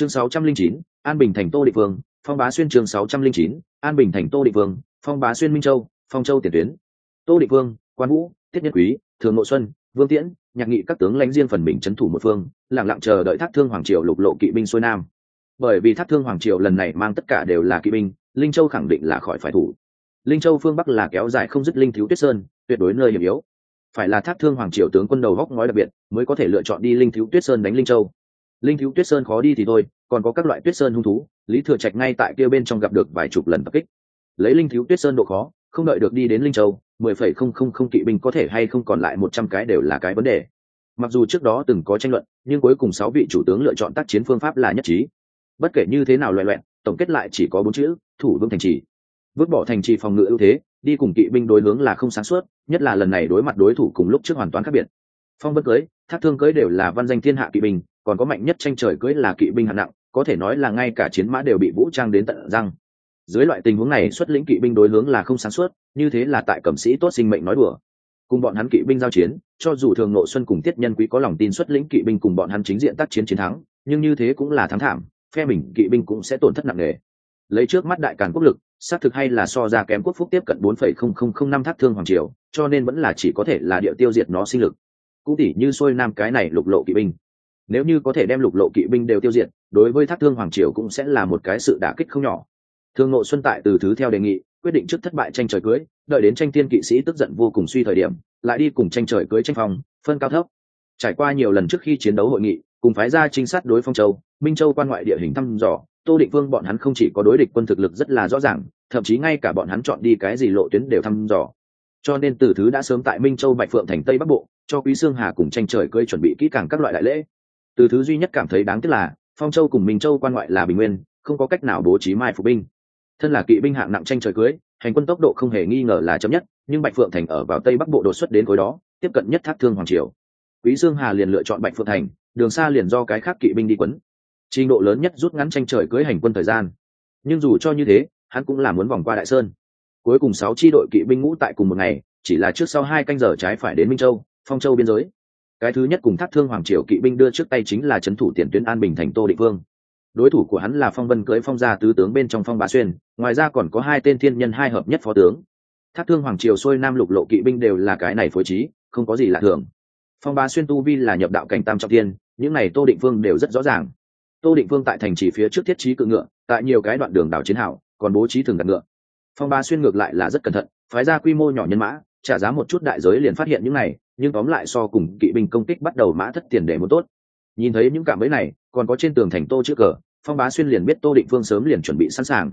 chương sáu trăm linh chín, an bình thành tô địa phương phong bá xuyên chương sáu trăm linh chín, an bình thành tô địa phương phong bá xuyên minh châu, phong châu tiền tuyến. Tô địa phương quan vũ tiết nhân quý, thường nội xuân, vương tiễn, nhạc nghị các tướng lãnh riêng phần mình trấn thủ một phương, lặng lặng chờ đợi thác thương hoàng triều lục lộ kỵ binh xuôi nam. Bởi vì thác thương hoàng triều lần này mang tất cả đều là kỵ binh, linh châu khẳng định là khỏi phải thủ. Linh châu phương bắc là kéo dài không dứt linh thiếu tuyết sơn, tuyệt đối nơi hiểm yếu. Phải là thác thương hoàng triều tướng quân đầu góc ngói đặc biệt, mới có thể lựa chọn đi linh thiếu tuyết sơn đánh linh châu linh thiếu tuyết sơn khó đi thì thôi, còn có các loại tuyết sơn hung thú, lý thừa trạch ngay tại kia bên trong gặp được vài chục lần tập kích. Lấy linh thiếu tuyết sơn độ khó, không đợi được đi đến linh châu, mười phẩy không không không kỵ binh có thể hay không còn lại một trăm cái đều là cái vấn đề. Mặc dù trước đó từng có tranh luận, nhưng cuối cùng sáu vị chủ tướng lựa chọn tác chiến phương pháp là nhất trí. Bất kể như thế nào loại loẹn, tổng kết lại chỉ có bốn chữ, thủ vương thành trì. Vứt bỏ thành trì phòng ngự ưu thế, đi cùng kỵ binh đối hướng là không sáng suốt, nhất là lần này đối mặt đối thủ cùng lúc trước hoàn toàn khác biệt. Phong bất cưới, thác thương cưới đều là văn danh thiên hạ kỵ binh còn có mạnh nhất tranh trời cưới là kỵ binh hạng nặng có thể nói là ngay cả chiến mã đều bị vũ trang đến tận răng. Dưới loại tình huống này xuất lĩnh kỵ binh đối hướng là không sáng suốt như thế là tại cẩm sĩ tốt sinh mệnh nói đùa. Cùng bọn hắn kỵ binh giao chiến cho dù thường nội xuân cùng tiết nhân quý có lòng tin xuất lĩnh kỵ binh cùng bọn hắn chính diện tác chiến chiến thắng nhưng như thế cũng là thắng thảm phe mình kỵ binh cũng sẽ tổn thất nặng nề. Lấy trước mắt đại càn quốc lực xác thực hay là so ra kém quốc phúc tiếp cận 4,0005 năm thác thương hoàng triều cho nên vẫn là chỉ có thể là địa tiêu diệt nó sinh lực. Cũng tỉ như xuôi nam cái này lục lộ kỵ binh nếu như có thể đem lục lộ kỵ binh đều tiêu diệt, đối với thác thương hoàng triều cũng sẽ là một cái sự đả kích không nhỏ. Thương nội xuân tại từ thứ theo đề nghị, quyết định trước thất bại tranh trời cưới, đợi đến tranh tiên kỵ sĩ tức giận vô cùng suy thời điểm, lại đi cùng tranh trời cưới tranh phòng phân cao thấp. Trải qua nhiều lần trước khi chiến đấu hội nghị, cùng phái ra trinh sát đối phong châu, minh châu quan ngoại địa hình thăm dò, tô định vương bọn hắn không chỉ có đối địch quân thực lực rất là rõ ràng, thậm chí ngay cả bọn hắn chọn đi cái gì lộ tuyến đều thăm dò. Cho nên từ thứ đã sớm tại minh châu bạch phượng thành tây bắc bộ, cho quý sương hà cùng tranh trời cưới chuẩn bị kỹ càng các loại đại lễ từ thứ duy nhất cảm thấy đáng tiếc là, phong châu cùng minh châu quan ngoại là bình nguyên, không có cách nào bố trí mai phục binh. Thân là kỵ binh hạng nặng tranh trời cưới, hành quân tốc độ không hề nghi ngờ là chậm nhất, nhưng bạch phượng thành ở vào tây bắc bộ đột xuất đến khối đó, tiếp cận nhất thác thương hoàng triều. Quý dương hà liền lựa chọn bạch phượng thành, đường xa liền do cái khác kỵ binh đi quấn. Trình độ lớn nhất rút ngắn tranh trời cưới hành quân thời gian. Nhưng dù cho như thế, hắn cũng là muốn vòng qua đại sơn. Cuối cùng sáu tri đội kỵ binh ngũ tại cùng một ngày, chỉ là trước sau hai canh giờ trái phải đến minh châu, phong châu biên giới cái thứ nhất cùng thác thương hoàng triều kỵ binh đưa trước tay chính là trấn thủ tiền tuyến an bình thành tô định vương. Đối thủ của hắn là phong vân cưới phong gia tứ tướng bên trong phong bá xuyên, ngoài ra còn có hai tên thiên nhân hai hợp nhất phó tướng. Thác thương hoàng triều xuôi nam lục lộ kỵ binh đều là cái này phối trí, không có gì lạ thường. Phong bá xuyên tu vi là nhập đạo cảnh tam trọng tiên những này tô định Vương đều rất rõ ràng. Tô định Vương tại thành chỉ phía trước thiết trí cự ngựa, tại nhiều cái đoạn đường đảo chiến hảo còn bố trí thường đặt ngựa. Phong bá xuyên ngược lại là rất cẩn thận, phái ra quy mô nhỏ nhân mã, trả giá một chút đại giới liền phát hiện những này nhưng tóm lại so cùng kỵ binh công kích bắt đầu mã thất tiền để một tốt. Nhìn thấy những cảm ấy này, còn có trên tường thành tô chữ cờ, phong bá xuyên liền biết tô định phương sớm liền chuẩn bị sẵn sàng.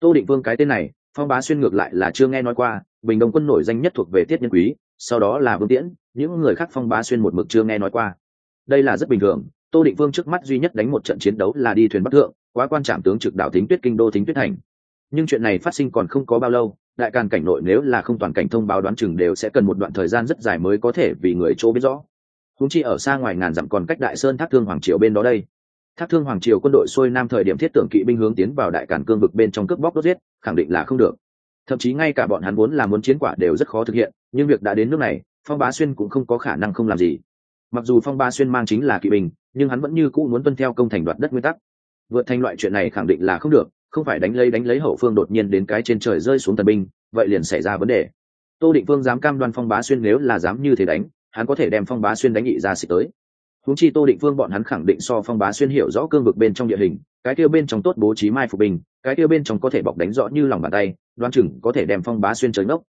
Tô định phương cái tên này, phong bá xuyên ngược lại là chưa nghe nói qua, bình đông quân nổi danh nhất thuộc về tiết nhân quý, sau đó là vương tiễn, những người khác phong bá xuyên một mực chưa nghe nói qua. Đây là rất bình thường, tô định phương trước mắt duy nhất đánh một trận chiến đấu là đi thuyền bắc thượng, quá quan trạm tướng trực đạo thính tuyết kinh đô thính tuyết thành. Nhưng chuyện này phát sinh còn không có bao lâu đại càn cảnh nội nếu là không toàn cảnh thông báo đoán chừng đều sẽ cần một đoạn thời gian rất dài mới có thể vì người chỗ biết rõ. Húng chi ở xa ngoài ngàn dặm còn cách đại sơn thác thương hoàng triều bên đó đây. Thác thương hoàng triều quân đội xuôi nam thời điểm thiết tưởng kỵ binh hướng tiến vào đại cản cương vực bên trong cướp bóc đốt giết, khẳng định là không được. Thậm chí ngay cả bọn hắn muốn làm muốn chiến quả đều rất khó thực hiện, nhưng việc đã đến nước này, phong bá xuyên cũng không có khả năng không làm gì. Mặc dù phong bá xuyên mang chính là kỵ binh, nhưng hắn vẫn như cũ muốn tuân theo công thành đoạt đất nguyên tắc. Vượt thành loại chuyện này khẳng định là không được không phải đánh lấy đánh lấy hậu phương đột nhiên đến cái trên trời rơi xuống tần binh, vậy liền xảy ra vấn đề. Tô định phương dám cam đoan phong bá xuyên nếu là dám như thế đánh, hắn có thể đem phong bá xuyên đánh nghị ra xịt tới. Húng chi tô định phương bọn hắn khẳng định so phong bá xuyên hiểu rõ cương vực bên trong địa hình, cái kia bên trong tốt bố trí mai phục bình, cái kia bên trong có thể bọc đánh rõ như lòng bàn tay, đoan chừng có thể đem phong bá xuyên trời ngốc.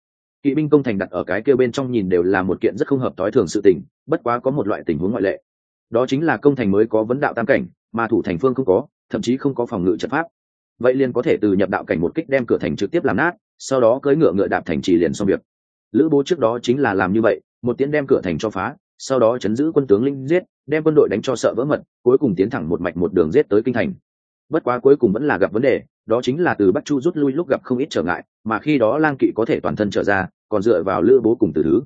Kỵ binh công thành đặt ở cái kia bên trong nhìn đều là một kiện rất không hợp tối thường sự tình, bất quá có một loại tình huống ngoại lệ. Đó chính là công thành mới có vấn đạo tam cảnh, mà thủ thành phương không có, thậm chí không có phòng ngự trận pháp vậy liền có thể từ nhập đạo cảnh một kích đem cửa thành trực tiếp làm nát, sau đó cưỡi ngựa ngựa đạp thành trì liền xong việc. Lữ bố trước đó chính là làm như vậy, một tiếng đem cửa thành cho phá, sau đó chấn giữ quân tướng linh giết, đem quân đội đánh cho sợ vỡ mật, cuối cùng tiến thẳng một mạch một đường giết tới kinh thành. Bất quá cuối cùng vẫn là gặp vấn đề, đó chính là từ bắc chu rút lui lúc gặp không ít trở ngại, mà khi đó lang kỵ có thể toàn thân trở ra, còn dựa vào lữ bố cùng từ thứ.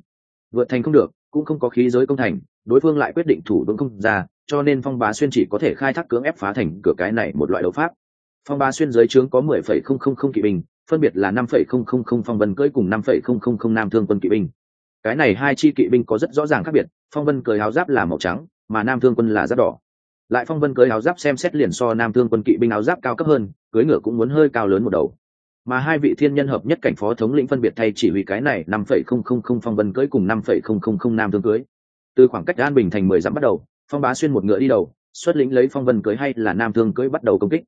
Vượt thành không được, cũng không có khí giới công thành, đối phương lại quyết định thủ vững không ra, cho nên phong bá xuyên chỉ có thể khai thác cưỡng ép phá thành cửa cái này một loại đấu pháp phong bá xuyên dưới trướng có mười phẩy không không không kỵ binh phân biệt là năm phẩy không không không phong vân cưỡi cùng năm phẩy không không không nam thương quân kỵ binh cái này hai chi kỵ binh có rất rõ ràng khác biệt phong vân cưới áo giáp là màu trắng mà nam thương quân là giáp đỏ lại phong vân cưới áo giáp xem xét liền so nam thương quân kỵ binh áo giáp cao cấp hơn cưới ngựa cũng muốn hơi cao lớn một đầu mà hai vị thiên nhân hợp nhất cảnh phó thống lĩnh phân biệt thay chỉ huy cái này năm phẩy không không không phong vân cưới cùng năm phẩy không không không nam thương cưới từ khoảng cách an bình thành mười dặm bắt đầu phong bá xuyên một ngựa đi đầu xuất lĩnh lấy phong vân cưới hay là nam thương cưới bắt đầu công kích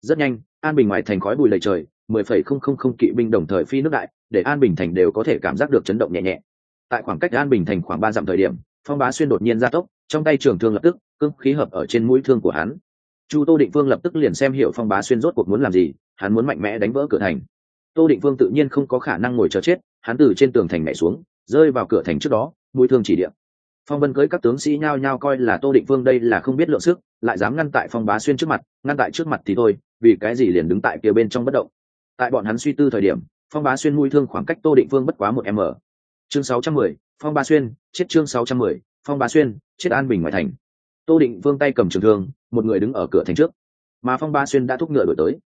rất nhanh, an bình ngoài thành khói bùi lầy trời, mười phẩy không không không kỵ binh đồng thời phi nước đại, để an bình thành đều có thể cảm giác được chấn động nhẹ nhẹ. Tại khoảng cách an bình thành khoảng ba dặm thời điểm, phong bá xuyên đột nhiên ra tốc, trong tay trường thương lập tức cưng khí hợp ở trên mũi thương của hắn. Chu tô định phương lập tức liền xem hiểu phong bá xuyên rốt cuộc muốn làm gì, hắn muốn mạnh mẽ đánh vỡ cửa thành. Tô định phương tự nhiên không có khả năng ngồi chờ chết, hắn từ trên tường thành nhảy xuống, rơi vào cửa thành trước đó, mũi thương chỉ điện phong vân cưới các tướng sĩ nhao nhao coi là tô định phương đây là không biết lượng sức, lại dám ngăn tại phong bá xuyên trước mặt, ngăn tại trước mặt thì thôi vì cái gì liền đứng tại kia bên trong bất động? Tại bọn hắn suy tư thời điểm phong bá xuyên mũi thương khoảng cách tô định phương bất quá một m. Chương 610, phong bá xuyên chết chương 610, phong bá xuyên chết an bình ngoại thành. Tô định phương tay cầm trường thương một người đứng ở cửa thành trước. Mà phong bá xuyên đã thúc ngựa đổi tới.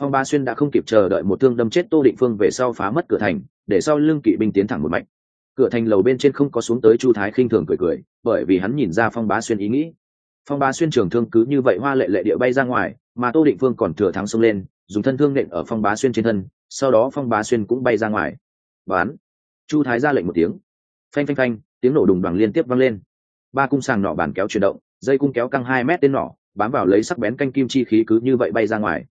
Phong bá xuyên đã không kịp chờ đợi một thương đâm chết tô định phương về sau phá mất cửa thành để sau lưng kỵ binh tiến thẳng một mạch. Cửa thành lầu bên trên không có xuống tới chu thái khinh thường cười cười bởi vì hắn nhìn ra phong bá xuyên ý nghĩ phong bá xuyên trường thương cứ như vậy hoa lệ lệ địa bay ra ngoài, mà tô định phương còn thừa thắng xông lên, dùng thân thương nện ở phong bá xuyên trên thân, sau đó phong bá xuyên cũng bay ra ngoài. Bán. Chu thái ra lệnh một tiếng. Phanh phanh phanh, tiếng nổ đùng đoàn liên tiếp vang lên. Ba cung sàng nỏ bàn kéo chuyển động, dây cung kéo căng hai mét tên nỏ, bám vào lấy sắc bén canh kim chi khí cứ như vậy bay ra ngoài.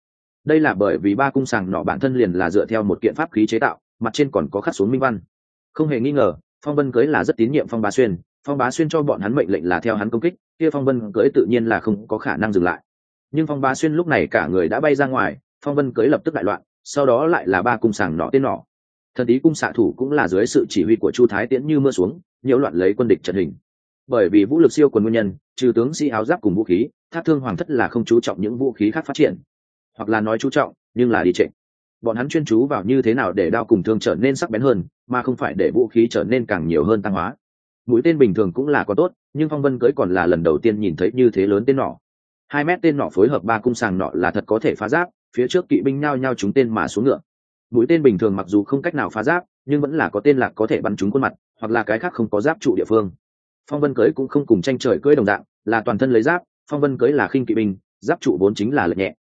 Đây là bởi vì ba cung sàng nỏ bản thân liền là dựa theo một kiện pháp khí chế tạo, mặt trên còn có khắc xuống minh văn. Không hề nghi ngờ, phong vân cưới là rất tín nhiệm phong bá xuyên phong bá xuyên cho bọn hắn mệnh lệnh là theo hắn công kích, kia phong vân cưới tự nhiên là không có khả năng dừng lại. Nhưng phong bá xuyên lúc này cả người đã bay ra ngoài, phong vân cưới lập tức đại loạn, sau đó lại là ba cung sàng nọ tên nỏ thần ý cung xạ thủ cũng là dưới sự chỉ huy của chu thái tiễn như mưa xuống, nhiễu loạn lấy quân địch trận hình. Bởi vì vũ lực siêu quần nguyên nhân, trừ tướng sĩ áo giáp cùng vũ khí, thác thương hoàng thất là không chú trọng những vũ khí khác phát triển. Hoặc là nói chú trọng, nhưng là đi trệ. Bọn hắn chuyên chú vào như thế nào để đao cùng thương trở nên sắc bén hơn, mà không phải để vũ khí trở nên càng nhiều hơn tăng hóa mũi tên bình thường cũng là có tốt, nhưng phong vân cưới còn là lần đầu tiên nhìn thấy như thế lớn tên nỏ hai mét tên nỏ phối hợp ba cung sàng nọ là thật có thể phá giáp, phía trước kỵ binh nhao nhao trúng tên mà xuống ngựa. Mũi tên bình thường mặc dù không cách nào phá giáp, nhưng vẫn là có tên lạc có thể bắn trúng khuôn mặt, hoặc là cái khác không có giáp trụ địa phương. Phong vân cưới cũng không cùng tranh trời cưới đồng dạng, là toàn thân lấy giáp, phong vân cưới là khinh kỵ binh, giáp trụ vốn chính là lệch nhẹ.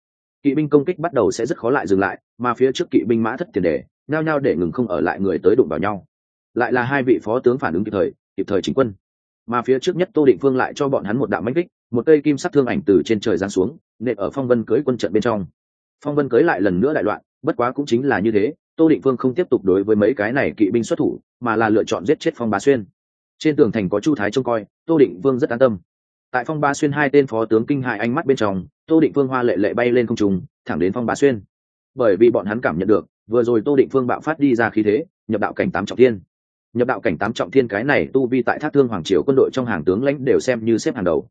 Kỵ binh công kích bắt đầu sẽ rất khó lại dừng lại, mà phía trước kỵ binh mã thất tiền đề, nhao nhao để ngừng không ở lại người tới đụng vào nhau. Lại là hai vị phó tướng phản ứng kịp thời kịp thời chính quân. Mà phía trước nhất tô định phương lại cho bọn hắn một đạo mánh kích, một cây kim sắc thương ảnh từ trên trời giáng xuống, nện ở phong vân cưới quân trận bên trong. Phong vân cưới lại lần nữa đại loạn, bất quá cũng chính là như thế, tô định phương không tiếp tục đối với mấy cái này kỵ binh xuất thủ, mà là lựa chọn giết chết phong bá xuyên. Trên tường thành có chu thái trông coi, tô định vương rất an tâm. Tại phong bá xuyên hai tên phó tướng kinh hại ánh mắt bên trong, tô định vương hoa lệ lệ bay lên không trùng thẳng đến phong bá xuyên. Bởi vì bọn hắn cảm nhận được, vừa rồi tô định vương bạo phát đi ra khí thế, nhập đạo cảnh tám trọng thiên nhập đạo cảnh tám trọng thiên cái này tu vi tại thác thương hoàng triều quân đội trong hàng tướng lãnh đều xem như xếp hàng đầu.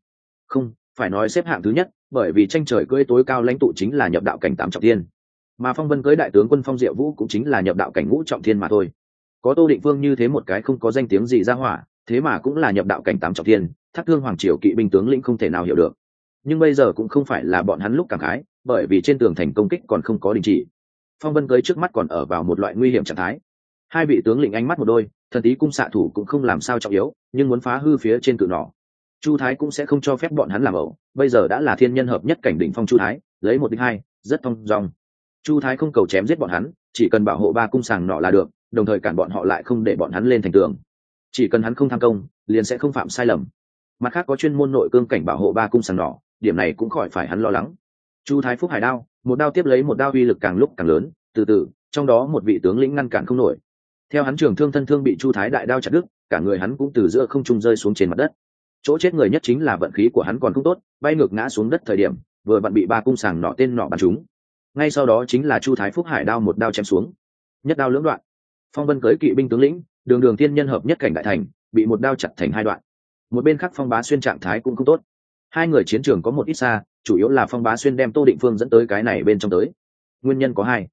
Không, phải nói xếp hạng thứ nhất, bởi vì tranh trời cưỡi tối cao lãnh tụ chính là nhập đạo cảnh tám trọng thiên. Mà phong vân cưới đại tướng quân phong diệu vũ cũng chính là nhập đạo cảnh ngũ trọng thiên mà thôi. Có tô định vương như thế một cái không có danh tiếng gì ra hỏa, thế mà cũng là nhập đạo cảnh tám trọng thiên, thác thương hoàng triều kỵ binh tướng lĩnh không thể nào hiểu được. Nhưng bây giờ cũng không phải là bọn hắn lúc cảm khái, bởi vì trên tường thành công kích còn không có đình chỉ. Phong vân cưới trước mắt còn ở vào một loại nguy hiểm trạng thái hai vị tướng lĩnh ánh mắt một đôi, thần tí cung xạ thủ cũng không làm sao trọng yếu, nhưng muốn phá hư phía trên cự nỏ. Chu thái cũng sẽ không cho phép bọn hắn làm ẩu, bây giờ đã là thiên nhân hợp nhất cảnh đỉnh phong chu thái, lấy một đích hai, rất thong dong. Chu thái không cầu chém giết bọn hắn, chỉ cần bảo hộ ba cung sàng nọ là được, đồng thời cản bọn họ lại không để bọn hắn lên thành tường. Chỉ cần hắn không tham công, liền sẽ không phạm sai lầm. Mặt khác có chuyên môn nội cương cảnh bảo hộ ba cung sàng nỏ điểm này cũng khỏi phải hắn lo lắng. Chu thái phúc hải đao, một đao tiếp lấy một đao uy lực càng lúc càng lớn, từ từ, trong đó một vị tướng lĩnh ngăn cản không nổi theo hắn trường thương thân thương bị chu thái đại đao chặt đứt, cả người hắn cũng từ giữa không trung rơi xuống trên mặt đất. Chỗ chết người nhất chính là vận khí của hắn còn không tốt, bay ngược ngã xuống đất thời điểm, vừa vặn bị ba cung sàng nọ tên nọ bắn chúng ngay sau đó chính là chu thái phúc hải đao một đao chém xuống. Nhất đao lưỡng đoạn. Phong vân cưới kỵ binh tướng lĩnh, đường đường thiên nhân hợp nhất cảnh đại thành, bị một đao chặt thành hai đoạn. Một bên khác phong bá xuyên trạng thái cũng không tốt. Hai người chiến trường có một ít xa, chủ yếu là phong bá xuyên đem tô định phương dẫn tới cái này bên trong tới. Nguyên nhân có hai.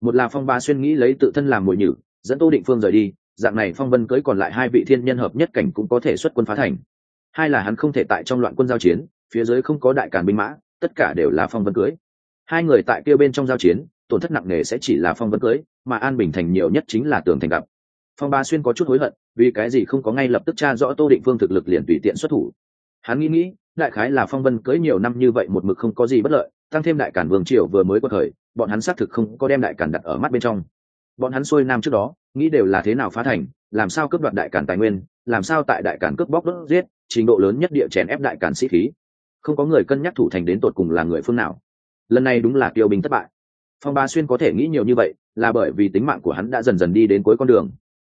Một là phong bá xuyên nghĩ lấy tự thân làm mồi nhử dẫn tô định phương rời đi, dạng này phong vân cưới còn lại hai vị thiên nhân hợp nhất cảnh cũng có thể xuất quân phá thành. Hai là hắn không thể tại trong loạn quân giao chiến, phía dưới không có đại cản binh mã, tất cả đều là phong vân cưới. Hai người tại kia bên trong giao chiến, tổn thất nặng nề sẽ chỉ là phong vân cưới, mà an bình thành nhiều nhất chính là tường thành gặp. Phong ba xuyên có chút hối hận, vì cái gì không có ngay lập tức tra rõ tô định phương thực lực liền tùy tiện xuất thủ. Hắn nghĩ nghĩ, đại khái là phong vân cưỡi nhiều năm như vậy một mực không có gì bất lợi, tăng thêm đại cản vương triều vừa mới qua thời, bọn hắn xác thực không có đem đại cản đặt ở mắt bên trong bọn hắn xuôi nam trước đó, nghĩ đều là thế nào phá thành, làm sao cướp đoạt đại cản tài nguyên, làm sao tại đại cản cướp bóc đốt giết, trình độ lớn nhất địa chèn ép đại cản sĩ khí. Không có người cân nhắc thủ thành đến tột cùng là người phương nào. Lần này đúng là tiêu binh thất bại. Phong ba xuyên có thể nghĩ nhiều như vậy, là bởi vì tính mạng của hắn đã dần dần đi đến cuối con đường.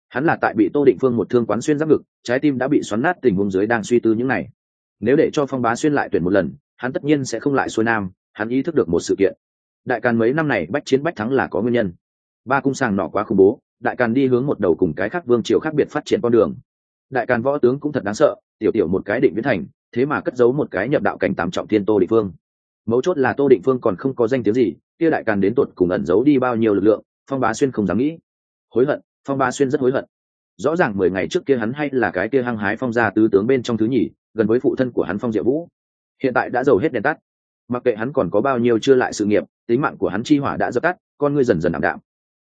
Hắn là tại bị tô định phương một thương quán xuyên giáp ngực, trái tim đã bị xoắn nát tình huống dưới đang suy tư những này. Nếu để cho phong bá xuyên lại tuyển một lần, hắn tất nhiên sẽ không lại xuôi nam, hắn ý thức được một sự kiện. Đại càn mấy năm này bách chiến bách thắng là có nguyên nhân ba cung sàng nọ quá khủng bố, đại càn đi hướng một đầu cùng cái khác vương triều khác biệt phát triển con đường. Đại càn võ tướng cũng thật đáng sợ, tiểu tiểu một cái định viễn thành, thế mà cất giấu một cái nhập đạo cảnh tám trọng thiên tô định phương. Mấu chốt là tô định phương còn không có danh tiếng gì, kia đại càn đến tột cùng ẩn giấu đi bao nhiêu lực lượng, phong bá xuyên không dám nghĩ. Hối hận, phong bá xuyên rất hối hận. Rõ ràng mười ngày trước kia hắn hay là cái kia hăng hái phong gia tứ tướng bên trong thứ nhì, gần với phụ thân của hắn phong diệu vũ. Hiện tại đã giàu hết đèn tắt. Mặc kệ hắn còn có bao nhiêu chưa lại sự nghiệp, tính mạng của hắn chi hỏa đã dập tắt, con ngươi dần dần ảm đạm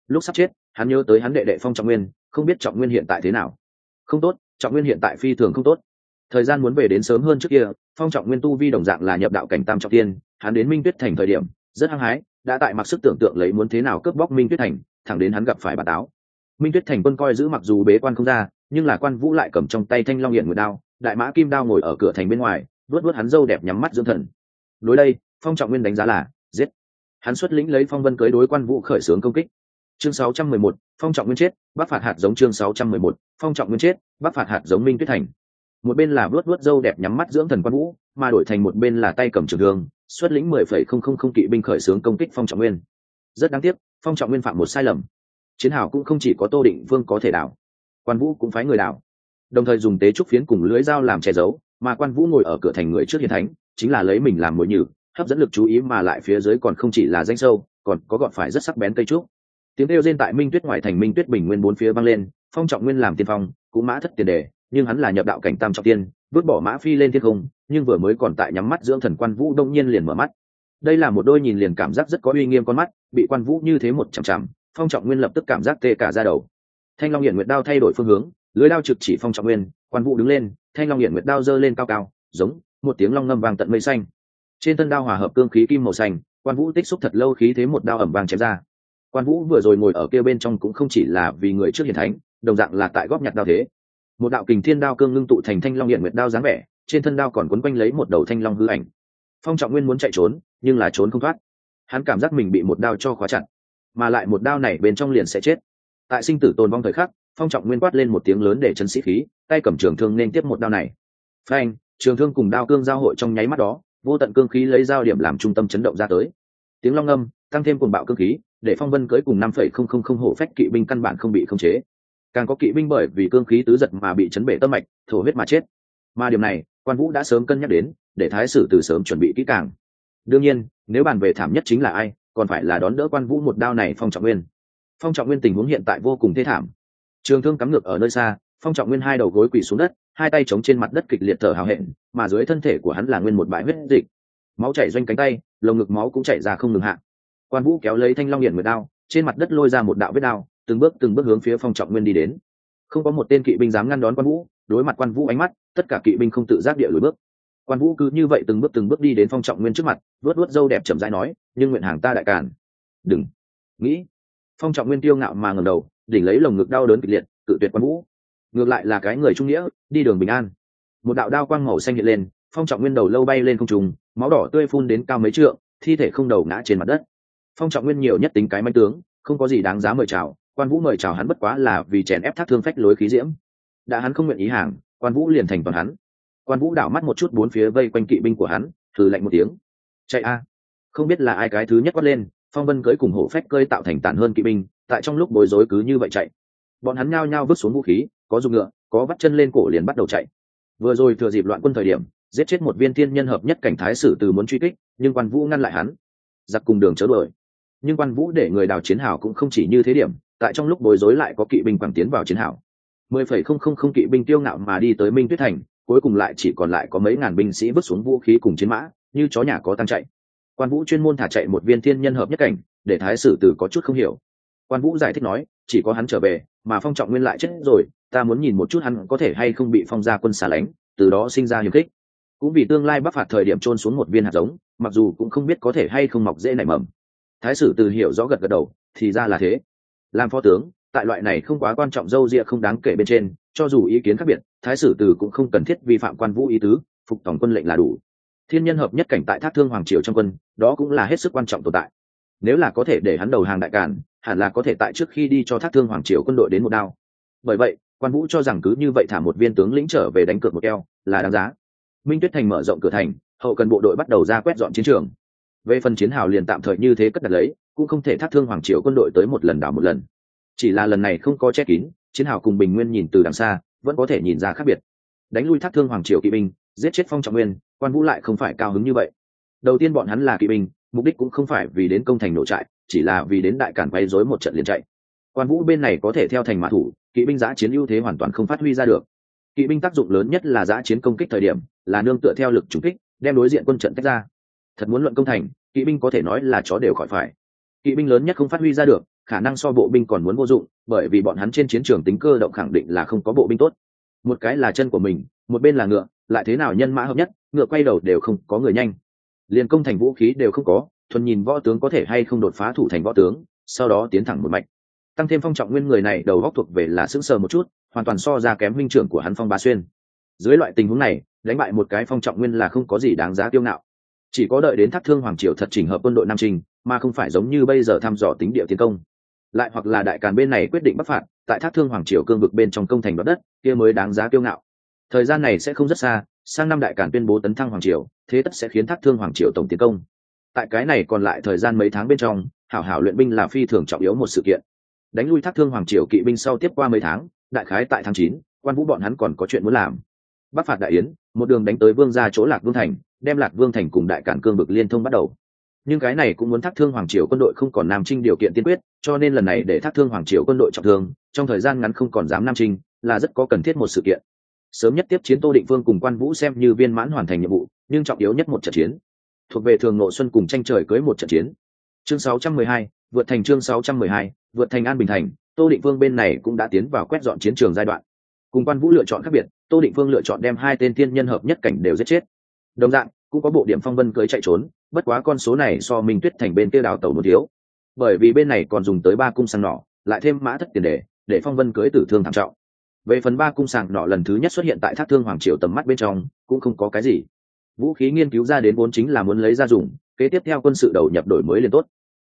lúc sắp chết, hắn nhớ tới hắn đệ đệ phong trọng nguyên, không biết trọng nguyên hiện tại thế nào. Không tốt, trọng nguyên hiện tại phi thường không tốt. Thời gian muốn về đến sớm hơn trước kia, phong trọng nguyên tu vi đồng dạng là nhập đạo cảnh tam trọng tiên, hắn đến minh tuyết thành thời điểm, rất hăng hái, đã tại mặc sức tưởng tượng lấy muốn thế nào cướp bóc minh tuyết thành, thẳng đến hắn gặp phải bà táo. Minh tuyết thành quân coi giữ mặc dù bế quan không ra, nhưng là quan vũ lại cầm trong tay thanh long hiện nguyệt đao, đại mã kim đao ngồi ở cửa thành bên ngoài vớt vớt hắn dâu đẹp nhắm mắt dưỡng thần. Đối đây, phong trọng nguyên đánh giá là giết. Hắn xuất lĩnh lấy phong vân cưới đối quan vũ khởi xướng công kích chương 611, phong trọng nguyên chết bắc phạt hạt giống chương 611, phong trọng nguyên chết bắc phạt hạt giống minh tuyết thành. Một bên là vớt vớt dâu đẹp nhắm mắt dưỡng thần quan vũ mà đổi thành một bên là tay cầm trường đường, xuất lĩnh mười phẩy không không không kỵ binh khởi xướng công kích phong trọng nguyên. Rất đáng tiếc phong trọng nguyên phạm một sai lầm. Chiến hào cũng không chỉ có tô định vương có thể đảo quan vũ cũng phái người đảo. Đồng thời dùng tế trúc phiến cùng lưới dao làm che giấu mà quan vũ ngồi ở cửa thành người trước hiền thánh chính là lấy mình làm mồi nhử hấp dẫn lực chú ý mà lại phía dưới còn không chỉ là danh sâu còn có gọn phải rất sắc bén cây trúc tiếng kêu rên tại minh tuyết ngoài thành minh tuyết bình nguyên bốn phía vang lên, phong trọng nguyên làm tiên phong cũng mã thất tiền đề, nhưng hắn là nhập đạo cảnh tam trọng tiên, vứt bỏ mã phi lên thiên không, nhưng vừa mới còn tại nhắm mắt dưỡng thần quan vũ đông nhiên liền mở mắt. Đây là một đôi nhìn liền cảm giác rất có uy nghiêm con mắt, bị quan vũ như thế một chằm chằm, phong trọng nguyên lập tức cảm giác tê cả ra đầu. Thanh long hiện nguyệt đao thay đổi phương hướng, lưới đao trực chỉ phong trọng nguyên, quan vũ đứng lên, thanh long hiện nguyệt đao giơ lên cao cao, giống một tiếng long ngâm vàng tận mây xanh. Trên thân đao hòa hợp cương khí kim màu xanh, quan vũ tích xúc thật lâu khí thế một đao ẩm vàng chém ra quan vũ vừa rồi ngồi ở kia bên trong cũng không chỉ là vì người trước hiền thánh, đồng dạng là tại góp nhặt đao thế. Một đạo kình thiên đao cương ngưng tụ thành thanh long hiện nguyệt đao dáng vẻ, trên thân đao còn quấn quanh lấy một đầu thanh long hư ảnh. Phong trọng nguyên muốn chạy trốn, nhưng là trốn không thoát. Hắn cảm giác mình bị một đao cho khóa chặt, mà lại một đao này bên trong liền sẽ chết. Tại sinh tử tồn vong thời khắc, phong trọng nguyên quát lên một tiếng lớn để chân sĩ khí, tay cầm trường thương nên tiếp một đao này. Phanh, trường thương cùng đao cương giao hội trong nháy mắt đó, vô tận cương khí lấy dao điểm làm trung tâm chấn động ra tới. Tiếng long âm, tăng thêm cuồng bạo cương khí để phong vân cưới cùng năm phẩy không không không hổ phách kỵ binh căn bản không bị khống chế. Càng có kỵ binh bởi vì cương khí tứ giật mà bị chấn bể tâm mạch, thổ huyết mà chết. Mà điểm này, quan vũ đã sớm cân nhắc đến, để thái sử từ sớm chuẩn bị kỹ càng. Đương nhiên, nếu bàn về thảm nhất chính là ai, còn phải là đón đỡ quan vũ một đao này phong trọng nguyên. Phong trọng nguyên tình huống hiện tại vô cùng thê thảm. Trường thương cắm ngược ở nơi xa, phong trọng nguyên hai đầu gối quỳ xuống đất, hai tay chống trên mặt đất kịch liệt thở hào hẹn, mà dưới thân thể của hắn là nguyên một bãi huyết dịch. Máu chảy doanh cánh tay, lồng ngực máu cũng chảy ra không ngừng hạ quan vũ kéo lấy thanh long hiển nguyệt đao, trên mặt đất lôi ra một đạo vết đao, từng bước từng bước hướng phía phong trọng nguyên đi đến. Không có một tên kỵ binh dám ngăn đón quan vũ, đối mặt quan vũ ánh mắt, tất cả kỵ binh không tự giác địa lùi bước. Quan vũ cứ như vậy từng bước từng bước đi đến phong trọng nguyên trước mặt vớt vớt dâu đẹp chậm rãi nói, nhưng nguyện hàng ta đại càn. Đừng. Nghĩ. Phong trọng nguyên tiêu ngạo mà ngầm đầu, đỉnh lấy lồng ngực đau đớn kịch liệt, cự tuyệt quan vũ. Ngược lại là cái người trung nghĩa, đi đường bình an. Một đạo đao quang màu xanh hiện lên, phong trọng nguyên đầu lâu bay lên không trùng máu đỏ tươi phun đến cao mấy trượng, thi thể không đầu ngã trên mặt đất phong trọng nguyên nhiều nhất tính cái manh tướng, không có gì đáng giá mời chào, quan vũ mời chào hắn bất quá là vì chèn ép thác thương phách lối khí diễm. Đã hắn không nguyện ý hàng, quan vũ liền thành toàn hắn. Quan vũ đảo mắt một chút bốn phía vây quanh kỵ binh của hắn, thử lạnh một tiếng. Chạy a. Không biết là ai cái thứ nhất quát lên, phong vân cưới cùng hổ phách cơi tạo thành tàn hơn kỵ binh, tại trong lúc bối rối cứ như vậy chạy. Bọn hắn nhao nhao vứt xuống vũ khí, có dùng ngựa, có vắt chân lên cổ liền bắt đầu chạy. Vừa rồi thừa dịp loạn quân thời điểm, giết chết một viên thiên nhân hợp nhất cảnh thái sử từ muốn truy kích, nhưng quan vũ ngăn lại hắn. Giặc cùng đường chớ đuổi nhưng quan vũ để người đào chiến hào cũng không chỉ như thế điểm, tại trong lúc bối rối lại có kỵ binh quảng tiến vào chiến hào. Mười phẩy không không không kỵ binh tiêu ngạo mà đi tới minh tuyết thành, cuối cùng lại chỉ còn lại có mấy ngàn binh sĩ bước xuống vũ khí cùng chiến mã, như chó nhà có tăng chạy. Quan vũ chuyên môn thả chạy một viên thiên nhân hợp nhất cảnh, để thái sử tử có chút không hiểu. Quan vũ giải thích nói, chỉ có hắn trở về, mà phong trọng nguyên lại chết rồi, ta muốn nhìn một chút hắn có thể hay không bị phong gia quân xả lánh, từ đó sinh ra hiềm khích. Cũng vì tương lai bắc phạt thời điểm trôn xuống một viên hạt giống, mặc dù cũng không biết có thể hay không mọc dễ nảy mầm thái sử từ hiểu rõ gật gật đầu, thì ra là thế. Làm phó tướng, tại loại này không quá quan trọng dâu ria không đáng kể bên trên, cho dù ý kiến khác biệt, thái sử từ cũng không cần thiết vi phạm quan vũ ý tứ, phục tổng quân lệnh là đủ. Thiên nhân hợp nhất cảnh tại thác thương hoàng triều trong quân, đó cũng là hết sức quan trọng tồn tại. Nếu là có thể để hắn đầu hàng đại cản, hẳn là có thể tại trước khi đi cho thác thương hoàng triều quân đội đến một đao. Bởi vậy, quan vũ cho rằng cứ như vậy thả một viên tướng lĩnh trở về đánh cược một keo, là đáng giá. Minh tuyết thành mở rộng cửa thành, hậu cần bộ đội bắt đầu ra quét dọn chiến trường về phần chiến hào liền tạm thời như thế cất đặt lấy, cũng không thể thác thương hoàng triều quân đội tới một lần đảo một lần. Chỉ là lần này không có che kín, chiến hào cùng bình nguyên nhìn từ đằng xa, vẫn có thể nhìn ra khác biệt. Đánh lui thác thương hoàng triều kỵ binh, giết chết phong trọng nguyên, quan vũ lại không phải cao hứng như vậy. Đầu tiên bọn hắn là kỵ binh, mục đích cũng không phải vì đến công thành nổ trại, chỉ là vì đến đại cản quay dối một trận liền chạy. Quan vũ bên này có thể theo thành mã thủ, kỵ binh giã chiến ưu thế hoàn toàn không phát huy ra được. Kỵ binh tác dụng lớn nhất là giã chiến công kích thời điểm, là nương tựa theo lực trúng kích, đem đối diện quân trận tách ra thật muốn luận công thành, kỵ binh có thể nói là chó đều khỏi phải. Kỵ binh lớn nhất không phát huy ra được, khả năng so bộ binh còn muốn vô dụng, bởi vì bọn hắn trên chiến trường tính cơ động khẳng định là không có bộ binh tốt. Một cái là chân của mình, một bên là ngựa, lại thế nào nhân mã hợp nhất, ngựa quay đầu đều không có người nhanh. Liền công thành vũ khí đều không có, thuần nhìn võ tướng có thể hay không đột phá thủ thành võ tướng, sau đó tiến thẳng một mạch. Tăng thêm phong trọng nguyên người này đầu góc thuộc về là sững sờ một chút, hoàn toàn so ra kém minh trưởng của hắn phong bá xuyên. Dưới loại tình huống này, đánh bại một cái phong trọng nguyên là không có gì đáng giá tiêu ngạo chỉ có đợi đến thác thương hoàng triều thật chỉnh hợp quân đội nam trình mà không phải giống như bây giờ thăm dò tính địa tiến công. Lại hoặc là đại càn bên này quyết định bắc phạt, tại thác thương hoàng triều cương vực bên trong công thành đoạt đất, kia mới đáng giá kiêu ngạo. Thời gian này sẽ không rất xa, sang năm đại càn tuyên bố tấn thăng hoàng triều, thế tất sẽ khiến thác thương hoàng triều tổng tiến công. Tại cái này còn lại thời gian mấy tháng bên trong, hảo hảo luyện binh là phi thường trọng yếu một sự kiện. Đánh lui thác thương hoàng triều kỵ binh sau tiếp qua mấy tháng, đại khái tại tháng chín, quan vũ bọn hắn còn có chuyện muốn làm. Bắc phạt đại yến, một đường đánh tới vương ra chỗ lạc vương thành đem lạc vương thành cùng đại cản cương vực liên thông bắt đầu. Nhưng cái này cũng muốn thác thương hoàng triều quân đội không còn nam trinh điều kiện tiên quyết cho nên lần này để thác thương hoàng triều quân đội trọng thương trong thời gian ngắn không còn dám nam trinh là rất có cần thiết một sự kiện. Sớm nhất tiếp chiến tô định vương cùng quan vũ xem như viên mãn hoàn thành nhiệm vụ nhưng trọng yếu nhất một trận chiến. Thuộc về thường nội xuân cùng tranh trời cưới một trận chiến. Chương 612, vượt thành chương 612, vượt thành an bình thành tô định vương bên này cũng đã tiến vào quét dọn chiến trường giai đoạn. Cùng quan vũ lựa chọn khác biệt tô định vương lựa chọn đem hai tên tiên nhân hợp nhất cảnh đều giết chết đồng dạng, cũng có bộ điểm phong vân cưới chạy trốn, bất quá con số này so minh tuyết thành bên kia đào tàu một thiếu. Bởi vì bên này còn dùng tới ba cung sàng nỏ, lại thêm mã thất tiền đề, để phong vân cưới tử thương thảm trọng. Về phần ba cung sàng nỏ lần thứ nhất xuất hiện tại thác thương hoàng triều tầm mắt bên trong, cũng không có cái gì. Vũ khí nghiên cứu ra đến vốn chính là muốn lấy ra dùng, kế tiếp theo quân sự đầu nhập đổi mới liền tốt.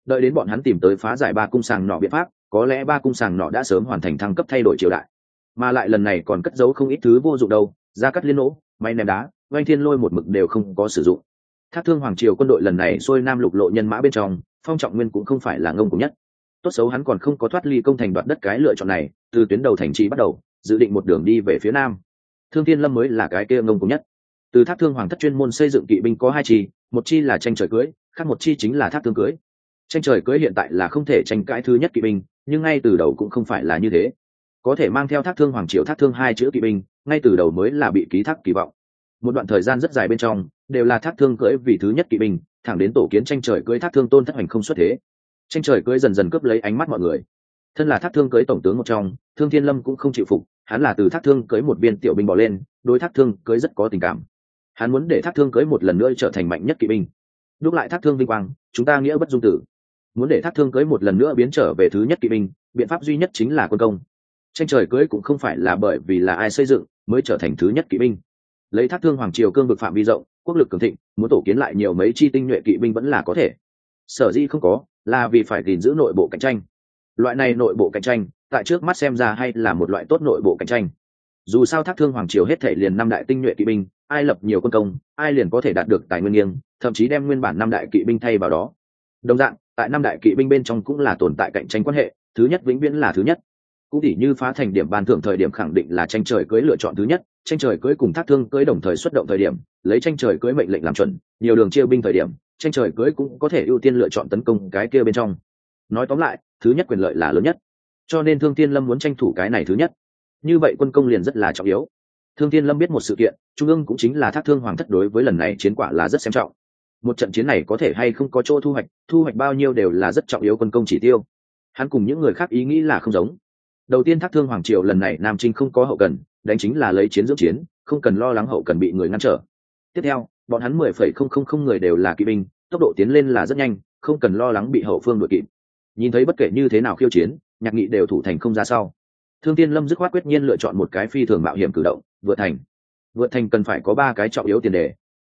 Đợi đến bọn hắn tìm tới phá giải ba cung sàng nỏ biện pháp, có lẽ ba cung sàng nỏ đã sớm hoàn thành thăng cấp thay đổi triều đại. Mà lại lần này còn cất giấu không ít thứ vô dụng đâu, ra cắt liên nỗ may ném đá oanh thiên lôi một mực đều không có sử dụng. Thác thương hoàng triều quân đội lần này xuôi nam lục lộ nhân mã bên trong, phong trọng nguyên cũng không phải là ngông cùng nhất. Tốt xấu hắn còn không có thoát ly công thành đoạt đất cái lựa chọn này, từ tuyến đầu thành trì bắt đầu, dự định một đường đi về phía nam. Thương thiên lâm mới là cái kia ngông cùng nhất. Từ thác thương hoàng thất chuyên môn xây dựng kỵ binh có hai chi một chi là tranh trời cưới, khác một chi chính là thác thương cưới. Tranh trời cưới hiện tại là không thể tranh cãi thứ nhất kỵ binh, nhưng ngay từ đầu cũng không phải là như thế. Có thể mang theo thác thương hoàng triều thác thương hai chữ kỵ binh, ngay từ đầu mới là bị ký thác kỳ vọng một đoạn thời gian rất dài bên trong, đều là thác thương cưỡi vì thứ nhất kỵ binh, thẳng đến tổ kiến tranh trời cưỡi thác thương tôn thất hành không xuất thế. Tranh trời cưỡi dần dần cướp lấy ánh mắt mọi người. Thân là thác thương cưỡi tổng tướng một trong, thương thiên lâm cũng không chịu phục, hắn là từ thác thương cưỡi một viên tiểu binh bỏ lên, đối thác thương cưỡi rất có tình cảm. Hắn muốn để thác thương cưỡi một lần nữa trở thành mạnh nhất kỵ binh. Đúc lại thác thương vinh quang, chúng ta nghĩa bất dung tử. Muốn để thác thương cưỡi một lần nữa biến trở về thứ nhất kỵ binh, biện pháp duy nhất chính là quân công. Tranh trời cưỡi cũng không phải là bởi vì là ai xây dựng mới trở thành thứ nhất kỵ binh lấy thác thương hoàng triều cương vực phạm vi rộng, quốc lực cường thịnh, muốn tổ kiến lại nhiều mấy chi tinh nhuệ kỵ binh vẫn là có thể. Sở di không có, là vì phải gìn giữ nội bộ cạnh tranh. Loại này nội bộ cạnh tranh, tại trước mắt xem ra hay là một loại tốt nội bộ cạnh tranh. Dù sao thác thương hoàng triều hết thể liền năm đại tinh nhuệ kỵ binh, ai lập nhiều quân công, ai liền có thể đạt được tài nguyên nghiêng, thậm chí đem nguyên bản năm đại kỵ binh thay vào đó. Đồng dạng, tại năm đại kỵ binh bên trong cũng là tồn tại cạnh tranh quan hệ, thứ nhất vĩnh viễn là thứ nhất. Cũng tỉ như phá thành điểm ban thưởng thời điểm khẳng định là tranh trời cưới lựa chọn thứ nhất tranh trời cưới cùng thác thương cưới đồng thời xuất động thời điểm, lấy tranh trời cưới mệnh lệnh làm chuẩn, nhiều đường chia binh thời điểm, tranh trời cưới cũng có thể ưu tiên lựa chọn tấn công cái kia bên trong. Nói tóm lại, thứ nhất quyền lợi là lớn nhất. Cho nên thương tiên lâm muốn tranh thủ cái này thứ nhất. Như vậy quân công liền rất là trọng yếu. Thương tiên lâm biết một sự kiện, trung ương cũng chính là thác thương hoàng thất đối với lần này chiến quả là rất xem trọng. Một trận chiến này có thể hay không có chỗ thu hoạch thu hoạch bao nhiêu đều là rất trọng yếu quân công chỉ tiêu. Hắn cùng những người khác ý nghĩ là không giống. Đầu tiên thác thương hoàng triều lần này nam trinh không có hậu cần đánh chính là lấy chiến dưỡng chiến, không cần lo lắng hậu cần bị người ngăn trở. Tiếp theo, bọn hắn mười phẩy không không không người đều là kỵ binh, tốc độ tiến lên là rất nhanh, không cần lo lắng bị hậu phương đuổi kịp. Nhìn thấy bất kể như thế nào khiêu chiến, nhạc nghị đều thủ thành không ra sau. Thương tiên lâm dứt khoát quyết nhiên lựa chọn một cái phi thường mạo hiểm cử động, vượt thành. Vượt thành cần phải có ba cái trọng yếu tiền đề.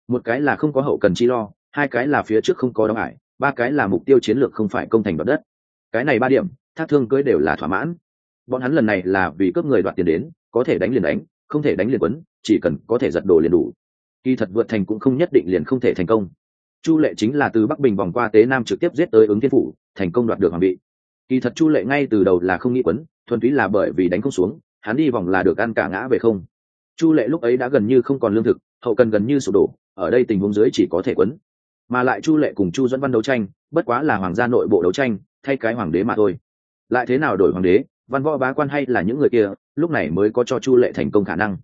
Một cái là không có hậu cần chi lo, hai cái là phía trước không có đóng ải, ba cái là mục tiêu chiến lược không phải công thành đoạt đất. Cái này ba điểm, thác thương cưới đều là thỏa mãn bọn hắn lần này là vì cướp người đoạt tiền đến, có thể đánh liền đánh, không thể đánh liền quấn, chỉ cần có thể giật đồ liền đủ. Kỳ thật vượt thành cũng không nhất định liền không thể thành công. Chu lệ chính là từ bắc bình vòng qua tế nam trực tiếp giết tới ứng thiên phủ, thành công đoạt được hoàng vị. Kỳ thật chu lệ ngay từ đầu là không nghĩ quấn, thuần túy là bởi vì đánh không xuống, hắn đi vòng là được ăn cả ngã về không. Chu lệ lúc ấy đã gần như không còn lương thực, hậu cần gần như sụp đổ, ở đây tình huống dưới chỉ có thể quấn. Mà lại chu lệ cùng chu dẫn văn đấu tranh, bất quá là hoàng gia nội bộ đấu tranh, thay cái hoàng đế mà thôi. Lại thế nào đổi hoàng đế? Văn võ bá quan hay là những người kia, lúc này mới có cho chu lệ thành công khả năng.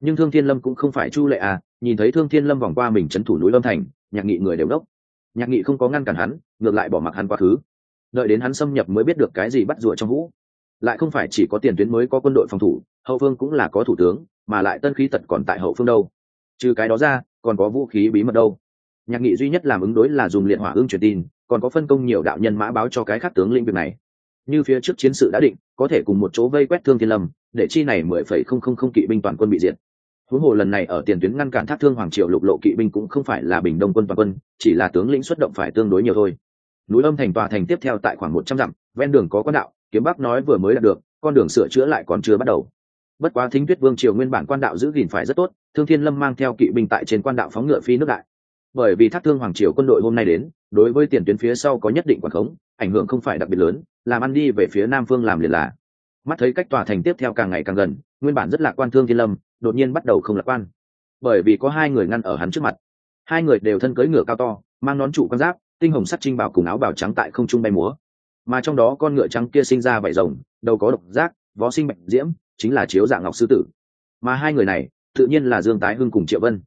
Nhưng thương thiên lâm cũng không phải chu lệ à nhìn thấy thương thiên lâm vòng qua mình c h ấ n thủ núi lâm thành, nhạc nghị người đều đốc. Nhạc nghị không có ngăn cản hắn, ngược lại bỏ mặc hắn quá khứ. Đợi đến hắn xâm nhập mới biết được cái gì bắt rùa trong vũ. Lại không phải chỉ có tiền tuyến mới có quân đội phòng thủ, hậu phương cũng là có thủ tướng, mà lại tân khí tật còn tại hậu phương đâu. Trừ cái đó ra, còn có vũ khí bí mật đâu. Nhạc nghị duy nhất làm ứng đối là dùng liệt hỏa ương truyền tin, còn có phân công nhiều đạo nhân mã báo cho cái khác tướng lĩnh việc này như phía trước chiến sự đã định, có thể cùng một chỗ vây quét thương thiên lâm, để chi này mười phẩy không không không kỵ binh toàn quân bị diệt. Huống hồ lần này ở tiền tuyến ngăn cản thác thương hoàng triệu lục lộ kỵ binh cũng không phải là bình đông quân toàn quân, chỉ là tướng lĩnh xuất động phải tương đối nhiều thôi. Núi âm thành tòa thành tiếp theo tại khoảng một trăm dặm, ven đường có quan đạo, kiếm bắc nói vừa mới đạt được, con đường sửa chữa lại còn chưa bắt đầu. Bất quá thính tuyết vương triều nguyên bản quan đạo giữ gìn phải rất tốt, thương thiên lâm mang theo kỵ binh tại trên quan đạo phóng ngựa phi nước đại. Bởi vì thác thương hoàng triều quân đội hôm nay đến, đối với tiền tuyến phía sau có nhất định quản khống ảnh hưởng không phải đặc biệt lớn, làm ăn đi về phía nam phương làm liền là. Mắt thấy cách tòa thành tiếp theo càng ngày càng gần, nguyên bản rất lạc quan thương thiên lâm, đột nhiên bắt đầu không lạc quan. Bởi vì có hai người ngăn ở hắn trước mặt. Hai người đều thân cưỡi ngựa cao to, mang nón trụ con giáp, tinh hồng sắt trinh bảo cùng áo bào trắng tại không trung bay múa. Mà trong đó con ngựa trắng kia sinh ra vảy rồng, đầu có độc giác vó sinh bệnh diễm, chính là chiếu dạng ngọc sư tử. Mà hai người này, tự nhiên là dương tái hưng cùng triệu vân.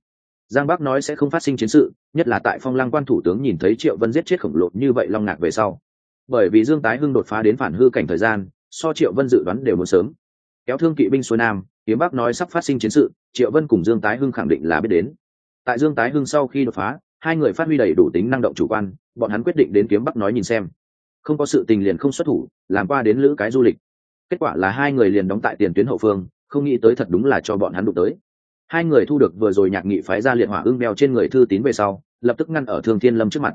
Giang bắc nói sẽ không phát sinh chiến sự, nhất là tại phong lăng quan thủ tướng nhìn thấy triệu vân giết chết khổng lồ như vậy long ngạc về sau bởi vì dương tái hưng đột phá đến phản hư cảnh thời gian, so triệu vân dự đoán đều muốn sớm. Kéo thương kỵ binh xuôi nam hiếm bắc nói sắp phát sinh chiến sự, triệu vân cùng dương tái hưng khẳng định là biết đến. Tại dương tái hưng sau khi đột phá, hai người phát huy đầy đủ tính năng động chủ quan, bọn hắn quyết định đến kiếm bắc nói nhìn xem. Không có sự tình liền không xuất thủ, làm qua đến lữ cái du lịch. Kết quả là hai người liền đóng tại tiền tuyến hậu phương, không nghĩ tới thật đúng là cho bọn hắn đụng tới. Hai người thu được vừa rồi nhạc nghị phái ra liệt hỏa ưng đeo trên người thư tín về sau, lập tức ngăn ở thương thiên lâm trước mặt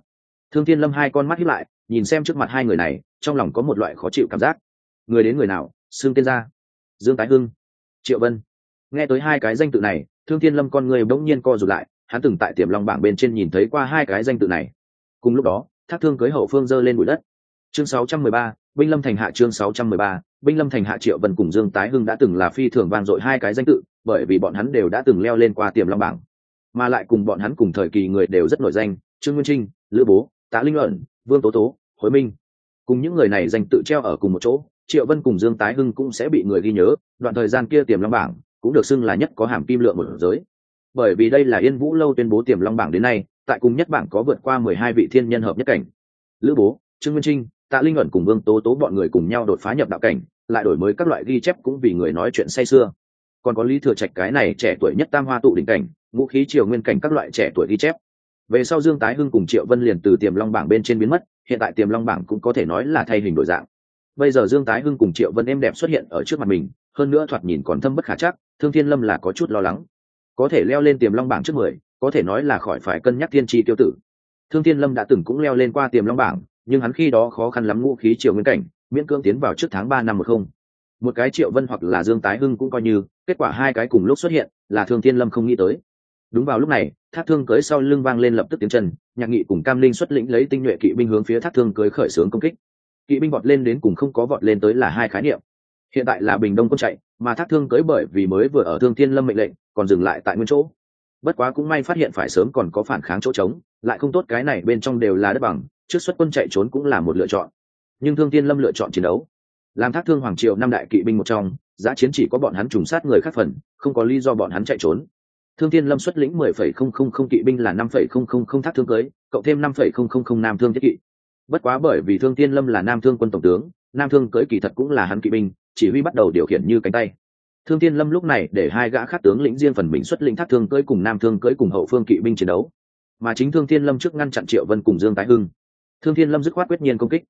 thương thiên lâm hai con mắt hiếp lại nhìn xem trước mặt hai người này trong lòng có một loại khó chịu cảm giác. Người đến người nào? Xương tiên gia dương tái hưng triệu vân. Nghe tới hai cái danh tự này thương thiên lâm con người bỗng nhiên co rụt lại hắn từng tại tiềm long bảng bên trên nhìn thấy qua hai cái danh tự này. Cùng lúc đó thác thương cưới hậu phương dơ lên bụi đất. Chương 613, binh lâm thành hạ chương 613, binh lâm thành hạ triệu vân cùng dương tái hưng đã từng là phi thường vang dội hai cái danh tự bởi vì bọn hắn đều đã từng leo lên qua tiềm long bảng. Mà lại cùng bọn hắn cùng thời kỳ người đều rất nổi danh trương nguyên trinh lữ bố tạ linh ẩn, vương tố tố, hối minh. Cùng những người này dành tự treo ở cùng một chỗ, triệu vân cùng dương tái hưng cũng sẽ bị người ghi nhớ, đoạn thời gian kia tiềm long bảng cũng được xưng là nhất có hàm kim lượng một giới. Bởi vì đây là yên vũ lâu tuyên bố tiềm long bảng đến nay, tại cùng nhất bảng có vượt qua mười hai vị thiên nhân hợp nhất cảnh. Lữ bố, trương nguyên trinh, tạ linh ẩn cùng vương tố tố bọn người cùng nhau đột phá nhập đạo cảnh, lại đổi mới các loại ghi chép cũng vì người nói chuyện say sưa. Còn có lý thừa trạch cái này trẻ tuổi nhất tam hoa tụ đỉnh cảnh vũ khí triều nguyên cảnh các loại trẻ tuổi ghi chép về sau dương tái hưng cùng triệu vân liền từ tiềm long bảng bên trên biến mất, hiện tại tiềm long bảng cũng có thể nói là thay hình đổi dạng. Bây giờ dương tái hưng cùng triệu vân êm đẹp xuất hiện ở trước mặt mình, hơn nữa thoạt nhìn còn thâm bất khả chắc, thương thiên lâm là có chút lo lắng. Có thể leo lên tiềm long bảng trước mười, có thể nói là khỏi phải cân nhắc thiên tri tiêu tử. Thương thiên lâm đã từng cũng leo lên qua tiềm long bảng, nhưng hắn khi đó khó khăn lắm ngũ khí triều nguyên cảnh, miễn cưỡng tiến vào trước tháng ba năm một không. Một cái triệu vân hoặc là dương tái hưng cũng coi như, kết quả hai cái cùng lúc xuất hiện, là thương thiên lâm không nghĩ tới đúng vào lúc này, thác thương cưới sau lưng vang lên lập tức tiếng chân, nhạc nghị cùng cam linh xuất lĩnh lấy tinh nhuệ kỵ binh hướng phía thác thương cưới khởi xướng công kích. Kỵ binh vọt lên đến cùng không có vọt lên tới là hai khái niệm. Hiện tại là bình đông quân chạy, mà thác thương cưới bởi vì mới vừa ở thương thiên lâm mệnh lệnh, còn dừng lại tại nguyên chỗ. Bất quá cũng may phát hiện phải sớm còn có phản kháng chỗ trống, lại không tốt cái này bên trong đều là đất bằng, trước xuất quân chạy trốn cũng là một lựa chọn. Nhưng thương thiên lâm lựa chọn chiến đấu. Làm thác thương hoàng triều năm đại kỵ binh một trong, giá chiến chỉ có bọn hắn trùng sát người khác phần, không có lý do bọn hắn chạy trốn thương thiên lâm xuất lĩnh mười phẩy không không không kỵ binh là năm phẩy không không không thác thương cưới, cộng thêm năm phẩy không không không nam thương thiết kỵ. Bất quá bởi vì thương thiên lâm là nam thương quân tổng tướng, nam thương cưới kỳ thật cũng là hắn kỵ binh, chỉ huy bắt đầu điều khiển như cánh tay. Thương thiên lâm lúc này để hai gã khác tướng lĩnh riêng phần mình xuất lĩnh thác thương cưỡi cùng nam thương cưỡi cùng hậu phương kỵ binh chiến đấu. Mà chính thương thiên lâm trước ngăn chặn triệu vân cùng dương tái hưng. Thương thiên lâm dứt khoát quyết nhiên công kích.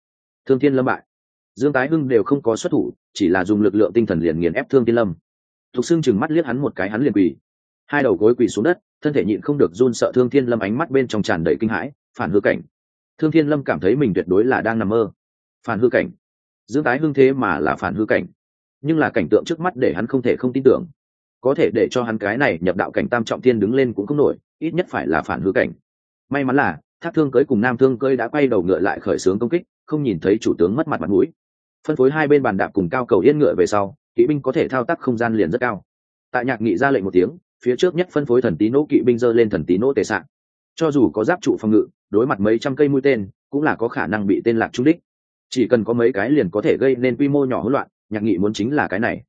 Thương thiên lâm bại. Dương tái hưng đều không có xuất thủ, chỉ là dùng lực lượng tinh thần liền nghiền ép thương thiên lâm. Thục xưng chừng mắt liếc hắn một cái, hắn liền quỳ hai đầu gối quỳ xuống đất, thân thể nhịn không được run sợ thương thiên lâm ánh mắt bên trong tràn đầy kinh hãi, phản hư cảnh. Thương thiên lâm cảm thấy mình tuyệt đối là đang nằm mơ. Phản hư cảnh. Dương tái hưng thế mà là phản hư cảnh. Nhưng là cảnh tượng trước mắt để hắn không thể không tin tưởng. Có thể để cho hắn cái này nhập đạo cảnh tam trọng thiên đứng lên cũng không nổi, ít nhất phải là phản hư cảnh. May mắn là, thác thương cưới cùng nam thương cưới đã quay đầu ngựa lại khởi xướng công kích, không nhìn thấy chủ tướng mất mặt mặt mũi. Phân phối hai bên bàn đạp cùng cao cầu yên ngựa về sau, kỵ binh có thể thao tác không gian liền rất cao. Tại nhạc nghị ra lệnh một tiếng phía trước nhất phân phối thần tí nỗ kỵ binh dơ lên thần tí nỗ tệ sạn. Cho dù có giáp trụ phòng ngự, đối mặt mấy trăm cây mũi tên, cũng là có khả năng bị tên lạc trúng đích. Chỉ cần có mấy cái liền có thể gây nên quy mô nhỏ hỗn loạn, nhạc nghị muốn chính là cái này.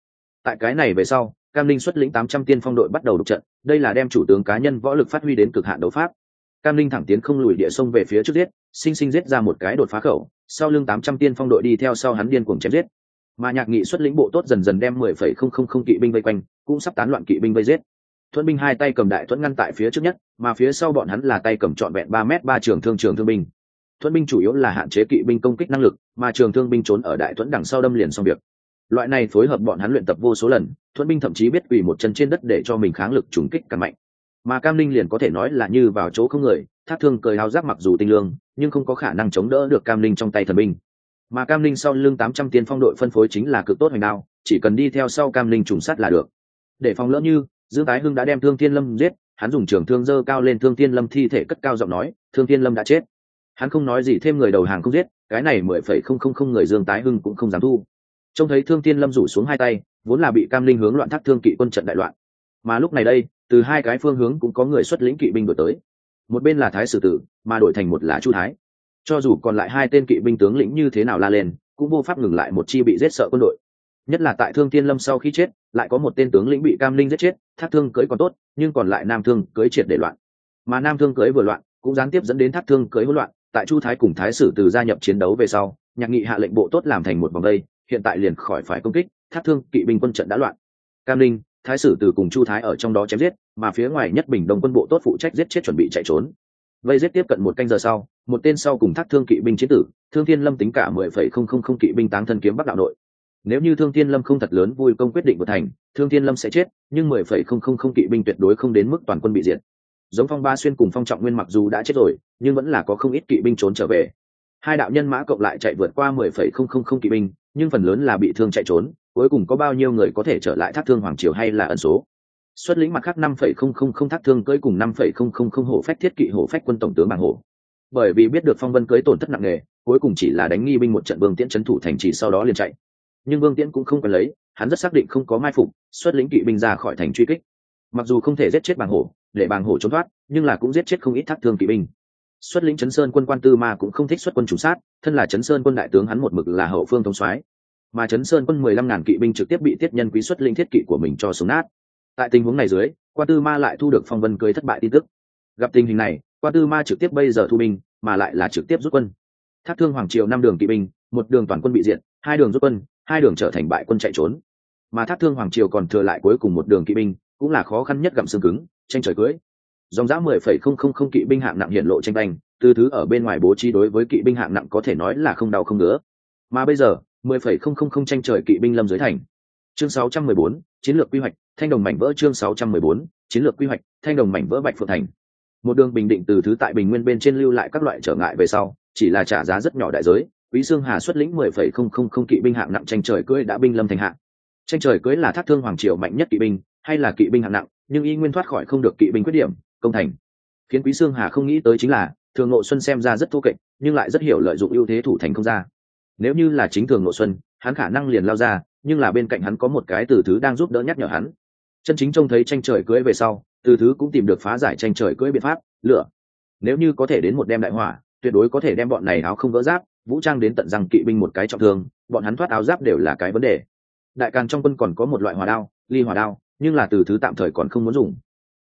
Tại cái này về sau, cam linh xuất lĩnh tám trăm tiên phong đội bắt đầu đục trận, đây là đem chủ tướng cá nhân võ lực phát huy đến cực hạn đấu pháp. Cam linh thẳng tiến không lùi địa sông về phía trước giết, sinh sinh giết ra một cái đột phá khẩu, sau lưng tám trăm tiên phong đội đi theo sau hắn điên cuồng chém giết. Mà nhạc nghị xuất lĩnh bộ tốt dần dần đem mười phẩy không không không kỵ binh vây quanh, cũng sắp tán loạn kỵ binh vây giết thuẫn binh hai tay cầm đại thuẫn ngăn tại phía trước nhất, mà phía sau bọn hắn là tay cầm trọn vẹn ba m ba trường thương trường thương binh. Thuẫn binh chủ yếu là hạn chế kỵ binh công kích năng lực, mà trường thương binh trốn ở đại thuẫn đằng sau đâm liền xong việc. Loại này phối hợp bọn hắn luyện tập vô số lần, thuẫn binh thậm chí biết quỳ một chân trên đất để cho mình kháng lực trùng kích càng mạnh. Mà cam linh liền có thể nói là như vào chỗ không người, thác thương cười hao giáp mặc dù tinh lương, nhưng không có khả năng chống đỡ được cam linh trong tay thần binh. Mà cam linh sau lưng tám trăm tiên phong đội phân phối chính là cực tốt hoành đao, chỉ cần đi theo sau cam linh trùng sát là được. Để phòng lỡ như dương tái hưng đã đem thương thiên lâm giết, hắn dùng trường thương dơ cao lên thương thiên lâm thi thể cất cao giọng nói, thương thiên lâm đã chết. Hắn không nói gì thêm người đầu hàng không giết, cái này mười phẩy không không không người dương tái hưng cũng không dám thu. Trông thấy thương thiên lâm rủ xuống hai tay, vốn là bị cam linh hướng loạn thác thương kỵ quân trận đại loạn. Mà lúc này đây, từ hai cái phương hướng cũng có người xuất lĩnh kỵ binh đổi tới. Một bên là thái sử tử, mà đổi thành một là chu thái. Cho dù còn lại hai tên kỵ binh tướng lĩnh như thế nào la lên, cũng vô pháp ngừng lại một chi bị giết sợ quân đội. Nhất là tại thương thiên lâm sau khi chết lại có một tên tướng lĩnh bị cam linh giết chết, thác thương cưới còn tốt, nhưng còn lại nam thương cưới triệt để loạn. Mà nam thương cưới vừa loạn, cũng gián tiếp dẫn đến thác thương cưới hỗn loạn, tại chu thái cùng thái sử từ gia nhập chiến đấu về sau, nhạc nghị hạ lệnh bộ tốt làm thành một vòng đây, hiện tại liền khỏi phải công kích, thác thương kỵ binh quân trận đã loạn. Cam linh, thái sử từ cùng chu thái ở trong đó chém giết, mà phía ngoài nhất bình đông quân bộ tốt phụ trách giết chết chuẩn bị chạy trốn. Vây giết tiếp cận một canh giờ sau, một tên sau cùng thác thương kỵ binh chiến tử, thương thiên lâm tính cả mười phẩy không không không kỵ binh táng thân kiếm bắc đạo nội nếu như thương thiên lâm không thật lớn vui công quyết định của thành, thương thiên lâm sẽ chết, nhưng mười phẩy không không không kỵ binh tuyệt đối không đến mức toàn quân bị diệt. Giống phong ba xuyên cùng phong trọng nguyên mặc dù đã chết rồi, nhưng vẫn là có không ít kỵ binh trốn trở về. Hai đạo nhân mã cộng lại chạy vượt qua mười phẩy không không không kỵ binh, nhưng phần lớn là bị thương chạy trốn, cuối cùng có bao nhiêu người có thể trở lại thác thương hoàng triều hay là ẩn số? Xuất lĩnh mặt khác năm phẩy không không không thác thương cưới cùng năm phẩy không không không hổ phách thiết kỵ hổ phách quân tổng tướng bàng hổ bởi vì biết được phong vân cưới tổn thất nặng nề, cuối cùng chỉ là đánh nghi binh một trận vương tiễn trấn thủ thành trì sau đó liền chạy nhưng vương tiễn cũng không cần lấy, hắn rất xác định không có mai phục, xuất lĩnh kỵ binh ra khỏi thành truy kích. Mặc dù không thể giết chết bàng hổ, để bàng hổ trốn thoát, nhưng là cũng giết chết không ít thác thương kỵ binh. Xuất lĩnh chấn sơn quân quan tư ma cũng không thích xuất quân chủ sát, thân là chấn sơn quân đại tướng hắn một mực là hậu phương thống soái. Mà chấn sơn quân mười lăm ngàn kỵ binh trực tiếp bị tiết nhân quý xuất linh thiết kỵ của mình cho súng nát. Tại tình huống này dưới qua tư ma lại thu được phong vân cưới thất bại tin tức. Gặp tình hình này qua tư ma trực tiếp bây giờ thu binh, mà lại là trực tiếp rút quân. Thác thương hoàng triều năm đường kỵ binh, một đường toàn quân bị diệt, hai đường rút quân hai đường trở thành bại quân chạy trốn. Mà thác thương hoàng triều còn thừa lại cuối cùng một đường kỵ binh cũng là khó khăn nhất gặm xương cứng tranh trời cưới. Dòng dã mười phẩy không không không kỵ binh hạng nặng hiện lộ tranh banh từ thứ ở bên ngoài bố trí đối với kỵ binh hạng nặng có thể nói là không đau không nữa, mà bây giờ mười phẩy không không không tranh trời kỵ binh lâm dưới thành. Chương sáu trăm mười bốn chiến lược quy hoạch thanh đồng mảnh vỡ chương sáu trăm mười bốn chiến lược quy hoạch thanh đồng mảnh vỡ bạch phượng thành. Một đường bình định từ thứ tại bình nguyên bên trên lưu lại các loại trở ngại về sau chỉ là trả giá rất nhỏ đại giới quý sương hà xuất lĩnh mười phẩy không không không kỵ binh hạng nặng tranh trời cưỡi đã binh lâm thành hạng tranh trời cưỡi là thác thương hoàng triều mạnh nhất kỵ binh, hay là kỵ binh hạng nặng, nhưng y nguyên thoát khỏi không được kỵ binh khuyết điểm, công thành. Khiến quý sương hà không nghĩ tới chính là, thường ngộ xuân xem ra rất thô kệch, nhưng lại rất hiểu lợi dụng ưu thế thủ thành không ra. Nếu như là chính thường ngộ xuân, hắn khả năng liền lao ra, nhưng là bên cạnh hắn có một cái từ thứ đang giúp đỡ nhắc nhở hắn. Chân chính trông thấy tranh trời cưỡi về sau, từ thứ cũng tìm được phá giải tranh trời cưỡi biện pháp lửa nếu như có thể đến một đem đại hỏa, tuyệt đối có thể đem bọn này áo không vỡ giáp vũ trang đến tận răng kỵ binh một cái trọng thương, bọn hắn thoát áo giáp đều là cái vấn đề. Đại càng trong quân còn có một loại hỏa đao, ly hỏa đao, nhưng là từ thứ tạm thời còn không muốn dùng.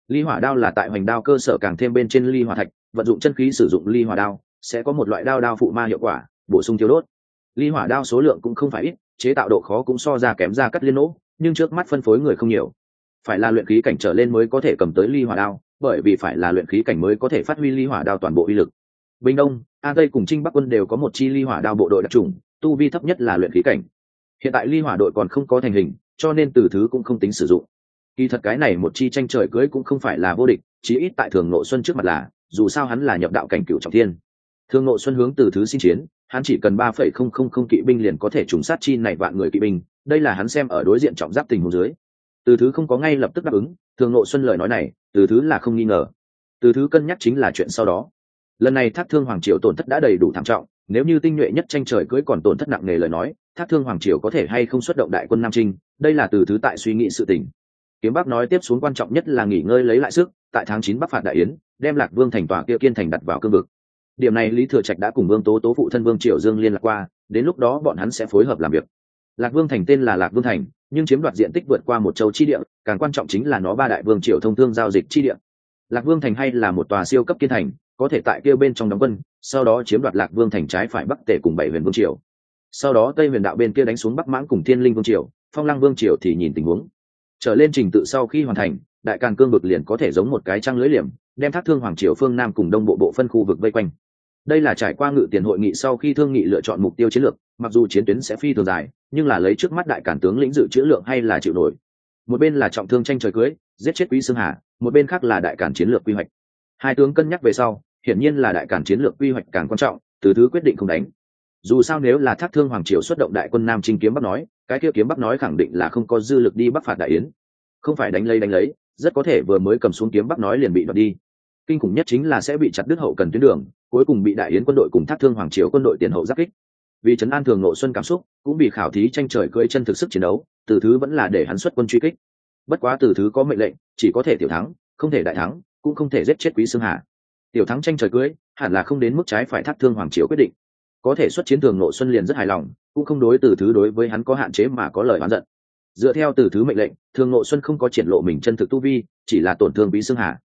Ly hỏa đao là tại hoành đao cơ sở càng thêm bên trên ly hỏa thạch, vận dụng chân khí sử dụng ly hỏa đao, sẽ có một loại đao đao phụ ma hiệu quả, bổ sung thiếu đốt. Ly hỏa đao số lượng cũng không phải ít, chế tạo độ khó cũng so ra kém ra cắt liên nỗ, nhưng trước mắt phân phối người không nhiều. Phải là luyện khí cảnh trở lên mới có thể cầm tới ly hỏa đao, bởi vì phải là luyện khí cảnh mới có thể phát huy ly hỏa đao toàn bộ uy lực bình đông, A tây cùng trinh bắc quân đều có một chi ly hỏa đao bộ đội đặc trùng, tu vi thấp nhất là luyện khí cảnh. Hiện tại ly hỏa đội còn không có thành hình, cho nên từ thứ cũng không tính sử dụng. Kỳ thật cái này một chi tranh trời cưới cũng không phải là vô địch, chí ít tại thường nội xuân trước mặt là, dù sao hắn là nhập đạo cảnh cựu trọng thiên. Thường nội xuân hướng từ thứ xin chiến, hắn chỉ cần ba phẩy không không không kỵ binh liền có thể trùng sát chi này vạn người kỵ binh, đây là hắn xem ở đối diện trọng giáp tình huống dưới. Từ thứ không có ngay lập tức đáp ứng, thường nội xuân lời nói này, từ thứ là không nghi ngờ. Từ thứ cân nhắc chính là chuyện sau đó lần này thác thương hoàng triều tổn thất đã đầy đủ thảm trọng, nếu như tinh nhuệ nhất tranh trời cưới còn tổn thất nặng nề lời nói, thác thương hoàng triều có thể hay không xuất động đại quân nam trinh, đây là từ thứ tại suy nghĩ sự tình. Kiếm bắc nói tiếp xuống quan trọng nhất là nghỉ ngơi lấy lại sức, tại tháng chín bắc phạt đại yến, đem lạc vương thành tòa kia kiên thành đặt vào cương vực. Điểm này lý thừa trạch đã cùng vương tố tố phụ thân vương triều dương liên lạc qua, đến lúc đó bọn hắn sẽ phối hợp làm việc. Lạc vương thành tên là lạc vương thành, nhưng chiếm đoạt diện tích vượt qua một châu chi địa, càng quan trọng chính là nó ba đại vương triều thông thương giao dịch chi địa. Lạc vương thành hay là một tòa siêu cấp kiên thành có thể tại kia bên trong đóng quân, sau đó chiếm đoạt lạc vương thành trái phải bắc tề cùng bảy huyền vương triều. Sau đó tây huyền đạo bên kia đánh xuống bắc mãng cùng thiên linh vương triều, phong lăng vương triều thì nhìn tình huống. Trở lên trình tự sau khi hoàn thành, đại càng cương vực liền có thể giống một cái trăng lưới liềm, đem thác thương hoàng triều phương nam cùng đông bộ bộ phân khu vực vây quanh. Đây là trải qua ngự tiền hội nghị sau khi thương nghị lựa chọn mục tiêu chiến lược, mặc dù chiến tuyến sẽ phi thường dài, nhưng là lấy trước mắt đại cản tướng lĩnh dự chữ lượng hay là chịu nổi. Một bên là trọng thương tranh trời cưới, giết chết quý xương hà, một bên khác là đại cản chiến lược quy hoạch. Hai tướng cân nhắc về sau hiển nhiên là đại cản chiến lược quy hoạch càng quan trọng, từ thứ quyết định không đánh. Dù sao nếu là thác thương hoàng triều xuất động đại quân nam trinh kiếm bắc nói, cái kia kiếm bắc nói khẳng định là không có dư lực đi bắc phạt đại yến. Không phải đánh lấy đánh lấy, rất có thể vừa mới cầm xuống kiếm bắc nói liền bị đoạt đi. Kinh khủng nhất chính là sẽ bị chặt đứt hậu cần tuyến đường, cuối cùng bị đại yến quân đội cùng thác thương hoàng triều quân đội tiền hậu giáp kích. Vì trấn an thường nội xuân cảm xúc, cũng bị khảo thí tranh trời cưỡi chân thực sức chiến đấu, từ thứ vẫn là để hắn xuất quân truy kích. Bất quá từ thứ có mệnh lệnh, chỉ có thể tiểu thắng, không thể đại thắng, cũng không thể giết chết quý xương hà tiểu thắng tranh trời cưới, hẳn là không đến mức trái phải thác thương hoàng triều quyết định. Có thể xuất chiến thường nội xuân liền rất hài lòng cũng không đối từ thứ đối với hắn có hạn chế mà có lời oán giận. Dựa theo từ thứ mệnh lệnh thường nội xuân không có triển lộ mình chân thực tu vi chỉ là tổn thương quý xương hà.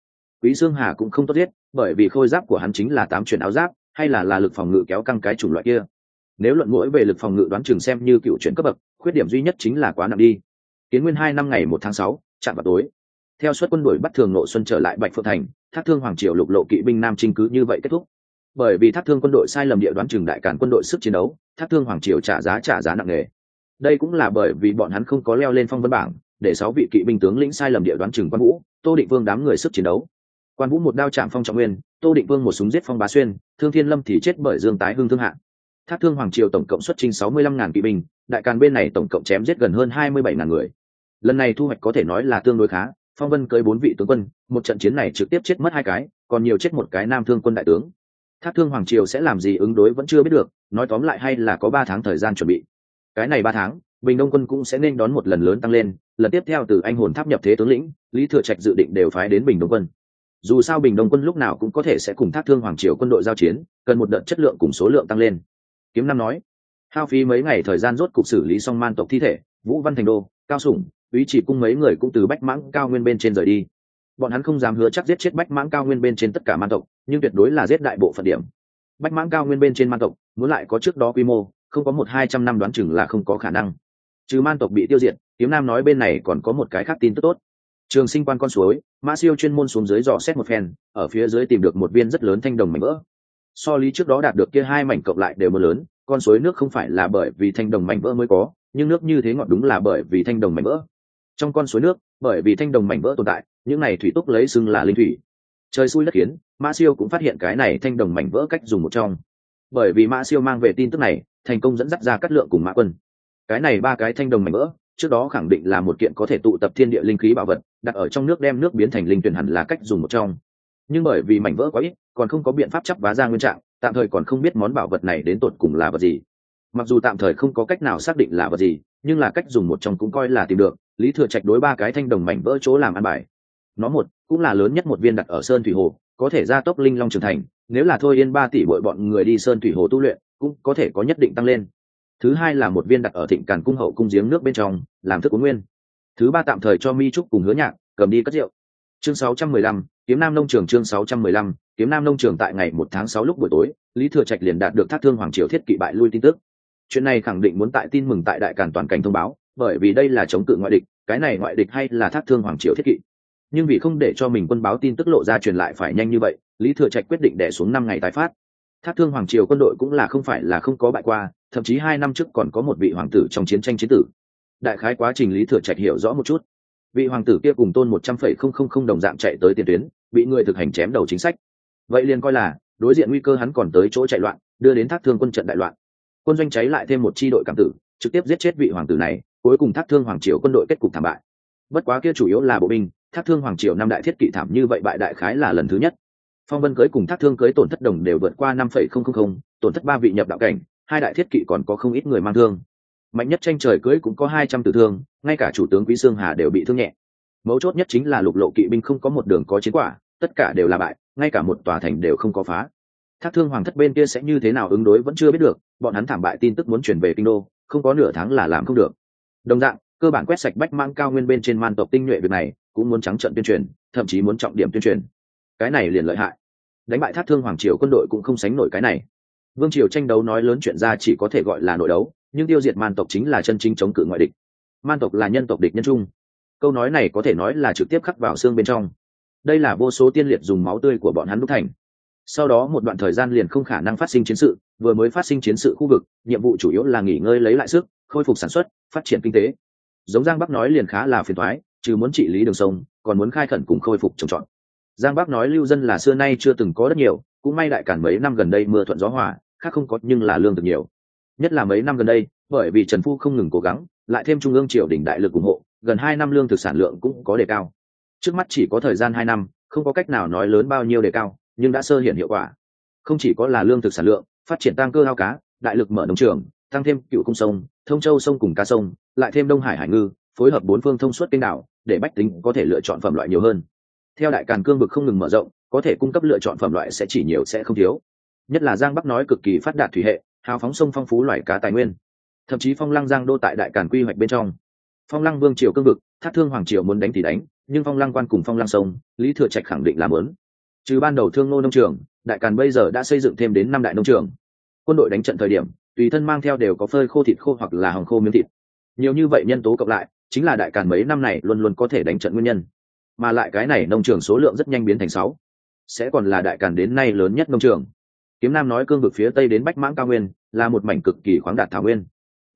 Quý xương hà cũng không tốt giết bởi vì khôi giáp của hắn chính là tám chuyển áo giáp hay là là lực phòng ngự kéo căng cái chủng loại kia. Nếu luận mũi về lực phòng ngự đoán chừng xem như cựu chuyển cấp bậc khuyết điểm duy nhất chính là quá nặng đi. Kiến nguyên hai năm ngày một tháng sáu chạm vào tối. Theo suất quân đuổi bắt thường nội xuân trở lại bạch phượng thành thác thương hoàng triều lục lộ kỵ binh nam trinh cứ như vậy kết thúc. Bởi vì thác thương quân đội sai lầm địa đoán chừng đại cản quân đội sức chiến đấu, thác thương hoàng triều trả giá trả giá nặng nề. Đây cũng là bởi vì bọn hắn không có leo lên phong vân bảng, để sáu vị kỵ binh tướng lĩnh sai lầm địa đoán chừng quan vũ, tô định vương đám người sức chiến đấu. Quan vũ một đao chạm phong trọng nguyên, tô định vương một súng giết phong bá xuyên, thương thiên lâm thì chết bởi dương tái Hưng thương hạ. Thác thương hoàng triều tổng cộng xuất trình sáu mươi lăm ngàn kỵ binh, đại càn bên này tổng cộng chém giết gần hơn hai mươi bảy ngàn người. Lần này thu hoạch có thể nói là tương đối khá phong vân cưới bốn vị tướng quân, một trận chiến này trực tiếp chết mất hai cái, còn nhiều chết một cái nam thương quân đại tướng. Thác thương hoàng triều sẽ làm gì ứng đối vẫn chưa biết được, nói tóm lại hay là có ba tháng thời gian chuẩn bị. Cái này ba tháng, bình đông quân cũng sẽ nên đón một lần lớn tăng lên, lần tiếp theo từ anh hồn tháp nhập thế tướng lĩnh, lý thừa trạch dự định đều phái đến bình đông quân. Dù sao bình đông quân lúc nào cũng có thể sẽ cùng thác thương hoàng triều quân đội giao chiến, cần một đợt chất lượng cùng số lượng tăng lên. Kiếm năm nói, hao phí mấy ngày thời gian rốt cục xử lý xong man tộc thi thể, vũ văn thành đô, cao sủng ý chỉ cung mấy người cũng từ bách mãng cao nguyên bên trên rời đi. Bọn hắn không dám hứa chắc giết chết bách mãng cao nguyên bên trên tất cả man tộc, nhưng tuyệt đối là giết đại bộ phận điểm. Bách mãng cao nguyên bên trên man tộc, muốn lại có trước đó quy mô, không có một hai trăm năm đoán chừng là không có khả năng. Trừ man tộc bị tiêu diệt, kiếm nam nói bên này còn có một cái khác tin tức tốt. Trường sinh quan con suối, mã siêu chuyên môn xuống dưới dò xét một phen, ở phía dưới tìm được một viên rất lớn thanh đồng mảnh vỡ. So lý trước đó đạt được kia hai mảnh cộng lại đều mưa lớn, con suối nước không phải là bởi vì thanh đồng mảnh vỡ mới có, nhưng nước như thế ngọt đúng là bởi vì thanh đồng mảnh vỡ trong con suối nước, bởi vì thanh đồng mảnh vỡ tồn tại, những này thủy túc lấy xưng là linh thủy. Trời xui đất khiến mã siêu cũng phát hiện cái này thanh đồng mảnh vỡ cách dùng một trong. Bởi vì mã siêu mang về tin tức này, thành công dẫn dắt ra cắt lượng cùng mã quân. Cái này ba cái thanh đồng mảnh vỡ, trước đó khẳng định là một kiện có thể tụ tập thiên địa linh khí bảo vật, đặt ở trong nước đem nước biến thành linh tuyển hẳn là cách dùng một trong. Nhưng bởi vì mảnh vỡ quá ít, còn không có biện pháp chấp vá ra nguyên trạng, tạm thời còn không biết món bảo vật này đến tột cùng là vật gì. Mặc dù tạm thời không có cách nào xác định là vật gì, nhưng là cách dùng một trong cũng coi là tìm được lý thừa trạch đối ba cái thanh đồng mảnh vỡ chỗ làm ăn bài. Nó một cũng là lớn nhất một viên đặt ở sơn thủy hồ có thể gia tốc linh long trưởng thành nếu là thôi yên ba tỷ bội bọn người đi sơn thủy hồ tu luyện cũng có thể có nhất định tăng lên. Thứ hai là một viên đặt ở thịnh càn cung hậu cung giếng nước bên trong làm thức uống nguyên. Thứ ba tạm thời cho mi trúc cùng hứa nhạc cầm đi cất rượu. Chương 615, kiếm nam nông trường chương 615, kiếm nam nông trường tại ngày một tháng sáu lúc buổi tối lý thừa trạch liền đạt được thác thương hoàng triều thiết kỵ bại lui tin tức. Chuyện này khẳng định muốn tại tin mừng tại đại càn toàn cảnh thông báo bởi vì đây là chống cự ngoại địch cái này ngoại địch hay là thác thương hoàng triều thiết kỵ. Nhưng vì không để cho mình quân báo tin tức lộ ra truyền lại phải nhanh như vậy, lý thừa trạch quyết định đẻ xuống năm ngày tái phát. Thác thương hoàng triều quân đội cũng là không phải là không có bại qua, thậm chí hai năm trước còn có một vị hoàng tử trong chiến tranh chiến tử. Đại khái quá trình lý thừa trạch hiểu rõ một chút. Vị hoàng tử kia cùng tôn một trăm phẩy không không không đồng dạng chạy tới tiền tuyến, bị người thực hành chém đầu chính sách. Vậy liền coi là, đối diện nguy cơ hắn còn tới chỗ chạy loạn, đưa đến thác thương quân trận đại loạn. Quân doanh cháy lại thêm một chi đội cảm tử, trực tiếp giết chết vị hoàng tử này cuối cùng thác thương hoàng triều quân đội kết cục thảm bại. Bất quá kia chủ yếu là bộ binh, thác thương hoàng triều năm đại thiết kỵ thảm như vậy bại đại khái là lần thứ nhất. Phong vân cưới cùng thác thương cưới tổn thất đồng đều vượt qua năm phẩy không không không, tổn thất ba vị nhập đạo cảnh, hai đại thiết kỵ còn có không ít người mang thương. Mạnh nhất tranh trời cưới cũng có hai trăm tử thương, ngay cả chủ tướng quý sương hà đều bị thương nhẹ. Mấu chốt nhất chính là lục lộ kỵ binh không có một đường có chiến quả, tất cả đều là bại, ngay cả một tòa thành đều không có phá. Thác thương hoàng thất bên kia sẽ như thế nào ứng đối vẫn chưa biết được, bọn hắn thảm bại tin tức muốn chuyển về kinh đô, không có nửa tháng là làm không được đồng dạng, cơ bản quét sạch bách mang cao nguyên bên trên man tộc tinh nhuệ việc này, cũng muốn trắng trận tuyên truyền, thậm chí muốn trọng điểm tuyên truyền. Cái này liền lợi hại. Đánh bại thác thương hoàng triều quân đội cũng không sánh nổi cái này. Vương triều tranh đấu nói lớn chuyện ra chỉ có thể gọi là nội đấu, nhưng tiêu diệt man tộc chính là chân chính chống cự ngoại địch. Man tộc là nhân tộc địch nhân trung câu nói này có thể nói là trực tiếp khắc vào xương bên trong. Đây là vô số tiên liệt dùng máu tươi của bọn hắn đúc thành. Sau đó một đoạn thời gian liền không khả năng phát sinh chiến sự, vừa mới phát sinh chiến sự khu vực, nhiệm vụ chủ yếu là nghỉ ngơi lấy lại sức khôi phục sản xuất, phát triển kinh tế. Giống giang bắc nói liền khá là phiền thoái chứ muốn trị lý đường sông, còn muốn khai khẩn cùng khôi phục trồng trọt. Giang bắc nói lưu dân là xưa nay chưa từng có rất nhiều, cũng may đại cản mấy năm gần đây mưa thuận gió hòa, khác không có nhưng là lương thực nhiều. Nhất là mấy năm gần đây, bởi vì trần phu không ngừng cố gắng, lại thêm trung ương triều đình đại lực ủng hộ, gần hai năm lương thực sản lượng cũng có đề cao. Trước mắt chỉ có thời gian hai năm, không có cách nào nói lớn bao nhiêu đề cao, nhưng đã sơ hiện hiệu quả. Không chỉ có là lương thực sản lượng, phát triển tăng cơ hao cá, đại lực mở nông trường, tăng thêm cựu cung sông thông châu sông cùng cá sông, lại thêm đông hải hải ngư, phối hợp bốn phương thông suốt kênh đảo, để bách tính có thể lựa chọn phẩm loại nhiều hơn. Theo đại càn cương vực không ngừng mở rộng, có thể cung cấp lựa chọn phẩm loại sẽ chỉ nhiều sẽ không thiếu. Nhất là giang bắc nói cực kỳ phát đạt thủy hệ, hào phóng sông phong phú loại cá tài nguyên. Thậm chí phong lăng giang đô tại đại càn quy hoạch bên trong. Phong lăng vương triều cương vực, thác thương hoàng triều muốn đánh thì đánh, nhưng phong lăng quan cùng phong lăng sông, lý thừa trạch khẳng định làm lớn trừ ban đầu thương nô nông trường, đại càn bây giờ đã xây dựng thêm đến năm đại nông trường. Quân đội đánh trận thời điểm tùy thân mang theo đều có phơi khô thịt khô hoặc là hồng khô miếng thịt. Nhiều như vậy nhân tố cộng lại, chính là đại càn mấy năm này luôn luôn có thể đánh trận nguyên nhân. Mà lại cái này nông trường số lượng rất nhanh biến thành sáu. Sẽ còn là đại càn đến nay lớn nhất nông trường. Kiếm nam nói cương vực phía tây đến bách mãng cao nguyên, là một mảnh cực kỳ khoáng đạt thảo nguyên.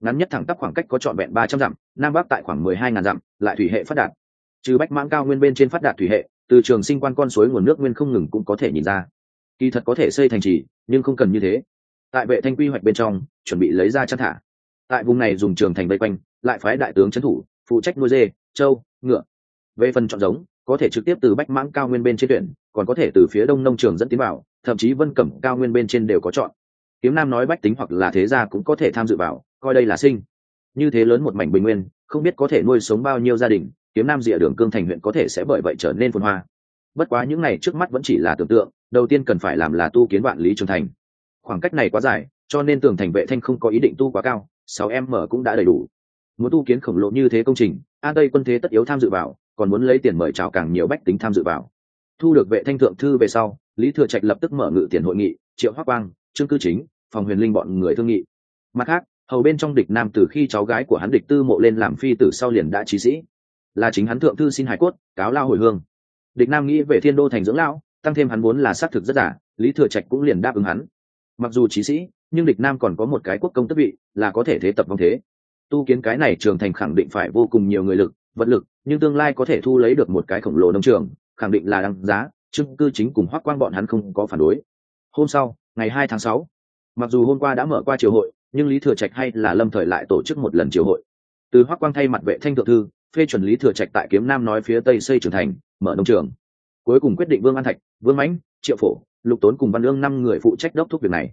Ngắn nhất thẳng tắp khoảng cách có trọn vẹn ba trăm dặm, nam bắc tại khoảng mười hai ngàn dặm, lại thủy hệ phát đạt. Trừ bách mãng cao nguyên bên trên phát đạt thủy hệ, từ trường sinh quan con suối nguồn nước nguyên không ngừng cũng có thể nhìn ra. Kỳ thật có thể xây thành trì, nhưng không cần như thế tại vệ thanh quy hoạch bên trong, chuẩn bị lấy ra chăn thả. Tại vùng này dùng trường thành vây quanh, lại phái đại tướng trấn thủ, phụ trách nuôi dê, trâu, ngựa. Về phần chọn giống, có thể trực tiếp từ bách mãng cao nguyên bên trên tuyển, còn có thể từ phía đông nông trường dẫn tiến vào, thậm chí vân cẩm cao nguyên bên trên đều có chọn. Kiếm nam nói bách tính hoặc là thế gia cũng có thể tham dự vào, coi đây là sinh. Như thế lớn một mảnh bình nguyên, không biết có thể nuôi sống bao nhiêu gia đình, kiếm nam rìa đường cương thành huyện có thể sẽ bởi vậy trở nên phồn hoa. Bất quá những này trước mắt vẫn chỉ là tưởng tượng, đầu tiên cần phải làm là tu kiến vạn lý trường thành khoảng cách này quá dài, cho nên tường thành vệ thanh không có ý định tu quá cao, sáu em mở cũng đã đầy đủ. Muốn tu kiến khổng lồ như thế công trình an tây quân thế tất yếu tham dự vào, còn muốn lấy tiền mời chào càng nhiều bách tính tham dự vào. Thu được vệ thanh thượng thư về sau, lý thừa trạch lập tức mở ngự tiền hội nghị, triệu hoác quang, trương cư chính, phòng huyền linh bọn người thương nghị. Mặt khác, hầu bên trong địch nam từ khi cháu gái của hắn địch tư mộ lên làm phi tử sau liền đã trí sĩ. Là chính hắn thượng thư xin hải cốt, cáo lao hồi hương. Địch nam nghĩ về thiên đô thành dưỡng lão, tăng thêm hắn vốn là xác thực rất giả, lý thừa trạch cũng liền đáp ứng hắn mặc dù trí sĩ, nhưng địch nam còn có một cái quốc công tức vị, là có thể thế tập vong thế. Tu kiến cái này trường thành khẳng định phải vô cùng nhiều người lực, vật lực, nhưng tương lai có thể thu lấy được một cái khổng lồ nông trường, khẳng định là đăng giá trưng cư chính cùng hoác quang bọn hắn không có phản đối. Hôm sau, ngày hai tháng sáu, mặc dù hôm qua đã mở qua triều hội, nhưng lý thừa trạch hay là lâm thời lại tổ chức một lần triều hội. Từ hoác quang thay mặt vệ thanh thượng thư, phê chuẩn lý thừa trạch tại kiếm nam nói phía tây xây trường thành, mở nông trường. Cuối cùng quyết định vương an thạch, vương mãnh, triệu phổ lục tốn cùng văn lương năm người phụ trách đốc thúc việc này.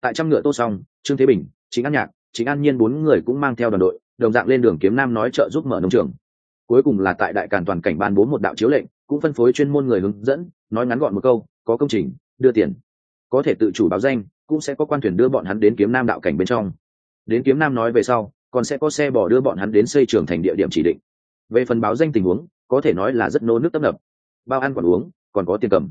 Tại trăm ngựa tô xong, trương thế bình chính an nhạc chính an nhiên bốn người cũng mang theo đoàn đội đồng dạng lên đường kiếm nam nói trợ giúp mở nông trường. Cuối cùng là tại đại càn toàn cảnh ban bố một đạo chiếu lệnh cũng phân phối chuyên môn người hướng dẫn nói ngắn gọn một câu có công trình đưa tiền. Có thể tự chủ báo danh cũng sẽ có quan thuyền đưa bọn hắn đến kiếm nam đạo cảnh bên trong. Đến kiếm nam nói về sau còn sẽ có xe bỏ đưa bọn hắn đến xây trường thành địa điểm chỉ định. Về phần báo danh tình huống có thể nói là rất nô nước tấp nập. Bao ăn còn uống còn có tiền cầm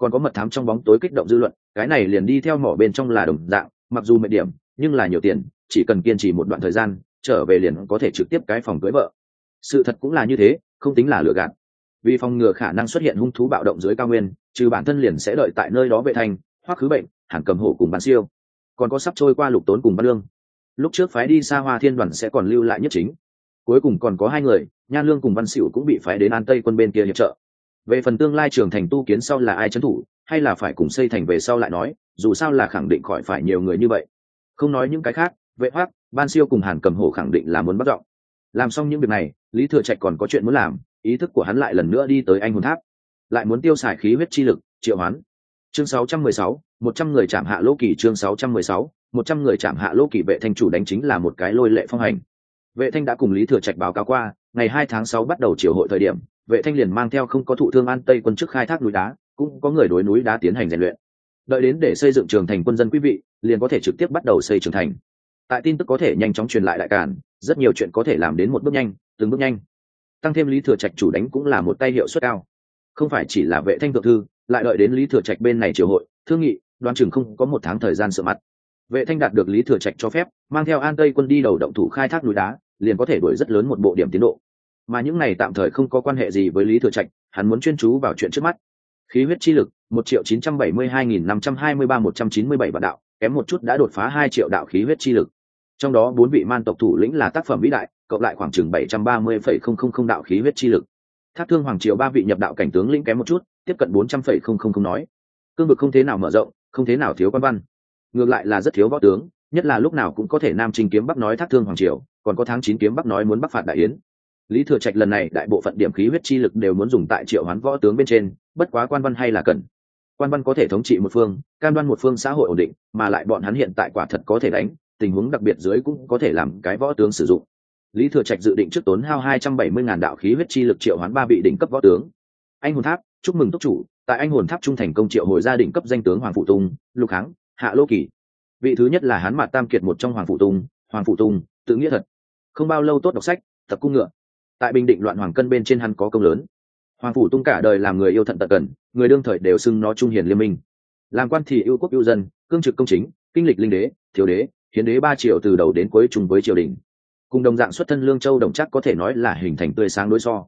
còn có mật thám trong bóng tối kích động dư luận, cái này liền đi theo mỏ bên trong là đồng dạng, mặc dù mệt điểm, nhưng là nhiều tiền, chỉ cần kiên trì một đoạn thời gian, trở về liền có thể trực tiếp cái phòng cưới vợ. Sự thật cũng là như thế, không tính là lừa gạt. Vì phòng ngừa khả năng xuất hiện hung thú bạo động dưới cao nguyên, trừ bản thân liền sẽ đợi tại nơi đó vệ thanh hoặc khứ bệnh hàng cầm hổ cùng bán siêu. Còn có sắp trôi qua lục tốn cùng bán lương. Lúc trước phái đi xa hoa thiên đoàn sẽ còn lưu lại nhất chính. Cuối cùng còn có hai người, nhan lương cùng văn xỉu cũng bị phái đến an tây quân bên kia hiệp trợ về phần tương lai trường thành tu kiến sau là ai trấn thủ hay là phải cùng xây thành về sau lại nói dù sao là khẳng định khỏi phải nhiều người như vậy. Không nói những cái khác vệ hoác ban siêu cùng hàn cầm hổ khẳng định là muốn bắt giọng. Làm xong những việc này lý thừa trạch còn có chuyện muốn làm ý thức của hắn lại lần nữa đi tới anh hồn tháp. Lại muốn tiêu xài khí huyết chi lực triệu hoán. Chương 616, một trăm người chạm hạ lô kỳ chương 616, một trăm người chạm hạ lô kỳ vệ thanh chủ đánh chính là một cái lôi lệ phong hành. Vệ thanh đã cùng lý thừa trạch báo cáo qua ngày hai tháng sáu bắt đầu triều hội thời điểm, vệ thanh liền mang theo không có thụ thương an tây quân chức khai thác núi đá, cũng có người đối núi đá tiến hành rèn luyện. Đợi đến để xây dựng trường thành quân dân quý vị, liền có thể trực tiếp bắt đầu xây trường thành. Tại tin tức có thể nhanh chóng truyền lại đại cản, rất nhiều chuyện có thể làm đến một bước nhanh, từng bước nhanh. Tăng thêm lý thừa trạch chủ đánh cũng là một tay hiệu suất cao. Không phải chỉ là vệ thanh thượng thư, lại đợi đến lý thừa trạch bên này triều hội, thương nghị đoan chừng không có một tháng thời gian sửa mặt. Vệ thanh đạt được lý thừa trạch cho phép, mang theo an tây quân đi đầu động thủ khai thác núi đá liền có thể đuổi rất lớn một bộ điểm tiến độ. Mà những này tạm thời không có quan hệ gì với lý thừa trạch, hắn muốn chuyên chú vào chuyện trước mắt. Khí huyết chi lực, một triệu chín trăm bảy mươi hai nghìn năm trăm hai mươi ba một trăm chín mươi bảy vạn đạo, kém một chút đã đột phá hai triệu đạo khí huyết chi lực. Trong đó bốn vị man tộc thủ lĩnh là tác phẩm vĩ đại, cộng lại khoảng chừng bảy trăm ba mươi phẩy không không không đạo khí huyết chi lực. Thác thương hoàng triều ba vị nhập đạo cảnh tướng lĩnh kém một chút, tiếp cận bốn trăm phẩy không không không nói. Cương vực không thế nào mở rộng, không thế nào thiếu quan văn. Ngược lại là rất thiếu võ tướng nhất là lúc nào cũng có thể nam trình kiếm bắc nói thác thương hoàng triều, còn có tháng chín kiếm bắc nói muốn bắc phạt đại yến. Lý thừa trạch lần này đại bộ phận điểm khí huyết chi lực đều muốn dùng tại triệu hoán võ tướng bên trên, bất quá quan văn hay là cần. Quan văn có thể thống trị một phương cam đoan một phương xã hội ổn định, mà lại bọn hắn hiện tại quả thật có thể đánh, tình huống đặc biệt dưới cũng có thể làm cái võ tướng sử dụng. Lý thừa trạch dự định trước tốn hao hai trăm bảy mươi ngàn đạo khí huyết chi lực triệu hoán ba vị đỉnh cấp võ tướng. Anh hồn tháp, chúc mừng túc chủ, tại anh hồn tháp trung thành công triệu hồi gia đình cấp danh tướng hoàng phụ tùng, lục kháng hạ lô kỳ vị thứ nhất là hán mạt tam kiệt một trong hoàng phụ tùng, hoàng phụ tùng, tự nghĩa thật. Không bao lâu tốt đọc sách, tập cung ngựa. Tại bình định loạn hoàng cân bên trên hắn có công lớn. Hoàng phủ tung cả đời làm người yêu thận tận cần người đương thời đều xưng nó trung hiền liên minh. Làm quan thì yêu quốc yêu dân, cương trực công chính, kinh lịch linh đế, thiếu đế, hiến đế ba triệu từ đầu đến cuối chung với triều đình. Cùng đồng dạng xuất thân lương châu đồng chắc có thể nói là hình thành tươi sáng đối so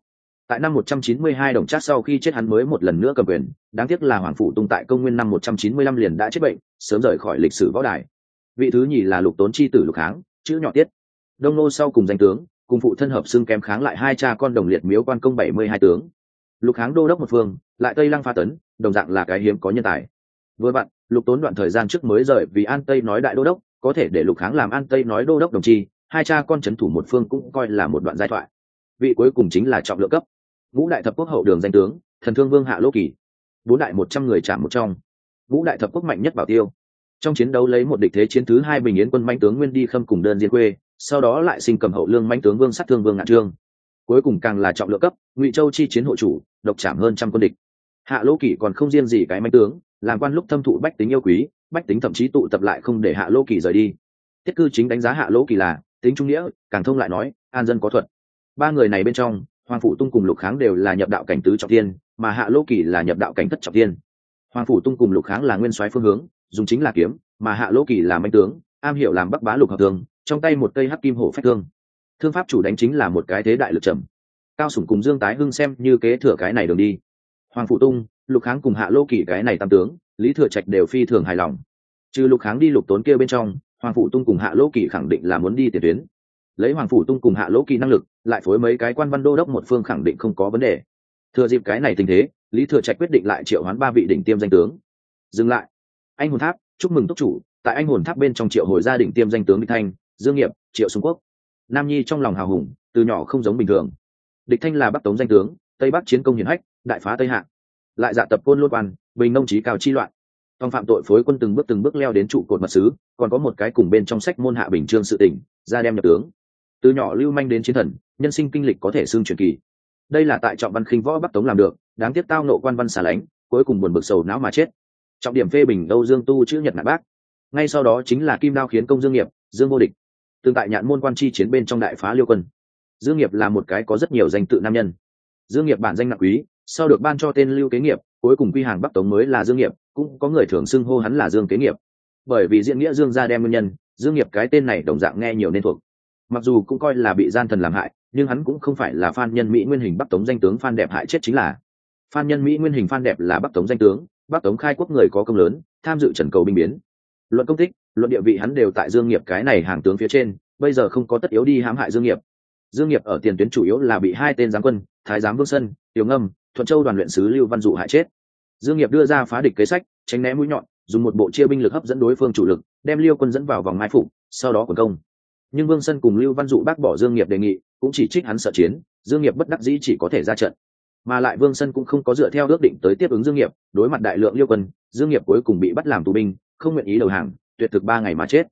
tại năm 192 đồng trác sau khi chết hắn mới một lần nữa cầm quyền, đáng tiếc là hoàng phủ tung tại công nguyên năm 195 liền đã chết bệnh, sớm rời khỏi lịch sử võ đài. Vị thứ nhì là lục tốn chi tử lục kháng, chữ nhỏ tiết. Đông nô sau cùng danh tướng, cùng phụ thân hợp xưng kém kháng lại hai cha con đồng liệt miếu quan công bảy mươi hai tướng. Lục kháng đô đốc một phương, lại tây lăng pha tấn, đồng dạng là cái hiếm có nhân tài. Vừa bạn lục tốn đoạn thời gian trước mới rời vì an tây nói đại đô đốc, có thể để lục kháng làm an tây nói đô đốc đồng chi, hai cha con c h ấ n thủ một phương cũng coi là một đoạn giai thoại. Vị cuối cùng chính là trọng lượng cấp vũ đại thập quốc hậu đường danh tướng, thần thương vương hạ lô kỳ. Bốn đại một trăm người chạm một trong. Vũ đại thập quốc mạnh nhất bảo tiêu. Trong chiến đấu lấy một địch thế chiến thứ hai bình yến quân manh tướng nguyên đi khâm cùng đơn diên quê, sau đó lại sinh cầm hậu lương manh tướng vương sát thương vương ngạn trương. Cuối cùng càng là trọng lượng cấp, ngụy châu chi chiến hộ chủ, độc chạm hơn trăm quân địch. Hạ lô kỳ còn không riêng gì cái manh tướng, làm quan lúc thâm thụ bách tính yêu quý, bách tính thậm chí tụ tập lại không để hạ lô kỳ rời đi. Tiết cư chính đánh giá hạ lô kỳ là, tính trung nghĩa, càng thông lại nói, an dân có thuật. Ba người này bên trong hoàng phủ tung cùng lục kháng đều là nhập đạo cảnh tứ trọng tiên mà hạ lô kỳ là nhập đạo cảnh thất trọng tiên hoàng phủ tung cùng lục kháng là nguyên soái phương hướng, dùng chính là kiếm, mà hạ lô kỳ là manh tướng, am hiểu làm bắc bá lục hợp thương, trong tay một cây hắc kim hổ phách thương. Thương pháp chủ đánh chính là một cái thế đại lực trầm. Cao sủng cùng dương tái hưng xem như kế thừa cái này đường đi. Hoàng phụ tung, lục kháng cùng hạ lô kỳ cái này tam tướng, lý thừa trạch đều phi thường hài lòng. Trừ lục kháng đi lục tốn kia bên trong, hoàng phụ tung cùng hạ lô kỳ khẳng định là muốn đi tiền tuyến lấy hoàng phủ tung cùng hạ lỗ kỳ năng lực, lại phối mấy cái quan văn đô đốc một phương khẳng định không có vấn đề. Thừa dịp cái này tình thế, lý thừa trạch quyết định lại triệu hoán ba vị đỉnh tiêm danh tướng. Dừng lại. Anh hồn tháp, chúc mừng túc chủ. Tại anh hồn tháp bên trong triệu hồi gia đình tiêm danh tướng địch thanh, dương nghiệp, triệu xung quốc. Nam nhi trong lòng hào hùng, từ nhỏ không giống bình thường. Địch thanh là bắc tống danh tướng, tây bắc chiến công hiển hách, đại phá tây hạ. Lại dạ tập côn lốt quan, bình nông trí cao chi loạn. Tòng phạm tội phối quân từng bước từng bước leo đến trụ cột mật sứ, còn có một cái cùng bên trong sách môn hạ bình trương sự tỉnh ra đem nhập tướng từ nhỏ lưu manh đến chiến thần, nhân sinh kinh lịch có thể xương truyền kỳ. Đây là tại trọng văn khinh võ bắc tống làm được, đáng tiếc tao nộ quan văn xả lánh cuối cùng buồn bực sầu não mà chết. Trọng điểm phê bình âu dương tu chữ nhật nạn bác. Ngay sau đó chính là kim đao khiến công dương nghiệp, dương vô địch. Tương tại nhạn môn quan chi chiến bên trong đại phá liêu quân. Dương nghiệp là một cái có rất nhiều danh tự nam nhân. Dương nghiệp bản danh nặng quý, sau được ban cho tên lưu kế nghiệp, cuối cùng quy hàng bắc tống mới là dương nghiệp, cũng có người thường xưng hô hắn là dương kế nghiệp. Bởi vì diễn nghĩa dương gia đem nguyên nhân, dương nghiệp cái tên này đồng dạng nghe nhiều nên thuộc mặc dù cũng coi là bị gian thần làm hại, nhưng hắn cũng không phải là phan nhân mỹ nguyên hình bắc tống danh tướng phan đẹp hại chết chính là. Phan nhân mỹ nguyên hình phan đẹp là bắc tống danh tướng, bắc tống khai quốc người có công lớn, tham dự trần cầu binh biến. Luận công tích, luận địa vị hắn đều tại dương nghiệp cái này hàng tướng phía trên, bây giờ không có tất yếu đi hãm hại dương nghiệp. Dương nghiệp ở tiền tuyến chủ yếu là bị hai tên giám quân, thái giám vương sân tiểu ngâm, thuận châu đoàn luyện sứ lưu văn dụ hại chết. Dương nghiệp đưa ra phá địch kế sách, tránh né mũi nhọn, dùng một bộ chia binh lực hấp dẫn đối phương chủ lực, đem liêu quân dẫn vào vòng mai phục sau đó quần công nhưng vương sân cùng lưu văn dụ bác bỏ dương nghiệp đề nghị, cũng chỉ trích hắn sợ chiến, dương nghiệp bất đắc dĩ chỉ có thể ra trận. Mà lại vương sân cũng không có dựa theo ước định tới tiếp ứng dương nghiệp, đối mặt đại lượng liêu quân, dương nghiệp cuối cùng bị bắt làm tù binh, không nguyện ý đầu hàng, tuyệt thực ba ngày mà chết.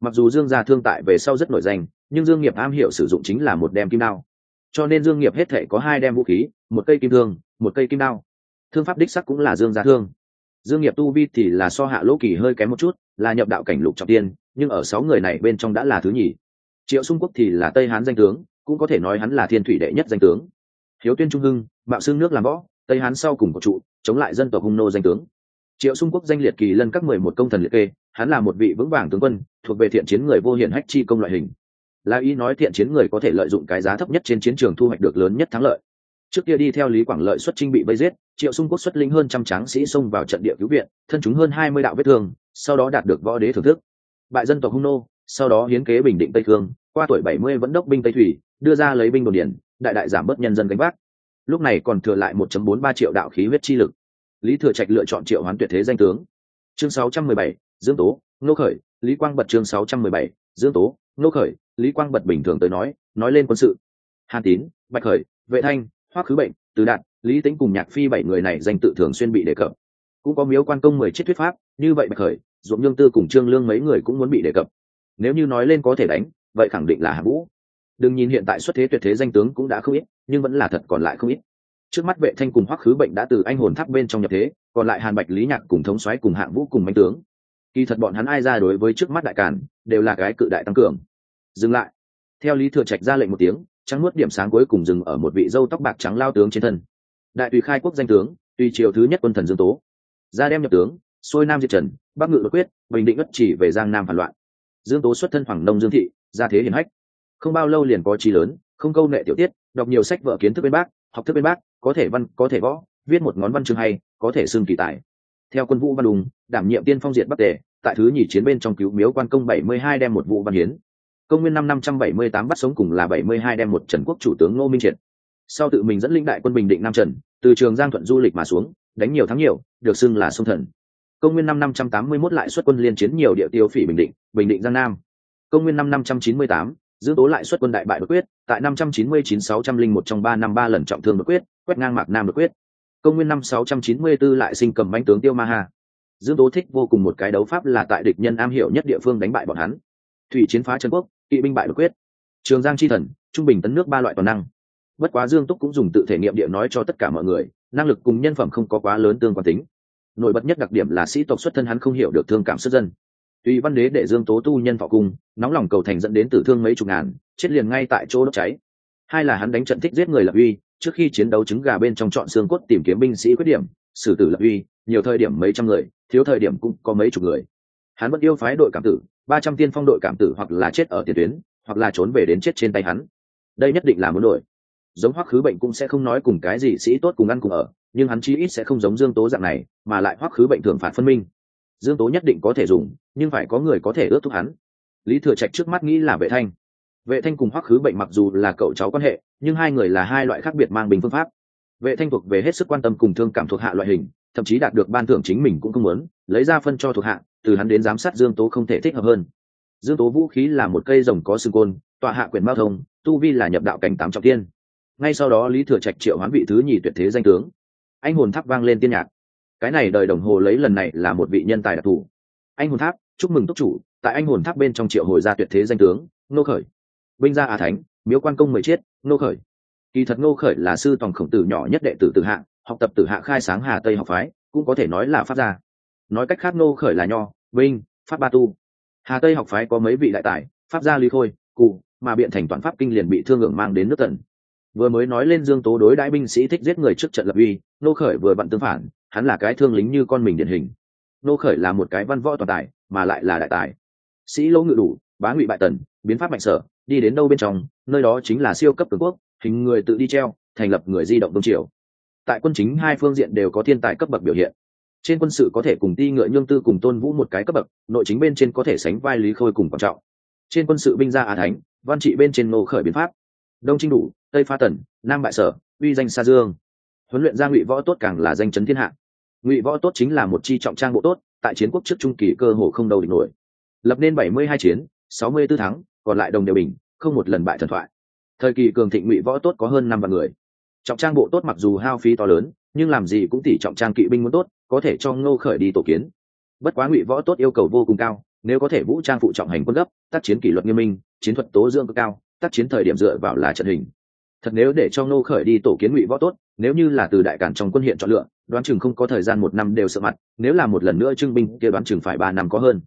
Mặc dù dương gia thương tại về sau rất nổi danh, nhưng dương nghiệp am hiểu sử dụng chính là một đem kim đao. Cho nên dương nghiệp hết thể có hai đem vũ khí, một cây kim thương, một cây kim đao. Thương pháp đích sắc cũng là dương gia thương. Dương nghiệp tu vi thì là so hạ lỗ kỳ hơi kém một chút, là nhập đạo cảnh lục trọng tiên, nhưng ở sáu người này bên trong đã là thứ nhì triệu xung quốc thì là tây hán danh tướng, cũng có thể nói hắn là thiên thủy đệ nhất danh tướng. Hiếu tuyên trung hưng, bạo xương nước làm võ, tây hán sau cùng của trụ, chống lại dân tộc hung nô danh tướng. Triệu xung quốc danh liệt kỳ lân các mười một công thần liệt kê, hắn là một vị vững vàng tướng quân, thuộc về thiện chiến người vô hiển hách chi công loại hình. Là ý nói thiện chiến người có thể lợi dụng cái giá thấp nhất trên chiến trường thu hoạch được lớn nhất thắng lợi. Trước kia đi theo lý quảng lợi xuất trinh bị vây giết, triệu xung quốc xuất linh hơn trăm tráng sĩ xông vào trận địa cứu viện, thân chúng hơn hai mươi đạo vết thương, sau đó đạt được võ đế thưởng thức. Bại dân tộc hung nô sau đó hiến kế bình định tây thương, qua tuổi bảy mươi vẫn đốc binh tây thủy, đưa ra lấy binh đồn điển đại đại giảm bớt nhân dân gánh vác. Lúc này còn thừa lại một bốn ba triệu đạo khí huyết chi lực. Lý thừa trạch lựa chọn triệu hoán tuyệt thế danh tướng. Chương sáu trăm mười bảy, dương tố nô khởi, lý quang bật chương sáu trăm mười bảy, dương tố nô khởi, lý quang bật bình thường tới nói nói lên quân sự. Hàn tín, bạch khởi, vệ thanh, hoắc khứ bệnh, từ đạt, lý tính cùng nhạc phi bảy người này danh tự thường xuyên bị đề cập. Cũng có miếu quan công mười chiếc thuyết pháp, như vậy bạch khởi, ruộng nhương tư cùng trương lương mấy người cũng muốn bị đề cập nếu như nói lên có thể đánh, vậy khẳng định là hạng vũ. Đừng nhìn hiện tại xuất thế tuyệt thế danh tướng cũng đã không ít, nhưng vẫn là thật còn lại không ít. Trước mắt vệ thanh cùng hoắc khứ bệnh đã từ anh hồn tháp bên trong nhập thế, còn lại hàn bạch, lý nhạc cùng thống xoáy cùng hạng vũ cùng manh tướng. Kỳ thật bọn hắn ai ra đối với trước mắt đại cản đều là cái cự đại tăng cường. Dừng lại. Theo lý thừa trạch ra lệnh một tiếng, trắng nuốt điểm sáng cuối cùng dừng ở một vị dâu tóc bạc trắng lao tướng trên thân. Đại tùy khai quốc danh tướng, tùy triều thứ nhất quân thần dương tố. Ra đem nhập tướng, xuôi nam diệt trần, bắc ngự đột quyết, bình định ất chỉ về giang nam phản loạn dương tố xuất thân hoàng nông dương thị, gia thế hiển hách. Không bao lâu liền có trí lớn, không câu nệ tiểu tiết, đọc nhiều sách vở kiến thức bên bác, học thức bên bác, có thể văn, có thể võ, viết một ngón văn chương hay, có thể xưng kỳ tài. Theo quân vũ văn đùng, đảm nhiệm tiên phong diệt bắc tề, tại thứ nhì chiến bên trong cứu miếu quan công bảy mươi hai đem một vụ văn hiến. Công nguyên năm năm trăm bảy mươi tám bắt sống cùng là bảy mươi hai đem một trần quốc chủ tướng ngô minh triệt. Sau tự mình dẫn linh đại quân bình định nam trần, từ trường giang thuận du lịch mà xuống, đánh nhiều thắng nhiều, được xưng là sông thần công nguyên năm năm trăm tám mươi 581 lại xuất quân liên chiến nhiều địa tiêu phỉ bình định bình định, giang nam. Công nguyên năm năm trăm chín mươi tám dương tố lại xuất quân đại bại đột quyết, tại năm trăm chín mươi chín sáu trăm linh một trong ba năm ba lần trọng thương đột quyết, quét ngang mạc nam đột quyết. Công nguyên năm sáu trăm chín mươi 694 lại sinh cầm bánh tướng tiêu ma hà dương tố thích vô cùng một cái đấu pháp là tại địch nhân am hiểu nhất địa phương đánh bại bọn hắn. Thủy chiến phá trần quốc, kỵ binh bại đột quyết. Trường giang chi thần, trung bình tấn nước ba loại toàn năng. Bất quá dương túc cũng dùng tự thể nghiệm địa nói cho tất cả mọi người, năng lực cùng nhân phẩm không có quá lớn tương quan tính nổi bật nhất đặc điểm là sĩ tộc xuất thân hắn không hiểu được thương cảm xuất dân. Tùy văn đế để dương tố tu nhân thọ cung, nóng lòng cầu thành dẫn đến tử thương mấy chục ngàn, chết liền ngay tại chỗ đốt cháy. Hai là hắn đánh trận thích giết người lập uy, trước khi chiến đấu trứng gà bên trong chọn xương cốt tìm kiếm binh sĩ khuyết điểm, xử tử lập uy, nhiều thời điểm mấy trăm người, thiếu thời điểm cũng có mấy chục người. Hắn vẫn yêu phái đội cảm tử, ba trăm tiên phong đội cảm tử hoặc là chết ở tiền tuyến, hoặc là trốn về đến chết trên tay hắn. Đây nhất định là muốn đổi giống hoắc khứ bệnh cũng sẽ không nói cùng cái gì sĩ tốt cùng ăn cùng ở, nhưng hắn chí ít sẽ không giống dương tố dạng này, mà lại hoắc khứ bệnh thường phạt phân minh. Dương tố nhất định có thể dùng, nhưng phải có người có thể ước thúc hắn. Lý thừa trạch trước mắt nghĩ là vệ thanh. Vệ thanh cùng hoắc khứ bệnh mặc dù là cậu cháu quan hệ, nhưng hai người là hai loại khác biệt mang bình phương pháp. Vệ thanh thuộc về hết sức quan tâm cùng thương cảm thuộc hạ loại hình, thậm chí đạt được ban thưởng chính mình cũng không muốn, lấy ra phân cho thuộc hạ, từ hắn đến giám sát dương tố không thể thích hợp hơn. Dương tố vũ khí là một cây rồng có xương côn, tọa hạ quyền mao thông, tu vi là nhập đạo cảnh tám trọng tiên ngay sau đó lý thừa trạch triệu hoán vị thứ nhì tuyệt thế danh tướng. Anh hồn tháp vang lên tiên nhạc. Cái này đời đồng hồ lấy lần này là một vị nhân tài đặc thù. Anh hồn tháp, chúc mừng túc chủ, tại anh hồn tháp bên trong triệu hồi gia tuyệt thế danh tướng nô khởi. Binh gia a thánh, miếu quan công mười chiết nô khởi. Kỳ thật nô khởi là sư tòng khổng tử nhỏ nhất đệ tử tử hạ, học tập tử hạ khai sáng hà tây học phái, cũng có thể nói là pháp gia. Nói cách khác nô khởi là nho, binh, pháp ba tu. Hà tây học phái có mấy vị đại tài, pháp gia ly khôi, cụ, mà biện thành toàn pháp kinh liền bị thương hưởng mang đến nước tận vừa mới nói lên dương tố đối đại binh sĩ thích giết người trước trận lập uy, nô khởi vừa bận tương phản, hắn là cái thương lính như con mình điển hình. Nô khởi là một cái văn võ toàn tài, mà lại là đại tài. Sĩ lỗ ngự đủ, bá ngụy bại tần, biến pháp mạnh sở, đi đến đâu bên trong, nơi đó chính là siêu cấp cường quốc, hình người tự đi treo, thành lập người di động đông triều. Tại quân chính hai phương diện đều có thiên tài cấp bậc biểu hiện. Trên quân sự có thể cùng ti ngựa nhương tư cùng tôn vũ một cái cấp bậc, nội chính bên trên có thể sánh vai lý khôi cùng quan trọng. Trên quân sự binh gia á thánh, văn trị bên trên nô khởi biến pháp. Đông trinh đủ tây pha tần, nam bại sở, uy danh sa dương. Huấn luyện gia ngụy võ tốt càng là danh chấn thiên hạ. Ngụy võ tốt chính là một chi trọng trang bộ tốt, tại chiến quốc trước trung kỳ cơ hồ không đầu địch nổi. Lập nên bảy mươi hai chiến, sáu mươi 64 thắng, còn lại đồng đều bình, không một lần bại thần thoại. Thời kỳ cường thịnh ngụy võ tốt có hơn năm vạn người. Trọng trang bộ tốt mặc dù hao phí to lớn, nhưng làm gì cũng tỷ trọng trang kỵ binh muốn tốt, có thể cho ngô khởi đi tổ kiến. Bất quá ngụy võ tốt yêu cầu vô cùng cao, nếu có thể vũ trang phụ trọng hành quân gấp, tác chiến kỷ luật nghiêm minh, chiến thuật tố dưỡng cực cao, tác chiến thời điểm dựa vào là trận hình thật nếu để cho ngô khởi đi tổ kiến ngụy võ tốt, nếu như là từ đại cản trong quân hiện chọn lựa, đoán chừng không có thời gian một năm đều sợ mặt, nếu là một lần nữa trưng binh kia đoán chừng phải ba năm có hơn.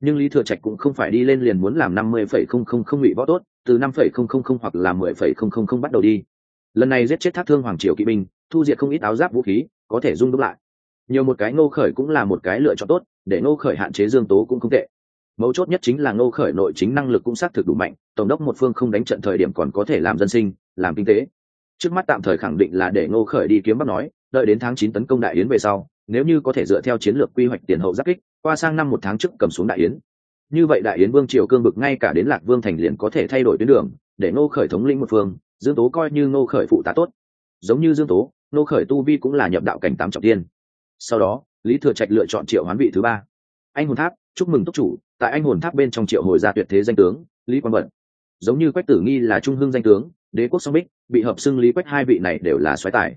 Nhưng lý thừa trạch cũng không phải đi lên liền muốn làm năm mươi phẩy không không không ngụy võ tốt, từ năm phẩy không không không hoặc là mười phẩy không không không bắt đầu đi. Lần này giết chết thác thương hoàng triều kỵ binh, thu diệt không ít áo giáp vũ khí, có thể dung đúc lại. Nhiều một cái ngô khởi cũng là một cái lựa chọn tốt, để ngô khởi hạn chế dương tố cũng không tệ. Mấu chốt nhất chính là ngô khởi nội chính năng lực cũng xác thực đủ mạnh, tổng đốc một phương không đánh trận thời điểm còn có thể làm dân sinh làm kinh tế. Trước mắt tạm thời khẳng định là để ngô khởi đi kiếm bắc nói, đợi đến tháng chín tấn công đại yến về sau, nếu như có thể dựa theo chiến lược quy hoạch tiền hậu giáp kích, qua sang năm một tháng trước cầm xuống đại yến. Như vậy đại yến vương triều cương bực ngay cả đến lạc vương thành liền có thể thay đổi tuyến đường, để ngô khởi thống lĩnh một phương, dương tố coi như ngô khởi phụ tá tốt. Giống như dương tố, ngô khởi tu vi cũng là nhập đạo cảnh tám trọng tiên. Sau đó, lý thừa trạch lựa chọn triệu hoán vị thứ ba. Anh hồn tháp, chúc mừng túc chủ, tại anh hồn tháp bên trong triệu hồi gia tuyệt thế danh tướng, lý quang bận giống như quách tử nghi là trung hưng danh tướng đế quốc song bích, bị hợp xưng lý quách hai vị này đều là xoáy tài.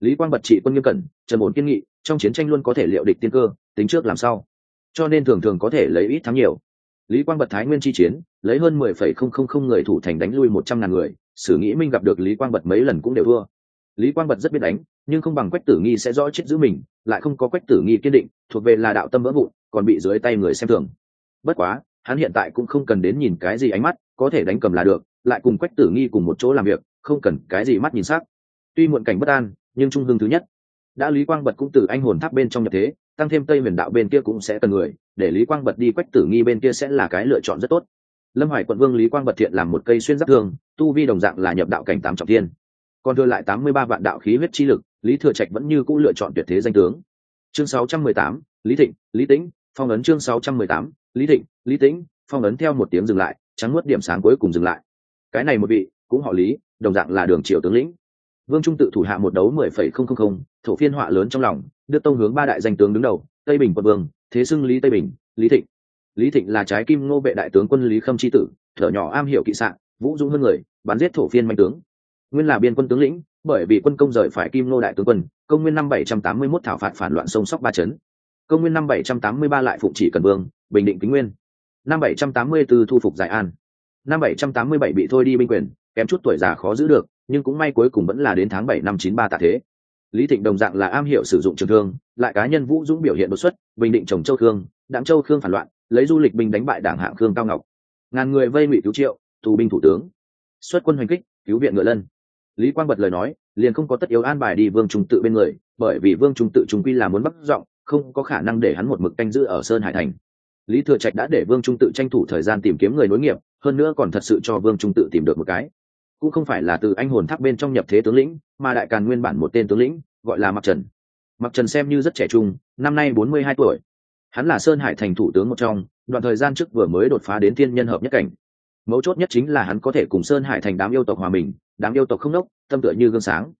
Lý quang bật trị quân nghiêm cẩn trần ổn kiên nghị, trong chiến tranh luôn có thể liệu địch tiên cơ, tính trước làm sao cho nên thường thường có thể lấy ít thắng nhiều. Lý quang bật thái nguyên chi chiến, lấy hơn mười phẩy không không không người thủ thành đánh lui một trăm ngàn người, sử nghĩ minh gặp được lý quang bật mấy lần cũng đều thua. Lý quang bật rất biết đánh, nhưng không bằng quách tử nghi sẽ rõ chết giữ mình, lại không có quách tử nghi kiên định, thuộc về là đạo tâm vỡ vụn, còn bị dưới tay người xem thường. Bất quá, hắn hiện tại cũng không cần đến nhìn cái gì ánh mắt, có thể đánh cầm là được lại cùng quách tử nghi cùng một chỗ làm việc, không cần cái gì mắt nhìn sắc. Tuy muộn cảnh bất an, nhưng trung hương thứ nhất. Đã lý quang bật cũng từ anh hồn tháp bên trong nhập thế, tăng thêm tây huyền đạo bên kia cũng sẽ cần người, để lý quang bật đi quách tử nghi bên kia sẽ là cái lựa chọn rất tốt. Lâm hải quận vương lý quang bật thiện làm một cây xuyên giáp thương, tu vi đồng dạng là nhập đạo cảnh tám trọng thiên. Còn đưa lại tám mươi ba vạn đạo khí huyết chi lực, lý thừa trạch vẫn như c ũ lựa chọn tuyệt thế danh tướng. Chương sáu trăm mười tám, lý thịnh, lý tĩnh, phong ấn chương sáu trăm mười tám, lý thịnh, lý tĩnh, phong ấn theo một tiếng dừng lại, trắng nuốt điểm sáng cuối cùng dừng lại cái này một vị, cũng họ lý, đồng dạng là đường triều tướng lĩnh. Vương trung tự thủ hạ một đấu mười phẩy không không không, thổ phiên họa lớn trong lòng đưa tông hướng ba đại danh tướng đứng đầu, tây bình quận vương, thế xưng lý tây bình, lý thịnh. Lý thịnh là trái kim ngô vệ đại tướng quân lý khâm tri tử, thở nhỏ am hiểu kỵ sạn vũ dũng hơn người, bắn giết thổ phiên mạnh tướng. Nguyên là biên quân tướng lĩnh, bởi vì quân công rời phải kim ngô đại tướng quân, công nguyên năm bảy trăm tám mươi 781 thảo phạt phản loạn sông sóc ba chấn công nguyên năm bảy trăm tám mươi ba lại phụng chỉ cần vương, bình định kính nguyên. Năm bảy trăm tám mươi 784 thu phục giải an năm bảy trăm tám mươi bảy bị thôi đi binh quyền, kém chút tuổi già khó giữ được, nhưng cũng may cuối cùng vẫn là đến tháng bảy năm chín ba tạ thế. Lý thịnh đồng dạng là am hiểu sử dụng trường thương, lại cá nhân vũ dũng biểu hiện đột xuất, bình định trồng châu khương đặng châu khương phản loạn, lấy du lịch binh đánh bại đảng hạng khương cao ngọc. Ngàn người vây ngụy cứu triệu, tù binh thủ tướng. Xuất quân hoành kích, cứu viện ngựa lân. Lý quang bật lời nói, liền không có tất yếu an bài đi vương trung tự bên người, bởi vì vương trung tự trung quy là muốn bắt giọng, không có khả năng để hắn một mực canh giữ ở sơn hải thành. Lý thừa trạch đã để vương trung tự tranh thủ thời gian tìm kiếm người nối nghiệp hơn nữa còn thật sự cho vương trung tự tìm được một cái. Cũng không phải là từ anh hồn tháp bên trong nhập thế tướng lĩnh, mà đại càn nguyên bản một tên tướng lĩnh, gọi là mặc trần. Mặc trần xem như rất trẻ trung, năm nay bốn mươi hai tuổi. Hắn là sơn hải thành thủ tướng một trong, đoạn thời gian trước vừa mới đột phá đến thiên nhân hợp nhất cảnh. Mấu chốt nhất chính là hắn có thể cùng sơn hải thành đám yêu tộc hòa mình, đám yêu tộc không đốc, tâm tựa như gương sáng.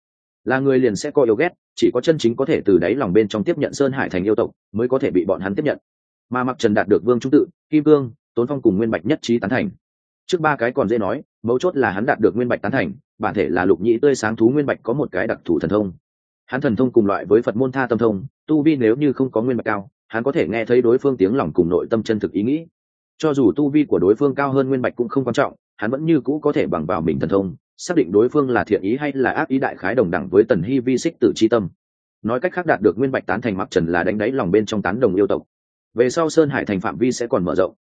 Là người liền sẽ có yêu ghét, chỉ có chân chính có thể từ đáy lòng bên trong tiếp nhận sơn hải thành yêu tộc, mới có thể bị bọn hắn tiếp nhận. Mà mặc trần đạt được vương trung tự, kim cương, tốn phong cùng nguyên bạch nhất trí tán thành trước ba cái còn dễ nói, mấu chốt là hắn đạt được nguyên bạch tán thành, bản thể là lục nhĩ tươi sáng thú nguyên bạch có một cái đặc thù thần thông. Hắn thần thông cùng loại với phật môn tha tâm thông, tu vi nếu như không có nguyên bạch cao, hắn có thể nghe thấy đối phương tiếng lòng cùng nội tâm chân thực ý nghĩ. Cho dù tu vi của đối phương cao hơn nguyên bạch cũng không quan trọng, hắn vẫn như cũ có thể bằng vào mình thần thông, xác định đối phương là thiện ý hay là ác ý đại khái đồng đẳng với tần hy vi xích tự tri tâm. Nói cách khác đạt được nguyên bạch tán thành mặc trần là đánh đáy lòng bên trong tán đồng yêu tộc. Về sau sơn hải thành phạm vi sẽ còn mở rộng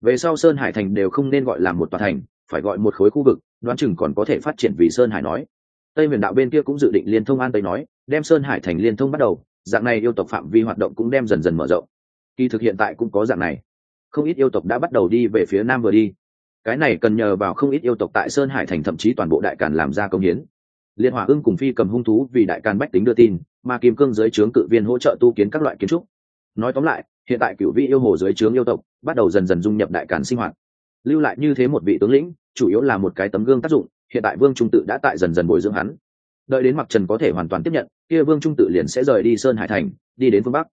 về sau sơn hải thành đều không nên gọi là một tòa thành, phải gọi một khối khu vực, đoán chừng còn có thể phát triển vì sơn hải nói. Tây miền đạo bên kia cũng dự định liên thông an tây nói, đem sơn hải thành liên thông bắt đầu, dạng này yêu tộc phạm vi hoạt động cũng đem dần dần mở rộng. Kỳ thực hiện tại cũng có dạng này. Không ít yêu tộc đã bắt đầu đi về phía nam vừa đi. Cái này cần nhờ vào không ít yêu tộc tại sơn hải thành thậm chí toàn bộ đại càn làm ra công hiến. Liên hỏa ưng cùng phi cầm hung thú vì đại càn bách tính đưa tin, mà kim cương dưới trướng cự viên hỗ trợ tu kiến các loại kiến trúc. Nói tóm lại hiện tại cựu vị yêu hồ dưới trướng yêu tộc, bắt đầu dần dần dung nhập đại càn sinh hoạt. Lưu lại như thế một vị tướng lĩnh, chủ yếu là một cái tấm gương tác dụng, hiện tại vương trung tự đã tại dần dần bồi dưỡng hắn. Đợi đến mặc trần có thể hoàn toàn tiếp nhận, kia vương trung tự liền sẽ rời đi sơn hải thành, đi đến phương bắc.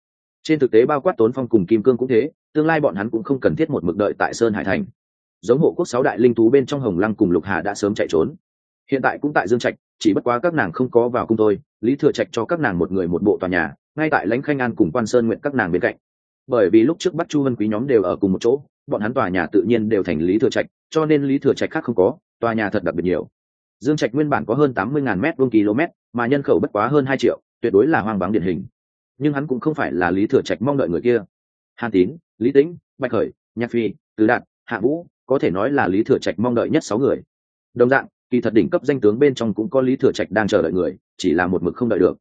Trên thực tế bao quát tốn phong cùng kim cương cũng thế, tương lai bọn hắn cũng không cần thiết một mực đợi tại sơn hải thành. Giống hộ quốc sáu đại linh thú bên trong hồng lăng cùng lục hà đã sớm chạy trốn. Hiện tại cũng tại dương trạch, chỉ bất quá các nàng không có vào cung tôi lý thừa trạch cho các nàng một người một bộ tòa nhà, ngay tại lãnh khanh an cùng quan sơn nguyện các nàng bên cạnh bởi vì lúc trước bắt chu vân quý nhóm đều ở cùng một chỗ, bọn hắn tòa nhà tự nhiên đều thành lý thừa trạch, cho nên lý thừa trạch khác không có, tòa nhà thật đặc biệt nhiều. Dương trạch nguyên bản có hơn tám mươi ngàn mét vuông km, mà nhân khẩu bất quá hơn hai triệu, tuyệt đối là hoang vắng điển hình. Nhưng hắn cũng không phải là lý thừa trạch mong đợi người kia. Hàn tín, lý tĩnh, bạch khởi, nhạc phi tứ đạt, hạ vũ, có thể nói là lý thừa trạch mong đợi nhất sáu người. Đồng dạng, kỳ thật đỉnh cấp danh tướng bên trong cũng có lý thừa trạch đang chờ đợi người, chỉ là một mực không đợi được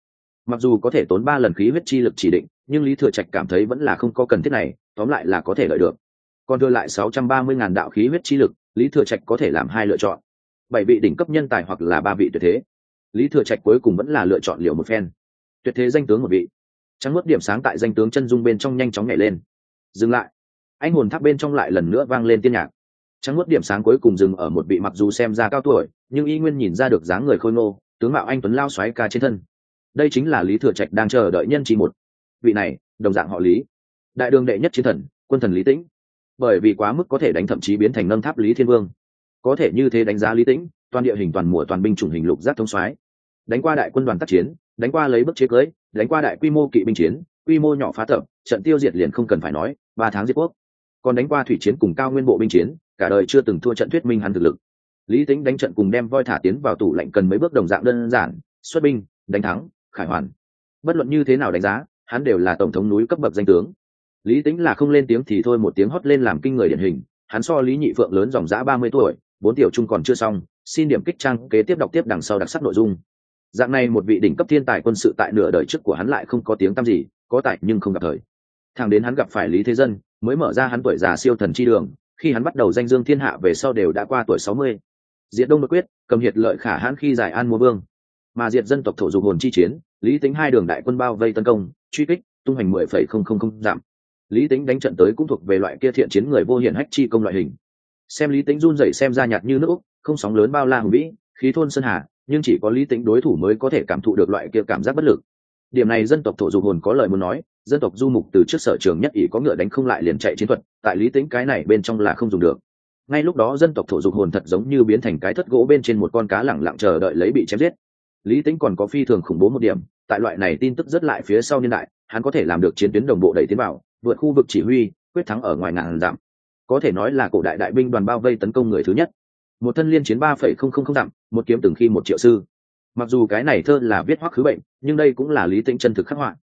mặc dù có thể tốn ba lần khí huyết chi lực chỉ định, nhưng lý thừa trạch cảm thấy vẫn là không có cần thiết này, tóm lại là có thể lợi được. Còn đưa lại sáu trăm ba mươi ngàn đạo khí huyết chi lực, lý thừa trạch có thể làm hai lựa chọn. Bảy vị đỉnh cấp nhân tài hoặc là ba vị tuyệt thế. Lý thừa trạch cuối cùng vẫn là lựa chọn liệu một phen. Tuyệt thế danh tướng một vị. Trắng mất điểm sáng tại danh tướng chân dung bên trong nhanh chóng nhảy lên. Dừng lại. Anh hồn tháp bên trong lại lần nữa vang lên tiên nhạc. Trắng mất điểm sáng cuối cùng dừng ở một vị mặc dù xem ra cao tuổi, nhưng y nguyên nhìn ra được dáng người khôi ngô, tướng mạo anh tuấn lao xoáy ca trên thân đây chính là lý thừa trạch đang chờ đợi nhân chỉ một. Vị này, đồng dạng họ lý. Đại đường đệ nhất chiến thần, quân thần lý tĩnh. Bởi vì quá mức có thể đánh thậm chí biến thành nâng tháp lý thiên vương. Có thể như thế đánh giá lý tĩnh, toàn địa hình toàn mùa toàn binh chủng hình lục giác thông soái. Đánh qua đại quân đoàn tác chiến, đánh qua lấy bức chế cưới, đánh qua đại quy mô kỵ binh chiến, quy mô nhỏ phá tập, trận tiêu diệt liền không cần phải nói, ba tháng diệt quốc. Còn đánh qua thủy chiến cùng cao nguyên bộ binh chiến, cả đời chưa từng thua trận thuyết minh hắn thực lực. Lý tính đánh trận cùng đem voi thả tiến vào tủ lạnh cần mấy bước đồng dạng đơn giản, xuất binh, đánh thắng khải hoàn. Bất luận như thế nào đánh giá, hắn đều là tổng thống núi cấp bậc danh tướng. Lý tính là không lên tiếng thì thôi, một tiếng hót lên làm kinh người điển hình. Hắn so lý nhị phượng lớn dòng giã ba mươi tuổi, bốn tiểu trung còn chưa xong, xin điểm kích trang, kế tiếp đọc tiếp đằng sau đặc sắc nội dung. Dạng này một vị đỉnh cấp thiên tài quân sự tại nửa đời trước của hắn lại không có tiếng tăm gì, có tại nhưng không gặp thời. Thằng đến hắn gặp phải lý thế dân, mới mở ra hắn tuổi già siêu thần chi đường, khi hắn bắt đầu danh dương thiên hạ về sau đều đã qua tuổi sáu mươi. Diệt đông đột quyết, cầm hiệt lợi khả hãn khi giải an mua vương mà diệt dân tộc thổ dục hồn chi chiến, lý tính hai đường đại quân bao vây tấn công, truy kích, tung hành mười phẩy không không không giảm lý tính đánh trận tới cũng thuộc về loại kia thiện chiến người vô hiển hách chi công loại hình. Xem lý tính run rẩy xem ra nhạt như nước không sóng lớn bao la hùng vĩ, khí thôn sơn hà, nhưng chỉ có lý tính đối thủ mới có thể cảm thụ được loại kia cảm giác bất lực. Điểm này dân tộc thổ dục hồn có lời muốn nói, dân tộc du mục từ trước sở trường nhất ỷ có ngựa đánh không lại liền chạy chiến thuật, tại lý tính cái này bên trong là không dùng được. Ngay lúc đó dân tộc thổ dục hồn thật giống như biến thành cái thất gỗ bên trên một con cá lẳng lặng chờ đợi lấy bị chém giết lý tính còn có phi thường khủng bố một điểm, tại loại này tin tức rất lại phía sau niên đại, hắn có thể làm được chiến tuyến đồng bộ đẩy tiến vào, vượt khu vực chỉ huy, quyết thắng ở ngoài ngàn dặm. Có thể nói là cổ đại đại binh đoàn bao vây tấn công người thứ nhất. Một thân liên chiến ba phẩy không không không dặm, một kiếm từng khi một triệu sư. Mặc dù cái này thơ là viết hoắc khứ bệnh, nhưng đây cũng là lý tính chân thực khắc họa.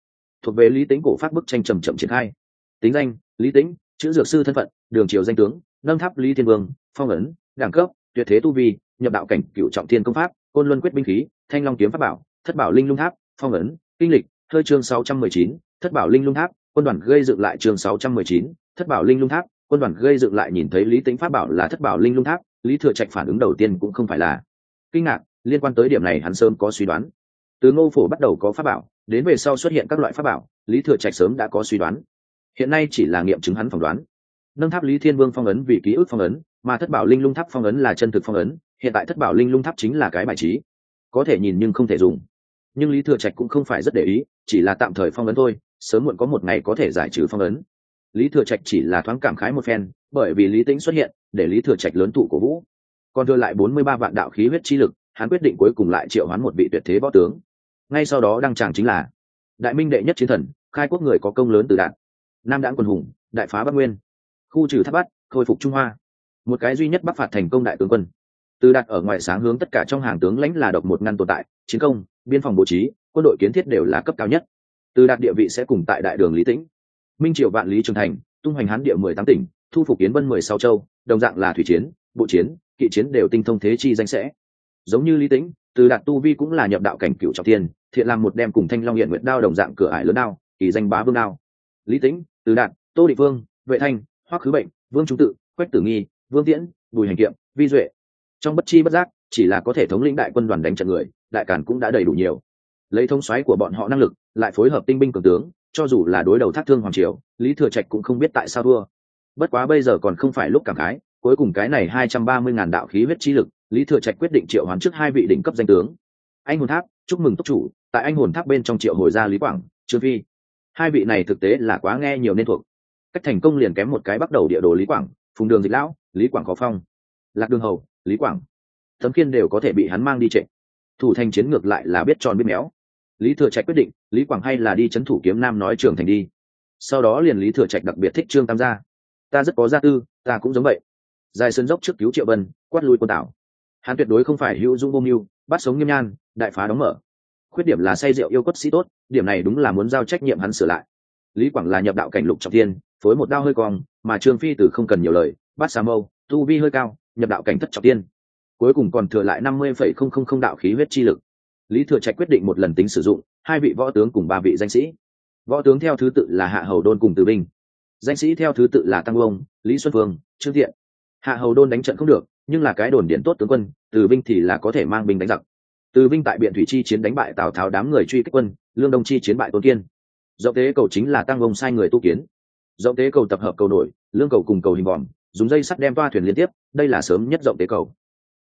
Thuộc về lý tính cổ phát bức tranh trầm chậm triển khai. Tính danh, lý tính chữ dược sư thân phận, đường triều danh tướng, nâng tháp lý thiên vương, phong ấn, đẳng cấp, tuyệt thế tu vi, nhập đạo cảnh cựu trọng thiên công pháp côn luân quyết binh khí, thanh long kiếm pháp bảo, thất bảo linh lung tháp, phong ấn, kinh lịch hơi chương sáu trăm mười chín, thất bảo linh lung tháp, quân đoàn gây dựng lại chương sáu trăm mười chín, thất bảo linh lung tháp, quân đoàn gây dựng lại nhìn thấy lý tính pháp bảo là thất bảo linh lung tháp, lý thừa trạch phản ứng đầu tiên cũng không phải là kinh ngạc, liên quan tới điểm này hắn sớm có suy đoán. Từ ngô phổ bắt đầu có pháp bảo, đến về sau xuất hiện các loại pháp bảo, lý thừa trạch sớm đã có suy đoán. Hiện nay chỉ là nghiệm chứng hắn phỏng đoán. Nâng tháp lý thiên vương phong ấn vì ký ức phong ấn, mà thất bảo linh lung tháp phong ấn là chân thực phong ấn hiện tại thất bảo linh lung tháp chính là cái bài trí. Có thể nhìn nhưng không thể dùng. Nhưng lý thừa trạch cũng không phải rất để ý, chỉ là tạm thời phong ấn thôi, sớm muộn có một ngày có thể giải trừ phong ấn. Lý thừa trạch chỉ là thoáng cảm khái một phen, bởi vì lý tĩnh xuất hiện, để lý thừa trạch lớn tụ cổ vũ. Còn đưa lại bốn mươi ba vạn đạo khí huyết chi lực, hắn quyết định cuối cùng lại triệu hoán một vị tuyệt thế võ tướng. Ngay sau đó đăng tràng chính là đại minh đệ nhất chiến thần, khai quốc người có công lớn từ đạn. Nam đãng quân hùng, đại phá bắc nguyên. Khu trừ tháp bắt khôi phục trung hoa. Một cái duy nhất bắc phạt thành công đại tướng quân từ đạt ở ngoài sáng hướng tất cả trong hàng tướng lãnh là độc một ngăn tồn tại, chiến công, biên phòng bố trí, quân đội kiến thiết đều là cấp cao nhất. Từ đạt địa vị sẽ cùng tại đại đường lý tĩnh, minh triệu vạn lý trường thành, tung hoành hán địa mười tám tỉnh, thu phục kiến vân mười sáu châu, đồng dạng là thủy chiến, bộ chiến, kỵ chiến đều tinh thông thế chi danh sẽ. Giống như lý tĩnh, từ đạt tu vi cũng là nhập đạo cảnh cựu trọng tiên, thiện làm một đem cùng thanh long hiện nguyện đao đồng dạng cửa ải lớn đao, kỳ danh bá vương đao. Lý tĩnh, từ đạt tô địa vương, vệ thanh, hoắc khứ bệnh, vương trung tự, quách tử nghi, vương tiễn, bùi hành kiệm, vi duệ trong bất chi bất giác, chỉ là có thể thống lĩnh đại quân đoàn đánh trận người, đại càn cũng đã đầy đủ nhiều. Lấy thông xoáy của bọn họ năng lực, lại phối hợp tinh binh cường tướng, cho dù là đối đầu thác thương hoàng triều, lý thừa trạch cũng không biết tại sao thua. Bất quá bây giờ còn không phải lúc cảm khái, cuối cùng cái này hai trăm ba mươi ngàn đạo khí huyết chi lực, lý thừa trạch quyết định triệu hoán trước hai vị đỉnh cấp danh tướng. Anh hồn tháp, chúc mừng tốc chủ, tại anh hồn tháp bên trong triệu hồi gia lý quảng, trương phi. Hai vị này thực tế là quá nghe nhiều nên thuộc. Cách thành công liền kém một cái bắt đầu địa đồ lý quảng, phùng đường dịch lão, lý quảng có phong. Lạc đường hầu lý quảng. Tấm khiên đều có thể bị hắn mang đi trệ. Thủ thành chiến ngược lại là biết tròn biết méo. Lý thừa trạch quyết định lý quảng hay là đi c h ấ n thủ kiếm nam nói trường thành đi. Sau đó liền lý thừa trạch đặc biệt thích trương tam gia. Ta rất có gia tư ta cũng giống vậy. Dài sơn dốc trước cứu triệu vân, quát lui quân tảo. Hắn tuyệt đối không phải hữu dung vô mưu bắt sống nghiêm nhan đại phá đóng mở. Khuyết điểm là say rượu yêu quất sĩ tốt điểm này đúng là muốn giao trách nhiệm hắn sửa lại. Lý quảng là nhập đạo cảnh lục trọng tiên phối một đao hơi cong mà trương phi từ không cần nhiều lời bắt xà mâu tu vi hơi cao nhập đạo cảnh thất trọng tiên. Cuối cùng còn thừa lại năm mươi phẩy không không không đạo khí huyết chi lực. Lý thừa trạch quyết định một lần tính sử dụng, hai vị võ tướng cùng ba vị danh sĩ. Võ tướng theo thứ tự là hạ hầu đôn cùng từ binh danh sĩ theo thứ tự là tăng ông lý xuân phương, trương thiện. Hạ hầu đôn đánh trận không được, nhưng là cái đồn điện tốt tướng quân, từ binh thì là có thể mang binh đánh giặc. Từ binh tại biện thủy chi chiến đánh bại tào tháo đám người truy kích quân, lương đông chi chiến bại tôn kiên. Rộng tế cầu chính là tăng ông sai người tu kiến. Rộng tế cầu tập hợp cầu nổi, lương cầu cùng cầu hình vòm dùng dây sắt đem toa thuyền liên tiếp, đây là sớm nhất rộng tế cầu.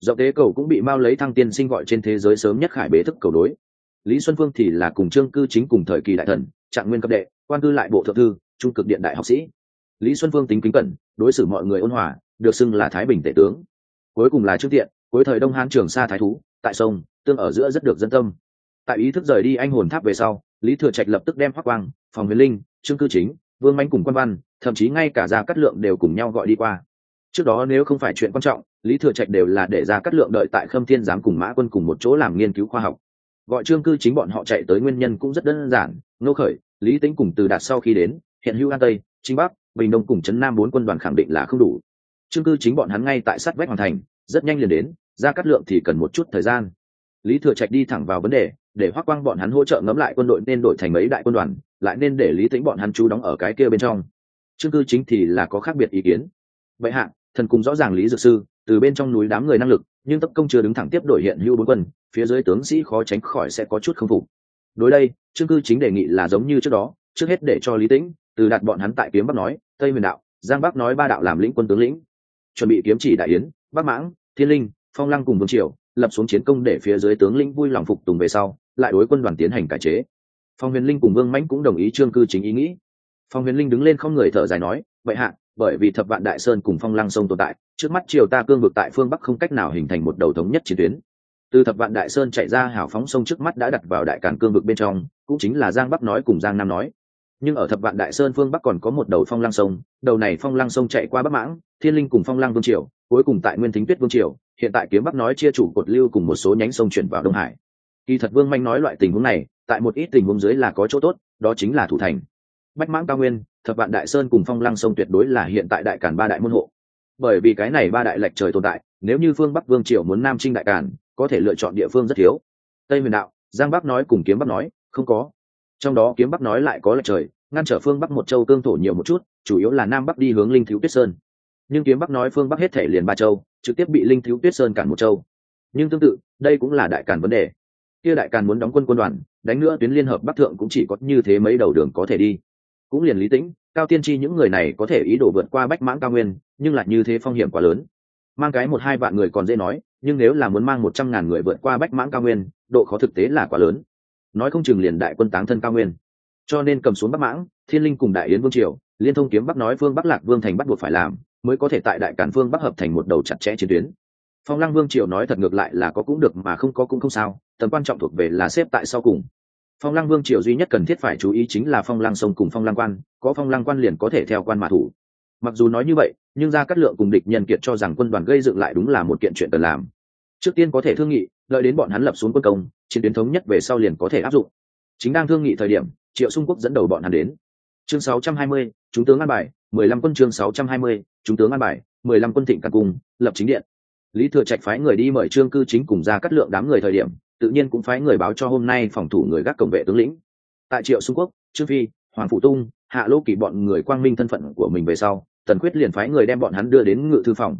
Rộng tế cầu cũng bị mao lấy thăng tiên sinh gọi trên thế giới sớm nhất khải bế thức cầu đối lý xuân phương thì là cùng trương cư chính cùng thời kỳ đại thần, trạng nguyên cấp đệ, quan cư lại bộ thượng thư, trung cực điện đại học sĩ. Lý xuân phương tính kính cẩn, đối xử mọi người ôn hòa, được xưng là thái bình tể tướng. Cuối cùng là trương tiện, cuối thời đông hán trường sa thái thú, tại sông, tương ở giữa rất được dân tâm. Tại ý thức rời đi anh hồn tháp về sau, lý thừa trạch lập tức đem hoắc quang, phòng huyền linh, trương cư chính, vương mánh cùng quan văn thậm chí ngay cả gia cát lượng đều cùng nhau gọi đi qua. Trước đó nếu không phải chuyện quan trọng, lý thừa trạch đều là để gia cát lượng đợi tại khâm thiên giám cùng mã quân cùng một chỗ làm nghiên cứu khoa học. Gọi trương cư chính bọn họ chạy tới nguyên nhân cũng rất đơn giản, ngô khởi, lý tính cùng từ đạt sau khi đến, hiện hữu an tây chính bắc, bình đông cùng trấn nam bốn quân đoàn khẳng định là không đủ. Trương cư chính bọn hắn ngay tại sát vách hoàn thành, rất nhanh liền đến ra cát lượng thì cần một chút thời gian. Lý thừa trạch đi thẳng vào vấn đề, để hoác quang bọn hắn hỗ trợ ngẫm lại quân đội nên đổi thành mấy đại quân đoàn, lại nên để lý tính bọn hắn chú đóng ở cái kia bên trong chương cư chính thì là có khác biệt ý kiến. Vậy hạ, thần cùng rõ ràng lý dược sư, từ bên trong núi đám người năng lực, nhưng tấp công chưa đứng thẳng tiếp đổi hiện hữu bốn quân, phía dưới tướng sĩ khó tránh khỏi sẽ có chút không phục. Đối đây chương cư chính đề nghị là giống như trước đó, trước hết để cho lý tĩnh, từ đặt bọn hắn tại kiếm bắc nói, tây huyền đạo, giang bắc nói ba đạo làm lĩnh quân tướng lĩnh. Chuẩn bị kiếm chỉ đại yến, bắc mãng, thiên linh, phong lăng cùng vương triều, lập xuống chiến công để phía dưới tướng lĩnh vui lòng phục tùng về sau, lại đối quân đoàn tiến hành cải chế. Phong huyền linh cùng vương mãnh cũng đồng ý trương cư chính ý nghĩ phong huyền linh đứng lên không người thở dài nói vậy hạ, bởi vì thập vạn đại sơn cùng phong lăng sông tồn tại, trước mắt triều ta cương vực tại phương bắc không cách nào hình thành một đầu thống nhất chiến tuyến. Từ thập vạn đại sơn chạy ra hảo phóng sông trước mắt đã đặt vào đại cản cương vực bên trong, cũng chính là giang bắc nói cùng giang nam nói. Nhưng ở thập vạn đại sơn phương bắc còn có một đầu phong lăng sông, đầu này phong lăng sông chạy qua bắc mãng, thiên linh cùng phong lăng vương triều, cuối cùng tại nguyên thính tuyết vương triều, hiện tại kiếm bắc nói chia chủ cột lưu cùng một số nhánh sông chuyển vào đông hải. Kỳ thật vương manh nói loại tình huống này, tại một ít tình huống dưới là có chỗ tốt, đó chính là thủ thành bách mãng cao nguyên, thập vạn đại sơn cùng phong lăng sông tuyệt đối là hiện tại đại cản ba đại môn hộ. Bởi vì cái này ba đại lệch trời tồn tại, nếu như phương bắc vương triều muốn nam trinh đại cản, có thể lựa chọn địa phương rất thiếu. Tây huyền đạo, giang bắc nói cùng kiếm bắc nói, không có. Trong đó kiếm bắc nói lại có lệch trời, ngăn trở phương bắc một châu cương thổ nhiều một chút, chủ yếu là nam bắc đi hướng linh thiếu tuyết sơn. Nhưng kiếm bắc nói phương bắc hết thể liền ba châu, trực tiếp bị linh thiếu tuyết sơn cản một châu. Nhưng tương tự, đây cũng là đại cản vấn đề. Kia đại càn muốn đóng quân quân đoàn, đánh nữa tuyến liên hợp bắc thượng cũng chỉ có như thế mấy đầu đường có thể đi cũng liền lý tĩnh, cao tiên tri những người này có thể ý đồ vượt qua bách mãng cao nguyên, nhưng lại như thế phong hiểm quá lớn. Mang cái một hai vạn người còn dễ nói, nhưng nếu là muốn mang một trăm ngàn người vượt qua bách mãng cao nguyên, độ khó thực tế là quá lớn. Nói không chừng liền đại quân táng thân cao nguyên. Cho nên cầm xuống bắc mãng, thiên linh cùng đại yến vương triều, liên thông kiếm bắc nói phương bắc lạc vương thành bắt buộc phải làm, mới có thể tại đại cản phương bắc hợp thành một đầu chặt chẽ chiến tuyến. Phong lăng vương triều nói thật ngược lại là có cũng được mà không có cũng không sao, tầm quan trọng thuộc về là xếp tại sau cùng phong lăng vương triều duy nhất cần thiết phải chú ý chính là phong lăng sông cùng phong lăng quan có phong lăng quan liền có thể theo quan mã thủ. Mặc dù nói như vậy nhưng ra cát lượng cùng địch nhân kiệt cho rằng quân đoàn gây dựng lại đúng là một kiện chuyện cần làm. Trước tiên có thể thương nghị đợi đến bọn hắn lập xuống quân công chiến tuyến thống nhất về sau liền có thể áp dụng. Chính đang thương nghị thời điểm triệu xung quốc dẫn đầu bọn hắn đến. Chương 620, chúng tướng an bài 15 quân chương 620, chúng tướng an bài 15 quân thịnh cả cung lập chính điện. Lý thừa trạch phái người đi mời trương cư chính cùng ra cắt lượng đám người thời điểm tự nhiên cũng phái người báo cho hôm nay phòng thủ người gác cổng vệ tướng lĩnh. Tại triệu xung quốc, trương phi, hoàng phụ tung, hạ lô kỳ bọn người quang minh thân phận của mình về sau, tần quyết liền phái người đem bọn hắn đưa đến ngự thư phòng.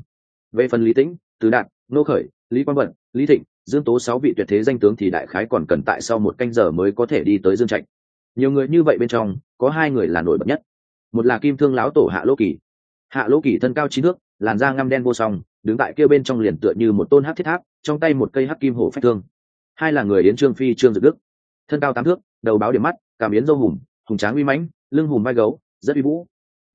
Về phần lý tĩnh, từ đạt, nô khởi, lý quang vận, lý thịnh, dương tố sáu vị tuyệt thế danh tướng thì đại khái còn cần tại sau một canh giờ mới có thể đi tới dương trạch. Nhiều người như vậy bên trong, có hai người là nổi bật nhất. Một là kim thương lão tổ hạ lô kỳ. Hạ lô kỳ thân cao trí thước, làn da ngăm đen vô song, đứng tại kia bên trong liền tựa như một tôn hát thiết tháp, trong tay một cây hắc kim hổ phách thương hai là người yến trương phi, trương dực đức. Thân cao tám thước, đầu báo điểm mắt, cảm yến dâu hùng hùng tráng uy mãnh, lưng hùm vai gấu, rất uy vũ.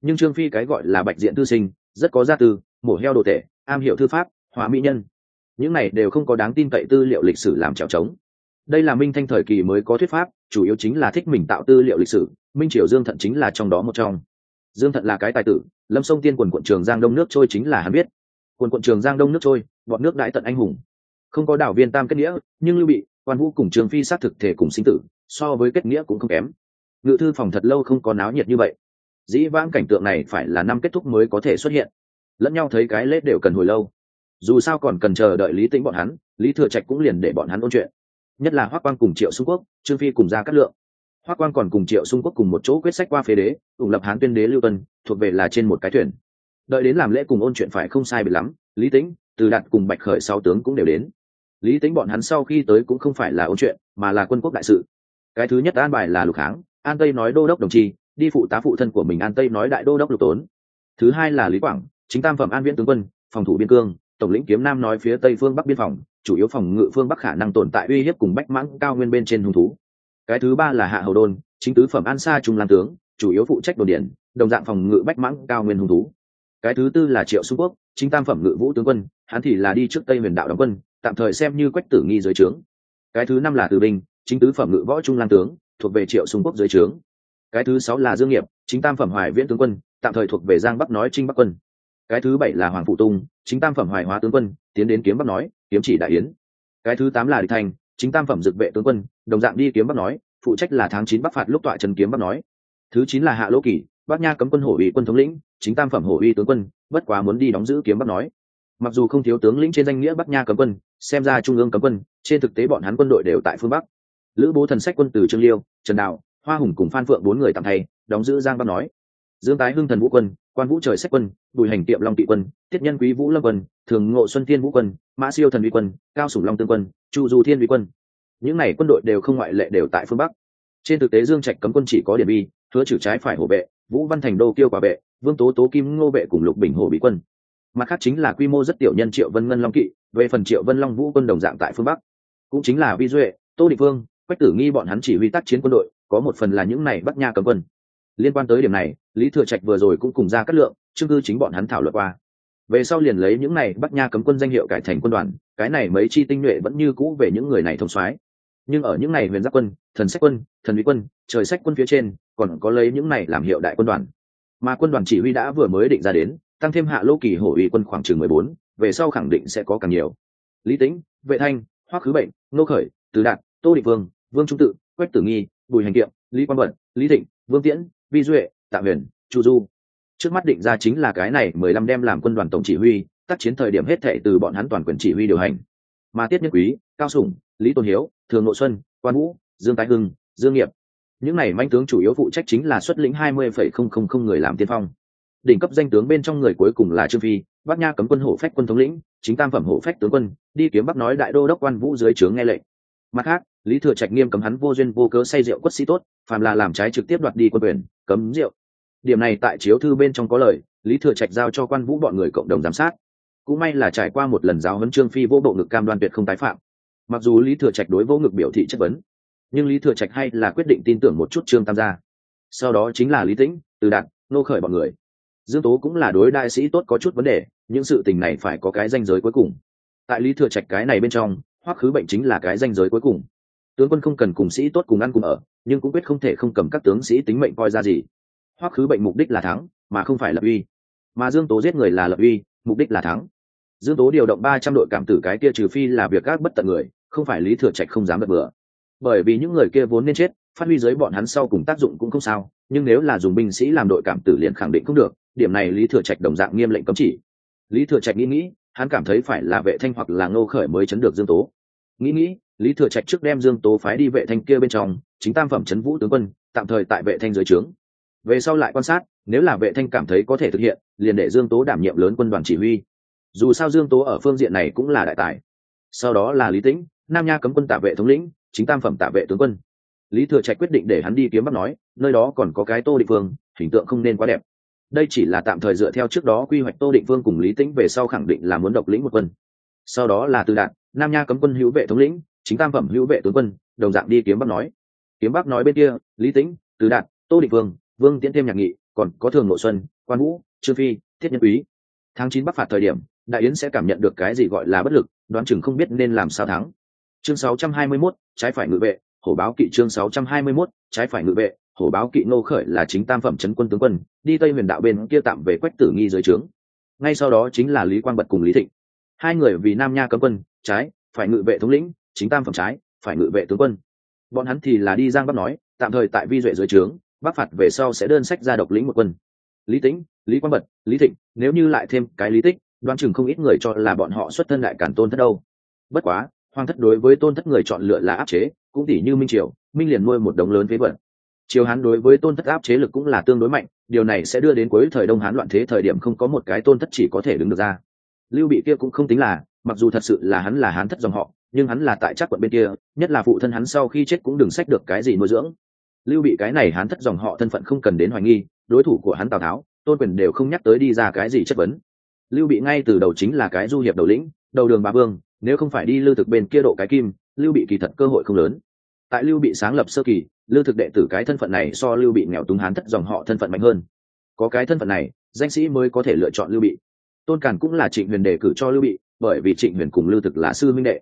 Nhưng trương phi cái gọi là bạch diện tư sinh, rất có gia tư, mổ heo đồ tể, am hiểu thư pháp hóa mỹ nhân. Những này đều không có đáng tin cậy tư liệu lịch sử làm trèo trống. Đây là minh thanh thời kỳ mới có thuyết pháp, chủ yếu chính là thích mình tạo tư liệu lịch sử, minh triều dương thận chính là trong đó một trong. Dương thận là cái tài tử, lâm sông tiên quần quận trường giang đông nước trôi chính là hắn biết. Quần quận trường giang đông nước trôi, bọn nước đại tận anh hùng không có đảo viên tam kết nghĩa, nhưng lưu bị, quan vũ cùng trường phi sát thực thể cùng sinh tử, so với kết nghĩa cũng không kém. Ngự thư phòng thật lâu không có náo nhiệt như vậy. Dĩ vãng cảnh tượng này phải là năm kết thúc mới có thể xuất hiện. Lẫn nhau thấy cái lết đều cần hồi lâu. Dù sao còn cần chờ đợi lý tĩnh bọn hắn, lý thừa trạch cũng liền để bọn hắn ôn chuyện. Nhất là hoác quang cùng triệu xung quốc, trương phi cùng ra cát lượng. Hoác quang còn cùng triệu xung quốc cùng một chỗ quyết sách qua phế đế, ủng lập hán tuyên đế lưu tân thuộc về là trên một cái thuyền. Đợi đến làm lễ cùng ôn chuyện phải không sai bị lắm, lý tĩnh, từ đạt cùng bạch khởi sáu tướng cũng đều đến lý tính bọn hắn sau khi tới cũng không phải là ôn chuyện, mà là quân quốc đại sự. Cái thứ nhất an bài là lục kháng, an tây nói đô đốc đồng chi, đi phụ tá phụ thân của mình an tây nói đại đô đốc lục tốn. Thứ hai là lý quảng, chính tam phẩm an viễn tướng quân, phòng thủ biên cương, tổng lĩnh kiếm nam nói phía tây phương bắc biên phòng, chủ yếu phòng ngự phương bắc khả năng tồn tại uy hiếp cùng bách mãng cao nguyên bên trên hung thú. Cái thứ ba là hạ hầu đôn, chính tứ phẩm an sa trung lan tướng, chủ yếu phụ trách đồn điển đồng dạng phòng ngự bách mãng cao nguyên hung thú cái thứ tư là triệu xung quốc, chính tam phẩm ngự vũ tướng quân, hắn thì là đi trước tây huyền đạo đóng quân, tạm thời xem như quách tử nghi dưới trướng. Cái thứ năm là từ binh chính tứ phẩm ngự võ trung lang tướng, thuộc về triệu xung quốc dưới trướng. Cái thứ sáu là dương nghiệp, chính tam phẩm hoài viễn tướng quân, tạm thời thuộc về giang bắc nói trinh bắc quân. Cái thứ bảy là hoàng phụ tung chính tam phẩm hoài hóa tướng quân, tiến đến kiếm bắc nói, kiếm chỉ đại yến. Cái thứ tám là địch thành, chính tam phẩm dực vệ tướng quân, đồng dạng đi kiếm bắc nói, phụ trách là tháng chín bắc phạt lúc tọa trần kiếm bắc nói. Thứ chín là hạ lỗ kỳ bắc nha cấm quân hổ Uy quân thống lĩnh, chính tam phẩm hổ uy tướng quân, bất quá muốn đi đóng giữ kiếm bắc nói. Mặc dù không thiếu tướng lĩnh trên danh nghĩa bắc nha cấm quân, xem ra trung ương cấm quân, trên thực tế bọn hắn quân đội đều tại phương bắc. Lữ bố thần sách quân từ trương liêu, trần đạo, hoa hùng cùng phan phượng bốn người tạm thay, đóng giữ giang bắc nói. Dương tái hưng thần vũ quân, quan vũ trời sách quân, bùi hành tiệm long kỵ quân tiết nhân quý vũ lâm quân, thường ngộ xuân thiên vũ quân, mã siêu thần vi quân, cao sủng long tương quân, chu du thiên vi quân. Những n à y quân đội đều không ngoại lệ đều tại phương bắc. Trên thực tế dương trạch cấm quân chỉ có Điển bi, hứa trừ trái phải hổ vệ vũ văn thành đô kiêu quả vệ vương tố tố kim ngô vệ cùng lục bình Hồ bị quân. Mặt khác chính là quy mô rất tiểu nhân triệu vân ngân long kỵ, về phần triệu vân long vũ quân đồng dạng tại phương bắc. Cũng chính là vi duệ, tô định vương, quách tử nghi bọn hắn chỉ huy tác chiến quân đội, có một phần là những này bắc nha cấm quân. Liên quan tới điểm này, lý thừa trạch vừa rồi cũng cùng ra cắt lượng chương cư chính bọn hắn thảo luận qua. Về sau liền lấy những này bắc nha cấm quân danh hiệu cải thành quân đoàn, cái này mấy chi tinh nhuệ vẫn như cũ về những người này thông soái nhưng ở những này huyền giáp quân, thần sách quân, thần lý quân, trời sách quân phía trên, còn có lấy những này làm hiệu đại quân đoàn. Mà quân đoàn chỉ huy đã vừa mới định ra đến, tăng thêm hạ lô kỳ hổ ủy quân khoảng chừng mười bốn, về sau khẳng định sẽ có càng nhiều. Lý tĩnh, vệ thanh, hoắc khứ bệnh nô khởi, từ đạt, tô định vương vương trung tự, quách tử nghi, bùi hành kiệm, lý quang bận lý thịnh, vương tiễn, vi duệ, tạ huyền, chu du. Trước mắt định ra chính là cái này mười lăm đem làm quân đoàn tổng chỉ huy, tác chiến thời điểm hết thệ từ bọn hắn toàn quyền chỉ huy điều hành mà tiết nhất quý, cao sủng, lý tôn hiếu, thường nội xuân, quan vũ, dương tái hưng, dương nghiệp. Những này manh tướng chủ yếu phụ trách chính là xuất lĩnh hai mươi phẩy không không không người làm tiên phong. Đỉnh cấp danh tướng bên trong người cuối cùng là trương phi, bắc nha cấm quân hổ phách quân thống lĩnh, chính tam phẩm hổ phách tướng quân, đi kiếm bắc nói đại đô đốc quan vũ dưới trướng nghe lệnh. Mặt khác, lý thừa trạch nghiêm cấm hắn vô duyên vô cớ say rượu quất sĩ tốt, phàm là làm trái trực tiếp đoạt đi quân quyền, cấm rượu. Điểm này tại chiếu thư bên trong có lời, lý thừa trạch giao cho quan vũ bọn người cộng đồng giám sát cũng may là trải qua một lần giáo huấn trương phi vô bộ ngực cam đoan tuyệt không tái phạm. Mặc dù lý thừa trạch đối vô ngực biểu thị chất vấn, nhưng lý thừa trạch hay là quyết định tin tưởng một chút trương tam gia. Sau đó chính là lý tĩnh, từ đạt, nô khởi bọn người. Dương tố cũng là đối đại sĩ tốt có chút vấn đề, những sự tình này phải có cái danh giới cuối cùng. Tại lý thừa trạch cái này bên trong, hoắc khứ bệnh chính là cái danh giới cuối cùng. Tướng quân không cần cùng sĩ tốt cùng ăn cùng ở, nhưng cũng biết không thể không cầm các tướng sĩ tính mệnh coi ra gì. Hoắc khứ bệnh mục đích là thắng, mà không phải lập uy. Mà dương tố giết người là lập uy, mục đích là thắng dương tố điều động ba trăm đội cảm tử cái kia trừ phi là việc gác bất tận người, không phải lý thừa trạch không dám bật bừa. Bởi vì những người kia vốn nên chết, phát huy giới bọn hắn sau cùng tác dụng cũng không sao, nhưng nếu là dùng binh sĩ làm đội cảm tử liền khẳng định không được, điểm này lý thừa trạch đồng dạng nghiêm lệnh cấm chỉ. Lý thừa trạch nghĩ nghĩ, hắn cảm thấy phải là vệ thanh hoặc là ngô khởi mới chấn được dương tố. Nghĩ nghĩ, lý thừa trạch trước đem dương tố phái đi vệ thanh kia bên trong, chính tam phẩm chấn vũ tướng quân, tạm thời tại vệ thanh dưới trướng. Về sau lại quan sát, nếu là vệ thanh cảm thấy có thể thực hiện, liền để dương tố đảm nhiệm lớn quân đoàn chỉ huy dù sao dương tố ở phương diện này cũng là đại tài. Sau đó là lý tĩnh, nam nha cấm quân tạ vệ thống lĩnh, chính tam phẩm tạ vệ tướng quân. Lý thừa trạch quyết định để hắn đi kiếm bắc nói, nơi đó còn có cái tô định phương hình tượng không nên quá đẹp. Đây chỉ là tạm thời dựa theo trước đó quy hoạch tô định phương cùng lý tĩnh về sau khẳng định là muốn độc lĩnh một quân. Sau đó là từ đạn nam nha cấm quân hữu vệ thống lĩnh, chính tam phẩm hữu vệ tướng quân, đồng dạng đi kiếm bắc nói. Kiếm bắc nói bên kia, lý tĩnh, từ đạn tô định phương vương tiễn thêm nhạc nghị, còn có thường nội xuân, quan vũ, trương phi, thiết nhân quý. Tháng chín bắc phạt thời điểm đại yến sẽ cảm nhận được cái gì gọi là bất lực đoán chừng không biết nên làm sao thắng. Chương 621, trái phải ngự vệ hổ báo kỵ chương 621, trái phải ngự vệ hổ báo kỵ ngô khởi là chính tam phẩm chấn quân tướng quân đi tây huyền đạo bên kia tạm về quách tử nghi dưới trướng. Ngay sau đó chính là lý quang bật cùng lý thịnh. Hai người vì nam nha cấm quân trái phải ngự vệ thống lĩnh chính tam phẩm trái phải ngự vệ tướng quân. Bọn hắn thì là đi giang bắc nói tạm thời tại vi duệ dưới trướng bắc phạt về sau sẽ đơn sách ra độc lĩnh một quân. Lý tĩnh lý quang bật lý thịnh nếu như lại thêm cái lý tích đoán chừng không ít người cho là bọn họ xuất thân đại cản tôn thất đâu. Bất quá, hoàng thất đối với tôn thất người chọn lựa là áp chế, cũng tỷ như minh triều, minh liền nuôi một đống lớn phế vật. Triều hán đối với tôn thất áp chế lực cũng là tương đối mạnh, điều này sẽ đưa đến cuối thời đông hán loạn thế thời điểm không có một cái tôn thất chỉ có thể đứng được ra. Lưu bị kia cũng không tính là, mặc dù thật sự là hắn là hán thất dòng họ, nhưng hắn là tại chắc quận bên kia, nhất là phụ thân hắn sau khi chết cũng đừng sách được cái gì nuôi dưỡng. Lưu bị cái này hán thất dòng họ thân phận không cần đến hoài nghi, đối thủ của hắn tào tháo, tôn quyền đều không nhắc tới đi ra cái gì chất vấn lưu bị ngay từ đầu chính là cái du hiệp đầu lĩnh, đầu đường ba vương, nếu không phải đi lưu thực bên kia độ cái kim, lưu bị kỳ thật cơ hội không lớn. Tại lưu bị sáng lập sơ kỳ, lưu thực đệ tử cái thân phận này so lưu bị nghèo túng hán thất dòng họ thân phận mạnh hơn. Có cái thân phận này, danh sĩ mới có thể lựa chọn lưu bị. Tôn càn cũng là trịnh huyền đề cử cho lưu bị, bởi vì trịnh huyền cùng lưu thực là sư minh đệ.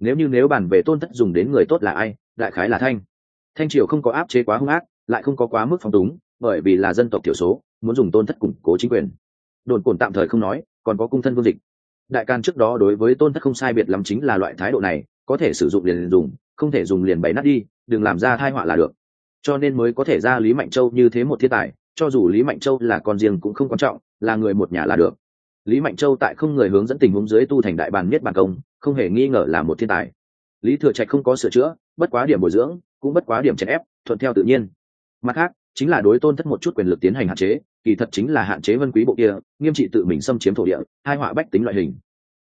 Nếu như nếu bàn về tôn thất dùng đến người tốt là ai, đại khái là thanh. Thanh triều không có áp chế quá hung ác, lại không có quá mức phong túng, bởi vì là dân tộc thiểu số, muốn dùng tôn thất củng cố chính quyền đồn cồn tạm thời không nói, còn có cung thân vương dịch. Đại can trước đó đối với tôn thất không sai biệt lắm chính là loại thái độ này, có thể sử dụng liền dùng, không thể dùng liền bày nát đi, đừng làm ra thai họa là được. Cho nên mới có thể ra lý mạnh châu như thế một thiên tài, cho dù lý mạnh châu là con riêng cũng không quan trọng, là người một nhà là được. Lý mạnh châu tại không người hướng dẫn tình huống dưới tu thành đại bàn miết bàn công, không hề nghi ngờ là một thiên tài. Lý thừa trạch không có sửa chữa, bất quá điểm bồi dưỡng, cũng bất quá điểm chèn ép, thuận theo tự nhiên. Mặt khác, chính là đối tôn thất một chút quyền lực tiến hành hạn chế kỳ thật chính là hạn chế vân quý bộ kia, nghiêm trị tự mình xâm chiếm thổ địa, hai họa bách tính loại hình.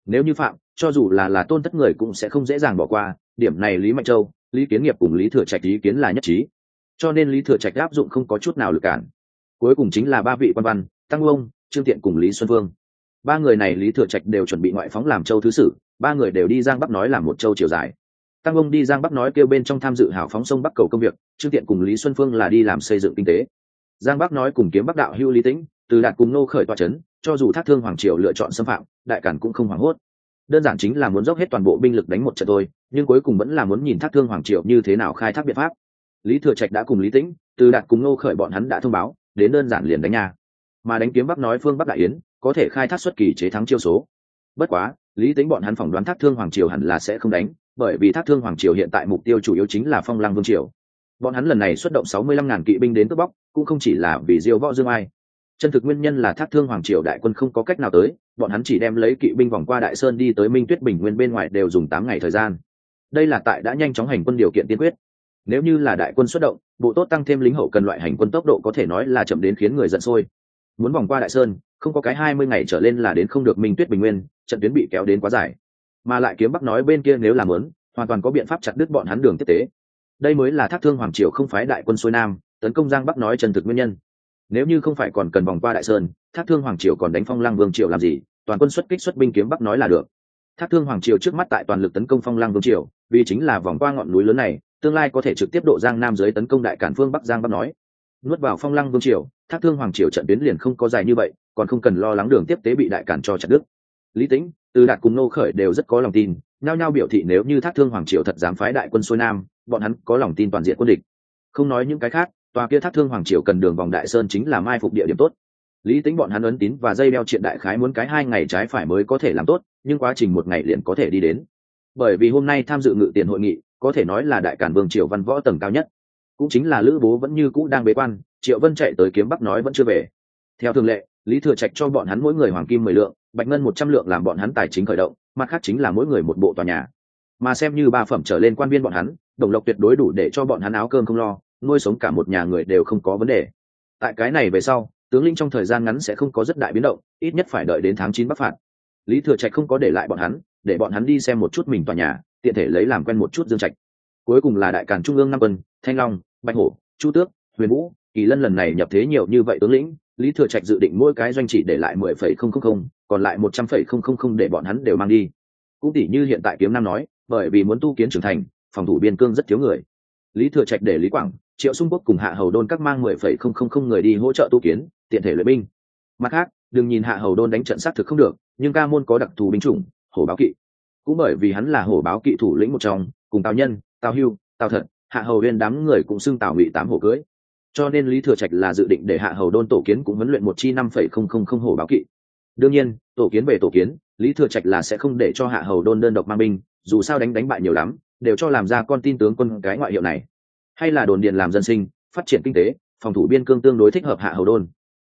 Nếu như phạm, cho dù là là tôn thất người cũng sẽ không dễ dàng bỏ qua, điểm này lý mạnh châu, lý kiến nghiệp cùng lý thừa trạch ý kiến là nhất trí. Cho nên lý thừa trạch áp dụng không có chút nào lực cản. Cuối cùng chính là ba vị quan văn, tăng ông trương tiện cùng lý xuân vương. Ba người này lý thừa trạch đều chuẩn bị ngoại phóng làm châu thứ sử, ba người đều đi giang bắc nói làm một châu chiều dài. Tăng ông đi giang bắc nói kêu bên trong tham dự hảo phóng sông bắc cầu công việc, trương tiện cùng lý xuân phương là đi làm xây dựng kinh tế giang bắc nói cùng kiếm bắc đạo hưu lý tĩnh, từ đạt cùng nô khởi toa c h ấ n cho dù thác thương hoàng triều lựa chọn xâm phạm, đại cản cũng không hoảng hốt. Đơn giản chính là muốn dốc hết toàn bộ binh lực đánh một trận thôi, nhưng cuối cùng vẫn là muốn nhìn thác thương hoàng triều như thế nào khai thác biện pháp. Lý thừa trạch đã cùng lý tĩnh, từ đạt cùng nô khởi bọn hắn đã thông báo, đến đơn giản liền đánh nhà. Mà đánh kiếm bắc nói phương bắc đại yến, có thể khai thác xuất kỳ chế thắng chiêu số. Bất quá, lý tính bọn hắn phỏng đoán thác thương hoàng triều hẳn là sẽ không đánh, bởi vì thác thương hoàng triều hiện tại mục tiêu chủ yếu chính là phong lăng vương triều. Bọn hắn lần này xuất động sáu mươi lăm ngàn kỵ binh đến cướp bóc cũng không chỉ là vì diêu võ dương ai. Chân thực nguyên nhân là thác thương hoàng triều đại quân không có cách nào tới, bọn hắn chỉ đem lấy kỵ binh vòng qua đại sơn đi tới minh tuyết bình nguyên bên ngoài đều dùng tám ngày thời gian. Đây là tại đã nhanh chóng hành quân điều kiện tiên quyết. Nếu như là đại quân xuất động, bộ tốt tăng thêm lính hậu cần loại hành quân tốc độ có thể nói là chậm đến khiến người giận sôi. Muốn vòng qua đại sơn, không có cái hai mươi ngày trở lên là đến không được minh tuyết bình nguyên, trận tuyến bị kéo đến quá dài. Mà lại kiếm bắc nói bên kia nếu làm lớn, hoàn toàn có biện pháp chặt đứt bọn hắn đường tiếp tế. Đây mới là thác thương hoàng triều không phái đại quân xuôi nam tấn công giang bắc nói chân thực nguyên nhân. Nếu như không phải còn cần vòng qua đại sơn, thác thương hoàng triều còn đánh phong lăng vương triều làm gì? Toàn quân xuất kích xuất binh kiếm bắc nói là được. Thác thương hoàng triều trước mắt tại toàn lực tấn công phong lăng vương triều, vì chính là vòng qua ngọn núi lớn này, tương lai có thể trực tiếp độ giang nam giới tấn công đại cản phương bắc giang bắc nói. Nuốt vào phong lăng vương triều, thác thương hoàng triều trận tuyến liền không có dài như vậy, còn không cần lo lắng đường tiếp tế bị đại cản cho chặt đức lý tĩnh, từ đạt cùng nô khởi đều rất có lòng tin, nhao nhao biểu thị nếu như thác thương hoàng triều thật dám phái đại quân xuôi nam, bọn hắn có lòng tin toàn diện quân địch. Không nói những cái khác tòa kia thác thương hoàng triều cần đường vòng đại sơn chính là mai phục địa điểm tốt. Lý tính bọn hắn ấn tín và dây đeo triện đại khái muốn cái hai ngày trái phải mới có thể làm tốt, nhưng quá trình một ngày liền có thể đi đến. Bởi vì hôm nay tham dự ngự tiền hội nghị, có thể nói là đại cản vương triều văn võ tầng cao nhất. Cũng chính là lữ bố vẫn như cũ đang bế quan, triệu vân chạy tới kiếm bắc nói vẫn chưa về. Theo thường lệ, lý thừa trạch cho bọn hắn mỗi người hoàng kim mười lượng, bạch ngân một trăm lượng làm bọn hắn tài chính khởi động, mặt khác chính là mỗi người một bộ tòa nhà. Mà xem như ba phẩm trở lên quan viên bọn hắn, đồng lộc tuyệt đối đủ để cho bọn hắn áo cơm không lo nuôi sống cả một nhà người đều không có vấn đề. Tại cái này về sau, tướng lĩnh trong thời gian ngắn sẽ không có rất đại biến động, ít nhất phải đợi đến tháng chín bắc phạt. Lý thừa trạch không có để lại bọn hắn, để bọn hắn đi xem một chút mình tòa nhà, tiện thể lấy làm quen một chút dương trạch. Cuối cùng là đại càn trung ương năm quân, thanh long, bạch hổ, chu tước, huyền vũ, kỳ lân lần này nhập thế nhiều như vậy tướng lĩnh, lý thừa trạch dự định mỗi cái doanh chỉ để lại mười phẩy không không không, còn lại một trăm phẩy không không không để bọn hắn đều mang đi. Cũng tỷ như hiện tại kiếm nam nói, bởi vì muốn tu kiến trưởng thành, phòng thủ biên cương rất thiếu người. Lý thừa trạch để lý quảng triệu xung quốc cùng hạ hầu đôn các mang mười phẩy không không không người đi hỗ trợ tu kiến, tiện thể luyện binh. Mặt khác, đừng nhìn hạ hầu đôn đánh trận sát thực không được, nhưng ca môn có đặc thù binh chủng, hổ báo kỵ. Cũng bởi vì hắn là hổ báo kỵ thủ lĩnh một trong, cùng tào nhân, tào hưu, tào thật, hạ hầu huyên đám người cũng xưng tào ngụy tám hổ cưới. Cho nên lý thừa trạch là dự định để hạ hầu đôn tổ kiến cũng huấn luyện một chi năm phẩy không không không hổ báo kỵ. Đương nhiên, tổ kiến về tổ kiến, lý thừa trạch là sẽ không để cho hạ hầu đôn đơn độc mang binh, dù sao đánh đánh bại nhiều lắm, đều cho làm ra con tin tướng quân cái ngoại hiệu này hay là đồn điền làm dân sinh, phát triển kinh tế, phòng thủ biên cương tương đối thích hợp hạ hầu đôn.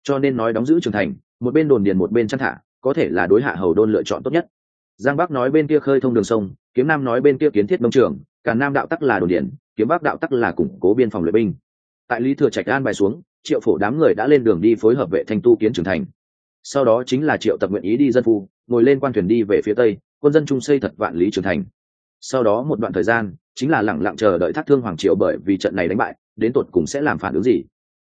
Cho nên nói đóng giữ trưởng thành, một bên đồn điền một bên chăn thả, có thể là đối hạ hầu đôn lựa chọn tốt nhất. Giang bắc nói bên kia khơi thông đường sông, kiếm nam nói bên kia kiến thiết nông trường, cả nam đạo tắc là đồn điền, kiếm bắc đạo tắc là củng cố biên phòng luyện binh. Tại lý thừa trạch an bài xuống, triệu phổ đám người đã lên đường đi phối hợp vệ thanh tu kiến trưởng thành. Sau đó chính là triệu tập nguyện ý đi dân phu, ngồi lên quan thuyền đi về phía tây, quân dân trung xây thật vạn lý trưởng thành. Sau đó một đoạn thời gian chính là lẳng lặng chờ đợi thác thương hoàng triều bởi vì trận này đánh bại đến tột cùng sẽ làm phản ứng gì?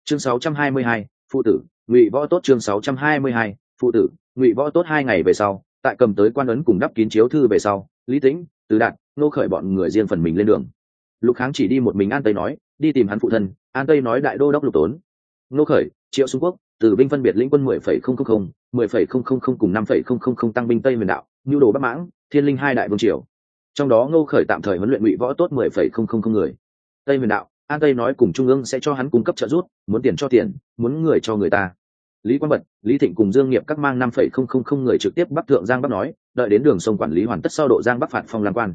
Chương 622, phụ tử ngụy võ tốt chương 622, phụ tử ngụy võ tốt hai ngày về sau tại cầm tới quan ấn cùng đắp kín chiếu thư về sau lý tĩnh từ đạt nô khởi bọn người riêng phần mình lên đường. Lục kháng chỉ đi một mình an tây nói đi tìm hắn phụ thân an tây nói đại đô đốc lục tốn. Nô khởi triệu xung quốc từ binh phân biệt lĩnh quân mười phẩy không không không mười phẩy không không không cùng năm phẩy không không không tăng binh tây miền đạo nhu đồ bắc mãng thiên linh hai đại vương triều trong đó ngô khởi tạm thời huấn luyện ngụy võ tốt mười phẩy không không không người. Tây huyền đạo, an tây nói cùng trung ương sẽ cho hắn cung cấp trợ giúp, muốn tiền cho tiền, muốn người cho người ta. Lý quang bật, lý thịnh cùng dương nghiệp các mang năm phẩy không không không người trực tiếp bắc thượng giang bắc nói, đợi đến đường sông quản lý hoàn tất sau độ giang bắc phạt phong lan quan.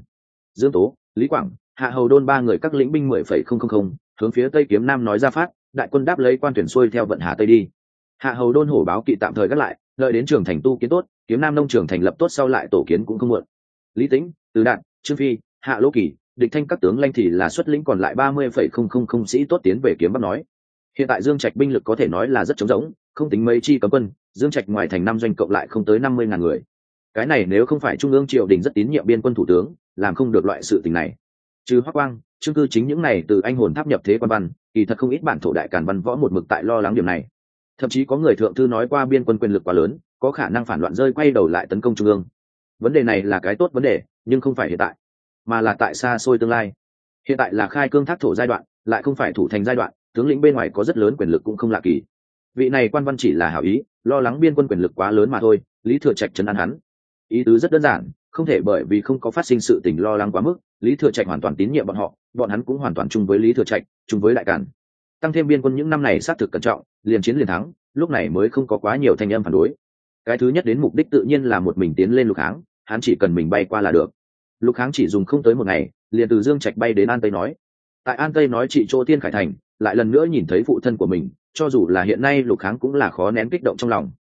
Dương tố, lý quảng, hạ hầu đôn ba người các lĩnh binh mười phẩy không không không, hướng phía tây kiếm nam nói ra phát, đại quân đáp lấy quan tuyển xuôi theo vận hà tây đi. Hạ hầu đôn hổ báo kỵ tạm thời gác lại, đợi đến trường thành tu kiến tốt, kiếm nam nông trường thành lập tốt sau lại tổ kiến cũng không muộn. Lý tĩnh, từ đạt trương phi, hạ lỗ kỳ, địch thanh các tướng lanh thì là xuất lĩnh còn lại ba mươi phẩy không không không sĩ tốt tiến về kiếm bắc nói. Hiện tại dương trạch binh lực có thể nói là rất trống rỗng, không tính mấy chi cấm quân, dương trạch ngoài thành năm doanh cộng lại không tới năm mươi ngàn người. Cái này nếu không phải trung ương triều đình rất tín nhiệm biên quân thủ tướng, làm không được loại sự tình này. Trừ hoắc quang chương cư chính những này từ anh hồn tháp nhập thế quan văn, kỳ thật không ít bản thổ đại càn văn võ một mực tại lo lắng điểm này. Thậm chí có người thượng thư nói qua biên quân quyền lực quá lớn, có khả năng phản loạn rơi quay đầu lại tấn công trung ương. Vấn đề này là cái tốt vấn đề nhưng không phải hiện tại, mà là tại xa xôi tương lai. Hiện tại là khai cương thác thổ giai đoạn, lại không phải thủ thành giai đoạn, tướng lĩnh bên ngoài có rất lớn quyền lực cũng không lạ kỳ. Vị này quan văn chỉ là hảo ý, lo lắng biên quân quyền lực quá lớn mà thôi, lý thừa trạch chấn an hắn. Ý tứ rất đơn giản, không thể bởi vì không có phát sinh sự tình lo lắng quá mức, lý thừa trạch hoàn toàn tín nhiệm bọn họ, bọn hắn cũng hoàn toàn chung với lý thừa trạch, chung với đại cản tăng thêm biên quân những năm này xác thực cẩn trọng, liền chiến liền thắng, lúc này mới không có quá nhiều thanh âm phản đối. Cái thứ nhất đến mục đích tự nhiên là một mình tiến lên lục kháng hắn chỉ cần mình bay qua là được. Lục kháng chỉ dùng không tới một ngày, liền từ dương trạch bay đến an tây nói. Tại an tây nói chị chỗ tiên khải thành, lại lần nữa nhìn thấy phụ thân của mình, cho dù là hiện nay lục kháng cũng là khó nén kích động trong lòng.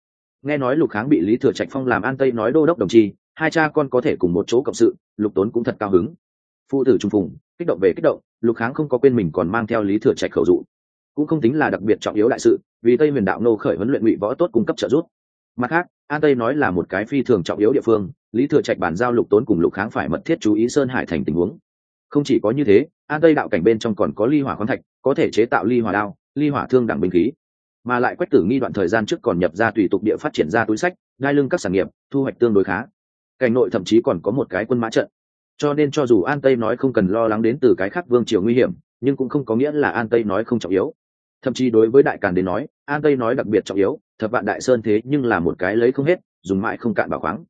Nghe nói lục kháng bị lý thừa trạch phong làm an tây nói đô đốc đồng chi, hai cha con có thể cùng một chỗ cộng sự, lục tốn cũng thật cao hứng. Phụ tử trung phùng, kích động về kích động, lục kháng không có quên mình còn mang theo lý thừa trạch khẩu dụ. Cũng không tính là đặc biệt trọng yếu đại sự, vì tây miền đạo nô khởi huấn luyện ngụy võ tốt cung cấp trợ giúp mặt khác, an tây nói là một cái phi thường trọng yếu địa phương, lý thừa trạch bàn giao lục tốn cùng lục kháng phải mật thiết chú ý sơn hải thành tình huống. Không chỉ có như thế, an tây đạo cảnh bên trong còn có ly hỏa khoáng thạch, có thể chế tạo ly hỏa đao, ly hỏa thương đẳng binh khí. Mà lại quách tử nghi đoạn thời gian trước còn nhập ra tùy tục địa phát triển ra túi sách đai lưng các sản nghiệp, thu hoạch tương đối khá. Cảnh nội thậm chí còn có một cái quân mã trận. Cho nên cho dù an tây nói không cần lo lắng đến từ cái khác vương triều nguy hiểm, nhưng cũng không có nghĩa là an tây nói không trọng yếu thậm chí đối với đại càn đến nói, an tây nói đặc biệt trọng yếu, thập vạn đại sơn thế nhưng là một cái lấy không hết, dùng mãi không cạn bảo khoáng.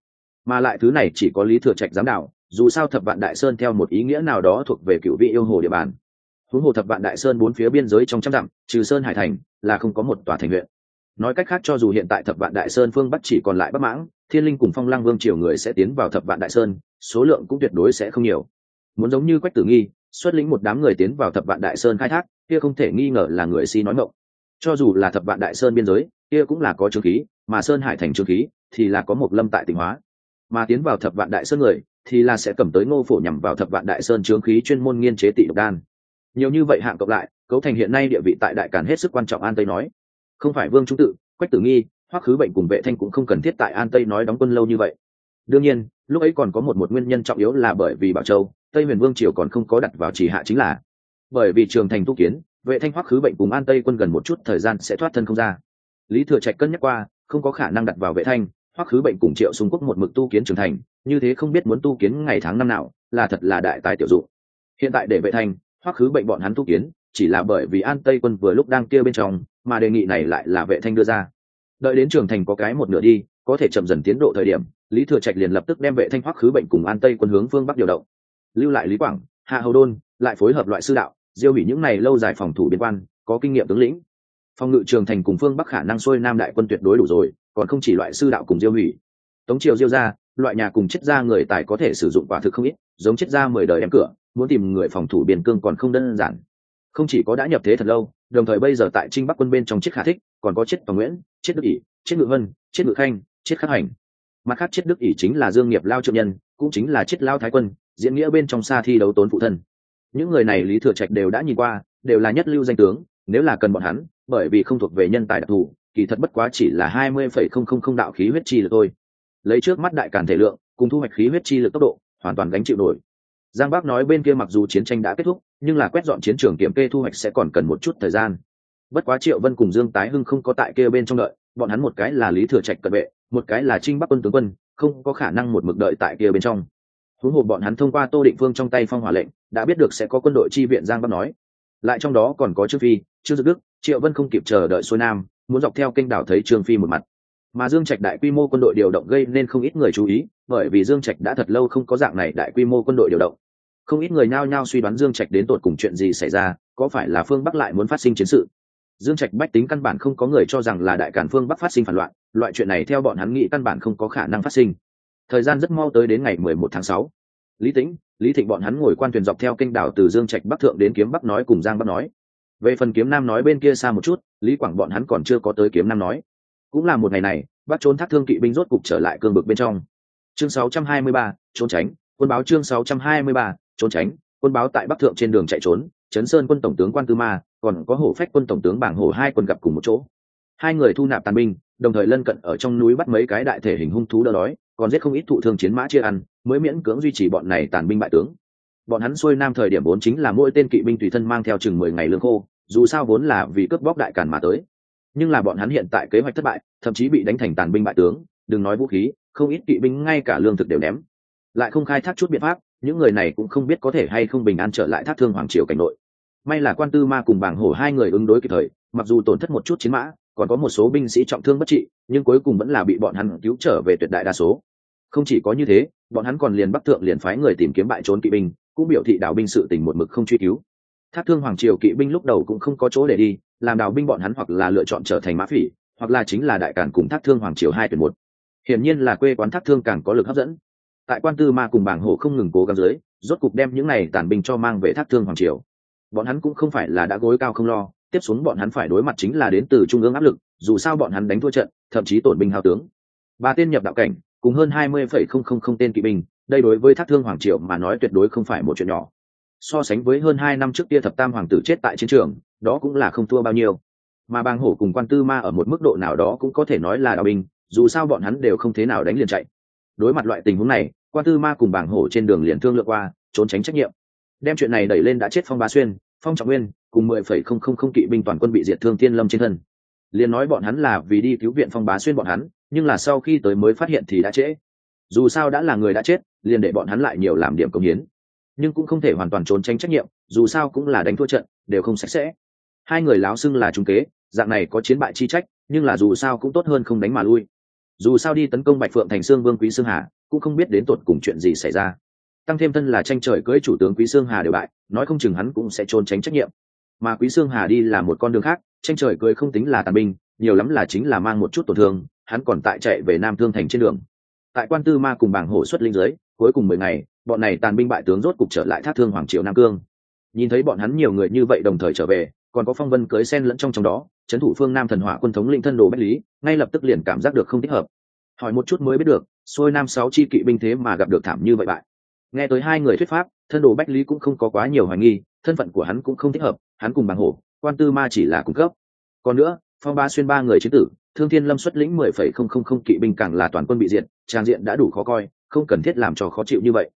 Mà lại thứ này chỉ có lý thừa trạch giám đạo dù sao thập vạn đại sơn theo một ý nghĩa nào đó thuộc về cựu vị yêu hồ địa bàn. Huống hồ thập vạn đại sơn bốn phía biên giới trong trăm dặm, trừ sơn hải thành, là không có một tòa thành huyện. Nói cách khác cho dù hiện tại thập vạn đại sơn phương bắc chỉ còn lại bắc mãng, thiên linh cùng phong lăng vương triều người sẽ tiến vào thập vạn đại sơn, số lượng cũng tuyệt đối sẽ không nhiều. Muốn giống như quách tử nghi, xuất lĩnh một đám người tiến vào thập vạn đại sơn khai thác kia không thể nghi ngờ là người si nói mộng, cho dù là thập vạn đại sơn biên giới kia cũng là có trương khí mà sơn hải thành trương khí thì là có một lâm tại tỉnh hóa. Mà tiến vào thập vạn đại sơn người thì là sẽ cầm tới ngô phổ nhằm vào thập vạn đại sơn trướng khí chuyên môn nghiên chế tị độc đan. Nhiều như vậy hạng cộng lại cấu thành hiện nay địa vị tại đại càn hết sức quan trọng an tây nói. Không phải vương trung tự quách tử nghi hoắc khứ bệnh cùng vệ thanh cũng không cần thiết tại an tây nói đóng quân lâu như vậy. Đương nhiên lúc ấy còn có một một nguyên nhân trọng yếu là bởi vì bảo châu tây huyền vương triều còn không có đặt vào chỉ hạ chính là bởi vì trường thành tu kiến, vệ thanh hoắc khứ bệnh cùng an tây quân gần một chút thời gian sẽ thoát thân không ra. Lý thừa trạch cân nhắc qua, không có khả năng đặt vào vệ thanh, hoắc khứ bệnh cùng triệu xung quốc một mực tu kiến trường thành, như thế không biết muốn tu kiến ngày tháng năm nào, là thật là đại tài tiểu dụng. Hiện tại để vệ thanh, hoắc khứ bệnh bọn hắn tu kiến, chỉ là bởi vì an tây quân vừa lúc đang kia bên trong, mà đề nghị này lại là vệ thanh đưa ra. Đợi đến trường thành có cái một nửa đi, có thể chậm dần tiến độ thời điểm, lý thừa trạch liền lập tức đem vệ thanh hoắc khứ bệnh cùng an tây quân hướng phương bắc điều động. Lưu lại lý quảng, hạ hầu đôn, lại phối hợp loại sư đạo diêu hủy những này lâu dài phòng thủ biên quan, có kinh nghiệm tướng lĩnh. Phòng ngự trường thành cùng phương bắc khả năng xuôi nam đại quân tuyệt đối đủ rồi, còn không chỉ loại sư đạo cùng diêu hủy. Tống triều diêu ra, loại nhà cùng chết ra người tài có thể sử dụng quả thực không ít, giống chết ra mười đời em cửa, muốn tìm người phòng thủ biên cương còn không đơn giản. Không chỉ có đã nhập thế thật lâu, đồng thời bây giờ tại trinh bắc quân bên trong chiết khả thích, còn có chiết và nguyễn chiết đức ỷ chiết ngự vân chiết ngự khanh chiết khắc hành. Mặt khác chiết đức ỷ chính là dương nghiệp lao trượng nhân, cũng chính là chiết lao thái quân, diễn nghĩa bên trong xa thi đấu tốn phụ thân những người này lý thừa trạch đều đã nhìn qua, đều là nhất lưu danh tướng, nếu là cần bọn hắn, bởi vì không thuộc về nhân tài đặc thù, kỳ thật bất quá chỉ là hai mươi phẩy không không không đạo khí huyết chi lực thôi. Lấy trước mắt đại càn thể lượng, cùng thu hoạch khí huyết chi lực tốc độ, hoàn toàn gánh chịu nổi. Giang bác nói bên kia mặc dù chiến tranh đã kết thúc, nhưng là quét dọn chiến trường kiểm kê thu hoạch sẽ còn cần một chút thời gian. Bất quá triệu vân cùng dương tái hưng không có tại kia bên trong đợi, bọn hắn một cái là lý thừa trạch cận vệ, một cái là trinh bắc quân tướng quân, không có khả năng một mực đợi tại kia bên trong huống hồ bọn hắn thông qua tô định phương trong tay phong hỏa lệnh, đã biết được sẽ có quân đội chi viện giang bắc nói. Lại trong đó còn có trương phi, trương dực đức, triệu vân không kịp chờ đợi xuôi nam, muốn dọc theo kênh đảo thấy trương phi một mặt. Mà dương trạch đại quy mô quân đội điều động gây nên không ít người chú ý, bởi vì dương trạch đã thật lâu không có dạng này đại quy mô quân đội điều động. Không ít người nao nhao suy đoán dương trạch đến tột cùng chuyện gì xảy ra, có phải là phương bắc lại muốn phát sinh chiến sự. Dương trạch bách tính căn bản không có người cho rằng là đại cản phương bắc phát sinh phản loạn, loại chuyện này theo bọn hắn nghĩ căn bản không có khả năng phát sinh thời gian rất mau tới đến ngày mười một tháng sáu. Lý tĩnh lý thịnh bọn hắn ngồi quan thuyền dọc theo kênh đảo từ dương trạch bắc thượng đến kiếm bắc nói cùng giang bắc nói. Về phần kiếm nam nói bên kia xa một chút lý quảng bọn hắn còn chưa có tới kiếm nam nói. Cũng là một ngày này bắt trốn thác thương kỵ binh rốt cục trở lại cương bực bên trong. Chương 623, trốn tránh. Quân báo chương 623, trốn tránh. Quân báo tại bắc thượng trên đường chạy trốn chấn sơn quân tổng tướng quan tư ma còn có hổ phách quân tổng tướng bảng hổ hai quân gặp cùng một chỗ. Hai người thu nạp tàn binh đồng thời lân cận ở trong núi bắt mấy cái đại thể hình hung thú đỡ đói còn giết không ít thụ thương chiến mã chia ăn, mới miễn cưỡng duy trì bọn này tàn binh bại tướng. Bọn hắn xuôi nam thời điểm vốn chính là mỗi tên kỵ binh tùy thân mang theo chừng mười ngày lương khô, dù sao vốn là vì cướp bóc đại càn mà tới. Nhưng là bọn hắn hiện tại kế hoạch thất bại, thậm chí bị đánh thành tàn binh bại tướng, đừng nói vũ khí, không ít kỵ binh ngay cả lương thực đều ném. Lại không khai thác chút biện pháp, những người này cũng không biết có thể hay không bình an trở lại thác thương hoàng triều cảnh nội. May là quan tư ma cùng bảng hổ hai người ứng đối kịp thời, mặc dù tổn thất một chút chiến mã còn có một số binh sĩ trọng thương bất trị, nhưng cuối cùng vẫn là bị bọn hắn cứu trở về tuyệt đại đa số. Không chỉ có như thế, bọn hắn còn liền bắc thượng liền phái người tìm kiếm bại trốn kỵ binh, cũng biểu thị đảo binh sự tình một mực không truy cứu. Thác thương hoàng triều kỵ binh lúc đầu cũng không có chỗ để đi, làm đào binh bọn hắn hoặc là lựa chọn trở thành mã phỉ, hoặc là chính là đại cản cùng thác thương hoàng triều hai tuyển một. Hiển nhiên là quê quán thác thương càng có lực hấp dẫn. Tại quan tư ma cùng bảng hổ không ngừng cố gắng dưới, rốt cục đem những này tàn binh cho mang về thác thương hoàng triều. Bọn hắn cũng không phải là đã gối cao không lo tiếp xuống bọn hắn phải đối mặt chính là đến từ trung ương áp lực, dù sao bọn hắn đánh thua trận, thậm chí tổn binh hào tướng. Ba tên nhập đạo cảnh, cùng hơn hai mươi phẩy không không không tên kỵ binh, đây đối với thác thương hoàng triều mà nói tuyệt đối không phải một chuyện nhỏ. So sánh với hơn hai năm trước kia thập tam hoàng tử chết tại chiến trường, đó cũng là không thua bao nhiêu. Mà bang hổ cùng quan tư ma ở một mức độ nào đó cũng có thể nói là đạo binh, dù sao bọn hắn đều không thế nào đánh liền chạy. Đối mặt loại tình huống này, quan tư ma cùng bảng hổ trên đường liền thương lượng qua, trốn tránh trách nhiệm. Đem chuyện này đẩy lên đã chết phong ba xuyên, phong trọng nguyên cùng mười phẩy không không không kỵ binh toàn quân bị diệt thương thiên lâm trên thân. Liền nói bọn hắn là vì đi cứu viện phong bá xuyên bọn hắn, nhưng là sau khi tới mới phát hiện thì đã trễ. Dù sao đã là người đã chết, liền để bọn hắn lại nhiều làm điểm công hiến. Nhưng cũng không thể hoàn toàn trốn tránh trách nhiệm, dù sao cũng là đánh thua trận, đều không sạch sẽ. Hai người láo xưng là trung kế, dạng này có chiến bại chi trách, nhưng là dù sao cũng tốt hơn không đánh mà lui. Dù sao đi tấn công bạch phượng thành sương vương quý sương hà, cũng không biết đến tột cùng chuyện gì xảy ra. Tăng thêm thân là tranh trời cưỡi chủ tướng quý sương hà đều bại, nói không chừng hắn cũng sẽ trốn tránh trách nhiệm mà quý sương hà đi là một con đường khác, tranh trời cưỡi không tính là tàn binh, nhiều lắm là chính là mang một chút tổn thương, hắn còn tại chạy về nam thương thành trên đường. Tại quan tư ma cùng bảng hổ xuất linh giới cuối cùng mười ngày, bọn này tàn binh bại tướng rốt cục trở lại thác thương hoàng triều nam cương. Nhìn thấy bọn hắn nhiều người như vậy đồng thời trở về, còn có phong vân cưới sen lẫn trong trong đó trấn thủ phương nam thần hỏa quân thống linh thân đồ bách lý, ngay lập tức liền cảm giác được không thích hợp. Hỏi một chút mới biết được, xuôi nam sáu chi kỵ binh thế mà gặp được thảm như vậy bại. Nghe tới hai người thuyết pháp thân đồ bách lý cũng không có quá nhiều hoài nghi thân phận của hắn cũng không thích hợp hắn cùng bằng hổ quan tư ma chỉ là cung cấp. Còn nữa phong ba xuyên ba người chiến tử thương thiên lâm xuất lĩnh mười phẩy không không không kỵ binh càng là toàn quân bị diện, trang diện đã đủ khó coi không cần thiết làm cho khó chịu như vậy.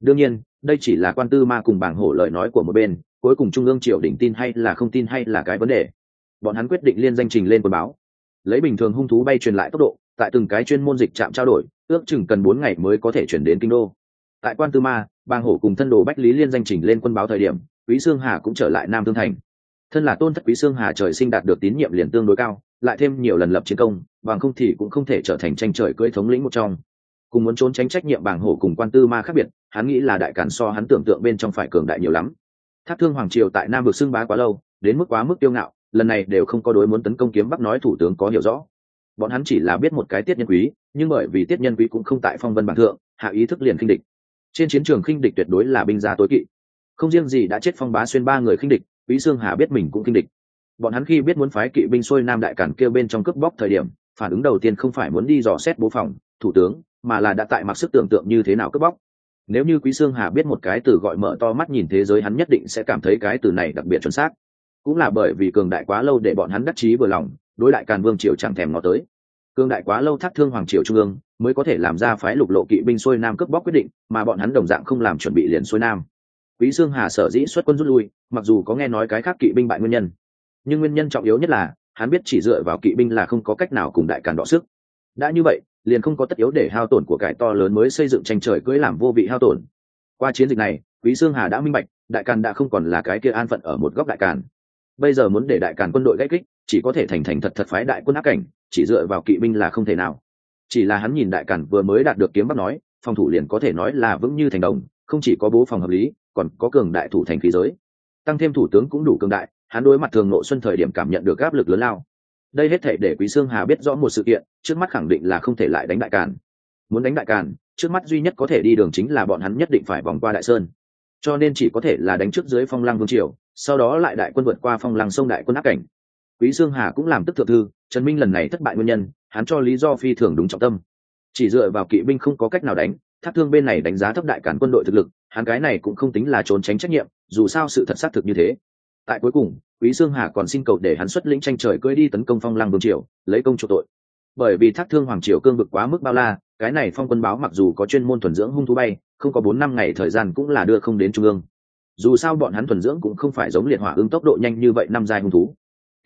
Đương nhiên đây chỉ là quan tư ma cùng bảng hổ lời nói của một bên cuối cùng trung ương triều đỉnh tin hay là không tin hay là cái vấn đề. Bọn hắn quyết định liên danh trình lên quân báo. Lấy bình thường hung thú bay truyền lại tốc độ tại từng cái chuyên môn dịch trạm trao đổi ước chừng cần bốn ngày mới có thể chuyển đến kinh đô tại quan tư ma, bang hổ cùng thân đồ bách lý liên danh trình lên quân báo thời điểm, quý sương hà cũng trở lại nam thương thành. Thân là tôn thất quý sương hà trời sinh đạt được tín nhiệm liền tương đối cao, lại thêm nhiều lần lập chiến công, bằng không thì cũng không thể trở thành tranh trời cưỡi thống lĩnh một trong. Cùng muốn trốn tránh trách nhiệm bảng hổ cùng quan tư ma khác biệt, hắn nghĩ là đại cản so hắn tưởng tượng bên trong phải cường đại nhiều lắm. Tháp thương hoàng triều tại nam vực xưng bá quá lâu, đến mức quá mức tiêu ngạo, lần này đều không có đối muốn tấn công kiếm bắc nói thủ tướng có hiểu rõ. Bọn hắn chỉ là biết một cái tiết nhân quý, nhưng bởi vì tiết nhân quý cũng không tại phong vân bản thượng, hạ ý thức liền kinh địch trên chiến trường khinh địch tuyệt đối là binh gia tối kỵ. Không riêng gì đã chết phong bá xuyên ba người khinh địch, quý sương hà biết mình cũng khinh địch. Bọn hắn khi biết muốn phái kỵ binh xuôi nam đại cản kêu bên trong cướp bóc thời điểm, phản ứng đầu tiên không phải muốn đi dò xét bố phòng, thủ tướng, mà là đã tại mặc sức tưởng tượng như thế nào cướp bóc. Nếu như quý sương hà biết một cái từ gọi mở to mắt nhìn thế giới hắn nhất định sẽ cảm thấy cái từ này đặc biệt chuẩn xác. Cũng là bởi vì cường đại quá lâu để bọn hắn đắc chí vừa lòng, đối đại càn vương triều chẳng thèm ngó tới cương đại quá lâu thác thương hoàng triều trung ương, mới có thể làm ra phái lục lộ kỵ binh xuôi nam cướp bóc quyết định, mà bọn hắn đồng dạng không làm chuẩn bị liền xuôi nam. Quý sương hà sở dĩ xuất quân rút lui, mặc dù có nghe nói cái khác kỵ binh bại nguyên nhân. Nhưng nguyên nhân trọng yếu nhất là, hắn biết chỉ dựa vào kỵ binh là không có cách nào cùng đại càn đọ sức. Đã như vậy, liền không có tất yếu để hao tổn của cải to lớn mới xây dựng tranh trời cưỡi làm vô vị hao tổn. Qua chiến dịch này, quý sương hà đã minh bạch, đại càn đã không còn là cái kia an phận ở một góc đại càn. Bây giờ muốn để đại càn quân đội gãy kích, chỉ có thể thành thành thật thật phái đại quân áp cảnh chỉ dựa vào kỵ binh là không thể nào. Chỉ là hắn nhìn đại càn vừa mới đạt được kiếm bắc nói, phòng thủ liền có thể nói là vững như thành đồng, không chỉ có bố phòng hợp lý, còn có cường đại thủ thành khí giới. Tăng thêm thủ tướng cũng đủ cường đại, hắn đối mặt thường nội xuân thời điểm cảm nhận được áp lực lớn lao. Đây hết thể để quý sương hà biết rõ một sự kiện, trước mắt khẳng định là không thể lại đánh đại càn muốn đánh đại càn trước mắt duy nhất có thể đi đường chính là bọn hắn nhất định phải vòng qua đại sơn. Cho nên chỉ có thể là đánh trước dưới phong lăng vương triều, sau đó lại đại quân vượt qua phong lăng sông đại quân áp cảnh quý Dương hà cũng làm tức thượng thư, trần minh lần này thất bại nguyên nhân, hắn cho lý do phi thường đúng trọng tâm. Chỉ dựa vào kỵ binh không có cách nào đánh thác thương bên này đánh giá thấp đại cản quân đội thực lực, hắn cái này cũng không tính là trốn tránh trách nhiệm, dù sao sự thật xác thực như thế. Tại cuối cùng, quý Dương hà còn xin cầu để hắn xuất lĩnh tranh trời cưỡi đi tấn công phong lăng vương triều, lấy công chủ tội. Bởi vì thác thương hoàng triều cương vực quá mức bao la, cái này phong quân báo mặc dù có chuyên môn thuần dưỡng hung thú bay, không có bốn năm ngày thời gian cũng là đưa không đến trung ương. Dù sao bọn hắn thuần dưỡng cũng không phải giống liệt hỏa ứng tốc độ nhanh như vậy năm giai hung thú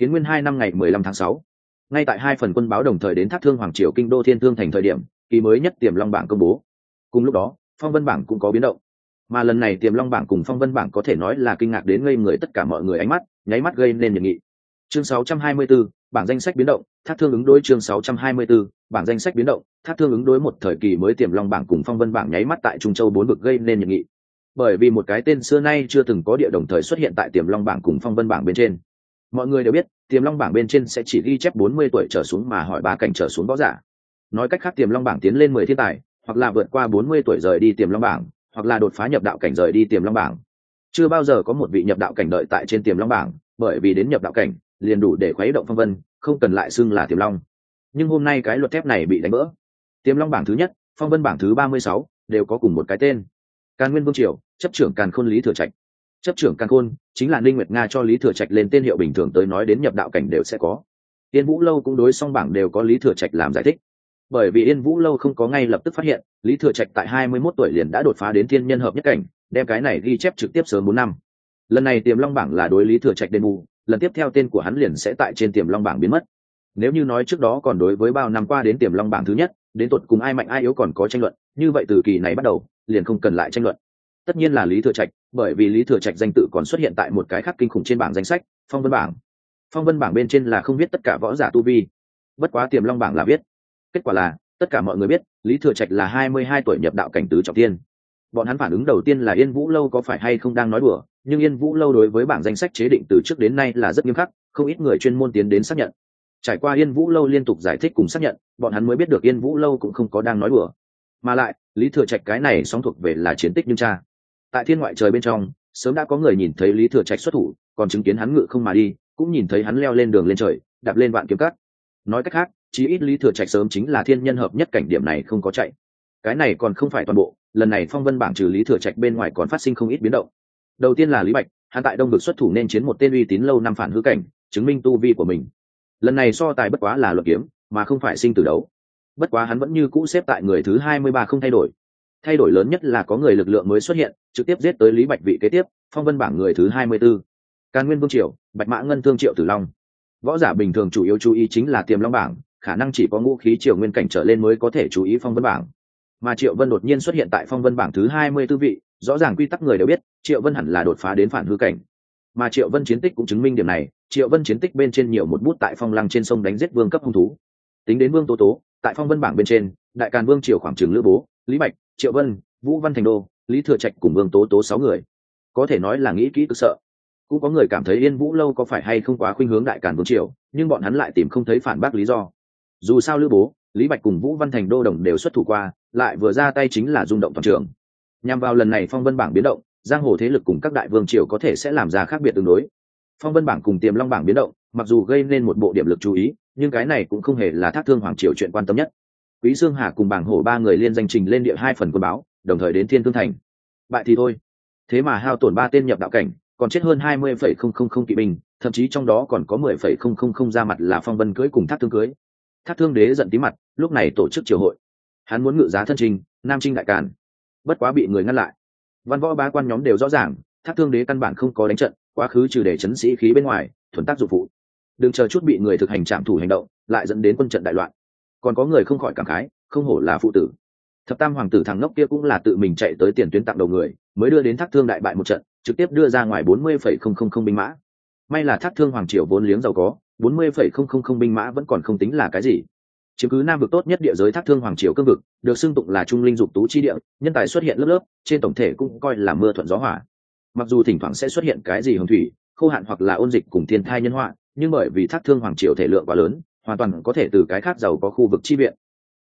kiến nguyên hai năm ngày mười lăm tháng sáu. Ngay tại hai phần quân báo đồng thời đến thác thương hoàng triều kinh đô thiên thương thành thời điểm kỳ mới nhất tiềm long bảng công bố. Cùng lúc đó phong vân bảng cũng có biến động. Mà lần này tiềm long bảng cùng phong vân bảng có thể nói là kinh ngạc đến ngây người tất cả mọi người ánh mắt nháy mắt gây nên nhiệt nghị. Chương 624, bảng danh sách biến động thác thương ứng đối chương 624, bảng danh sách biến động thác thương ứng đối một thời kỳ mới tiềm long bảng cùng phong vân bảng nháy mắt tại trung châu bốn vực gây nên nhiệt nghị. Bởi vì một cái tên xưa nay chưa từng có địa đồng thời xuất hiện tại tiềm long bảng cùng phong vân bảng bên trên mọi người đều biết, tiềm long bảng bên trên sẽ chỉ ghi chép 40 tuổi trở xuống mà hỏi ba cảnh trở xuống võ giả. Nói cách khác, tiềm long bảng tiến lên mười thiên tài, hoặc là vượt qua 40 tuổi rời đi tiềm long bảng, hoặc là đột phá nhập đạo cảnh rời đi tiềm long bảng. Chưa bao giờ có một vị nhập đạo cảnh đợi tại trên tiềm long bảng, bởi vì đến nhập đạo cảnh, liền đủ để khuấy động phong vân, không cần lại xưng là tiềm long. Nhưng hôm nay cái luật thép này bị đánh vỡ tiềm long bảng thứ nhất, phong vân bảng thứ ba mươi sáu, đều có cùng một cái tên. Càn nguyên vương triều, chấp trưởng càn khôn lý thừa trạch chấp trưởng căn khôn, chính là ninh nguyệt nga cho lý thừa trạch lên tên hiệu bình thường tới nói đến nhập đạo cảnh đều sẽ có. Tiên vũ lâu cũng đối song bảng đều có lý thừa trạch làm giải thích. Bởi vì yên vũ lâu không có ngay lập tức phát hiện, lý thừa trạch tại hai mươi 21 tuổi liền đã đột phá đến thiên nhân hợp nhất cảnh, đem cái này ghi chép trực tiếp sớm bốn năm. Lần này tiềm long bảng là đối lý thừa trạch đền bù, lần tiếp theo tên của hắn liền sẽ tại trên tiềm long bảng biến mất. Nếu như nói trước đó còn đối với bao năm qua đến tiềm long bảng thứ nhất, đến tột cùng ai mạnh ai yếu còn có tranh luận, như vậy từ kỳ này bắt đầu, liền không cần lại tranh luận tất nhiên là lý thừa trạch, bởi vì lý thừa trạch danh tự còn xuất hiện tại một cái khác kinh khủng trên bảng danh sách, phong vân bảng. Phong vân bảng bên trên là không biết tất cả võ giả tu vi. Bất quá tiềm long bảng là biết. Kết quả là, tất cả mọi người biết, lý thừa trạch là hai mươi hai tuổi nhập đạo cảnh tứ trọng tiên. Bọn hắn phản ứng đầu tiên là yên vũ lâu có phải hay không đang nói đùa, nhưng yên vũ lâu đối với bảng danh sách chế định từ trước đến nay là rất nghiêm khắc, không ít người chuyên môn tiến đến xác nhận. Trải qua yên vũ lâu liên tục giải thích cùng xác nhận, bọn hắn mới biết được yên vũ lâu cũng không có đang nói đùa. Mà lại, lý thừa trạch cái này song thuộc về là chiến tích nhưng cha tại thiên ngoại trời bên trong, sớm đã có người nhìn thấy lý thừa trạch xuất thủ, còn chứng kiến hắn ngự không mà đi, cũng nhìn thấy hắn leo lên đường lên trời, đạp lên vạn kiếm cắt nói cách khác, chí ít lý thừa trạch sớm chính là thiên nhân hợp nhất cảnh điểm này không có chạy. Cái này còn không phải toàn bộ, lần này phong vân bảng trừ lý thừa trạch bên ngoài còn phát sinh không ít biến động. Đầu tiên là lý bạch, hắn tại đông được xuất thủ nên chiến một tên uy tín lâu năm phản hư cảnh, chứng minh tu vi của mình. Lần này so tài bất quá là luật kiếm, mà không phải sinh tử đấu. Bất quá hắn vẫn như cũ xếp tại người thứ hai mươi ba không thay đổi thay đổi lớn nhất là có người lực lượng mới xuất hiện, trực tiếp giết tới lý bạch vị kế tiếp, phong vân bảng người thứ hai mươi 24. càn nguyên vương triều, bạch mã ngân thương triệu tử long. Võ giả bình thường chủ yếu chú ý chính là tiềm long bảng, khả năng chỉ có ngũ khí triều nguyên cảnh trở lên mới có thể chú ý phong vân bảng. Mà triệu vân đột nhiên xuất hiện tại phong vân bảng thứ hai mươi tư vị, rõ ràng quy tắc người đều biết, triệu vân hẳn là đột phá đến phản hư cảnh. Mà triệu vân chiến tích cũng chứng minh điểm này, triệu vân chiến tích bên trên nhiều một bút tại phong lăng trên sông đánh giết vương cấp hung thú. Tính đến vương tố tố, tại phong vân bảng bên trên, đại càn vương triều khoảng trường lữ bố, lý bạch triệu vân, vũ văn thành đô, lý thừa trạch cùng vương tố tố sáu người. Có thể nói là nghĩ kỹ cực sợ. Cũng có người cảm thấy yên vũ lâu có phải hay không quá khuynh hướng đại càn vương triều, nhưng bọn hắn lại tìm không thấy phản bác lý do. Dù sao lữ bố, lý bạch cùng vũ văn thành đô đồng đều xuất thủ qua, lại vừa ra tay chính là rung động toàn trường. Nhằm vào lần này phong vân bảng biến động, giang hồ thế lực cùng các đại vương triều có thể sẽ làm ra khác biệt tương đối. Phong vân bảng cùng tiềm long bảng biến động, mặc dù gây nên một bộ điểm lực chú ý, nhưng cái này cũng không hề là thác thương hoàng triều chuyện quan tâm nhất quý dương hà cùng bảng hổ ba người liên danh trình lên địa hai phần quân báo, đồng thời đến thiên thương thành. Bại thì thôi. Thế mà hao tổn ba tên nhập đạo cảnh, còn chết hơn hai mươi phẩy không không không kỵ binh, thậm chí trong đó còn có mười phẩy không không không ra mặt là phong vân cưới cùng thác thương cưới. Thác thương đế giận tí mặt, lúc này tổ chức triều hội. Hắn muốn ngự giá thân trình, nam trinh đại càn. Bất quá bị người ngăn lại. Văn võ ba quan nhóm đều rõ ràng, thác thương đế căn bản không có đánh trận, quá khứ trừ để chấn sĩ khí bên ngoài, thuần tác dụng phụ. Đừng chờ chút bị người thực hành trạm thủ hành động, lại dẫn đến quân trận đại loạn còn có người không khỏi cảm khái, không hổ là phụ tử. Thập tam hoàng tử thằng ngốc kia cũng là tự mình chạy tới tiền tuyến tặng đầu người, mới đưa đến thác thương đại bại một trận, trực tiếp đưa ra ngoài bốn mươi phẩy không không không binh mã. May là thác thương hoàng triều vốn liếng giàu có, bốn mươi phẩy không không không binh mã vẫn còn không tính là cái gì. Chiếm cứ nam vực tốt nhất địa giới thác thương hoàng triều cương vực, được xưng tụng là trung linh dục tú chi địa, nhân tài xuất hiện lớp lớp, trên tổng thể cũng coi là mưa thuận gió hỏa mặc dù thỉnh thoảng sẽ xuất hiện cái gì hồng thủy, khô hạn hoặc là ôn dịch cùng thiên thai nhân họa, nhưng bởi vì thác thương hoàng triều thể lượng quá lớn hoàn toàn có thể từ cái khác giàu có khu vực chi viện.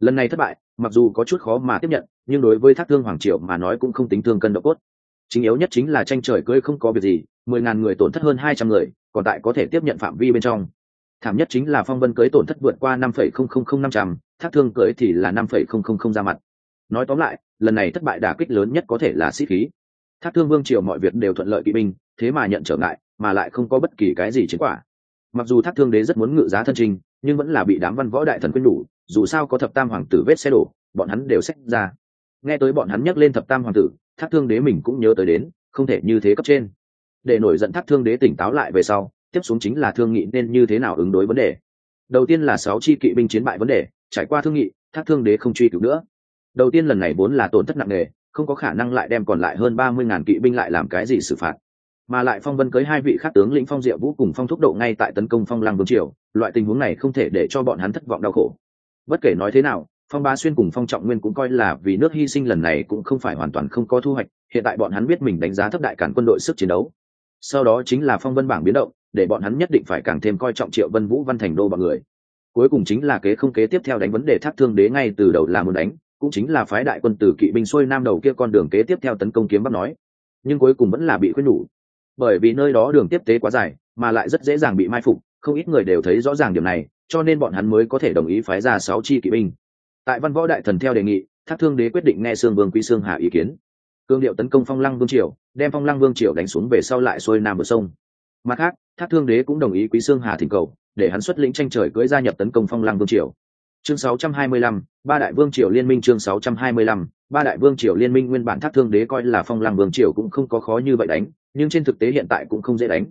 Lần này thất bại, mặc dù có chút khó mà tiếp nhận, nhưng đối với thác thương hoàng triều mà nói cũng không tính thương cân độ cốt. Chính yếu nhất chính là tranh trời cưới không có việc gì, mười ngàn người tổn thất hơn hai trăm người, còn tại có thể tiếp nhận phạm vi bên trong. Thảm nhất chính là phong vân cưới tổn thất vượt qua năm phẩy không không không năm trăm, thác thương cưới thì là năm phẩy không không không ra mặt. Nói tóm lại, lần này thất bại đả kích lớn nhất có thể là sĩ khí. Thác thương vương triều mọi việc đều thuận lợi kỵ binh, thế mà nhận trở ngại, mà lại không có bất kỳ cái gì chiến quả. Mặc dù thác thương đế rất muốn ngự giá thân trình nhưng vẫn là bị đám văn võ đại thần quên đủ, dù sao có thập tam hoàng tử vết xe đổ, bọn hắn đều xách ra. Nghe tới bọn hắn nhắc lên thập tam hoàng tử, thác thương đế mình cũng nhớ tới đến, không thể như thế cấp trên. Để nổi giận thác thương đế tỉnh táo lại về sau, tiếp xuống chính là thương nghị nên như thế nào ứng đối vấn đề. Đầu tiên là sáu chi kỵ binh chiến bại vấn đề, trải qua thương nghị, thác thương đế không truy cứu nữa. Đầu tiên lần này vốn là tổn thất nặng nề, không có khả năng lại đem còn lại hơn ba mươi ngàn kỵ binh lại làm cái gì xử phạt. Mà lại phong vân cưới hai vị khác tướng lĩnh phong diệu vũ cùng phong thúc độ ngay tại tấn công phong lăng vương triều loại tình huống này không thể để cho bọn hắn thất vọng đau khổ. Bất kể nói thế nào, phong ba xuyên cùng phong trọng nguyên cũng coi là vì nước hy sinh lần này cũng không phải hoàn toàn không có thu hoạch, hiện tại bọn hắn biết mình đánh giá thấp đại cản quân đội sức chiến đấu. Sau đó chính là phong vân bảng biến động, để bọn hắn nhất định phải càng thêm coi trọng triệu vân vũ, văn thành đô bọn người. Cuối cùng chính là kế không kế tiếp theo đánh vấn đề thác thương đế ngay từ đầu là muốn đánh, cũng chính là phái đại quân từ kỵ binh xuôi nam đầu kia con đường kế tiếp theo tấn công kiếm bắc nói. Nhưng cuối cùng vẫn là bị khuyên nhủ. Bởi vì nơi đó đường tiếp tế quá dài, mà lại rất dễ dàng bị mai phục không ít người đều thấy rõ ràng điểm này cho nên bọn hắn mới có thể đồng ý phái ra sáu chi kỵ binh. Tại văn võ đại thần theo đề nghị thác thương đế quyết định nghe sương vương quý sương hà ý kiến. Cương điệu tấn công phong lăng vương triều đem phong lăng vương triều đánh xuống về sau lại xuôi nam bờ sông. Mặt khác thác thương đế cũng đồng ý quý sương hà thỉnh cầu để hắn xuất lĩnh tranh trời cưỡi gia nhập tấn công phong lăng vương triều. Chương 625, ba đại vương triều liên minh chương 625, ba đại vương triều liên minh nguyên bản thác thương đế coi là phong lăng vương triều cũng không có khó như vậy đánh nhưng trên thực tế hiện tại cũng không dễ đánh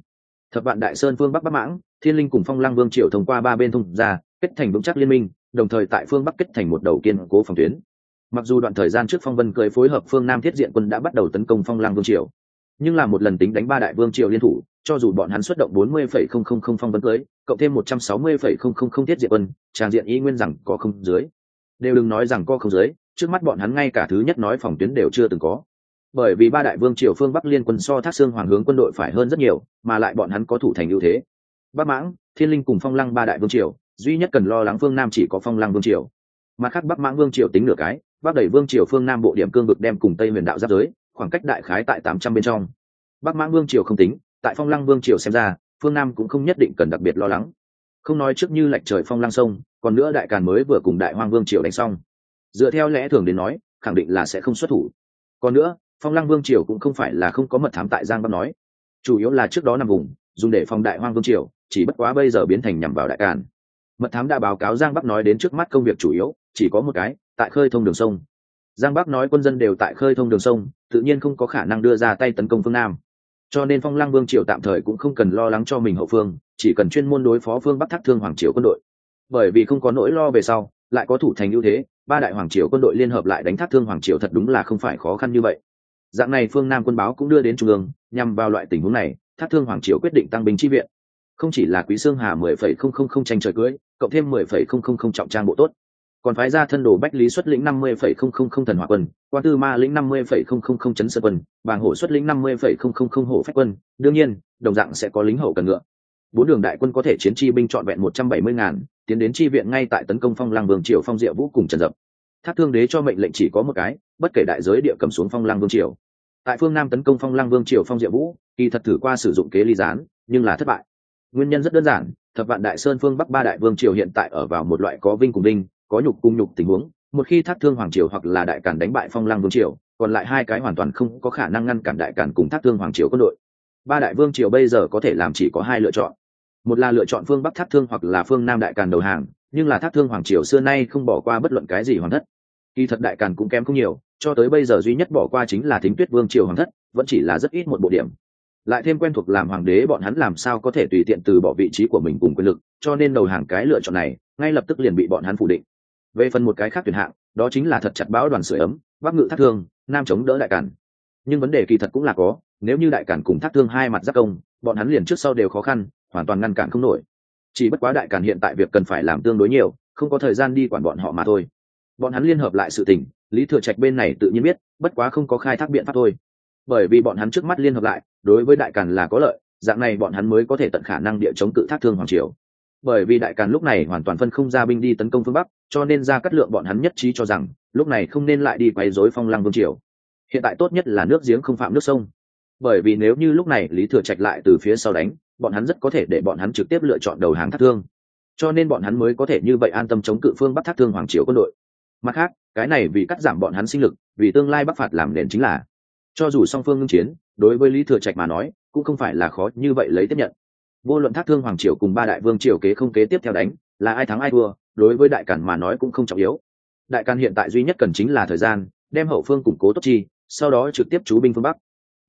thập vạn đại sơn phương bắc bắc mãng, thiên linh cùng phong lăng vương triều thông qua ba bên thông ra, kết thành vững chắc liên minh, đồng thời tại phương bắc kết thành một đầu kiên cố phòng tuyến. Mặc dù đoạn thời gian trước phong vân cưới phối hợp phương nam thiết diện quân đã bắt đầu tấn công phong lăng vương triều, nhưng là một lần tính đánh ba đại vương triều liên thủ, cho dù bọn hắn xuất động bốn mươi phẩy không không không phong vân cưới, cộng thêm một trăm sáu mươi phẩy không không không thiết diện quân, tràng diện ý nguyên rằng có không dưới. Đều đừng nói rằng có không dưới, trước mắt bọn hắn ngay cả thứ nhất nói phòng tuyến đều chưa từng có bởi vì ba đại vương triều phương bắc liên quân so thác xương hoàng hướng quân đội phải hơn rất nhiều, mà lại bọn hắn có thủ thành ưu thế. Bắc mãng, thiên linh cùng phong lăng ba đại vương triều, duy nhất cần lo lắng phương nam chỉ có phong lăng vương triều. Mặt khác bắc mãng vương triều tính nửa cái, bắc đẩy vương triều phương nam bộ điểm cương vực đem cùng tây huyền đạo giáp giới, khoảng cách đại khái tại tám trăm bên trong. Bắc mãng vương triều không tính, tại phong lăng vương triều xem ra, phương nam cũng không nhất định cần đặc biệt lo lắng. Không nói trước như lạch trời phong lăng sông, còn nữa đại càn mới vừa cùng đại hoang vương triều đánh xong. Dựa theo lẽ thường đến nói, khẳng định là sẽ không xuất thủ. Còn nữa phong lăng vương triều cũng không phải là không có mật thám tại giang bắc nói. Chủ yếu là trước đó nằm vùng, dùng để phong đại hoang vương triều, chỉ bất quá bây giờ biến thành nhằm vào đại càn. Mật thám đã báo cáo giang bắc nói đến trước mắt công việc chủ yếu, chỉ có một cái, tại khơi thông đường sông. Giang bắc nói quân dân đều tại khơi thông đường sông, tự nhiên không có khả năng đưa ra tay tấn công phương nam. Cho nên phong lăng vương triều tạm thời cũng không cần lo lắng cho mình hậu phương, chỉ cần chuyên môn đối phó phương bắc thác thương hoàng triều quân đội. Bởi vì không có nỗi lo về sau, lại có thủ thành ưu thế, ba đại hoàng triều quân đội liên hợp lại đánh thác thương hoàng triều thật đúng là không phải khó khăn như vậy dạng này phương nam quân báo cũng đưa đến trung ương nhằm vào loại tình huống này thác thương hoàng triều quyết định tăng binh chi viện không chỉ là quý xương hà mười phẩy không không không tranh trời cưới cộng thêm mười phẩy không không không trọng trang bộ tốt còn phái ra thân đồ bách lý xuất lĩnh năm mươi phẩy không không không thần hỏa quân quan tư ma lĩnh năm mươi phẩy không không không chấn sơn quân bàng hổ xuất lĩnh năm mươi phẩy không không không hổ phách quân đương nhiên đồng dạng sẽ có lính hậu cần ngựa bốn đường đại quân có thể chiến chi binh trọn vẹn một trăm bảy mươi ngàn tiến đến chi viện ngay tại tấn công phong lang vương triều phong diệu vũ cùng trần dập thác thương đế cho mệnh lệnh chỉ có một cái bất kể đại giới địa cầm xuống phong lang vương triều tại phương nam tấn công phong lang vương triều phong diệu vũ, kỳ thật thử qua sử dụng kế ly gián, nhưng là thất bại. Nguyên nhân rất đơn giản, thập vạn đại sơn phương bắc ba đại vương triều hiện tại ở vào một loại có vinh cùng đinh, có nhục cung nhục tình huống. Một khi thác thương hoàng triều hoặc là đại cản đánh bại phong lăng vương triều, còn lại hai cái hoàn toàn không có khả năng ngăn cản đại cản cùng thác thương hoàng triều quân đội. Ba đại vương triều bây giờ có thể làm chỉ có hai lựa chọn. Một là lựa chọn phương bắc thác thương hoặc là phương nam đại càn đầu hàng, nhưng là thác thương hoàng triều xưa nay không bỏ qua bất luận cái gì hoàn thất kỳ thật đại càn cũng kém không nhiều, cho tới bây giờ duy nhất bỏ qua chính là thính tuyết vương triều hoàng thất, vẫn chỉ là rất ít một bộ điểm. Lại thêm quen thuộc làm hoàng đế bọn hắn làm sao có thể tùy tiện từ bỏ vị trí của mình cùng quyền lực, cho nên đầu hàng cái lựa chọn này, ngay lập tức liền bị bọn hắn phủ định. Về phần một cái khác tuyển hạng, đó chính là thật chặt bão đoàn sửa ấm, bắc ngự thác thương, nam chống đỡ đại cản nhưng vấn đề kỳ thật cũng là có, nếu như đại cản cùng thác thương hai mặt giác công, bọn hắn liền trước sau đều khó khăn, hoàn toàn ngăn cản không nổi. Chỉ bất quá đại cản hiện tại việc cần phải làm tương đối nhiều, không có thời gian đi quản bọn họ mà thôi bọn hắn liên hợp lại sự tình, lý thừa trạch bên này tự nhiên biết, bất quá không có khai thác biện pháp thôi. Bởi vì bọn hắn trước mắt liên hợp lại, đối với đại càn là có lợi, dạng này bọn hắn mới có thể tận khả năng địa chống cự thác thương hoàng triều. Bởi vì đại càn lúc này hoàn toàn phân không ra binh đi tấn công phương bắc, cho nên ra cắt lượng bọn hắn nhất trí cho rằng, lúc này không nên lại đi quay dối phong lăng vương triều. Hiện tại tốt nhất là nước giếng không phạm nước sông. Bởi vì nếu như lúc này lý thừa trạch lại từ phía sau đánh, bọn hắn rất có thể để bọn hắn trực tiếp lựa chọn đầu hàng thác thương. Cho nên bọn hắn mới có thể như vậy an tâm chống cự phương bắc thác thương hoàng triều quân đội mặt khác, cái này vì cắt giảm bọn hắn sinh lực, vì tương lai bắc phạt làm nền chính là. Cho dù song phương ngưng chiến, đối với lý thừa trạch mà nói, cũng không phải là khó như vậy lấy tiếp nhận. Vô luận thác thương hoàng triều cùng ba đại vương triều kế không kế tiếp theo đánh, là ai thắng ai thua, đối với đại cản mà nói cũng không trọng yếu. Đại càn hiện tại duy nhất cần chính là thời gian, đem hậu phương củng cố tốt chi, sau đó trực tiếp chú binh phương bắc.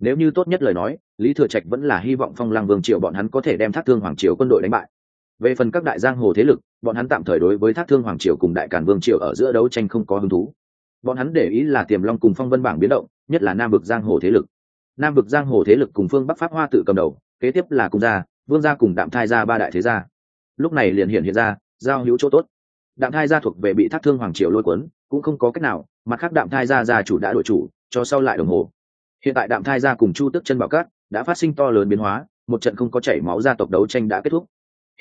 Nếu như tốt nhất lời nói, lý thừa trạch vẫn là hy vọng phong lăng vương triều bọn hắn có thể đem thác thương hoàng triều quân đội đánh bại về phần các đại giang hồ thế lực, bọn hắn tạm thời đối với thác thương hoàng triều cùng đại càn vương triều ở giữa đấu tranh không có hứng thú. Bọn hắn để ý là tiềm long cùng phong vân bảng biến động, nhất là nam vực giang hồ thế lực. Nam vực giang hồ thế lực cùng phương bắc pháp hoa tự cầm đầu, kế tiếp là cung gia, vương gia cùng đạm thai gia ba đại thế gia. Lúc này liền hiện hiện ra, giao hữu chỗ tốt. Đạm thai gia thuộc về bị thác thương hoàng triều lôi cuốn, cũng không có cách nào, mặt khác đạm thai gia gia chủ đã đổi chủ, cho sau lại đồng hồ. Hiện tại đạm thai gia cùng chu tức chân bảo cát đã phát sinh to lớn biến hóa, một trận không có chảy máu gia tộc đấu tranh đã kết thúc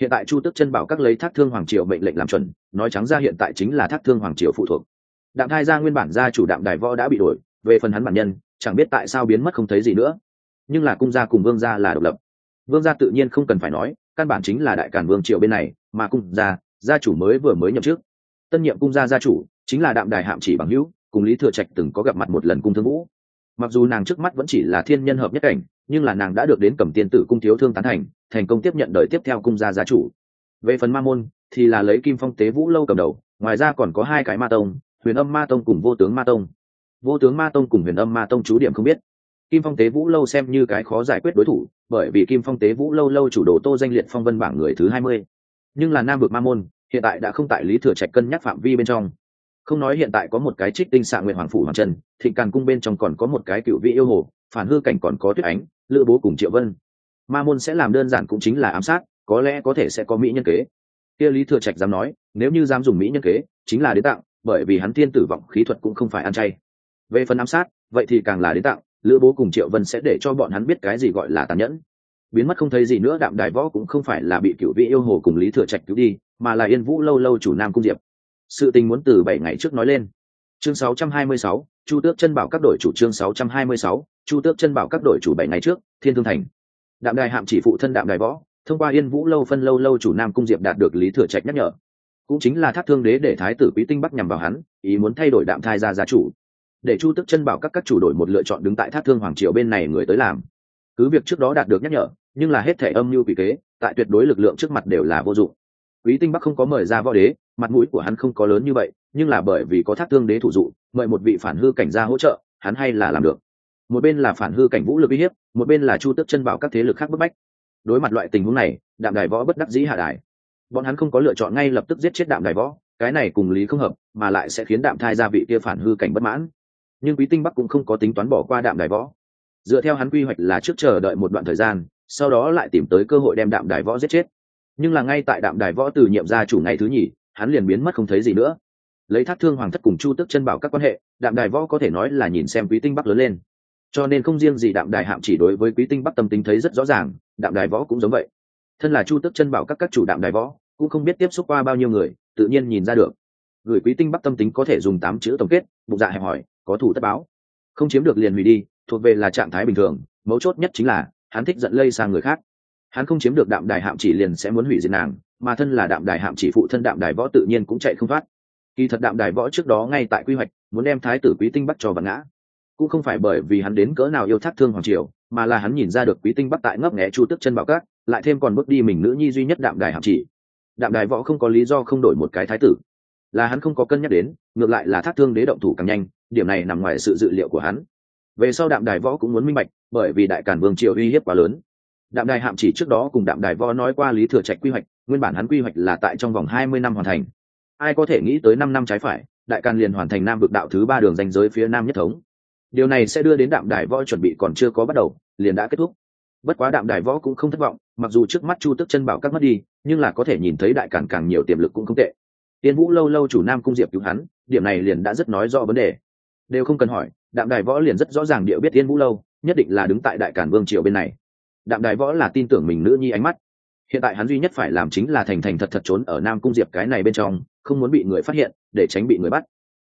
hiện tại chu tức chân bảo các lấy thác thương hoàng triều mệnh lệnh làm chuẩn, nói trắng ra hiện tại chính là thác thương hoàng triều phụ thuộc. Đạm thai gia nguyên bản gia chủ đạm đài võ đã bị đổi về phần hắn bản nhân, chẳng biết tại sao biến mất không thấy gì nữa. Nhưng là cung gia cùng vương gia là độc lập. Vương gia tự nhiên không cần phải nói, căn bản chính là đại cản vương triều bên này, mà cung gia gia chủ mới vừa mới nhậm chức. Tân nhiệm cung gia gia chủ, chính là đạm đài hạm chỉ bằng hữu, cùng lý thừa trạch từng có gặp mặt một lần cung thương vũ. Mặc dù nàng trước mắt vẫn chỉ là thiên nhân hợp nhất cảnh, nhưng là nàng đã được đến cầm tiên tử cung thiếu thương tán thành thành công tiếp nhận đời tiếp theo cung gia gia chủ. Về phần ma môn, thì là lấy kim phong tế vũ lâu cầm đầu, ngoài ra còn có hai cái ma tông, huyền âm ma tông cùng vô tướng ma tông. Vô tướng ma tông cùng huyền âm ma tông chú điểm không biết. Kim phong tế vũ lâu xem như cái khó giải quyết đối thủ, bởi vì kim phong tế vũ lâu lâu chủ đồ tô danh liệt phong vân bảng người thứ hai mươi. Nhưng là nam vực ma môn, hiện tại đã không tại lý thừa trạch cân nhắc phạm vi bên trong. Không nói hiện tại có một cái trích tinh xạ nguyện hoàng phủ hoàng trần, thịnh càn cung bên trong còn có một cái cựu vị yêu hồ, phản hư cảnh còn có tuyết ánh, lữ bố cùng triệu vân ma môn sẽ làm đơn giản cũng chính là ám sát có lẽ có thể sẽ có mỹ nhân kế. Kia lý thừa trạch dám nói nếu như dám dùng mỹ nhân kế chính là đến tặng bởi vì hắn tiên tử vọng khí thuật cũng không phải ăn chay. Về phần ám sát vậy thì càng là đến tặng lữ bố cùng triệu vân sẽ để cho bọn hắn biết cái gì gọi là tàn nhẫn. Biến mất không thấy gì nữa đạm đài võ cũng không phải là bị cựu vị yêu hồ cùng lý thừa trạch cứu đi mà là yên vũ lâu lâu chủ nam cung diệp. Sự tình muốn từ bảy ngày trước nói lên. Chương 626, chu tước chân bảo các đội chủ chương 626, chu tước chân bảo các đội chủ bảy ngày trước thiên thương thành đạm đài hạm chỉ phụ thân đạm đài võ, thông qua yên vũ lâu phân lâu lâu chủ nam cung diệp đạt được lý thừa trạch nhắc nhở. Cũng chính là thác thương đế để thái tử quý tinh bắc nhằm vào hắn, ý muốn thay đổi đạm thai ra gia chủ. Để chu tức chân bảo các các chủ đổi một lựa chọn đứng tại thác thương hoàng triều bên này người tới làm. Cứ việc trước đó đạt được nhắc nhở, nhưng là hết thể âm mưu quỷ kế, tại tuyệt đối lực lượng trước mặt đều là vô dụng. Quý tinh bắc không có mời ra võ đế, mặt mũi của hắn không có lớn như vậy, nhưng là bởi vì có thác thương đế thủ dụ, mời một vị phản hư cảnh gia hỗ trợ, hắn hay là làm được một bên là phản hư cảnh vũ lực uy hiếp, một bên là chu tước chân bảo các thế lực khác bức bách. Đối mặt loại tình huống này, đạm đài võ bất đắc dĩ hạ đài. Bọn hắn không có lựa chọn ngay lập tức giết chết đạm đài võ, cái này cùng lý không hợp, mà lại sẽ khiến đạm thai gia vị kia phản hư cảnh bất mãn. Nhưng quý tinh bắc cũng không có tính toán bỏ qua đạm đài võ. Dựa theo hắn quy hoạch là trước chờ đợi một đoạn thời gian, sau đó lại tìm tới cơ hội đem đạm đài võ giết chết. Nhưng là ngay tại đạm đài võ từ nhiệm gia chủ ngày thứ nhì, hắn liền biến mất không thấy gì nữa. Lấy thác thương hoàng thất cùng chu tức chân bảo các quan hệ, đạm đài võ có thể nói là nhìn xem quý tinh bắc lớn lên cho nên không riêng gì đạm đài hạm chỉ đối với quý tinh bắc tâm tính thấy rất rõ ràng, đạm đài võ cũng giống vậy. Thân là chu tức chân bảo các các chủ đạm đài võ, cũng không biết tiếp xúc qua bao nhiêu người, tự nhiên nhìn ra được. Gửi quý tinh bắc tâm tính có thể dùng tám chữ tổng kết, bụng dạ hẹp hỏi có thủ tất báo. Không chiếm được liền hủy đi, thuộc về là trạng thái bình thường, mấu chốt nhất chính là, hắn thích giận lây sang người khác. Hắn không chiếm được đạm đài hạm chỉ liền sẽ muốn hủy diệt nàng, mà thân là đạm đài hạm chỉ phụ thân đạm đài võ tự nhiên cũng chạy không thoát. Kỳ thật đạm đài võ trước đó ngay tại quy hoạch, muốn đem thái tử quý tinh bắc cho vạn ngã cũng không phải bởi vì hắn đến cỡ nào yêu thác thương hoàng triều, mà là hắn nhìn ra được quý tinh bắc tại ngấp nghẽ chu tức chân bảo cát lại thêm còn bước đi mình nữ nhi duy nhất đạm đài hạm chỉ. Đạm đài võ không có lý do không đổi một cái thái tử. Là hắn không có cân nhắc đến, ngược lại là thác thương đế động thủ càng nhanh, điểm này nằm ngoài sự dự liệu của hắn. Về sau đạm đài võ cũng muốn minh bạch, bởi vì đại cản vương triều uy hiếp quá lớn. Đạm đài hạm chỉ trước đó cùng đạm đài võ nói qua lý thừa trạch quy hoạch, nguyên bản hắn quy hoạch là tại trong vòng hai mươi năm hoàn thành. Ai có thể nghĩ tới năm năm trái phải, đại càn liền hoàn thành nam vực đạo thứ ba đường danh giới phía nam nhất thống điều này sẽ đưa đến đạm đài võ chuẩn bị còn chưa có bắt đầu, liền đã kết thúc. Bất quá đạm đài võ cũng không thất vọng, mặc dù trước mắt chu tức chân bảo các mất đi, nhưng là có thể nhìn thấy đại càng càng nhiều tiềm lực cũng không tệ. Tiên vũ lâu lâu chủ nam cung diệp cứu hắn, điểm này liền đã rất nói rõ vấn đề. Đều không cần hỏi, đạm đài võ liền rất rõ ràng điệu biết tiên vũ lâu, nhất định là đứng tại đại cản vương triều bên này. Đạm đài võ là tin tưởng mình nữ nhi ánh mắt. Hiện tại hắn duy nhất phải làm chính là thành thành thật thật trốn ở nam cung diệp cái này bên trong, không muốn bị người phát hiện, để tránh bị người bắt.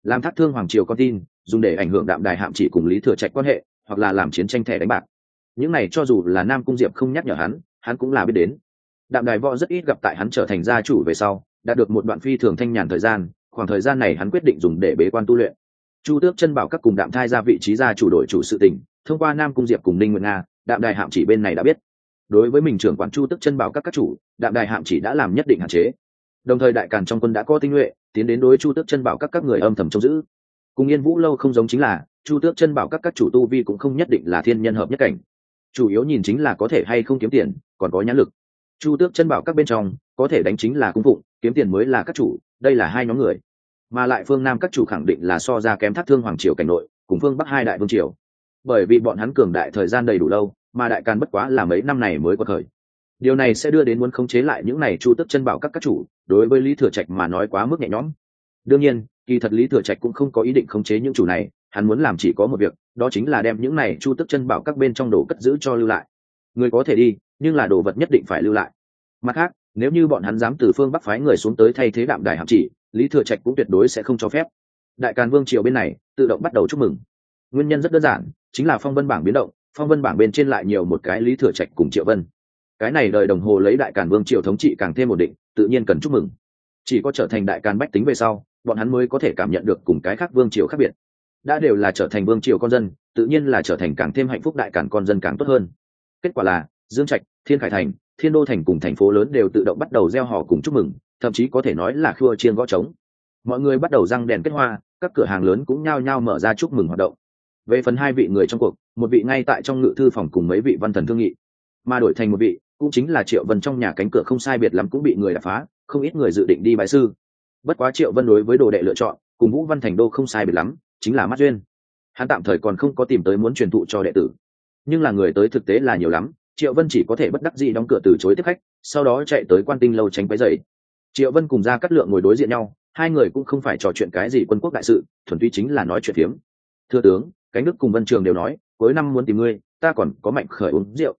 Làm thác thương hoàng triều con tin dùng để ảnh hưởng đạm đài hạm chỉ cùng lý thừa trạch quan hệ, hoặc là làm chiến tranh thẻ đánh bạc. Những này cho dù là nam cung diệp không nhắc nhở hắn hắn cũng là biết đến. Đạm đài võ rất ít gặp tại hắn trở thành gia chủ về sau đã được một đoạn phi thường thanh nhàn thời gian, khoảng thời gian này hắn quyết định dùng để bế quan tu luyện. Chu tước chân bảo các cùng đạm thai ra vị trí gia chủ đội chủ sự tỉnh, thông qua nam cung diệp cùng ninh nguyện nga, đạm đài hạm chỉ bên này đã biết. Đối với mình trưởng quản chu tức chân bảo các các chủ, đạm đài hạm chỉ đã làm nhất định hạn chế. Đồng thời đại càn trong quân đã có tinh nhuệ, tiến đến đối chu tước chân bảo các các người âm thầm trông giữ cùng yên vũ lâu không giống chính là, chu tước chân bảo các các chủ tu vi cũng không nhất định là thiên nhân hợp nhất cảnh. Chủ yếu nhìn chính là có thể hay không kiếm tiền, còn có nhãn lực. Chu tước chân bảo các bên trong, có thể đánh chính là cung phụng, kiếm tiền mới là các chủ, đây là hai nhóm người. Mà lại phương nam các chủ khẳng định là so ra kém thác thương hoàng triều cảnh nội, cùng phương bắc hai đại vương triều. Bởi vì bọn hắn cường đại thời gian đầy đủ lâu, mà đại càn bất quá là mấy năm này mới có thời. Điều này sẽ đưa đến muốn khống chế lại những này chu tức chân bảo các các chủ, đối với lý thừa trạch mà nói quá mức nhẹ nhõm đương nhiên, kỳ thật lý thừa trạch cũng không có ý định khống chế những chủ này, hắn muốn làm chỉ có một việc, đó chính là đem những này chu tức chân bảo các bên trong đồ cất giữ cho lưu lại. Người có thể đi, nhưng là đồ vật nhất định phải lưu lại. Mặt khác, nếu như bọn hắn dám từ phương bắc phái người xuống tới thay thế đạm đài hạm chỉ, lý thừa trạch cũng tuyệt đối sẽ không cho phép. Đại càn vương triều bên này, tự động bắt đầu chúc mừng. Nguyên nhân rất đơn giản, chính là phong vân bảng biến động, phong vân bảng bên trên lại nhiều một cái lý thừa trạch cùng triệu vân. Cái này đời đồng hồ lấy đại càn vương triều thống trị càng thêm ổn định, tự nhiên cần chúc mừng. Chỉ có trở thành đại càn bách tính về sau bọn hắn mới có thể cảm nhận được cùng cái khác vương triều khác biệt. Đã đều là trở thành vương triều con dân, tự nhiên là trở thành càng thêm hạnh phúc đại càng con dân càng tốt hơn. Kết quả là, dương trạch, thiên khải thành, thiên đô thành cùng thành phố lớn đều tự động bắt đầu gieo hò cùng chúc mừng, thậm chí có thể nói là khua chiên gõ trống. Mọi người bắt đầu răng đèn kết hoa, các cửa hàng lớn cũng nhao nhao mở ra chúc mừng hoạt động. Về phần hai vị người trong cuộc, một vị ngay tại trong ngự thư phòng cùng mấy vị văn thần thương nghị. Mà đổi thành một vị, cũng chính là triệu vân trong nhà cánh cửa không sai biệt lắm cũng bị người đập phá, không ít người dự định đi bãi sư bất quá triệu vân đối với đồ đệ lựa chọn, cùng vũ văn thành đô không sai biệt lắm, chính là mắt duyên. Hắn tạm thời còn không có tìm tới muốn truyền thụ cho đệ tử. Nhưng là người tới thực tế là nhiều lắm, triệu vân chỉ có thể bất đắc dĩ đóng cửa từ chối tiếp khách, sau đó chạy tới quan tinh lâu tránh váy dày triệu vân cùng ra cắt lượng ngồi đối diện nhau, hai người cũng không phải trò chuyện cái gì quân quốc đại sự, thuần tuy chính là nói chuyện phiếm. Thưa tướng, cánh đức cùng vân trường đều nói, cuối năm muốn tìm ngươi, ta còn có mạnh khởi uống rượu.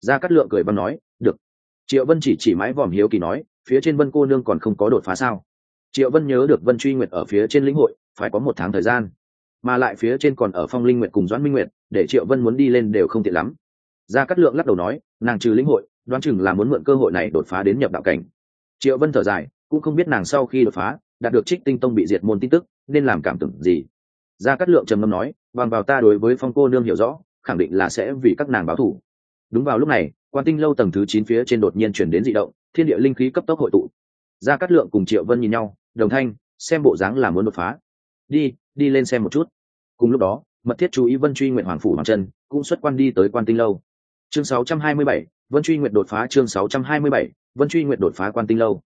Ra cắt lượng cười văn nói, được. Triệu vân chỉ chỉ mái vòm hiếu kỳ nói, phía trên vân cô nương còn không có đột phá sao? Triệu vân nhớ được vân truy nguyệt ở phía trên lĩnh hội, phải có một tháng thời gian. Mà lại phía trên còn ở phong linh nguyệt cùng doãn minh nguyệt, để triệu vân muốn đi lên đều không tiện lắm. Gia cát lượng lắc đầu nói, nàng trừ lĩnh hội, đoán chừng là muốn mượn cơ hội này đột phá đến nhập đạo cảnh. Triệu vân thở dài, cũng không biết nàng sau khi đột phá, đạt được trích tinh tông bị diệt môn tin tức, nên làm cảm tưởng gì. Gia cát lượng trầm ngâm nói, bằng vào ta đối với phong cô nương hiểu rõ, khẳng định là sẽ vì các nàng báo thủ đúng vào lúc này, quan tinh lâu tầng thứ chín phía trên đột nhiên chuyển đến dị động, thiên địa linh khí cấp tốc hội tụ gia cát lượng cùng triệu vân nhìn nhau đồng thanh xem bộ dáng là muốn đột phá. Đi đi lên xem một chút. Cùng lúc đó mật thiết chú ý vân truy nguyện hoàng phủ hoàng trân cũng xuất quan đi tới quan tinh lâu. Chương 627, vân truy nguyện đột phá chương 627, vân truy nguyện đột phá quan tinh lâu.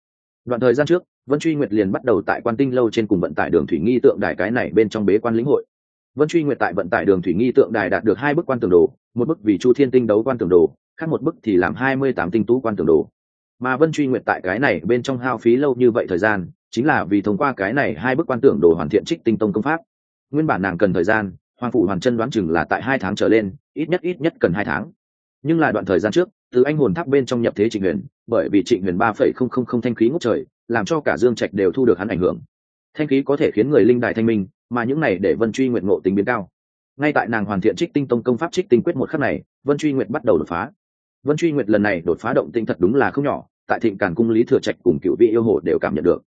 Đoạn thời gian trước vân truy nguyệt liền bắt đầu tại quan tinh lâu trên cùng vận tải đường thủy nghi tượng đài cái này bên trong bế quan lĩnh hội. Vân truy nguyệt tại vận tải đường thủy nghi tượng đài đạt được hai bức quan tường đồ một bức vì chu thiên tinh đấu quan tường đồ khác một bức thì làm hai mươi tám tinh tú quan tường đồ mà vân truy nguyện tại cái này bên trong hao phí lâu như vậy thời gian, chính là vì thông qua cái này hai bức quan tưởng đồ hoàn thiện trích tinh tông công pháp. Nguyên bản nàng cần thời gian, hoàng phủ hoàn chân đoán chừng là tại hai tháng trở lên, ít nhất ít nhất cần hai tháng. Nhưng là đoạn thời gian trước, từ anh hồn tháp bên trong nhập thế trịnh huyền, bởi vì trịnh huyền ba phẩy không không không thanh khí ngút trời, làm cho cả dương trạch đều thu được hắn ảnh hưởng. Thanh khí có thể khiến người linh đài thanh minh, mà những này để vân truy nguyện ngộ tính biến cao. Ngay tại nàng hoàn thiện trích tinh tông công pháp trích tinh quyết một khắc này, vân truy nguyện bắt đầu đột phá vân truy Nguyệt lần này đột phá động tinh thật đúng là không nhỏ, tại thịnh càn cung lý thừa trạch cùng cựu vị yêu hồ đều cảm nhận được.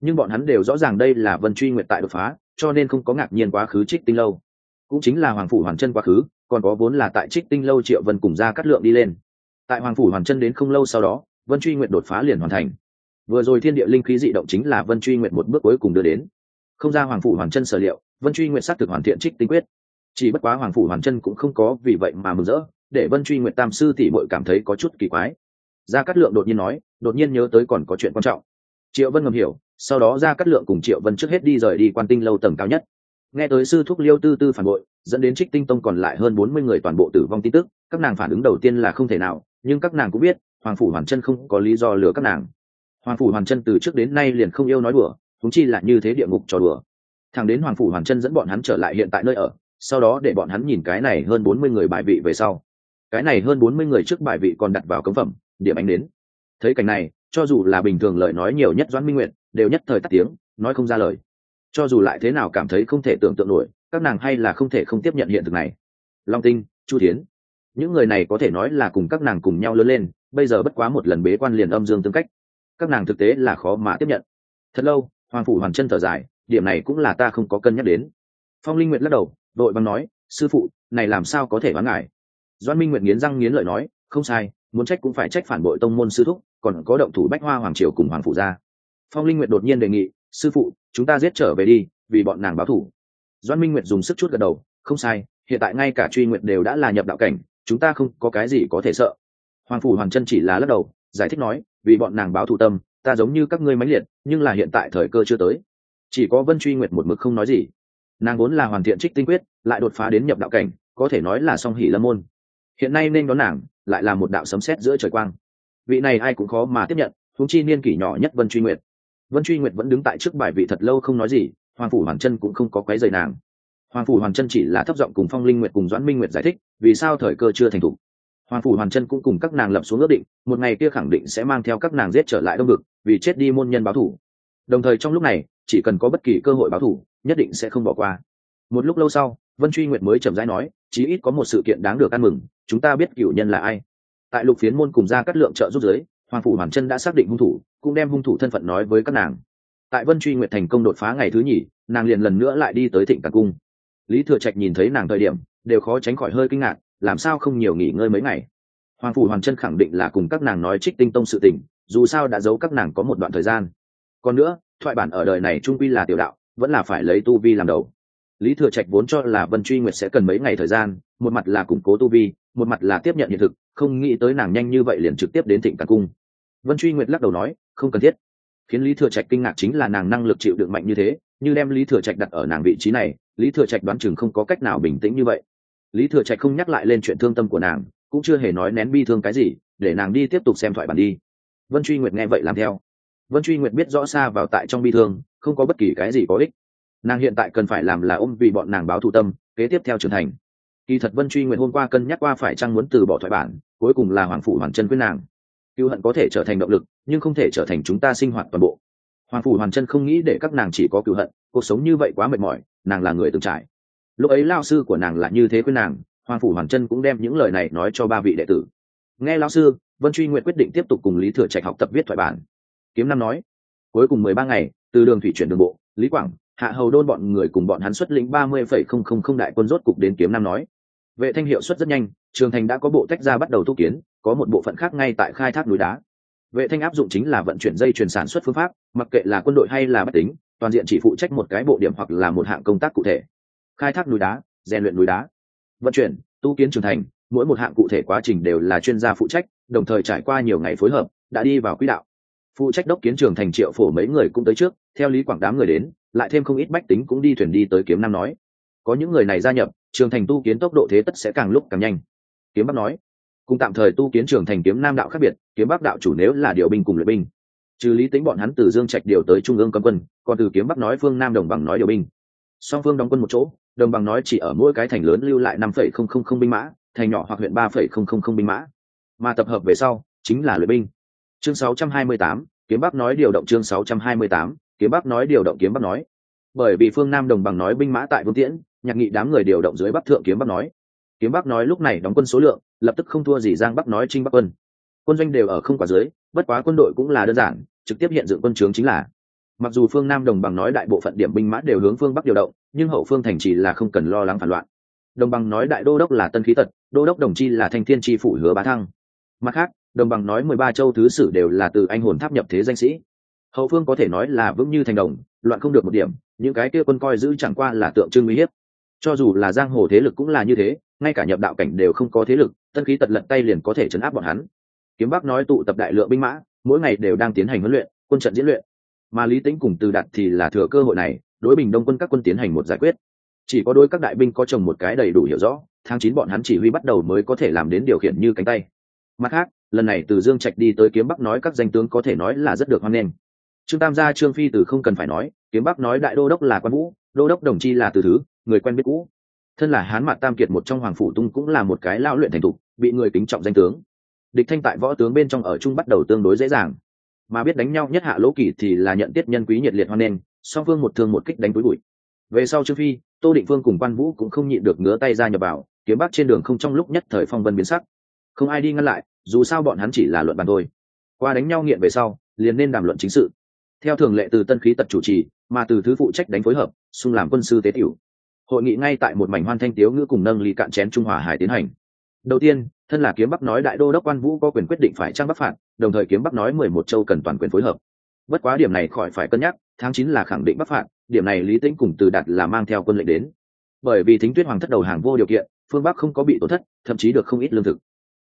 Nhưng bọn hắn đều rõ ràng đây là vân truy Nguyệt tại đột phá, cho nên không có ngạc nhiên quá khứ trích tinh lâu. Cũng chính là hoàng phủ hoàn chân quá khứ, còn có vốn là tại trích tinh lâu triệu vân cùng ra cắt lượng đi lên. Tại hoàng phủ hoàn chân đến không lâu sau đó, vân truy nguyện đột phá liền hoàn thành. Vừa rồi thiên địa linh khí dị động chính là vân truy nguyện một bước cuối cùng đưa đến. Không ra hoàng phủ hoàn chân sở liệu, vân truy nguyện s á thực hoàn thiện trích tinh quyết. Chỉ bất quá hoàng phủ hoàn chân cũng không có vì vậy mà mừng rỡ để vân truy nguyện tam sư tỷ bội cảm thấy có chút kỳ quái. Gia cát lượng đột nhiên nói, đột nhiên nhớ tới còn có chuyện quan trọng. Triệu vân ngầm hiểu, sau đó gia cát lượng cùng triệu vân trước hết đi rời đi quan tinh lâu tầng cao nhất. Nghe tới sư thúc liêu tư tư phản bội, dẫn đến trích tinh tông còn lại hơn bốn mươi người toàn bộ tử vong tin tức, các nàng phản ứng đầu tiên là không thể nào, nhưng các nàng cũng biết, hoàng phủ hoàn chân không có lý do lừa các nàng. Hoàng phủ hoàn chân từ trước đến nay liền không yêu nói đùa thúng chi là như thế địa ngục trò đùa. Thằng đến hoàng phủ hoàn chân dẫn bọn hắn trở lại hiện tại nơi ở, sau đó để bọn hắn nhìn cái này hơn bốn mươi người bại vị về sau cái này hơn bốn mươi người trước bài vị còn đặt vào cấm phẩm, điểm ánh đến thấy cảnh này, cho dù là bình thường lời nói nhiều nhất doãn minh nguyện đều nhất thời tắt tiếng, nói không ra lời. Cho dù lại thế nào cảm thấy không thể tưởng tượng nổi, các nàng hay là không thể không tiếp nhận hiện thực này. Long tinh, chu thiến. Những người này có thể nói là cùng các nàng cùng nhau lớn lên, bây giờ bất quá một lần bế quan liền âm dương tương cách. Các nàng thực tế là khó mà tiếp nhận. Thật lâu, hoàng phủ hoàn chân thở dài, điểm này cũng là ta không có cân nhắc đến. Phong linh nguyện lắc đầu, đội bằng nói, sư phụ, này làm sao có thể bán ngại doan minh Nguyệt nghiến răng nghiến lợi nói, không sai, muốn trách cũng phải trách phản bội tông môn sư thúc, còn có động thủ bách hoa hoàng triều cùng hoàng phụ gia phong linh Nguyệt đột nhiên đề nghị, sư phụ, chúng ta giết trở về đi, vì bọn nàng báo thủ. Doan minh Nguyệt dùng sức chút gật đầu, không sai, hiện tại ngay cả truy Nguyệt đều đã là nhập đạo cảnh, chúng ta không có cái gì có thể sợ. Hoàng phủ hoàng chân chỉ là lắc đầu, giải thích nói, vì bọn nàng báo thù tâm, ta giống như các ngươi mãnh liệt, nhưng là hiện tại thời cơ chưa tới. Chỉ có vân truy nguyệt một mực không nói gì. Nàng vốn là hoàn thiện trích tinh quyết, lại đột phá đến nhập đạo cảnh, có thể nói là song hỷ lâm môn hiện nay nên đón nàng lại là một đạo sấm sét giữa trời quang. Vị này ai cũng khó mà tiếp nhận thúng chi niên kỷ nhỏ nhất vân truy nguyệt. Vân truy nguyệt vẫn đứng tại trước bài vị thật lâu không nói gì, hoàng phủ hoàng chân cũng không có quấy rầy nàng. Hoàng phủ hoàng chân chỉ là thấp giọng cùng phong linh nguyệt cùng doãn minh nguyệt giải thích, vì sao thời cơ chưa thành thủ. Hoàng phủ hoàng chân cũng cùng các nàng lập xuống ước định, một ngày kia khẳng định sẽ mang theo các nàng giết trở lại đông ngực vì chết đi môn nhân báo thủ. Đồng thời trong lúc này, chỉ cần có bất kỳ cơ hội báo thủ, nhất định sẽ không bỏ qua. Một lúc lâu sau, vân truy nguyệt mới chậm rãi nói, chí ít có một sự kiện đáng được ăn mừng chúng ta biết cửu nhân là ai. Tại lục phiến môn cùng ra cắt lượng trợ giúp giới hoàng phủ hoàn chân đã xác định hung thủ, cũng đem hung thủ thân phận nói với các nàng. Tại vân truy nguyện thành công đột phá ngày thứ nhì, nàng liền lần nữa lại đi tới thịnh càng cung. Lý thừa trạch nhìn thấy nàng thời điểm, đều khó tránh khỏi hơi kinh ngạc, làm sao không nhiều nghỉ ngơi mấy ngày. Hoàng phủ hoàng chân khẳng định là cùng các nàng nói trích tinh tông sự tình, dù sao đã giấu các nàng có một đoạn thời gian. Còn nữa, thoại bản ở đời này trung quy là tiểu đạo, vẫn là phải lấy tu vi làm đầu lý thừa trạch vốn cho là vân truy nguyệt sẽ cần mấy ngày thời gian, một mặt là củng cố tu vi, một mặt là tiếp nhận hiện thực, không nghĩ tới nàng nhanh như vậy liền trực tiếp đến thịnh càng cung. Vân truy nguyệt lắc đầu nói, không cần thiết. Khiến lý thừa trạch kinh ngạc chính là nàng năng lực chịu đựng mạnh như thế, như đem lý thừa trạch đặt ở nàng vị trí này, lý thừa trạch đoán chừng không có cách nào bình tĩnh như vậy. Lý thừa trạch không nhắc lại lên chuyện thương tâm của nàng, cũng chưa hề nói nén bi thương cái gì, để nàng đi tiếp tục xem thoại bản đi. Vân truy nguyệt nghe vậy làm theo. Vân truy nguyệt biết rõ xa vào tại trong bi thương, không có bất kỳ cái gì có ích nàng hiện tại cần phải làm là ôm vì bọn nàng báo thù tâm, kế tiếp theo trưởng thành. Kỳ thật vân truy nguyệt hôm qua cân nhắc qua phải chăng muốn từ bỏ thoại bản, cuối cùng là hoàng phủ hoàn chân quyết nàng. Cựu hận có thể trở thành động lực, nhưng không thể trở thành chúng ta sinh hoạt toàn bộ. Hoàng phủ hoàn chân không nghĩ để các nàng chỉ có cựu hận, cuộc sống như vậy quá mệt mỏi, nàng là người từng trải. Lúc ấy lao sư của nàng là như thế với nàng, hoàng phủ hoàn chân cũng đem những lời này nói cho ba vị đệ tử. Nghe lao sư, vân truy nguyện quyết định tiếp tục cùng lý thừa trạch học tập viết thoại bản. Kiếm năm nói, cuối cùng mười ba ngày, từ đường thủy chuyển đường bộ, lý quảng hạ hầu đôn bọn người cùng bọn hắn xuất lĩnh ba mươi phẩy không không không đại quân rốt cục đến kiếm Nam nói. Vệ thanh hiệu suất rất nhanh, trường thành đã có bộ tách ra bắt đầu thu kiến, có một bộ phận khác ngay tại khai thác núi đá. Vệ thanh áp dụng chính là vận chuyển dây chuyển sản xuất phương pháp, mặc kệ là quân đội hay là bất tính, toàn diện chỉ phụ trách một cái bộ điểm hoặc là một hạng công tác cụ thể. Khai thác núi đá, rèn luyện núi đá. Vận chuyển, tu kiến Trường thành, mỗi một hạng cụ thể quá trình đều là chuyên gia phụ trách, đồng thời trải qua nhiều ngày phối hợp, đã đi vào quỹ đạo. Phụ trách đốc kiến trường thành triệu phổ mấy người cũng tới trước, theo lý quảng đám người đến lại thêm không ít bách tính cũng đi thuyền đi tới kiếm nam nói. Có những người này gia nhập trường thành tu kiến tốc độ thế tất sẽ càng lúc càng nhanh. Kiếm bắc nói. Cùng tạm thời tu kiến trường thành kiếm nam đạo khác biệt kiếm bắc đạo chủ nếu là điều binh cùng luyện binh. Trừ lý tính bọn hắn từ dương trạch điều tới trung ương cấm quân còn từ kiếm bắc nói phương nam đồng bằng nói điều binh. Song phương đóng quân một chỗ đồng bằng nói chỉ ở mỗi cái thành lớn lưu lại năm phẩy không không không binh mã thành nhỏ hoặc huyện ba phẩy không không không binh mã. Mà tập hợp về sau chính là luyện binh. Chương 628, kiếm bắc nói điều động chương 628, kiếm bắc nói điều động kiếm bắc nói. Bởi vì phương nam đồng bằng nói binh mã tại vương tiễn, nhạc nghị đám người điều động dưới bắc thượng kiếm bắc nói. Kiếm bắc nói lúc này đóng quân số lượng, lập tức không thua gì giang bắc nói trinh bắc quân. Quân doanh đều ở không quả dưới, bất quá quân đội cũng là đơn giản, trực tiếp hiện dựng quân trướng chính là. Mặc dù phương nam đồng bằng nói đại bộ phận điểm binh mã đều hướng phương bắc điều động, nhưng hậu phương thành trì là không cần lo lắng phản loạn. Đồng bằng nói đại đô đốc là tân khí tật, đô đốc đồng chi là thanh thiên tri phủ hứa bá thăng. Mặt khác, đồng bằng nói mười ba châu thứ sử đều là từ anh hồn tháp nhập thế danh sĩ hậu phương có thể nói là vững như thành đồng, loạn không được một điểm, những cái kia quân coi giữ chẳng qua là tượng trưng uy hiếp. Cho dù là giang hồ thế lực cũng là như thế, ngay cả nhập đạo cảnh đều không có thế lực, tân khí tật lận tay liền có thể chấn áp bọn hắn. Kiếm bắc nói tụ tập đại lượng binh mã, mỗi ngày đều đang tiến hành huấn luyện, quân trận diễn luyện. Mà lý tính cùng từ đặt thì là thừa cơ hội này, đối bình đông quân các quân tiến hành một giải quyết. Chỉ có đôi các đại binh có chồng một cái đầy đủ hiểu rõ, tháng chín bọn hắn chỉ huy bắt đầu mới có thể làm đến điều khiển như cánh tay. Mặt khác, lần này từ dương trạch đi tới kiếm bắc nói các danh tướng có thể nói là rất được hoan nghênh trương tam gia trương phi từ không cần phải nói, kiếm bắc nói đại đô đốc là quan vũ, đô đốc đồng chi là từ thứ, người quen biết cũ. Thân là hán mạc tam kiệt một trong hoàng phủ tung cũng là một cái lao luyện thành thục, bị người kính trọng danh tướng. Địch thanh tại võ tướng bên trong ở chung bắt đầu tương đối dễ dàng. Mà biết đánh nhau nhất hạ lỗ kỳ thì là nhận tiết nhân quý nhiệt liệt hoan nghênh, song phương một thương một kích đánh túi bụi. Về sau trương phi, tô định phương cùng quan vũ cũng không nhịn được ngứa tay ra nhập vào, kiếm bắc trên đường không trong lúc nhất thời phong vân biến sắc. Không ai đi ngăn lại, dù sao bọn hắn chỉ là luận bàn thôi. Qua đánh nhau nghiện về sau, liền nên đàm luận chính sự theo thường lệ từ tân khí tật chủ trì, mà từ thứ phụ trách đánh phối hợp, xung làm quân sư tế tiểu. Hội nghị ngay tại một mảnh hoan thanh tiếu ngữ cùng nâng ly cạn chén trung hòa hải tiến hành. Đầu tiên, thân là kiếm bắc nói đại đô đốc quan vũ có quyền quyết định phải trang bắc phạt, đồng thời kiếm bắc nói mười một châu cần toàn quyền phối hợp. Bất quá điểm này khỏi phải cân nhắc, tháng chín là khẳng định bắc phạt, điểm này lý tĩnh cùng từ đạt là mang theo quân lệnh đến. Bởi vì thính tuyết hoàng thất đầu hàng vô điều kiện, phương bắc không có bị tổn thất, thậm chí được không ít lương thực.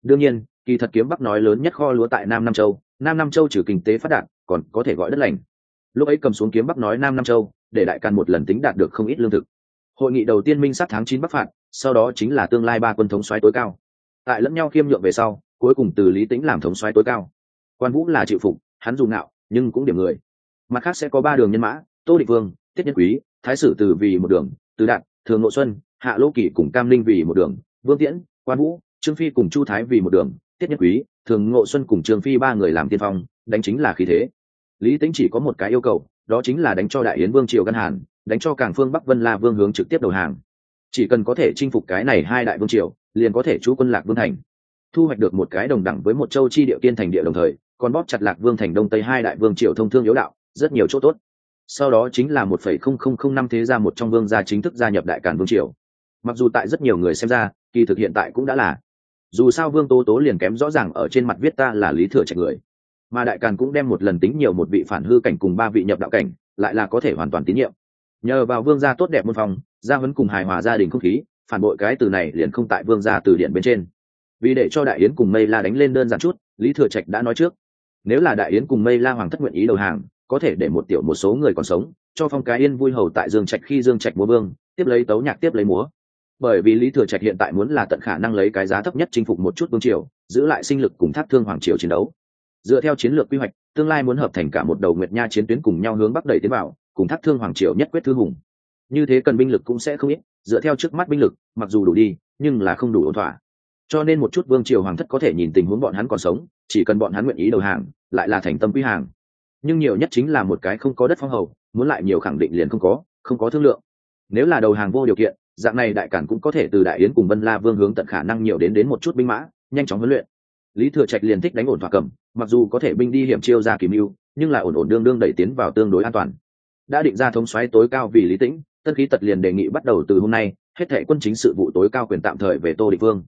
Đương nhiên, kỳ thật kiếm bắc nói lớn nhất kho lúa tại nam nam châu, nam nam châu trừ kinh tế phát đạt còn có thể gọi đất lành. Lúc ấy cầm xuống kiếm bắc nói nam nam châu, để đại càn một lần tính đạt được không ít lương thực. Hội nghị đầu tiên minh sát tháng chín bắc phạt, sau đó chính là tương lai ba quân thống xoáy tối cao. Tại lẫn nhau khiêm nhượng về sau, cuối cùng từ lý tĩnh làm thống xoáy tối cao. Quan vũ là chịu phục, hắn dù ngạo, nhưng cũng điểm người. Mặt khác sẽ có ba đường nhân mã, tô địch vương, tiết nhân quý, thái sử từ vì một đường, từ đạt, thường nội xuân, hạ lô kỷ cùng cam linh vì một đường, vương tiễn, quan vũ, trương phi cùng chu thái vì một đường tiết nhất quý, thường ngộ xuân cùng trương phi ba người làm tiên phong, đánh chính là khí thế. Lý tính chỉ có một cái yêu cầu, đó chính là đánh cho đại yến vương triều ngân hàn, đánh cho cảng phương bắc vân la vương hướng trực tiếp đầu hàng. Chỉ cần có thể chinh phục cái này hai đại vương triều, liền có thể chú quân lạc vương thành. Thu hoạch được một cái đồng đẳng với một châu chi địa kiên thành địa đồng thời, còn bóp chặt lạc vương thành đông tây hai đại vương triều thông thương yếu đạo, rất nhiều chỗ tốt. Sau đó chính là một phẩy không không không năm thế gia một trong vương gia chính thức gia nhập đại càn vương triều. Mặc dù tại rất nhiều người xem ra, kỳ thực hiện tại cũng đã là dù sao vương tố tố liền kém rõ ràng ở trên mặt viết ta là lý thừa trạch người. Mà đại càn cũng đem một lần tính nhiều một vị phản hư cảnh cùng ba vị nhập đạo cảnh, lại là có thể hoàn toàn tín nhiệm. Nhờ vào vương gia tốt đẹp môn phòng gia huấn cùng hài hòa gia đình không khí, phản bội cái từ này liền không tại vương gia từ điện bên trên. Vì để cho đại yến cùng mây la đánh lên đơn giản chút, lý thừa trạch đã nói trước. Nếu là đại yến cùng mây la hoàng thất nguyện ý đầu hàng, có thể để một tiểu một số người còn sống, cho phong cái yên vui hầu tại dương trạch khi dương trạch múa vương, tiếp lấy tấu nhạc tiếp lấy múa bởi vì lý thừa trạch hiện tại muốn là tận khả năng lấy cái giá thấp nhất chinh phục một chút vương triều, giữ lại sinh lực cùng thác thương hoàng triều chiến đấu. Dựa theo chiến lược quy hoạch, tương lai muốn hợp thành cả một đầu nguyệt nha chiến tuyến cùng nhau hướng bắc đẩy tiến vào, cùng thác thương hoàng triều nhất quyết thư hùng. Như thế cần binh lực cũng sẽ không ít, dựa theo trước mắt binh lực, mặc dù đủ đi, nhưng là không đủ ổn thỏa. Cho nên một chút vương triều hoàng thất có thể nhìn tình huống bọn hắn còn sống, chỉ cần bọn hắn nguyện ý đầu hàng, lại là thành tâm quy hàng. Nhưng nhiều nhất chính là một cái không có đất phong hầu, muốn lại nhiều khẳng định liền không có không có thương lượng. Nếu là đầu hàng vô điều kiện dạng này đại cản cũng có thể từ đại yến cùng vân la vương hướng tận khả năng nhiều đến đến một chút binh mã, nhanh chóng huấn luyện. Lý thừa trạch liền thích đánh ổn thỏa cầm, mặc dù có thể binh đi hiểm chiêu ra kìm mưu, nhưng lại ổn ổn đương đương đẩy tiến vào tương đối an toàn. Đã định ra thống xoáy tối cao vì lý tĩnh, tân khí tật liền đề nghị bắt đầu từ hôm nay, hết thệ quân chính sự vụ tối cao quyền tạm thời về tô địa phương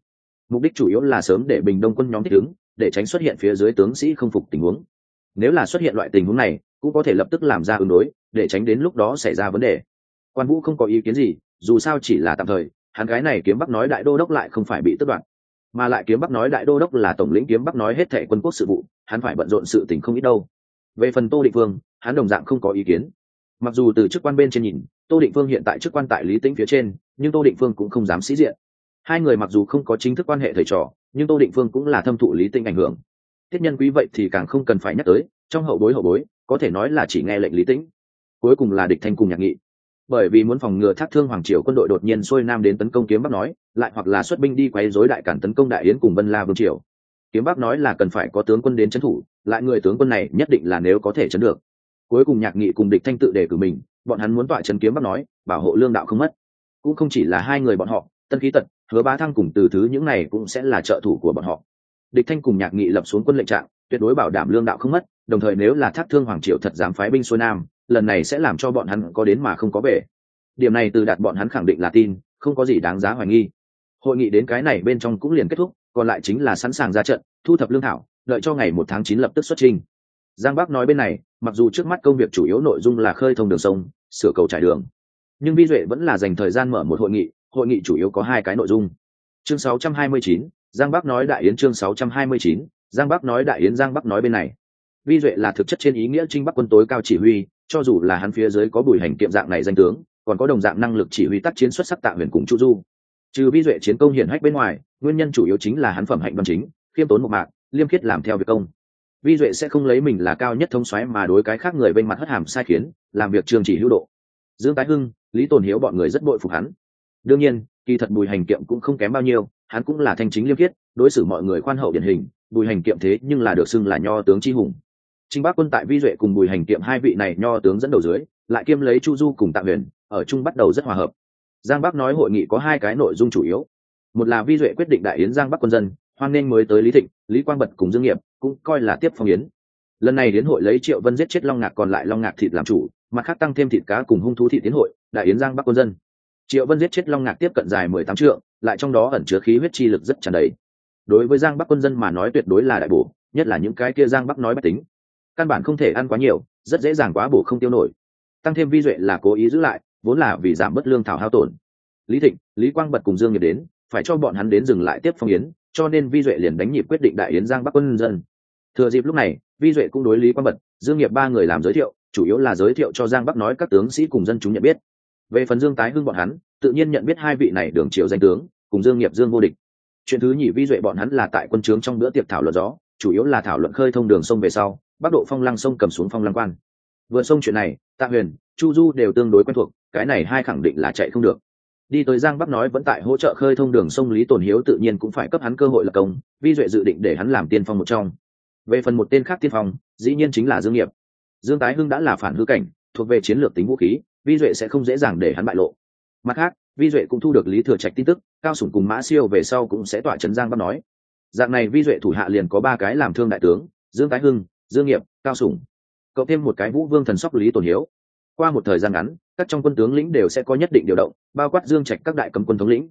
mục đích chủ yếu là sớm để bình đông quân nhóm thích ứng, để tránh xuất hiện phía dưới tướng sĩ không phục tình huống. Nếu là xuất hiện loại tình huống này, cũng có thể lập tức làm ra ứng đối, để tránh đến lúc đó xảy ra vấn đề. Quan vũ không có ý kiến gì dù sao chỉ là tạm thời, hắn gái này kiếm bắc nói đại đô đốc lại không phải bị tước đoạt. Mà lại kiếm bắc nói đại đô đốc là tổng lĩnh kiếm bắc nói hết thệ quân quốc sự vụ, hắn phải bận rộn sự tình không ít đâu. Về phần tô định vương hắn đồng dạng không có ý kiến. Mặc dù từ chức quan bên trên nhìn, tô định phương hiện tại chức quan tại lý tĩnh phía trên, nhưng tô định phương cũng không dám sĩ diện. Hai người mặc dù không có chính thức quan hệ thầy trò, nhưng tô định phương cũng là thâm thụ lý tĩnh ảnh hưởng. Thiết nhân quý vậy thì càng không cần phải nhắc tới, trong hậu bối hậu bối, có thể nói là chỉ nghe lệnh lý tĩnh. Cuối cùng là địch thanh cùng nhạc nghị bởi vì muốn phòng ngừa thác thương hoàng triều quân đội đột nhiên xuôi nam đến tấn công kiếm bắc nói, lại hoặc là xuất binh đi quấy rối đại cản tấn công đại yến cùng vân la vương triều. Kiếm bắc nói là cần phải có tướng quân đến trấn thủ, lại người tướng quân này nhất định là nếu có thể trấn được. Cuối cùng nhạc nghị cùng địch thanh tự đề cử mình, bọn hắn muốn tọa trấn kiếm bắc nói, bảo hộ lương đạo không mất. Cũng không chỉ là hai người bọn họ, tân khí tật, hứa bá thăng cùng từ thứ những này cũng sẽ là trợ thủ của bọn họ. Địch thanh cùng nhạc nghị lập xuống quân lệnh trạng, tuyệt đối bảo đảm lương đạo không mất, đồng thời nếu là thác thương hoàng triều thật dám phái binh xuôi nam lần này sẽ làm cho bọn hắn có đến mà không có về. Điểm này từ đạt bọn hắn khẳng định là tin không có gì đáng giá hoài nghi. Hội nghị đến cái này bên trong cũng liền kết thúc còn lại chính là sẵn sàng ra trận thu thập lương thảo đợi cho ngày một tháng chín lập tức xuất trình. Giang bắc nói bên này mặc dù trước mắt công việc chủ yếu nội dung là khơi thông đường sông sửa cầu trải đường nhưng vi duệ vẫn là dành thời gian mở một hội nghị hội nghị chủ yếu có hai cái nội dung. Chương 629, giang bắc nói đại yến chương 629, giang bắc nói đại yến giang bắc nói bên này. Vi duệ là thực chất trên ý nghĩa trinh bắc quân tối cao chỉ huy cho dù là hắn phía dưới có bùi hành kiệm dạng này danh tướng, còn có đồng dạng năng lực chỉ huy tác chiến xuất sắc tạ huyền cùng chu du. Trừ vi duệ chiến công hiển hách bên ngoài, nguyên nhân chủ yếu chính là hắn phẩm hạnh đoàn chính, khiêm tốn một mạc, liêm khiết làm theo việc công. Vi duệ sẽ không lấy mình là cao nhất thông xoáy mà đối cái khác người bên mặt hất hàm sai khiến, làm việc trường chỉ hữu độ. Dương tái hưng, lý tồn hiếu bọn người rất bội phục hắn. Đương nhiên, kỳ thật bùi hành kiệm cũng không kém bao nhiêu, hắn cũng là thanh chính liêm khiết, đối xử mọi người khoan hậu điển hình, bùi hành kiệm thế nhưng là được xưng là nho tướng chi hùng trinh bắc quân tại vi duệ cùng bùi hành kiệm hai vị này nho tướng dẫn đầu dưới, lại kiêm lấy chu du cùng tạ huyền, ở chung bắt đầu rất hòa hợp. Giang bắc nói hội nghị có hai cái nội dung chủ yếu. Một là vi duệ quyết định đại yến giang bắc quân dân, hoan nghênh mới tới lý thịnh, lý quang bật cùng dương nghiệp, cũng coi là tiếp phong yến. Lần này đến hội lấy triệu vân giết chết long ngạc còn lại long ngạc thịt làm chủ, mặt khác tăng thêm thịt cá cùng hung thú thị tiến hội, đại yến giang bắc quân dân. Triệu vân giết chết long ngạc tiếp cận dài mười tám trượng, lại trong đó ẩn chứa khí huyết chi lực rất tràn đầy. Đối với giang bắc quân dân mà nói tuyệt đối là đại bổ, nhất là những cái kia giang bắc nói bất tính căn bản không thể ăn quá nhiều, rất dễ dàng quá bổ không tiêu nổi. Tăng thêm vi duệ là cố ý giữ lại, vốn là vì giảm bất lương thảo hao tổn. Lý thịnh, lý quang bật cùng dương nghiệp đến, phải cho bọn hắn đến dừng lại tiếp phong yến, cho nên vi duệ liền đánh nhịp quyết định đại yến giang bắc quân dân. Thừa dịp lúc này, vi duệ cũng đối lý quang bật, dương nghiệp ba người làm giới thiệu, chủ yếu là giới thiệu cho giang bắc nói các tướng sĩ cùng dân chúng nhận biết. Về phần dương tái hưng bọn hắn, tự nhiên nhận biết hai vị này đường triều danh tướng, cùng dương nghiệp dương vô địch. Chuyện thứ nhì vi duệ bọn hắn là tại quân trướng trong bữa tiệc thảo luận gió, chủ yếu là thảo luận khơi thông đường sông về sau bắc độ phong lăng sông cầm xuống phong lăng quan. Vượt sông chuyện này, tạ huyền, chu du đều tương đối quen thuộc, cái này hai khẳng định là chạy không được. Đi tới giang bắc nói vẫn tại hỗ trợ khơi thông đường sông lý tồn hiếu tự nhiên cũng phải cấp hắn cơ hội lập công, vi duệ dự định để hắn làm tiên phong một trong. Về phần một tên khác tiên phong, dĩ nhiên chính là dương nghiệp. Dương tái hưng đã là phản hư cảnh, thuộc về chiến lược tính vũ khí, vi duệ sẽ không dễ dàng để hắn bại lộ. Mặt khác, vi duệ cũng thu được lý thừa trạch tin tức, cao sủng cùng mã siêu về sau cũng sẽ tỏa trấn giang bắc nói. Dạng này vi duệ thủ hạ liền có ba cái làm thương đại tướng, dương tái hưng dương nghiệp, cao sủng. Cậu thêm một cái vũ vương thần sóc lý tồn hiếu. Qua một thời gian ngắn, các trong quân tướng lĩnh đều sẽ có nhất định điều động, bao quát dương trạch các đại cấm quân thống lĩnh.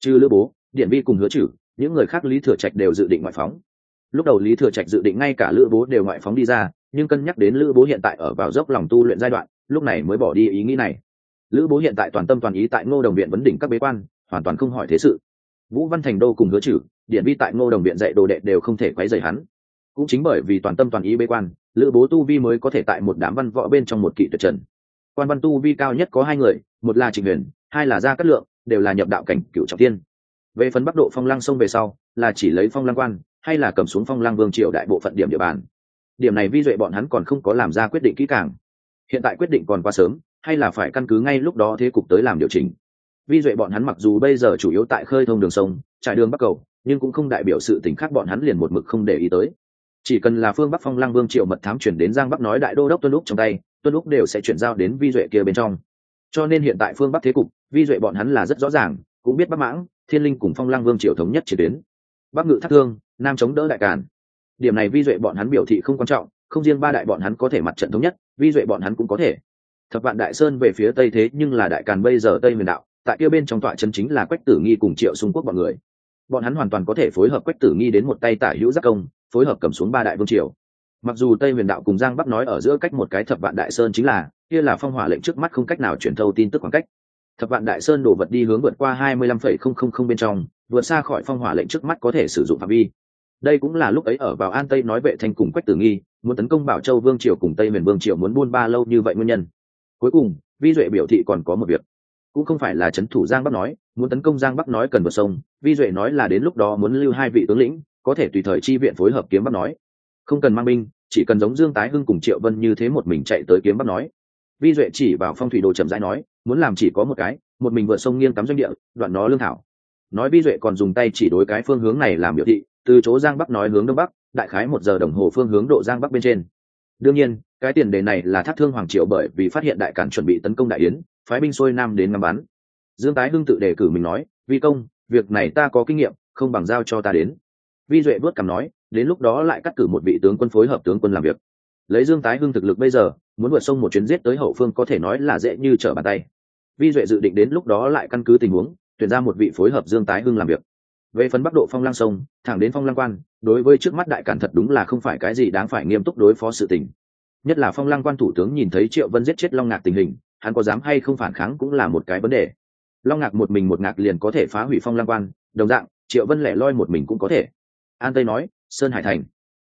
Trừ lữ bố, điện vi cùng hứa trừ những người khác lý thừa trạch đều dự định ngoại phóng. Lúc đầu lý thừa trạch dự định ngay cả lữ bố đều ngoại phóng đi ra, nhưng cân nhắc đến lữ bố hiện tại ở vào dốc lòng tu luyện giai đoạn, lúc này mới bỏ đi ý nghĩ này. Lữ bố hiện tại toàn tâm toàn ý tại ngô đồng viện vấn đỉnh các bế quan, hoàn toàn không hỏi thế sự. Vũ văn thành đô cùng hứa trừ điện vi tại ngô đồng viện dạy đồ đệ đều không thể quấy rầy hắn cũng chính bởi vì toàn tâm toàn ý bế quan, lữ bố tu vi mới có thể tại một đám văn võ bên trong một kỵ tuyệt trần. Quan văn tu vi cao nhất có hai người, một là trịnh huyền, hai là gia cát lượng, đều là nhập đạo cảnh cựu trọng tiên. Về phần bắc độ phong lăng sông về sau, là chỉ lấy phong lăng quan, hay là cầm xuống phong lăng vương triều đại bộ phận điểm địa bàn. Điểm này vi duệ bọn hắn còn không có làm ra quyết định kỹ càng. Hiện tại quyết định còn quá sớm, hay là phải căn cứ ngay lúc đó thế cục tới làm điều chỉnh. Vi duệ bọn hắn mặc dù bây giờ chủ yếu tại khơi thông đường sông, trải đường bắc cầu, nhưng cũng không đại biểu sự t khác bọn hắn liền một mực không để ý tới chỉ cần là phương bắc phong lăng vương triệu mật thám chuyển đến giang bắc nói đại đô đốc tuân lúc trong tay, tuân lúc đều sẽ chuyển giao đến vi duệ kia bên trong. Cho nên hiện tại phương bắc thế cục, vi duệ bọn hắn là rất rõ ràng, cũng biết bắc mãng, thiên linh cùng phong lăng vương triệu thống nhất chỉ đến bắc ngự thác thương, nam chống đỡ đại càn. Điểm này vi duệ bọn hắn biểu thị không quan trọng, không riêng ba đại bọn hắn có thể mặt trận thống nhất, vi duệ bọn hắn cũng có thể. Thập vạn đại sơn về phía tây thế nhưng là đại càn bây giờ tây miền đạo, tại kia bên trong tọa chân chính là quách tử nghi cùng triệu xung quốc bọn người. Bọn hắn hoàn toàn có thể phối hợp quách tử nghi đến một tay tả hữu giác công phối hợp cầm xuống ba đại vương triều. Mặc dù tây huyền đạo cùng giang bắc nói ở giữa cách một cái thập vạn đại sơn chính là, kia là phong hỏa lệnh trước mắt không cách nào chuyển thâu tin tức khoảng cách. Thập vạn đại sơn đổ vật đi hướng vượt qua hai mươi lăm phẩy không không không bên trong, vượt xa khỏi phong hỏa lệnh trước mắt có thể sử dụng phạm vi. Đây cũng là lúc ấy ở vào an tây nói vệ thanh cùng quách tử nghi, muốn tấn công bảo châu vương triều cùng tây miền vương triều muốn buôn ba lâu như vậy nguyên nhân. Cuối cùng, vi duệ biểu thị còn có một việc. Cũng không phải là c h ấ n thủ giang bắc nói, muốn tấn công giang bắc nói cần vượt sông, vi duệ nói là đến lúc đó muốn lưu hai vị tướng lĩnh có thể tùy thời chi viện phối hợp kiếm bắc nói. Không cần mang binh, chỉ cần giống dương tái hưng cùng triệu vân như thế một mình chạy tới kiếm bắc nói. Vi duệ chỉ vào phong thủy đồ trầm rãi nói, muốn làm chỉ có một cái, một mình vượt sông nghiêng cắm doanh địa, đoạn nó lương thảo. Nói vi duệ còn dùng tay chỉ đối cái phương hướng này làm biểu thị, từ chỗ giang bắc nói hướng đông bắc, đại khái một giờ đồng hồ phương hướng độ giang bắc bên trên. Đương nhiên, cái tiền đề này là thác thương hoàng triệu bởi vì phát hiện đại cản chuẩn bị tấn công đại yến, phái binh xuôi nam đến ngắm bắn. Dương tái hưng tự đề cử mình nói, vi công, việc này ta có kinh nghiệm, không bằng giao cho ta đến vi duệ vớt cằm nói, đến lúc đó lại cắt cử một vị tướng quân phối hợp tướng quân làm việc. Lấy dương tái hưng thực lực bây giờ, muốn vượt sông một chuyến giết tới hậu phương có thể nói là dễ như trở bàn tay. Vi duệ dự định đến lúc đó lại căn cứ tình huống, tuyển ra một vị phối hợp dương tái hưng làm việc. Về phần bắc độ phong lang sông, thẳng đến phong lang quan, đối với trước mắt đại cản thật đúng là không phải cái gì đáng phải nghiêm túc đối phó sự tình. Nhất là phong lang quan thủ tướng nhìn thấy triệu vân giết chết long ngạc tình hình, hắn có dám hay không phản kháng cũng là một cái vấn đề. Long ngạc một mình một ngạc liền có thể phá hủy phong lang quan, đồng dạng, triệu vân lẻ loi một mình cũng có thể an tây nói, sơn hải thành.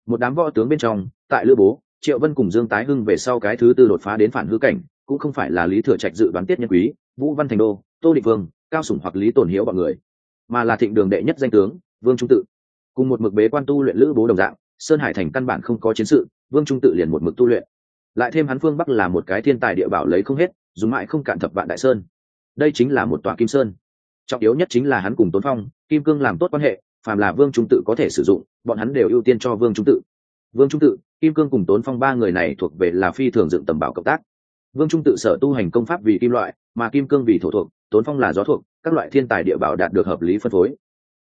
Một đám võ tướng bên trong, tại lữ bố, triệu vân cùng dương tái hưng về sau cái thứ tư đột phá đến phản hư cảnh, cũng không phải là lý thừa trạch dự đoán tiết nhân quý, vũ văn thành đô, tô định vương, cao sủng hoặc lý tổn hiếu bọn người, mà là thịnh đường đệ nhất danh tướng, vương trung tự. Cùng một mực bế quan tu luyện lữ bố đồng dạng, sơn hải thành căn bản không có chiến sự, vương trung tự liền một mực tu luyện. Lại thêm hắn phương bắc là một cái thiên tài địa bảo lấy không hết dùng mãi không cạn thập vạn đại sơn. Đây chính là một tòa kim sơn. Trọng yếu nhất chính là hắn cùng tốn phong, kim cương làm tốt quan hệ phàm là vương trung tự có thể sử dụng bọn hắn đều ưu tiên cho vương trung tự. Vương trung tự kim cương cùng tốn phong ba người này thuộc về là phi thường dựng tầm bảo cộng tác. Vương trung tự sở tu hành công pháp vì kim loại mà kim cương vì thổ thuộc tốn phong là gió thuộc các loại thiên tài địa bảo đạt được hợp lý phân phối.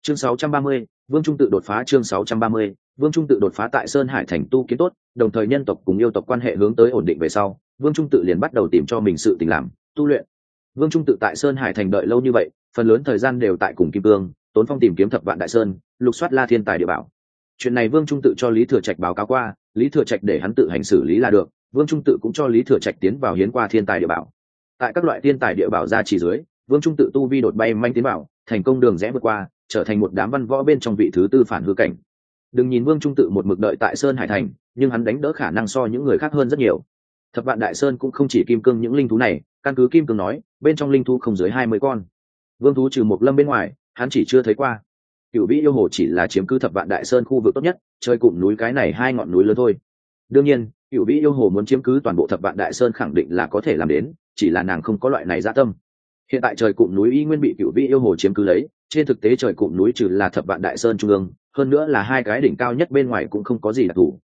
Chương 630, vương trung tự đột phá chương 630, vương trung tự đột phá tại sơn hải thành tu kiến tốt đồng thời nhân tộc cùng yêu tộc quan hệ hướng tới ổn định về sau vương trung tự liền bắt đầu tìm cho mình sự tình làm tu luyện. Vương trung tự tại sơn hải thành đợi lâu như vậy phần lớn thời gian đều tại cùng kim cương tốn phong tìm kiếm thập vạn đại sơn, lục soát la thiên tài địa bảo. Chuyện này vương trung tự cho lý thừa trạch báo cáo qua, lý thừa trạch để hắn tự hành xử lý là được, vương trung tự cũng cho lý thừa trạch tiến vào hiến qua thiên tài địa bảo. Tại các loại thiên tài địa bảo ra chỉ dưới, vương trung tự tu vi đột bay manh tiến bảo, thành công đường rẽ vượt qua, trở thành một đám văn võ bên trong vị thứ tư phản hư cảnh. Đừng nhìn vương trung tự một mực đợi tại sơn hải thành, nhưng hắn đánh đỡ khả năng so những người khác hơn rất nhiều. Thập vạn đại sơn cũng không chỉ kim cương những linh thú này, căn cứ kim cương nói, bên trong linh thú không dưới hai mươi con. Vương thú trừ một lâm bên ngoài hắn chỉ chưa thấy qua. Cựu vĩ yêu hồ chỉ là chiếm cứ thập vạn đại sơn khu vực tốt nhất, chơi cụm núi cái này hai ngọn núi lớn thôi. Đương nhiên cựu vĩ yêu hồ muốn chiếm cứ toàn bộ thập vạn đại sơn khẳng định là có thể làm đến, chỉ là nàng không có loại này dã tâm. Hiện tại trời cụm núi y nguyên bị cựu vĩ yêu hồ chiếm cứ lấy, trên thực tế trời cụm núi trừ là thập vạn đại sơn trung ương, hơn nữa là hai cái đỉnh cao nhất bên ngoài cũng không có gì đặc thù.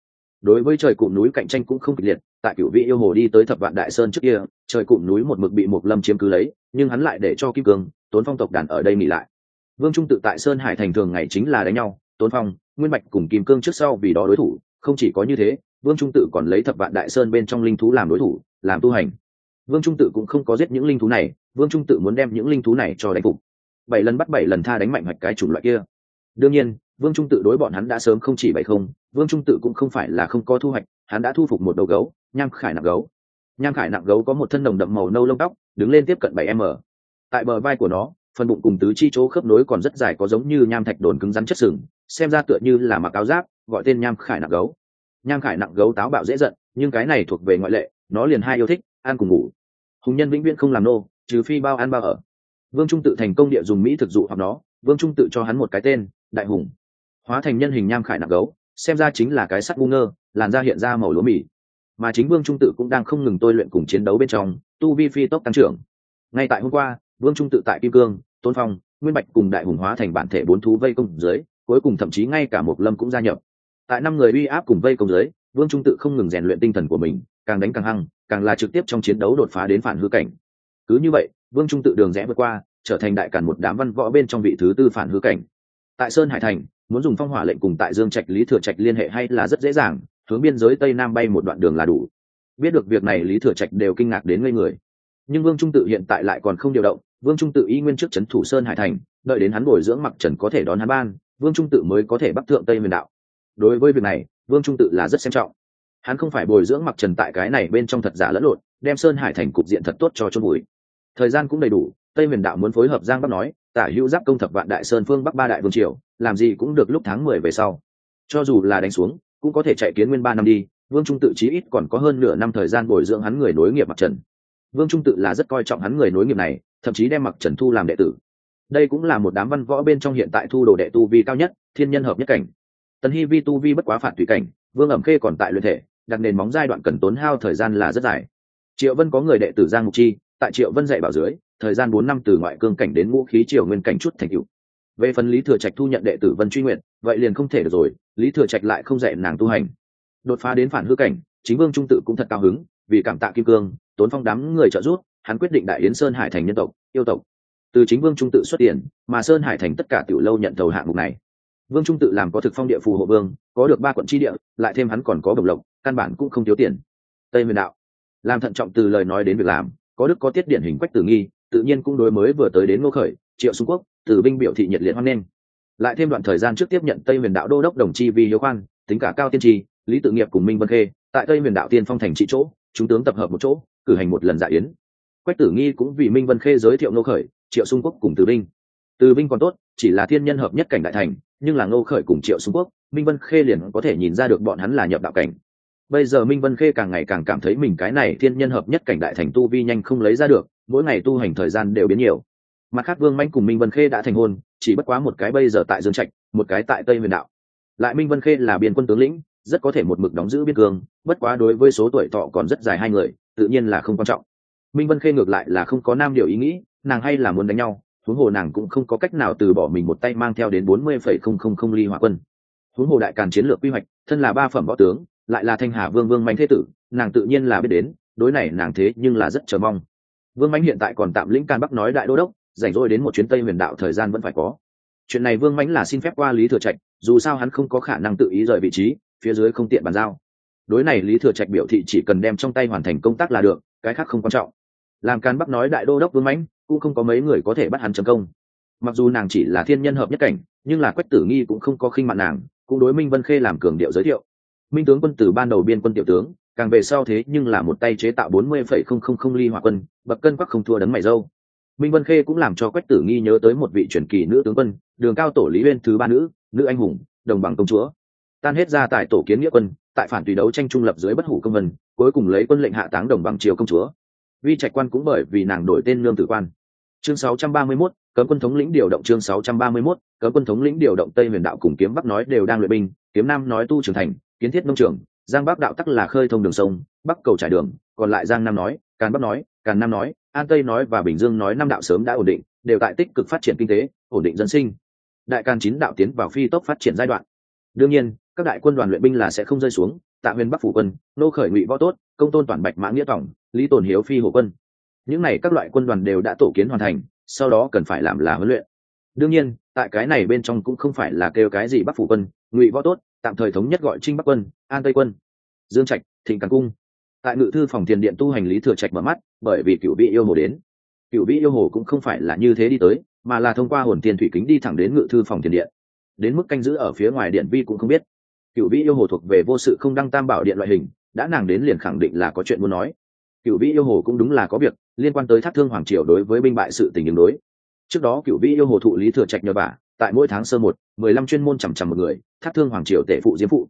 Đối với trời cụm núi cạnh tranh cũng không kịch liệt, tại cựu vị yêu hồ đi tới thập vạn đại sơn trước kia, trời cụm núi một mực bị một lâm chiếm cứ lấy, nhưng hắn lại để cho kim cương, tốn phong tộc đàn ở đây nghỉ lại vương trung tự tại sơn hải thành thường ngày chính là đánh nhau tốn phong, nguyên mạch cùng kim cương trước sau vì đó đối thủ, không chỉ có như thế, vương trung tự còn lấy thập vạn đại sơn bên trong linh thú làm đối thủ, làm tu hành. Vương trung tự cũng không có giết những linh thú này, vương trung tự muốn đem những linh thú này cho đánh phục. Bảy lần bắt bảy lần tha đánh mạnh hoạch cái chủng loại kia. Đương nhiên, vương trung tự đối bọn hắn đã sớm không chỉ bảy không, vương trung tự cũng không phải là không có thu hoạch, hắn đã thu phục một đầu gấu, nham khải nặng gấu. Nham khải nặng gấu có một thân đồng đậm màu nâu lông tóc, đứng lên tiếp cận bảy m. Tại bờ vai của nó phần bụng cùng tứ chi chỗ khớp nối còn rất dài có giống như nham thạch đồn cứng rắn chất sừng, xem ra tựa như là mặc áo giáp, gọi tên nham khải nặng gấu. Nham khải nặng gấu táo bạo dễ giận, nhưng cái này thuộc về ngoại lệ, nó liền hai yêu thích, ăn cùng ngủ. Hùng nhân vĩnh viễn không làm nô, trừ phi bao ăn bao ở. Vương trung tự thành công địa dùng mỹ thực dụ hoặc nó, vương trung tự cho hắn một cái tên, đại hùng. Hóa thành nhân hình nham khải nặng gấu, xem ra chính là cái sắt ngu ngơ, làn da hiện ra màu lúa mì. Mà chính vương trung tự cũng đang không ngừng tôi luyện cùng chiến đấu bên trong, tu vi phi tốc tăng trưởng. Ngay tại hôm qua vương trung tự tại kim cương, tôn phong, nguyên bạch cùng đại hùng hóa thành bản thể bốn thú vây công dưới, cuối cùng thậm chí ngay cả một lâm cũng gia nhập. Tại năm người uy áp cùng vây công dưới, vương trung tự không ngừng rèn luyện tinh thần của mình, càng đánh càng hăng, càng là trực tiếp trong chiến đấu đột phá đến phản hư cảnh. Cứ như vậy, vương trung tự đường rẽ vượt qua, trở thành đại cản một đám văn võ bên trong vị thứ tư phản hư cảnh. Tại sơn hải thành, muốn dùng phong hỏa lệnh cùng tại dương trạch, lý thừa trạch liên hệ hay là rất dễ dàng, hướng biên giới tây nam bay một đoạn đường là đủ. Biết được việc này, lý thừa trạch đều kinh ngạc đến ngây người nhưng vương trung tự hiện tại lại còn không điều động, vương trung tự y nguyên trước c h ấ n thủ sơn hải thành, đợi đến hắn bồi dưỡng mặc trần có thể đón hắn ban, vương trung tự mới có thể bắt thượng tây huyền đạo. Đối với việc này, vương trung tự là rất xem trọng. Hắn không phải bồi dưỡng mặc trần tại cái này bên trong thật giả lẫn lộn, đem sơn hải thành cục diện thật tốt cho chôn bụi thời gian cũng đầy đủ, tây huyền đạo muốn phối hợp giang bắc nói, tả hữu giáp công thập vạn đại sơn phương bắc ba đại vương triều, làm gì cũng được lúc tháng mười về sau. Cho dù là đánh xuống, cũng có thể chạy kiến nguyên ba năm đi, vương trung tự chí ít còn có hơn nửa năm thời gian bồi dưỡng hắn người nối nghiệp mặc trần vương trung tự là rất coi trọng hắn người nối nghiệp này, thậm chí đem mặc trần thu làm đệ tử. Đây cũng là một đám văn võ bên trong hiện tại thu đồ đệ tu vi cao nhất, thiên nhân hợp nhất cảnh. Tần hy vi tu vi bất quá phản tùy cảnh, vương ẩm khê còn tại luyện thể, đặt nền móng giai đoạn cần tốn hao thời gian là rất dài. Triệu vân có người đệ tử giang mục chi, tại triệu vân dạy bảo dưới, thời gian bốn năm từ ngoại cương cảnh đến ngũ khí triều nguyên cảnh chút thành cựu về phần lý thừa trạch thu nhận đệ tử vân truy nguyện vậy liền không thể được rồi, lý thừa trạch lại không dạy nàng tu hành. Đột phá đến phản hư cảnh, chính vương trung tự cũng thật cao hứng, vì cảm tạ kim cương tốn phong đám người trợ giúp, hắn quyết định đại yến sơn hải thành nhân tộc, yêu tộc. Từ chính vương trung tự xuất tiền mà sơn hải thành tất cả tiểu lâu nhận thầu hạng mục này. Vương trung tự làm có thực phong địa phù hộ vương, có được ba quận tri địa, lại thêm hắn còn có bồng lộc, căn bản cũng không thiếu tiền. Tây huyền đạo. Làm thận trọng từ lời nói đến việc làm, có đức có tiết điển hình quách tử nghi, tự nhiên cũng đối mới vừa tới đến ngô khởi, triệu xung quốc tử binh biểu thị nhiệt liệt hoan nghênh. Lại thêm đoạn thời gian trước tiếp nhận tây huyền đạo đô đốc đồng chi vì hiếu khoan, tính cả cao tiên tri, lý tự nghiệp cùng minh vân khê, tại tây huyền đạo tiên phong thành trị chỗ, chúng tướng tập hợp một chỗ cử hành một lần dạ yến. Quách tử nghi cũng vì minh vân khê giới thiệu ngô khởi, triệu xung quốc cùng từ binh từ binh còn tốt, chỉ là thiên nhân hợp nhất cảnh đại thành, nhưng là ngô khởi cùng triệu xung quốc, minh vân khê liền có thể nhìn ra được bọn hắn là nhập đạo cảnh. Bây giờ minh vân khê càng ngày càng cảm thấy mình cái này thiên nhân hợp nhất cảnh đại thành tu vi nhanh không lấy ra được, mỗi ngày tu hành thời gian đều biến nhiều. Mặt khác vương manh cùng minh vân khê đã thành hôn, chỉ bất quá một cái bây giờ tại dương trạch, một cái tại tây huyền đạo. Lại minh vân khê là biên quân tướng lĩnh, rất có thể một mực đóng giữ biên cương, bất quá đối với số tuổi thọ còn rất dài hai người tự nhiên là không quan trọng. Minh vân khê ngược lại là không có nam điều ý nghĩ, nàng hay là muốn đánh nhau, huống hồ nàng cũng không có cách nào từ bỏ mình một tay mang theo đến bốn mươi phẩy không không không ly hỏa quân. Huống hồ đại càn chiến lược quy hoạch, thân là ba phẩm võ tướng, lại là thanh hà vương vương mạnh thế tử, nàng tự nhiên là biết đến, đối này nàng thế nhưng là rất chờ mong. Vương Mạnh hiện tại còn tạm lĩnh can bắc nói đại đô đốc, rảnh rỗi đến một chuyến tây huyền đạo thời gian vẫn phải có. Chuyện này vương Mạnh là xin phép qua lý thừa trạch, dù sao hắn không có khả năng tự ý rời vị trí, phía dưới không tiện bàn giao đối này lý thừa trạch biểu thị chỉ cần đem trong tay hoàn thành công tác là được, cái khác không quan trọng. Làm càn bắc nói đại đô đốc vương mãnh, cũng không có mấy người có thể bắt hắn chấm công. Mặc dù nàng chỉ là thiên nhân hợp nhất cảnh, nhưng là quách tử nghi cũng không có khinh mạn nàng, cũng đối minh vân khê làm cường điệu giới thiệu. Minh tướng quân từ ban đầu biên quân tiểu tướng, càng về sau thế nhưng là một tay chế tạo bốn mươi phẩy không không không ly hỏa quân, bậc cân quắc không thua đấng mày dâu. Minh vân khê cũng làm cho quách tử nghi nhớ tới một vị truyền kỳ nữ tướng quân, đường cao tổ lý uyên thứ ba nữ nữ anh hùng, đồng bằng công chúa tan hết ra tại tổ kiến nghĩa quân tại phản tùy đấu tranh trung lập dưới bất hủ công vân cuối cùng lấy quân lệnh hạ táng đồng bằng triều công chúa. Vi trạch quan cũng bởi vì nàng đổi tên lương tử quan. Chương 631, cấm quân thống lĩnh điều động chương 631, cấm quân thống lĩnh điều động tây huyền đạo cùng kiếm bắc nói đều đang luyện binh kiếm nam nói tu trưởng thành kiến thiết nông trường giang bắc đạo tắc là khơi thông đường sông bắc cầu trải đường còn lại giang nam nói càn bắc nói càn nam nói an tây nói và bình dương nói năm đạo sớm đã ổn định đều tại tích cực phát triển kinh tế ổn định dân sinh. Đại càn chín đạo tiến vào phi tốc phát triển giai đoạn. Đương nhiên các đại quân đoàn luyện binh là sẽ không rơi xuống, tạ huyền bắc phủ quân, nô khởi ngụy võ tốt, công tôn toàn bạch mã nghĩa tổng lý tồn hiếu phi hộ quân. Những này các loại quân đoàn đều đã tổ kiến hoàn thành, sau đó cần phải làm là huấn luyện. Đương nhiên, tại cái này bên trong cũng không phải là kêu cái gì bắc phủ quân, ngụy võ tốt, tạm thời thống nhất gọi trinh bắc quân, an tây quân. Dương trạch, thịnh càng cung. Tại ngự thư phòng tiền điện tu hành lý thừa trạch mở mắt, bởi vì cựu vị yêu hồ đến. Cựu vị yêu hồ cũng không phải là như thế đi tới, mà là thông qua hồn tiền thủy kính đi thẳng đến ngự thư phòng tiền điện. Đến mức canh giữ ở phía ngoài điện vi cũng không biết cựu vĩ yêu hồ thuộc về vô sự không đăng tam bảo điện loại hình, đã nàng đến liền khẳng định là có chuyện muốn nói. Cựu vĩ yêu hồ cũng đúng là có việc, liên quan tới thác thương hoàng triều đối với binh bại sự tình ứng đối. Trước đó cựu vĩ yêu hồ thụ lý thừa trạch nhờ vả, tại mỗi tháng sơ một, mười lăm chuyên môn chằm chằm một người, thác thương hoàng triều tể phụ diêm phụ.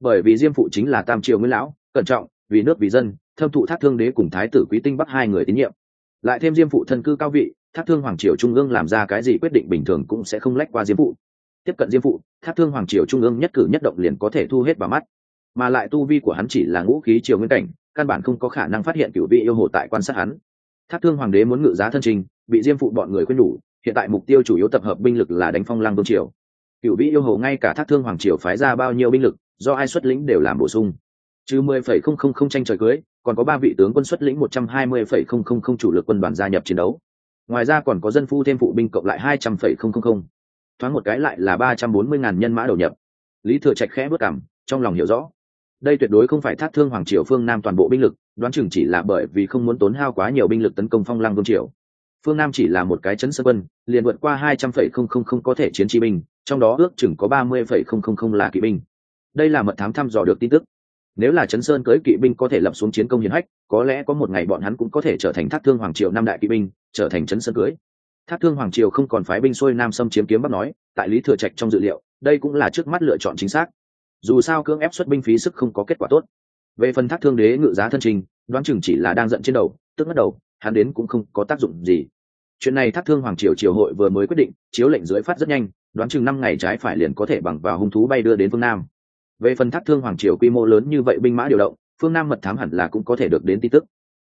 Bởi vì diêm phụ chính là tam triều nguyên lão, cẩn trọng, vì nước vì dân, thâm thụ thác thương đế cùng thái tử quý tinh bắc hai người tín nhiệm. Lại thêm diêm phụ thân cư cao vị, thác thương hoàng triều trung ương làm ra cái gì quyết định bình thường cũng sẽ không lách qua diêm phụ tiếp cận diêm phụ, tháp thương hoàng triều trung ương nhất cử nhất động liền có thể thu hết vào mắt. Mà lại tu vi của hắn chỉ là ngũ khí triều nguyên cảnh, căn bản không có khả năng phát hiện cựu vị yêu hồ tại quan sát hắn. Tháp thương hoàng đế muốn ngự giá thân trình, bị diêm phụ bọn người khuyên đủ, hiện tại mục tiêu chủ yếu tập hợp binh lực là đánh phong lăng vương triều. Cựu vị yêu hồ ngay cả tháp thương hoàng triều phái ra bao nhiêu binh lực, do ai xuất lĩnh đều làm bổ sung. Chứ mười phẩy không không không tranh trời cưới, còn có ba vị tướng quân xuất lĩnh một trăm hai mươi phẩy không không không chủ lực quân đoàn gia nhập chiến đấu. Ngoài ra còn có dân phu thêm phụ binh cộng lại hai trăm phẩy không không không thoáng một cái lại là ba trăm bốn mươi ngàn nhân mã đầu nhập. Lý thừa trạch khẽ bước cảm, trong lòng hiểu rõ. Đây tuyệt đối không phải thác thương hoàng triều phương nam toàn bộ binh lực, đoán chừng chỉ là bởi vì không muốn tốn hao quá nhiều binh lực tấn công phong lăng vương triều. Phương nam chỉ là một cái chấn sơ quân, liền vượt qua hai trăm phẩy không không không có thể chiến chi binh, trong đó ước chừng có ba mươi phẩy không không không là kỵ binh. Đây là mật thám thăm dò được tin tức. Nếu là chấn sơn cưới kỵ binh có thể lập xuống chiến công hiển hách, có lẽ có một ngày bọn hắn cũng có thể trở thành thác thương hoàng triều năm đại kỵ binh, trở thành chấn sơn cưới thác thương hoàng triều không còn phái binh xuôi nam xâm chiếm kiếm bắc nói, tại lý thừa trạch trong dự liệu, đây cũng là trước mắt lựa chọn chính xác. Dù sao cưỡng ép xuất binh phí sức không có kết quả tốt. Về phần thác thương đế ngự giá thân trình, đoán chừng chỉ là đang giận trên đầu, tức mất đầu, hắn đến cũng không có tác dụng gì. Chuyện này thác thương hoàng triều triều hội vừa mới quyết định, chiếu lệnh dưới phát rất nhanh, đoán chừng năm ngày trái phải liền có thể bằng vào hung thú bay đưa đến phương nam. Về phần thác thương hoàng triều quy mô lớn như vậy binh mã điều động, phương nam mật thám hẳn là cũng có thể được đến tin tức.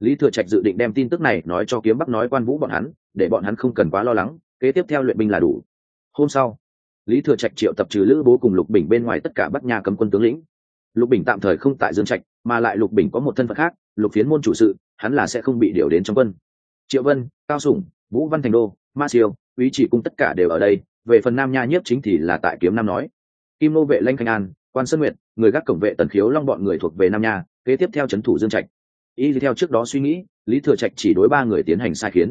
Lý thừa trạch dự định đem tin tức này nói cho kiếm bắc nói quan vũ bọn hắn để bọn hắn không cần quá lo lắng, kế tiếp theo luyện binh là đủ. Hôm sau, lý thừa trạch triệu tập trừ lữ bố cùng lục bình bên ngoài tất cả bắc nha cấm quân tướng lĩnh. Lục bình tạm thời không tại dương trạch, mà lại lục bình có một thân phận khác, lục phiến môn chủ sự, hắn là sẽ không bị điều đến trong quân. Triệu vân, cao sủng, vũ văn thành đô, ma siêu ý chỉ cung tất cả đều ở đây, về phần nam nha nhiếp chính thì là tại kiếm nam nói. Kim nô vệ lanh khanh an, quan sơn nguyệt, người gác cổng vệ tần khiếu long bọn người thuộc về nam nha, kế tiếp theo c h ấ n thủ dương trạch. Y theo trước đó suy nghĩ, lý thừa trạch chỉ đối ba người tiến hành sai khiến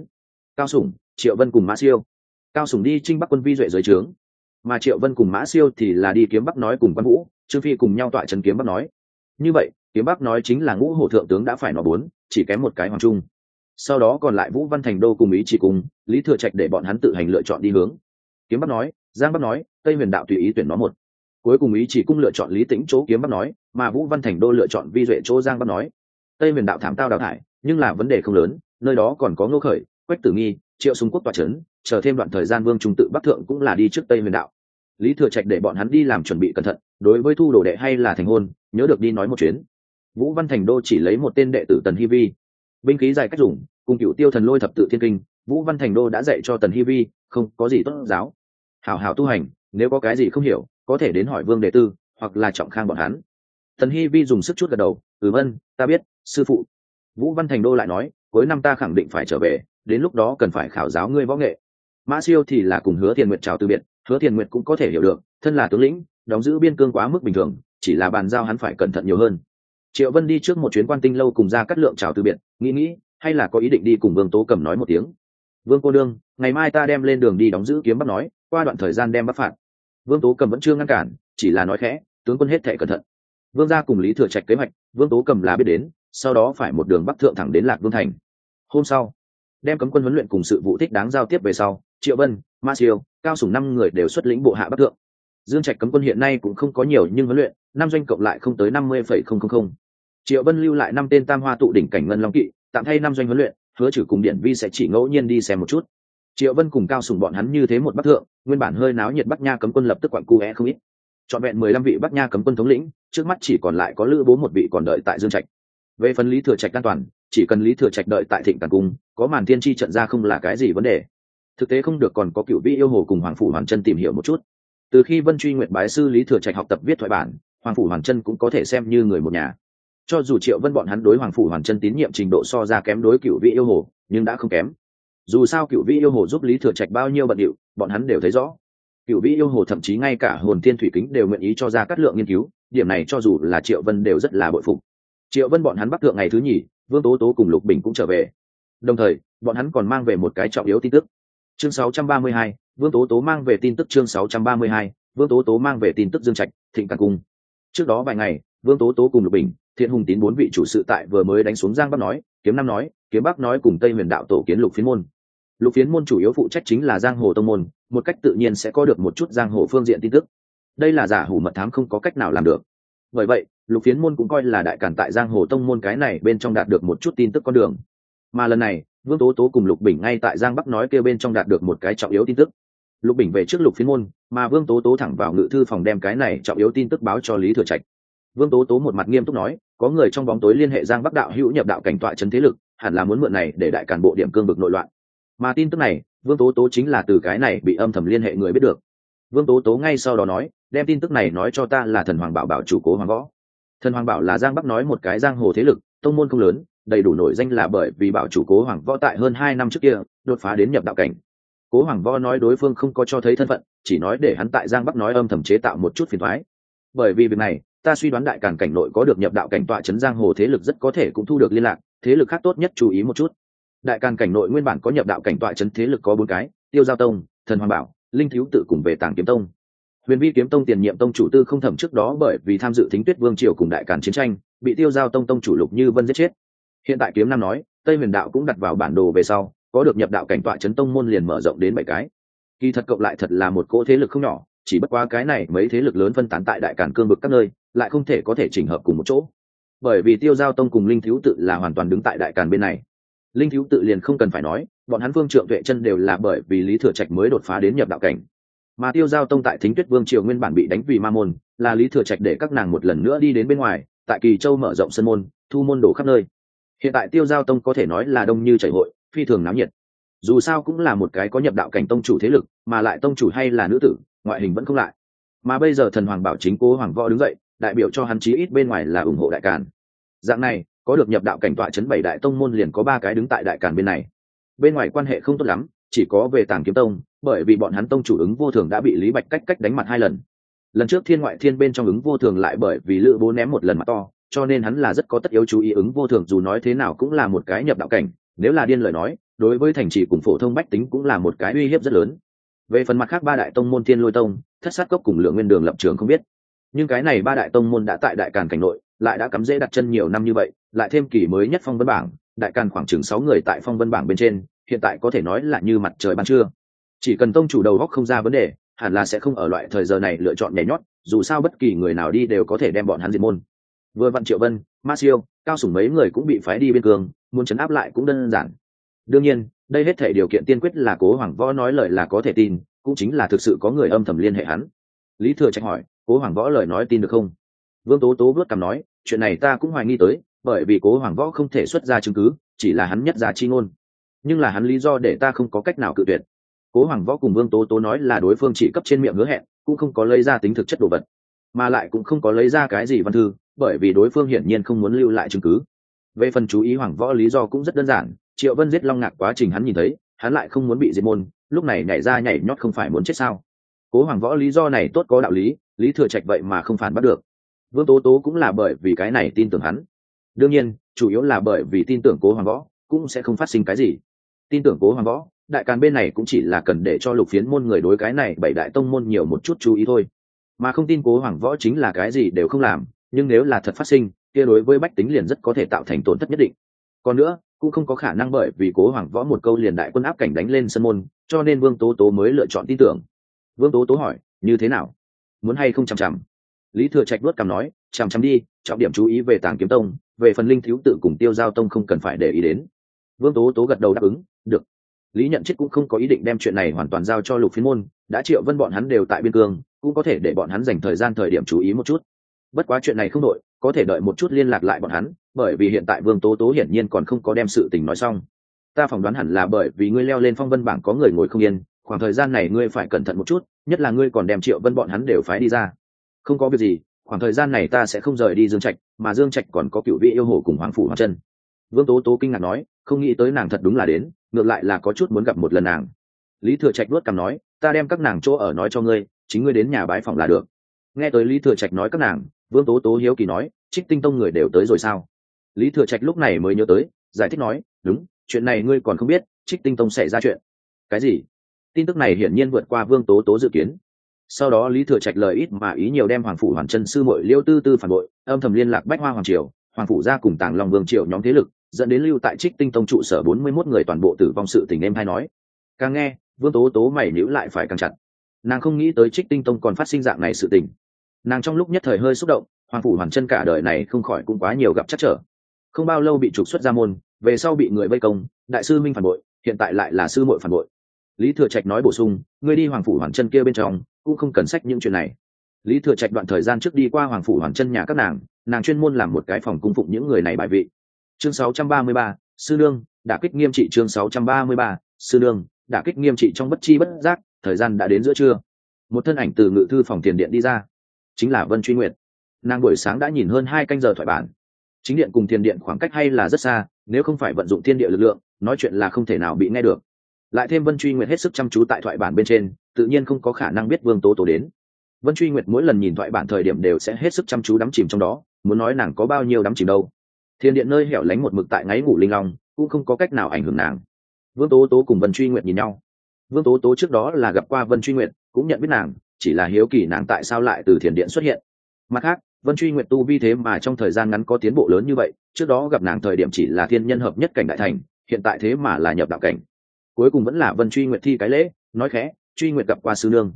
cao sủng, triệu vân cùng mã siêu. Cao sủng đi trinh bắc quân vi duệ dưới trướng, mà triệu vân cùng mã siêu thì là đi kiếm bắc nói cùng Văn vũ, trương phi cùng nhau tọa trần kiếm bắc nói. Như vậy, kiếm bắc nói chính là ngũ hổ thượng tướng đã phải nó bốn, chỉ kém một cái hoàng trung. Sau đó còn lại vũ văn thành đô cùng ý chỉ cùng, lý thừa trạch để bọn hắn tự hành lựa chọn đi hướng. Kiếm bắc nói, giang bắc nói, tây huyền đạo tùy ý tuyển nó một. Cuối cùng ý chỉ cung lựa chọn lý tĩnh chỗ kiếm bắc nói, mà vũ văn thành đô lựa chọn vi duệ chỗ giang bắc nói. Tây huyền đạo thảm tao đào thải, nhưng là vấn đề không lớn, nơi đó còn có ngô khởi quách tử nghi, triệu súng quốc tòa trấn, chờ thêm đoạn thời gian vương trung tự bắc thượng cũng là đi trước tây huyền đạo. Lý thừa trạch để bọn hắn đi làm chuẩn bị cẩn thận, đối với thu đồ đệ hay là thành hôn, nhớ được đi nói một chuyến. Vũ văn thành đô chỉ lấy một tên đệ tử tần hi vi. Binh khí dài cách dùng, cùng cựu tiêu thần lôi thập tự thiên kinh, vũ văn thành đô đã dạy cho tần hi vi, không có gì tốt giáo. Hảo hảo tu hành, nếu có cái gì không hiểu, có thể đến hỏi vương đệ tư, hoặc là trọng khang bọn hắn. Tần hi vi dùng sức chút gật đầu ừ vân ta biết, sư phụ. Vũ văn thành đô lại nói, cuối năm ta khẳng định phải trở về đến lúc đó cần phải khảo giáo ngươi võ nghệ. Mã siêu thì là cùng hứa thiền nguyện chào từ biệt, hứa thiền nguyện cũng có thể hiểu được, thân là tướng lĩnh, đóng giữ biên cương quá mức bình thường, chỉ là bàn giao hắn phải cẩn thận nhiều hơn. Triệu vân đi trước một chuyến quan tinh lâu cùng ra cắt lượng chào từ biệt, nghĩ nghĩ, hay là có ý định đi cùng vương tố cầm nói một tiếng. Vương cô đương ngày mai ta đem lên đường đi đóng giữ kiếm bắt nói, qua đoạn thời gian đem bắt phạt. Vương tố cầm vẫn chưa ngăn cản, chỉ là nói khẽ, tướng quân hết thệ cẩn thận. Vương gia cùng lý thừa trạch kế hoạch, vương tố cầm là biết đến, sau đó phải một đường bắc thượng thẳng đến lạc vương thành. Hôm sau đem cấm quân huấn luyện cùng sự vụ thích đáng giao tiếp về sau, triệu vân, ma siêu, cao sủng năm người đều xuất lĩnh bộ hạ bắc thượng. Dương trạch cấm quân hiện nay cũng không có nhiều nhưng huấn luyện, năm doanh cộng lại không tới năm mươi phẩy không không không. Triệu vân lưu lại năm tên tam hoa tụ đỉnh cảnh ngân long kỵ, tạm thay năm doanh huấn luyện, hứa trừ cùng điện vi sẽ chỉ ngẫu nhiên đi xem một chút. Triệu vân cùng cao sùng bọn hắn như thế một bắc thượng, nguyên bản hơi náo nhiệt bắc nha cấm quân lập tức quặn cu é không ít. Trọn vẹn mười lăm vị bắc nha cấm quân thống lĩnh, trước mắt chỉ còn lại có lữ bố một vị còn đợi tại dương trạch. Về phần lý thừa trạch an toàn chỉ cần lý thừa trạch đợi tại thịnh tàn cung, có màn thiên tri trận ra không là cái gì vấn đề. Thực tế không được còn có cựu vị yêu hồ cùng hoàng phủ hoàn chân tìm hiểu một chút. Từ khi vân truy nguyện bái sư lý thừa trạch học tập viết thoại bản, hoàng phủ hoàn chân cũng có thể xem như người một nhà. Cho dù triệu vân bọn hắn đối hoàng phủ hoàn chân tín nhiệm trình độ so ra kém đối cựu vị yêu hồ, nhưng đã không kém. Dù sao cựu vị yêu hồ giúp lý thừa trạch bao nhiêu bận điệu, bọn hắn đều thấy rõ. Cựu vị yêu hồ thậm chí ngay cả hồn tiên thủy kính đều nguyện ý cho ra cắt lượng nghiên cứu, điểm này cho dù là triệu vân đều rất là bội phục. Triệu vân bọn hắn bắc thượng ngày thứ nhì vương tố tố cùng lục bình cũng trở về. Đồng thời bọn hắn còn mang về một cái trọng yếu tin tức. Chương 632, vương tố tố mang về tin tức chương 632, vương tố tố mang về tin tức dương trạch thịnh càng cung. Trước đó vài ngày vương tố tố cùng lục bình thiện hùng tín bốn vị chủ sự tại vừa mới đánh xuống giang bắc nói kiếm nam nói kiếm bắc nói cùng tây huyền đạo tổ kiến lục phiến môn. Lục phiến môn chủ yếu phụ trách chính là giang hồ tông môn một cách tự nhiên sẽ có được một chút giang hồ phương diện tin tức. Đây là giả hủ mật thám không có cách nào làm được. Bởi vậy lục phiến môn cũng coi là đại cản tại giang hồ tông môn cái này bên trong đạt được một chút tin tức con đường. Mà lần này, vương tố tố cùng lục bình ngay tại giang bắc nói kêu bên trong đạt được một cái trọng yếu tin tức. Lục bình về trước lục phiến môn, mà vương tố tố thẳng vào ngự thư phòng đem cái này trọng yếu tin tức báo cho lý thừa trạch. Vương tố tố một mặt nghiêm túc nói, có người trong bóng tối liên hệ giang bắc đạo hữu nhập đạo cảnh tọa trấn thế lực, hẳn là muốn mượn này để đại cản bộ điểm cương vực nội loạn. Mà tin tức này, vương tố tố chính là từ cái này bị âm thầm liên hệ người biết được. Vương tố tố ngay sau đó nói, đem tin tức này nói cho ta là thần hoàng bảo bảo chủ cố hoàng võ thần hoàng bảo là giang bắc nói một cái giang hồ thế lực, tông môn không lớn, đầy đủ nổi danh là bởi vì bảo chủ cố hoàng võ tại hơn hai năm trước kia, đột phá đến nhập đạo cảnh. Cố hoàng võ nói đối phương không có cho thấy thân phận, chỉ nói để hắn tại giang bắc nói âm thầm chế tạo một chút phiền thoái bởi vì việc này, ta suy đoán đại càn cảnh nội có được nhập đạo cảnh tọa trấn giang hồ thế lực rất có thể cũng thu được liên lạc, thế lực khác tốt nhất chú ý một chút. Đại càn cảnh nội nguyên bản có nhập đạo cảnh tọa trấn thế lực có bốn cái, tiêu giao tông, thần hoàng bảo, linh thiếu tự cùng về tàng kiếm tông huyền vi kiếm tông tiền nhiệm tông chủ tư không thẩm trước đó bởi vì tham dự thính tuyết vương triều cùng đại cản chiến tranh, bị tiêu giao tông tông chủ lục như vân giết chết. Hiện tại kiếm nam nói, tây huyền đạo cũng đặt vào bản đồ về sau, có được nhập đạo cảnh tọa chấn tông môn liền mở rộng đến bảy cái. Kỳ thật cộng lại thật là một cỗ thế lực không nhỏ, chỉ bất quá cái này mấy thế lực lớn phân tán tại đại cản cương vực các nơi, lại không thể có thể chỉnh hợp cùng một chỗ. Bởi vì tiêu giao tông cùng linh thiếu tự là hoàn toàn đứng tại đại càn bên này. Linh thiếu tự liền không cần phải nói, bọn hắn vương trượng tuệ chân đều là bởi vì lý thừa trạch mới đột phá đến nhập đạo cảnh mà tiêu giao tông tại thính tuyết vương triều nguyên bản bị đánh vì ma môn, là lý thừa trạch để các nàng một lần nữa đi đến bên ngoài, tại kỳ châu mở rộng sân môn, thu môn đổ khắp nơi. Hiện tại tiêu giao tông có thể nói là đông như chảy hội, phi thường náo nhiệt. Dù sao cũng là một cái có nhập đạo cảnh tông chủ thế lực, mà lại tông chủ hay là nữ tử, ngoại hình vẫn không lại. Mà bây giờ thần hoàng bảo chính cố hoàng võ đứng dậy, đại biểu cho hắn chí ít bên ngoài là ủng hộ đại càn. Dạng này, có được nhập đạo cảnh tọa chấn bảy đại tông môn liền có ba cái đứng tại đại càn bên này. Bên ngoài quan hệ không tốt lắm chỉ có về tàng kiếm tông, bởi vì bọn hắn tông chủ ứng vô thường đã bị lý bạch cách cách đánh mặt hai lần. Lần trước thiên ngoại thiên bên trong ứng vô thường lại bởi vì lữ bố ném một lần mặt to, cho nên hắn là rất có tất yếu chú ý ứng vô thường, dù nói thế nào cũng là một cái nhập đạo cảnh, nếu là điên lời nói, đối với thành trì cùng phổ thông bách tính cũng là một cái uy hiếp rất lớn. Về phần mặt khác ba đại tông môn thiên lôi tông, thất sát cốc cùng lượng nguyên đường lập trường không biết. Nhưng cái này ba đại tông môn đã tại đại càn cảnh nội, lại đã cắm dễ đặt chân nhiều năm như vậy, lại thêm kỳ mới nhất phong vân bảng, đại càn khoảng chừng sáu người tại phong vân bảng bên trên hiện tại có thể nói là như mặt trời ban trưa. Chỉ cần tông chủ đầu góc không ra vấn đề, hẳn là sẽ không ở loại thời giờ này lựa chọn nhảy nhót, dù sao bất kỳ người nào đi đều có thể đem bọn hắn diệt môn. Vừa vặn triệu vân ma siêu cao sủng mấy người cũng bị phái đi biên cương, muốn chấn áp lại cũng đơn giản. Đương nhiên, đây hết thể điều kiện tiên quyết là cố hoàng võ nói lời là có thể tin, cũng chính là thực sự có người âm thầm liên hệ hắn. Lý thừa trạch hỏi, cố hoàng võ lời nói tin được không? Vương tố tố vớt cằm nói, chuyện này ta cũng hoài nghi tới, bởi vì cố hoàng võ không thể xuất ra chứng cứ, chỉ là hắn nhất ra chi ngôn nhưng là hắn lý do để ta không có cách nào cự tuyệt. Cố hoàng võ cùng vương tố tố nói là đối phương chỉ cấp trên miệng hứa hẹn, cũng không có lấy ra tính thực chất đồ vật, mà lại cũng không có lấy ra cái gì văn thư, bởi vì đối phương hiển nhiên không muốn lưu lại chứng cứ. Về phần chú ý hoàng võ, lý do cũng rất đơn giản, triệu vân giết long ngạc quá trình hắn nhìn thấy, hắn lại không muốn bị diệt môn, lúc này nhảy ra nhảy nhót không phải muốn chết sao? Cố hoàng võ, lý do này tốt có đạo lý lý thừa trạch vậy mà không phản bắt được. Vương tố tố cũng là bởi vì cái này tin tưởng hắn. Đương nhiên, chủ yếu là bởi vì tin tưởng cố hoàng võ, cũng sẽ không phát sinh cái gì tin tưởng cố hoàng võ, đại càn bên này cũng chỉ là cần để cho lục phiến môn người đối cái này bảy đại tông môn nhiều một chút chú ý thôi. Mà không tin cố hoàng võ chính là cái gì đều không làm, nhưng nếu là thật phát sinh, kia đối với bách tính liền rất có thể tạo thành tổn thất nhất định. Còn nữa, cũng không có khả năng bởi vì cố hoàng võ một câu liền đại quân áp cảnh đánh lên sân môn, cho nên vương tố tố mới lựa chọn tin tưởng. Vương tố tố hỏi, như thế nào? Muốn hay không chằm chằm? Lý thừa trạch luất cằm nói, chằm chằm đi, trọng điểm chú ý về tàng kiếm tông, về phần linh thiếu tự cùng tiêu giao tông không cần phải để ý đến. Vương tố tố gật đầu đáp ứng được. Lý nhận chết cũng không có ý định đem chuyện này hoàn toàn giao cho lục phiên môn, đã triệu vân bọn hắn đều tại biên cương, cũng có thể để bọn hắn dành thời gian thời điểm chú ý một chút. Bất quá chuyện này không đội có thể đợi một chút liên lạc lại bọn hắn, bởi vì hiện tại vương tố tố hiển nhiên còn không có đem sự tình nói xong. Ta phỏng đoán hẳn là bởi vì ngươi leo lên phong vân bảng có người ngồi không yên, khoảng thời gian này ngươi phải cẩn thận một chút, nhất là ngươi còn đem triệu vân bọn hắn đều phái đi ra. Không có việc gì, khoảng thời gian này ta sẽ không rời đi dương trạch, mà dương trạch còn có cựu vị yêu hồ cùng hoàng phủ hoàng chân vương tố tố kinh ngạc nói, không nghĩ tới nàng thật đúng là đến ngược lại là có chút muốn gặp một lần nàng. Lý thừa trạch luất cằm nói, ta đem các nàng chỗ ở nói cho ngươi, chính ngươi đến nhà bái phòng là được. Nghe tới lý thừa trạch nói các nàng, vương tố tố hiếu kỳ nói, trích tinh tông người đều tới rồi sao? Lý thừa trạch lúc này mới nhớ tới, giải thích nói, đúng, chuyện này ngươi còn không biết, trích tinh tông xảy ra chuyện. Cái gì? Tin tức này hiển nhiên vượt qua vương tố tố dự kiến. Sau đó lý thừa trạch lời ít mà ý nhiều đem hoàng phủ hoàn chân sư mội liêu tư tư phản bội, âm thầm liên lạc bách hoa hoàng triều, hoàng phủ ra cùng tàng lòng vương triều nhóm thế lực dẫn đến lưu tại trích tinh tông trụ sở bốn mươi mốt người toàn bộ tử vong sự tình em hay nói. Càng nghe, vương tố tố mày nhíu lại phải càng chặt. Nàng không nghĩ tới trích tinh tông còn phát sinh dạng này sự tình. Nàng trong lúc nhất thời hơi xúc động, hoàng phủ hoàn chân cả đời này không khỏi cũng quá nhiều gặp chắc trở. Không bao lâu bị trục xuất ra môn, về sau bị người vây công, đại sư minh phản bội, hiện tại lại là sư muội phản bội. Lý thừa trạch nói bổ sung, ngươi đi hoàng phủ hoàn chân kia bên trong, cũng không cần sách những chuyện này. Lý thừa trạch đoạn thời gian trước đi qua hoàng phủ hoàn chân nhà các nàng nàng chuyên môn làm một cái phòng cung phụng những người này bài vị chương 633, sư lương, đã kích nghiêm trị chương 633, sư lương, đã kích nghiêm trị trong bất chi bất giác thời gian đã đến giữa trưa. Một thân ảnh từ ngự thư phòng tiền điện đi ra chính là vân truy nguyệt. Nàng buổi sáng đã nhìn hơn hai canh giờ thoại bản. Chính điện cùng tiền điện khoảng cách hay là rất xa nếu không phải vận dụng thiên địa lực lượng nói chuyện là không thể nào bị nghe được. Lại thêm vân truy nguyệt hết sức chăm chú tại thoại bản bên trên tự nhiên không có khả năng biết vương tố tố đến. Vân truy nguyệt mỗi lần nhìn thoại bản thời điểm đều sẽ hết sức chăm chú đắm chìm trong đó muốn nói nàng có bao nhiêu đắm chìm đâu thiên điện nơi hẻo lánh một mực tại ngáy ngủ linh long, cũng không có cách nào ảnh hưởng nàng. Vương tố tố cùng vân truy nguyệt nhìn nhau. Vương tố tố trước đó là gặp qua vân truy nguyệt, cũng nhận biết nàng, chỉ là hiếu kỳ nàng tại sao lại từ thiền điện xuất hiện. Mặt khác, vân truy nguyện tu vi thế mà trong thời gian ngắn có tiến bộ lớn như vậy, trước đó gặp nàng thời điểm chỉ là thiên nhân hợp nhất cảnh đại thành, hiện tại thế mà là nhập đạo cảnh. Cuối cùng vẫn là vân truy nguyện thi cái lễ, nói khẽ, truy nguyện gặp qua sư nương.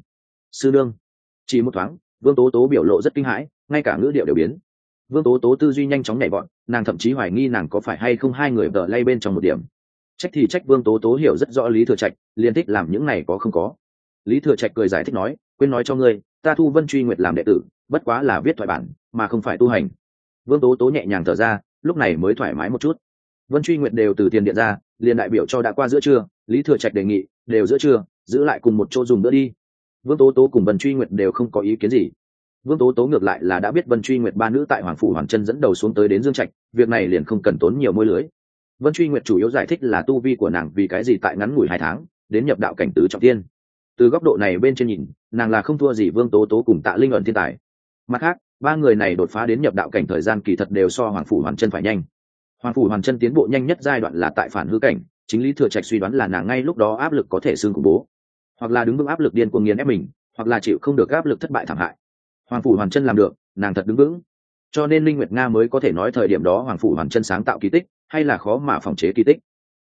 Sư nương? Chỉ một thoáng, vương tố tố biểu lộ rất kinh hãi, ngay cả ngữ điệu đều biến. Vương tố tố tư duy nhanh chóng nhảy bọn nàng thậm chí hoài nghi nàng có phải hay không hai người vợ lay bên trong một điểm. Trách thì trách vương tố tố hiểu rất rõ lý thừa trạch liên thích làm những này có không có. Lý thừa trạch cười giải thích nói, quên nói cho ngươi, ta thu vân truy nguyệt làm đệ tử, bất quá là viết thoại bản, mà không phải tu hành. Vương tố tố nhẹ nhàng thở ra, lúc này mới thoải mái một chút. Vân truy nguyệt đều từ tiền điện ra, liền đại biểu cho đã qua giữa trưa, lý thừa trạch đề nghị, đều giữa trưa, giữ lại cùng một chỗ dùng nữa đi. Vương tố tố cùng vân truy nguyệt đều không có ý kiến gì vương tố tố ngược lại là đã biết vân truy nguyệt ba nữ tại hoàng phủ hoàng chân dẫn đầu xuống tới đến dương trạch, việc này liền không cần tốn nhiều môi lưới. Vân truy nguyệt chủ yếu giải thích là tu vi của nàng vì cái gì tại ngắn ngủi hai tháng, đến nhập đạo cảnh tứ trọng tiên. Từ góc độ này bên trên nhìn, nàng là không thua gì vương tố tố cùng tạ linh ẩn thiên tài. Mặt khác, ba người này đột phá đến nhập đạo cảnh thời gian kỳ thật đều so hoàng phủ hoàn chân phải nhanh. Hoàng phủ hoàn chân tiến bộ nhanh nhất giai đoạn là tại phản hư cảnh, chính lý thừa trạch suy đoán là nàng ngay lúc đó áp lực có thể xương khủng bố. Hoặc là đứng vững áp lực điên cuồng nghiền ép mình, hoặc là chịu không được áp lực thất bại thảm hại hoàng phủ hoàn chân làm được, nàng thật đứng vững. Cho nên linh nguyệt nga mới có thể nói thời điểm đó hoàng phủ hoàn chân sáng tạo kỳ tích, hay là khó mà phòng chế kỳ tích.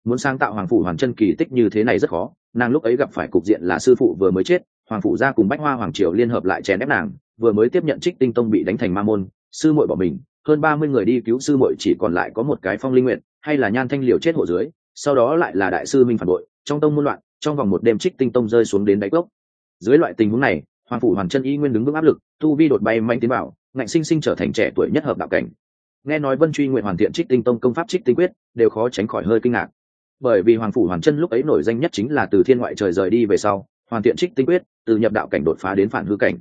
Muốn sáng tạo hoàng phủ hoàn chân kỳ tích như thế này rất khó, nàng lúc ấy gặp phải cục diện là sư phụ vừa mới chết, hoàng phủ gia cùng bách hoa hoàng triều liên hợp lại chèn ép nàng, vừa mới tiếp nhận trích tinh tông bị đánh thành ma môn, sư muội bỏ mình, hơn ba mươi người đi cứu sư muội chỉ còn lại có một cái phong linh nguyện hay là nhan thanh liều chết hộ dưới, sau đó lại là đại sư minh phản bội, trong tông muôn loạn, trong vòng một đêm trích tinh tông rơi xuống đến đáy cốc. Dưới loại tình huống này hoàng phủ hoàng chân y nguyên đứng vững áp lực, tu vi đột bay mạnh tiến bảo ngạnh sinh sinh trở thành trẻ tuổi nhất hợp đạo cảnh. Nghe nói vân truy nguyện hoàn thiện trích tinh tông công pháp trích tinh quyết, đều khó tránh khỏi hơi kinh ngạc. Bởi vì hoàng phủ hoàng chân lúc ấy nổi danh nhất chính là từ thiên ngoại trời rời đi về sau, hoàn thiện trích tinh quyết, từ nhập đạo cảnh đột phá đến phản hư cảnh.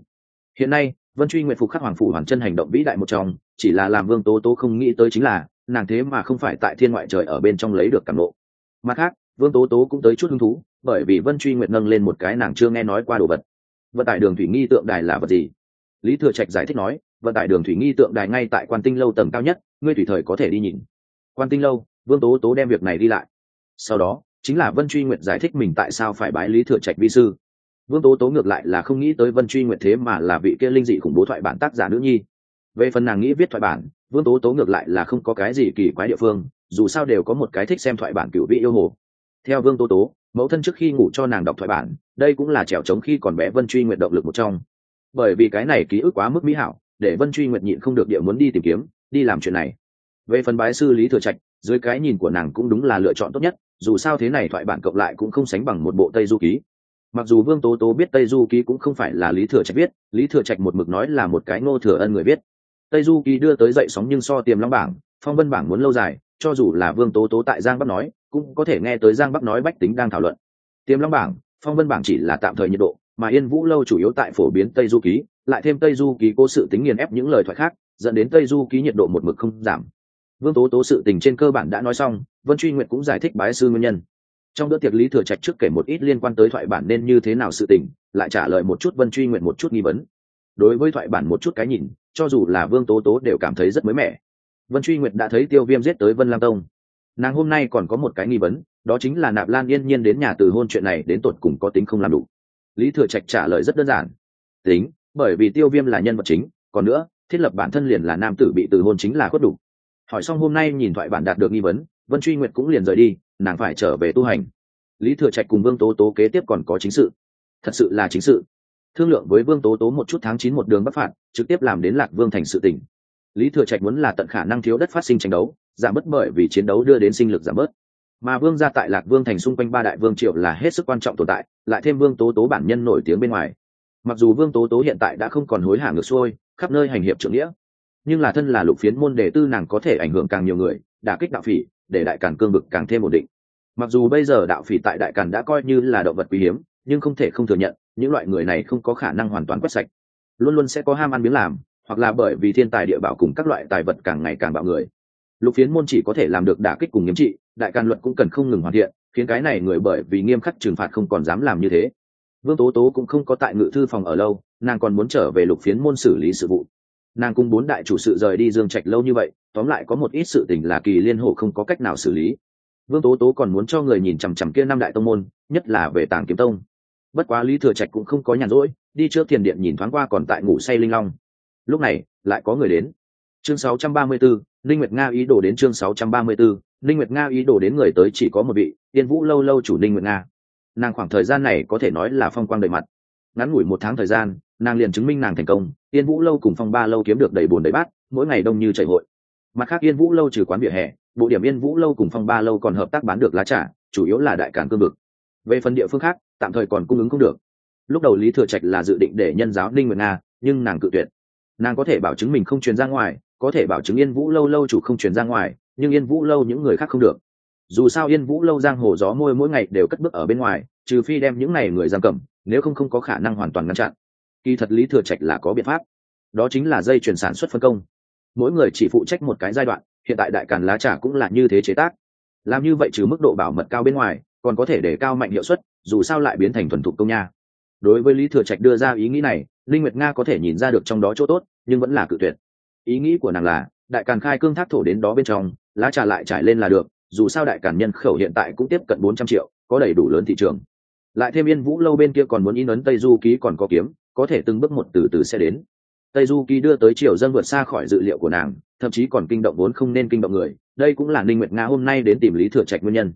Hiện nay, vân truy nguyện phục khắc hoàng phủ hoàng chân hành động vĩ đại một trong, chỉ là làm vương tố tố không nghĩ tới chính là, nàng thế mà không phải tại thiên ngoại trời ở bên trong lấy được cảm lộ mặt khác, vương tố tố cũng tới chút hứng thú, bởi vì vân truy nguyện nâng lên một cái nàng chưa nghe nói qua đồ vật vận tải đường thủy nghi tượng đài là vật gì? Lý thừa trạch giải thích nói, vận tải đường thủy nghi tượng đài ngay tại quan tinh lâu tầng cao nhất, ngươi tùy thời có thể đi nhìn. Quan tinh lâu, vương tố tố đem việc này đi lại. Sau đó, chính là vân truy nguyện giải thích mình tại sao phải bái lý thừa trạch vi sư. Vương tố tố ngược lại là không nghĩ tới vân truy nguyện thế mà là vị kia linh dị khủng bố thoại bản tác giả nữ nhi. Về phần nàng nghĩ viết thoại bản, vương tố tố ngược lại là không có cái gì kỳ quái địa phương, dù sao đều có một cái thích xem thoại bản cựu vị yêu hồ theo vương Tô tố, mẫu thân trước khi ngủ cho nàng đọc thoại bản, đây cũng là trèo trống khi còn bé vân truy nguyện động lực một trong. Bởi vì cái này ký ức quá mức mỹ hảo, để vân truy nguyện nhịn không được địa muốn đi tìm kiếm, đi làm chuyện này. Về phần bái sư lý thừa trạch, dưới cái nhìn của nàng cũng đúng là lựa chọn tốt nhất, dù sao thế này thoại bản cộng lại cũng không sánh bằng một bộ tây du ký. Mặc dù vương tố tố biết tây du ký cũng không phải là lý thừa trạch viết, lý thừa trạch một mực nói là một cái ngô thừa ân người viết. Tây du ký đưa tới dậy sóng nhưng so tiềm long bảng, phong vân bảng muốn lâu dài cho dù là vương tố tố tại giang bắc nói, cũng có thể nghe tới giang bắc nói bách tính đang thảo luận. Tiềm long bảng, phong vân bảng chỉ là tạm thời nhiệt độ, mà yên vũ lâu chủ yếu tại phổ biến tây du ký, lại thêm tây du ký cố sự tính nghiền ép những lời thoại khác, dẫn đến tây du ký nhiệt độ một mực không giảm. Vương tố tố sự tình trên cơ bản đã nói xong, vân truy nguyện cũng giải thích bái sư nguyên nhân. Trong bữa tiệc lý thừa trạch trước kể một ít liên quan tới thoại bản nên như thế nào sự tình, lại trả lời một chút vân truy nguyện một chút nghi vấn. Đối với thoại bản một chút cái nhìn, cho dù là vương tố tố đều cảm thấy rất mới mẻ vân truy nguyệt đã thấy tiêu viêm giết tới vân lam tông. Nàng hôm nay còn có một cái nghi vấn, đó chính là nạp lan yên nhiên đến nhà từ hôn chuyện này đến tột cùng có tính không làm đủ. Lý thừa trạch trả lời rất đơn giản. Tính, bởi vì tiêu viêm là nhân vật chính, còn nữa, thiết lập bản thân liền là nam tử bị từ hôn chính là khuất đủ. Hỏi xong hôm nay nhìn thoại bản đạt được nghi vấn, vân truy nguyệt cũng liền rời đi, nàng phải trở về tu hành. Lý thừa trạch cùng vương tố tố kế tiếp còn có chính sự. Thật sự là chính sự. Thương lượng với vương tố tố một chút tháng chín một đường bắc phạt, trực tiếp làm đến lạc vương thành sự tỉnh lý thừa trạch muốn là tận khả năng thiếu đất phát sinh tranh đấu, giảm bớt bởi vì chiến đấu đưa đến sinh lực giảm bớt. Mà vương gia tại lạc vương thành xung quanh ba đại vương triệu là hết sức quan trọng tồn tại, lại thêm vương tố tố bản nhân nổi tiếng bên ngoài. Mặc dù vương tố tố hiện tại đã không còn hối hả ngược xuôi, khắp nơi hành hiệp trưởng nghĩa, nhưng là thân là lục phiến môn đề tư nàng có thể ảnh hưởng càng nhiều người, đả kích đạo phỉ, để đại càn cương vực càng thêm ổn định. Mặc dù bây giờ đạo phỉ tại đại càn đã coi như là động vật quý hiếm, nhưng không thể không thừa nhận, những loại người này không có khả năng hoàn toàn quét sạch. Luôn luôn sẽ có ham ăn miếng làm hoặc là bởi vì thiên tài địa bảo cùng các loại tài vật càng ngày càng bạo người. Lục phiến môn chỉ có thể làm được đả kích cùng nghiêm trị, đại càn luật cũng cần không ngừng hoàn thiện, khiến cái này người bởi vì nghiêm khắc trừng phạt không còn dám làm như thế. Vương tố tố cũng không có tại ngự thư phòng ở lâu, nàng còn muốn trở về lục phiến môn xử lý sự vụ. Nàng cùng bốn đại chủ sự rời đi dương trạch lâu như vậy, tóm lại có một ít sự tình là kỳ liên hộ không có cách nào xử lý. Vương tố tố còn muốn cho người nhìn chằm chằm kia năm đại tông môn, nhất là về tàng kiếm tông. Bất quá lý thừa trạch cũng không có nhàn rỗi, đi trước tiền điện nhìn thoáng qua còn tại ngủ say linh long lúc này lại có người đến. Chương 634, linh nguyệt nga ý đồ đến chương 634, linh nguyệt nga ý đồ đến người tới chỉ có một vị tiên vũ lâu lâu chủ linh nguyệt nga. Nàng khoảng thời gian này có thể nói là phong quang đầy mặt. Ngắn ngủi một tháng thời gian nàng liền chứng minh nàng thành công tiên vũ lâu cùng phong ba lâu kiếm được đầy bồn đầy bát mỗi ngày đông như chảy hội. Mặt khác yên vũ lâu trừ quán vỉa hè bộ điểm yên vũ lâu cùng phong ba lâu còn hợp tác bán được lá trà chủ yếu là đại cản cương vực. Về phần địa phương khác tạm thời còn cung ứng không được. Lúc đầu lý thừa trạch là dự định để nhân giáo ninh nguyệt nga nhưng nàng cự tuyệt nàng có thể bảo chứng mình không truyền ra ngoài, có thể bảo chứng yên vũ lâu lâu chủ không truyền ra ngoài, nhưng yên vũ lâu những người khác không được. Dù sao yên vũ lâu giang hồ gió môi mỗi ngày đều cất bước ở bên ngoài, trừ phi đem những này người giam cầm, nếu không không có khả năng hoàn toàn ngăn chặn. Kỳ thật lý thừa trạch là có biện pháp. Đó chính là dây chuyển sản xuất phân công. Mỗi người chỉ phụ trách một cái giai đoạn, hiện tại đại càn lá trà cũng là như thế chế tác. Làm như vậy trừ mức độ bảo mật cao bên ngoài, còn có thể để cao mạnh hiệu suất, dù sao lại biến thành thuần thục công nha. Đối với lý thừa trạch đưa ra ý nghĩ này linh nguyệt nga có thể nhìn ra được trong đó chỗ tốt, nhưng vẫn là cự tuyệt. Ý nghĩ của nàng là, đại càn khai cương thác thổ đến đó bên trong, lá trà lại trải lên là được, dù sao đại càn nhân khẩu hiện tại cũng tiếp cận 400 triệu, có đầy đủ lớn thị trường. Lại thêm yên vũ lâu bên kia còn muốn in ấn tây du ký còn có kiếm, có thể từng bước một từ từ sẽ đến. Tây du ký đưa tới triều dân vượt xa khỏi dự liệu của nàng, thậm chí còn kinh động vốn không nên kinh động người. Đây cũng là ninh nguyệt nga hôm nay đến tìm lý thừa trạch nguyên nhân.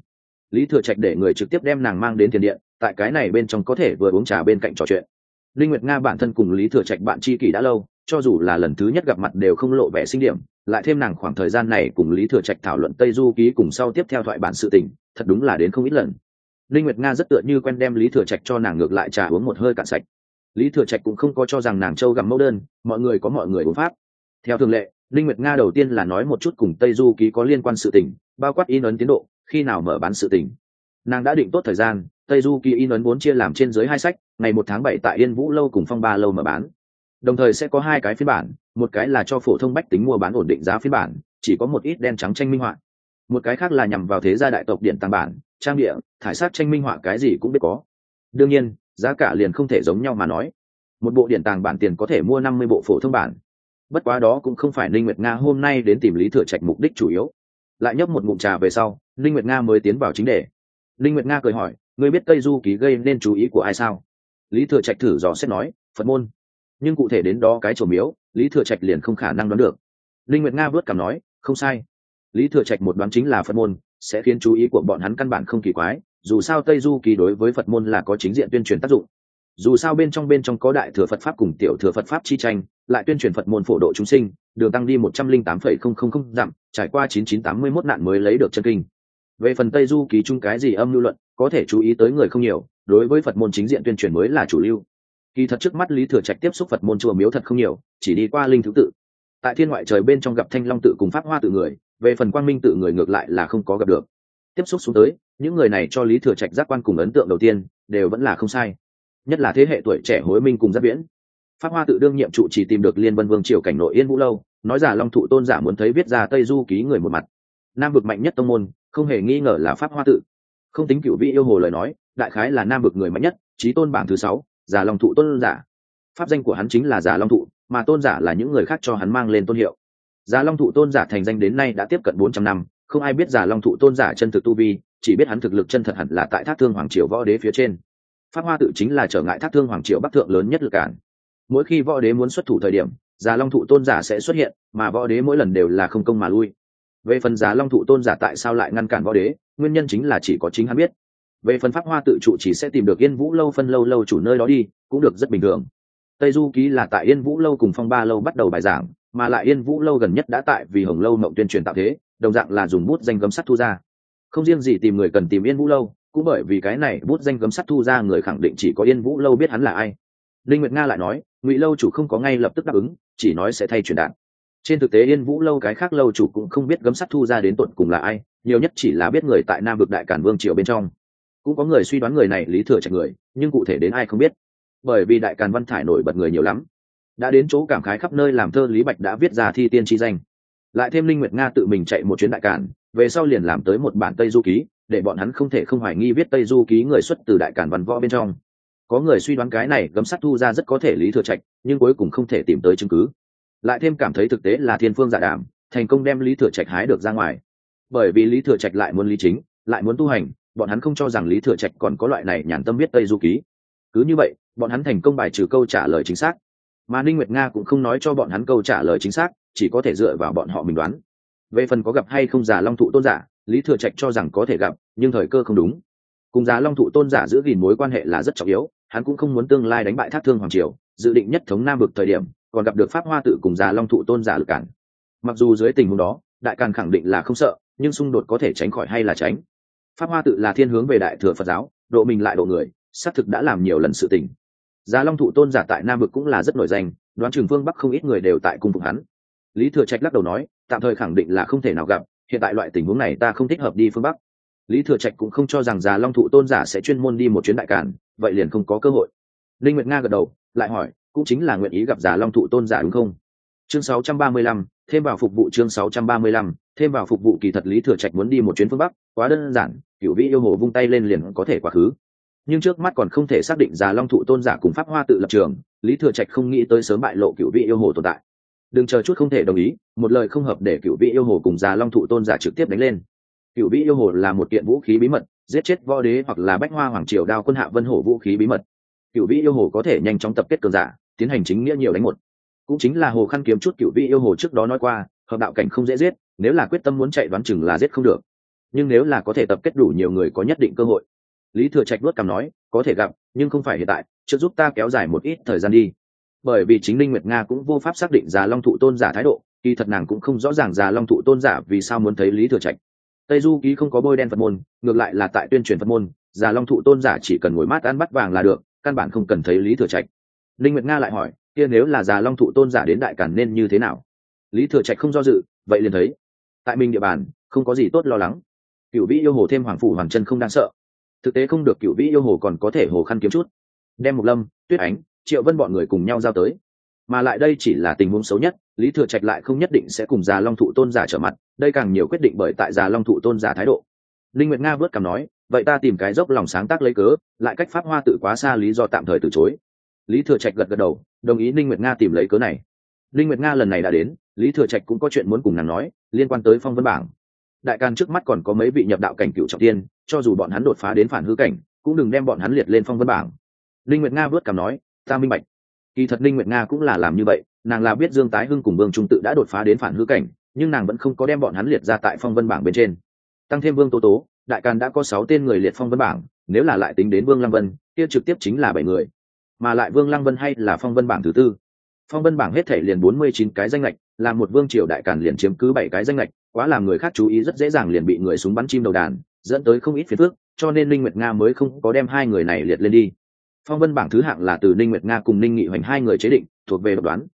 Lý thừa trạch để người trực tiếp đem nàng mang đến tiền điện, tại cái này bên trong có thể vừa uống trà bên cạnh trò chuyện linh nguyệt nga bản thân cùng lý thừa trạch bạn tri kỷ đã lâu, cho dù là lần thứ nhất gặp mặt đều không lộ vẻ sinh điểm, lại thêm nàng khoảng thời gian này cùng lý thừa trạch thảo luận tây du ký cùng sau tiếp theo thoại bản sự tình, thật đúng là đến không ít lần. Linh nguyệt nga rất tựa như quen đem lý thừa trạch cho nàng ngược lại trà uống một hơi cạn sạch. Lý thừa trạch cũng không có cho rằng nàng châu gặm mẫu đơn, mọi người có mọi người uống pháp. Theo thường lệ, linh nguyệt nga đầu tiên là nói một chút cùng tây du ký có liên quan sự tình, bao quát in ấn tiến độ, khi nào mở bán sự tình. Nàng đã định tốt thời gian tây du ký in ấn vốn chia làm trên dưới hai sách, ngày một tháng bảy tại yên vũ lâu cùng phong ba lâu mở bán. Đồng thời sẽ có hai cái phiên bản, một cái là cho phổ thông bách tính mua bán ổn định giá phiên bản, chỉ có một ít đen trắng tranh minh họa. Một cái khác là nhằm vào thế gia đại tộc điện tàng bản, trang địa, thải sát tranh minh họa cái gì cũng biết có. Đương nhiên, giá cả liền không thể giống nhau mà nói. Một bộ điện tàng bản tiền có thể mua năm mươi bộ phổ thông bản. Bất quá đó cũng không phải ninh nguyệt nga hôm nay đến tìm lý thừa trạch mục đích chủ yếu. Lại nhấp một ngụm trà về sau, ninh nguyệt nga mới tiến vào chính đề. Ninh nguyệt nga cười hỏi ngươi biết tây du ký gây nên chú ý của ai sao? Lý thừa trạch thử dò xét nói, phật môn. Nhưng cụ thể đến đó cái trổ miếu, lý thừa trạch liền không khả năng đoán được. Linh nguyệt nga vớt cảm nói, không sai. Lý thừa trạch một đoán chính là phật môn, sẽ khiến chú ý của bọn hắn căn bản không kỳ quái, dù sao tây du ký đối với phật môn là có chính diện tuyên truyền tác dụng. Dù sao bên trong bên trong có đại thừa phật pháp cùng tiểu thừa phật pháp chi tranh, lại tuyên truyền phật môn phổ độ chúng sinh, đường tăng đi một trăm linh tám phẩy không không không dặm, trải qua chín chín tám mươi mốt nạn mới lấy được chân kinh. Về phần tây du ký chung cái gì âm lưu luận có thể chú ý tới người không nhiều, đối với phật môn chính diện tuyên truyền mới là chủ lưu. Kỳ thật trước mắt lý thừa trạch tiếp xúc phật môn chùa miếu thật không nhiều, chỉ đi qua linh thứ tự. Tại thiên ngoại trời bên trong gặp thanh long tự cùng pháp hoa tự người, về phần quang minh tự người ngược lại là không có gặp được. Tiếp xúc xuống tới, những người này cho lý thừa trạch giác quan cùng ấn tượng đầu tiên, đều vẫn là không sai. Nhất là thế hệ tuổi trẻ hối minh cùng giáp viễn. Pháp hoa tự đương nhiệm trụ chỉ tìm được liên vân vương triều cảnh nội yên vũ lâu, nói giả long thụ tôn giả muốn thấy viết ra tây du ký người một mặt. Nam vực mạnh nhất tông môn, không hề nghi ngờ là pháp hoa tự không tính cựu vị yêu hồ lời nói, đại khái là nam vực người mạnh nhất trí tôn bảng thứ sáu, giả long thụ tôn giả. Pháp danh của hắn chính là giả long thụ, mà tôn giả là những người khác cho hắn mang lên tôn hiệu. Giả long thụ tôn giả thành danh đến nay đã tiếp cận bốn trăm năm, không ai biết giả long thụ tôn giả chân thực tu vi, chỉ biết hắn thực lực chân thật hẳn là tại thác thương hoàng triều võ đế phía trên. Pháp hoa tự chính là trở ngại thác thương hoàng triều bắc thượng lớn nhất lực cản. Mỗi khi võ đế muốn xuất thủ thời điểm, giả long thụ tôn giả sẽ xuất hiện, mà võ đế mỗi lần đều là không công mà lui. Về phần giả long thụ tôn giả tại sao lại ngăn cản võ đế nguyên nhân chính là chỉ có chính hắn biết. Về phần pháp hoa tự trụ chỉ sẽ tìm được yên vũ lâu phân lâu lâu chủ nơi đó đi, cũng được rất bình thường. Tây du ký là tại yên vũ lâu cùng phong ba lâu bắt đầu bài giảng, mà lại yên vũ lâu gần nhất đã tại vì hồng lâu mộng tuyên truyền tạo thế, đồng dạng là dùng bút danh gấm sắt thu ra. Không riêng gì tìm người cần tìm yên vũ lâu, cũng bởi vì cái này bút danh gấm sắt thu ra người khẳng định chỉ có yên vũ lâu biết hắn là ai. Linh nguyệt nga lại nói, ngụy lâu chủ không có ngay lập tức đáp ứng, chỉ nói sẽ thay truyền đạt trên thực tế yên vũ lâu cái khác lâu chủ cũng không biết gấm sắt thu ra đến tận cùng là ai, nhiều nhất chỉ là biết người tại nam vực đại cản vương triều bên trong. Cũng có người suy đoán người này lý thừa trạch người, nhưng cụ thể đến ai không biết. Bởi vì đại càn văn thải nổi bật người nhiều lắm. Đã đến chỗ cảm khái khắp nơi làm thơ lý bạch đã viết ra thi tiên chi danh. Lại thêm linh nguyệt nga tự mình chạy một chuyến đại cản, về sau liền làm tới một bản tây du ký, để bọn hắn không thể không hoài nghi viết tây du ký người xuất từ đại cản văn võ bên trong. Có người suy đoán cái này gấm sắt thu ra rất có thể lý thừa trạch, nhưng cuối cùng không thể tìm tới chứng cứ lại thêm cảm thấy thực tế là thiên phương giả đảm thành công đem lý thừa trạch hái được ra ngoài. Bởi vì lý thừa trạch lại muốn lý chính, lại muốn tu hành, bọn hắn không cho rằng lý thừa trạch còn có loại này nhàn tâm viết tây du ký. Cứ như vậy, bọn hắn thành công bài trừ câu trả lời chính xác. Mà ninh nguyệt nga cũng không nói cho bọn hắn câu trả lời chính xác, chỉ có thể dựa vào bọn họ mình đoán. Về phần có gặp hay không giả long thụ tôn giả, lý thừa trạch cho rằng có thể gặp, nhưng thời cơ không đúng. Cùng giá long thụ tôn giả giữ gìn mối quan hệ là rất trọng yếu, hắn cũng không muốn tương lai đánh bại thác thương hoàng triều, dự định nhất thống nam vực thời điểm còn gặp được pháp hoa tự cùng già long thụ tôn giả lực cản. Mặc dù dưới tình huống đó, đại càn khẳng định là không sợ, nhưng xung đột có thể tránh khỏi hay là tránh. Pháp hoa tự là thiên hướng về đại thừa phật giáo, độ mình lại độ người, xác thực đã làm nhiều lần sự tình. Già long thụ tôn giả tại nam vực cũng là rất nổi danh, đoán trường phương bắc không ít người đều tại cung phục hắn. Lý thừa trạch lắc đầu nói, tạm thời khẳng định là không thể nào gặp, hiện tại loại tình huống này ta không thích hợp đi phương bắc. Lý thừa trạch cũng không cho rằng già long thụ tôn giả sẽ chuyên môn đi một chuyến đại cản vậy liền không có cơ hội. Linh nguyệt nga gật đầu, lại hỏi cũng chính là nguyện ý gặp giả long thụ tôn giả đúng không? Chương 635, thêm vào phục vụ chương 635, thêm vào phục vụ kỳ thật lý thừa trạch muốn đi một chuyến phương bắc quá đơn giản cựu vị yêu hồ vung tay lên liền có thể quá khứ. Nhưng trước mắt còn không thể xác định già long thụ tôn giả cùng pháp hoa tự lập trường lý thừa trạch không nghĩ tới sớm bại lộ cựu vị yêu hồ tồn tại. Đừng chờ chút không thể đồng ý một lời không hợp để cựu vị yêu hồ cùng già long thụ tôn giả trực tiếp đánh lên. Cựu vị yêu hồ là một kiện vũ khí bí mật giết chết võ đế hoặc là bách hoa hoàng triều đao quân hạ vân hổ vũ khí bí mật cựu vị yêu hồ có thể nhanh chóng tập kết cường giả, tiến hành chính nghĩa nhiều đánh một. Cũng chính là hồ khăn kiếm chút cựu vị yêu hồ trước đó nói qua, hợp đạo cảnh không dễ giết, nếu là quyết tâm muốn chạy đoán chừng là giết không được. Nhưng nếu là có thể tập kết đủ nhiều người có nhất định cơ hội. Lý thừa trạch luất cảm nói, có thể gặp, nhưng không phải hiện tại Chưa giúp ta kéo dài một ít thời gian đi. Bởi vì chính linh nguyệt nga cũng vô pháp xác định già long thụ tôn giả thái độ, kỳ thật nàng cũng không rõ ràng già long thụ tôn giả vì sao muốn thấy lý thừa trạch. Tây du ký không có bôi đen phật môn, ngược lại là tại tuyên truyền phật môn, già long thụ tôn giả chỉ cần ngồi mát ăn bắt vàng là được căn bản không cần thấy lý thừa trạch. Linh nguyệt nga lại hỏi, kia nếu là già long thụ tôn giả đến đại cản nên như thế nào? Lý thừa trạch không do dự, vậy liền thấy, tại mình địa bàn, không có gì tốt lo lắng. Cựu vĩ yêu hồ thêm hoàng phủ hoàng chân không đáng sợ. Thực tế không được cựu vĩ yêu hồ còn có thể hồ khăn kiếm chút. Đem một lâm, tuyết ánh, triệu vân bọn người cùng nhau giao tới. Mà lại đây chỉ là tình huống xấu nhất, lý thừa trạch lại không nhất định sẽ cùng già long thụ tôn giả trở mặt, đây càng nhiều quyết định bởi tại già long thụ tôn giả thái độ. Linh nguyệt nga vớt cằm nói vậy ta tìm cái dốc lòng sáng tác lấy cớ, lại cách pháp hoa tự quá xa lý do tạm thời từ chối. Lý thừa trạch gật gật đầu, đồng ý linh nguyệt nga tìm lấy cớ này. Linh nguyệt nga lần này đã đến, lý thừa trạch cũng có chuyện muốn cùng nàng nói, liên quan tới phong vân bảng. Đại can trước mắt còn có mấy vị nhập đạo cảnh cựu trọng tiên, cho dù bọn hắn đột phá đến phản hư cảnh, cũng đừng đem bọn hắn liệt lên phong vân bảng. Linh nguyệt nga vớt cảm nói, ta minh bạch. Kỳ thật linh nguyệt nga cũng là làm như vậy, nàng là biết dương tái hưng cùng vương trung tự đã đột phá đến phản hư cảnh, nhưng nàng vẫn không có đem bọn hắn liệt ra tại phong vân bảng bên trên. Tăng thêm vương tố tố đại càn đã có sáu tên người liệt phong vân bảng, nếu là lại tính đến vương lăng vân, kia trực tiếp chính là bảy người. Mà lại vương lăng vân hay là phong vân bảng thứ tư. Phong vân bảng hết thể liền bốn mươi chín cái danh lệch là một vương triều đại càn liền chiếm cứ bảy cái danh lệch quá làm người khác chú ý rất dễ dàng liền bị người súng bắn chim đầu đàn, dẫn tới không ít phiền phước cho nên linh nguyệt nga mới không có đem hai người này liệt lên đi. Phong vân bảng thứ hạng là từ ninh nguyệt nga cùng ninh nghị hoành hai người chế định, thuộc về độc đoán.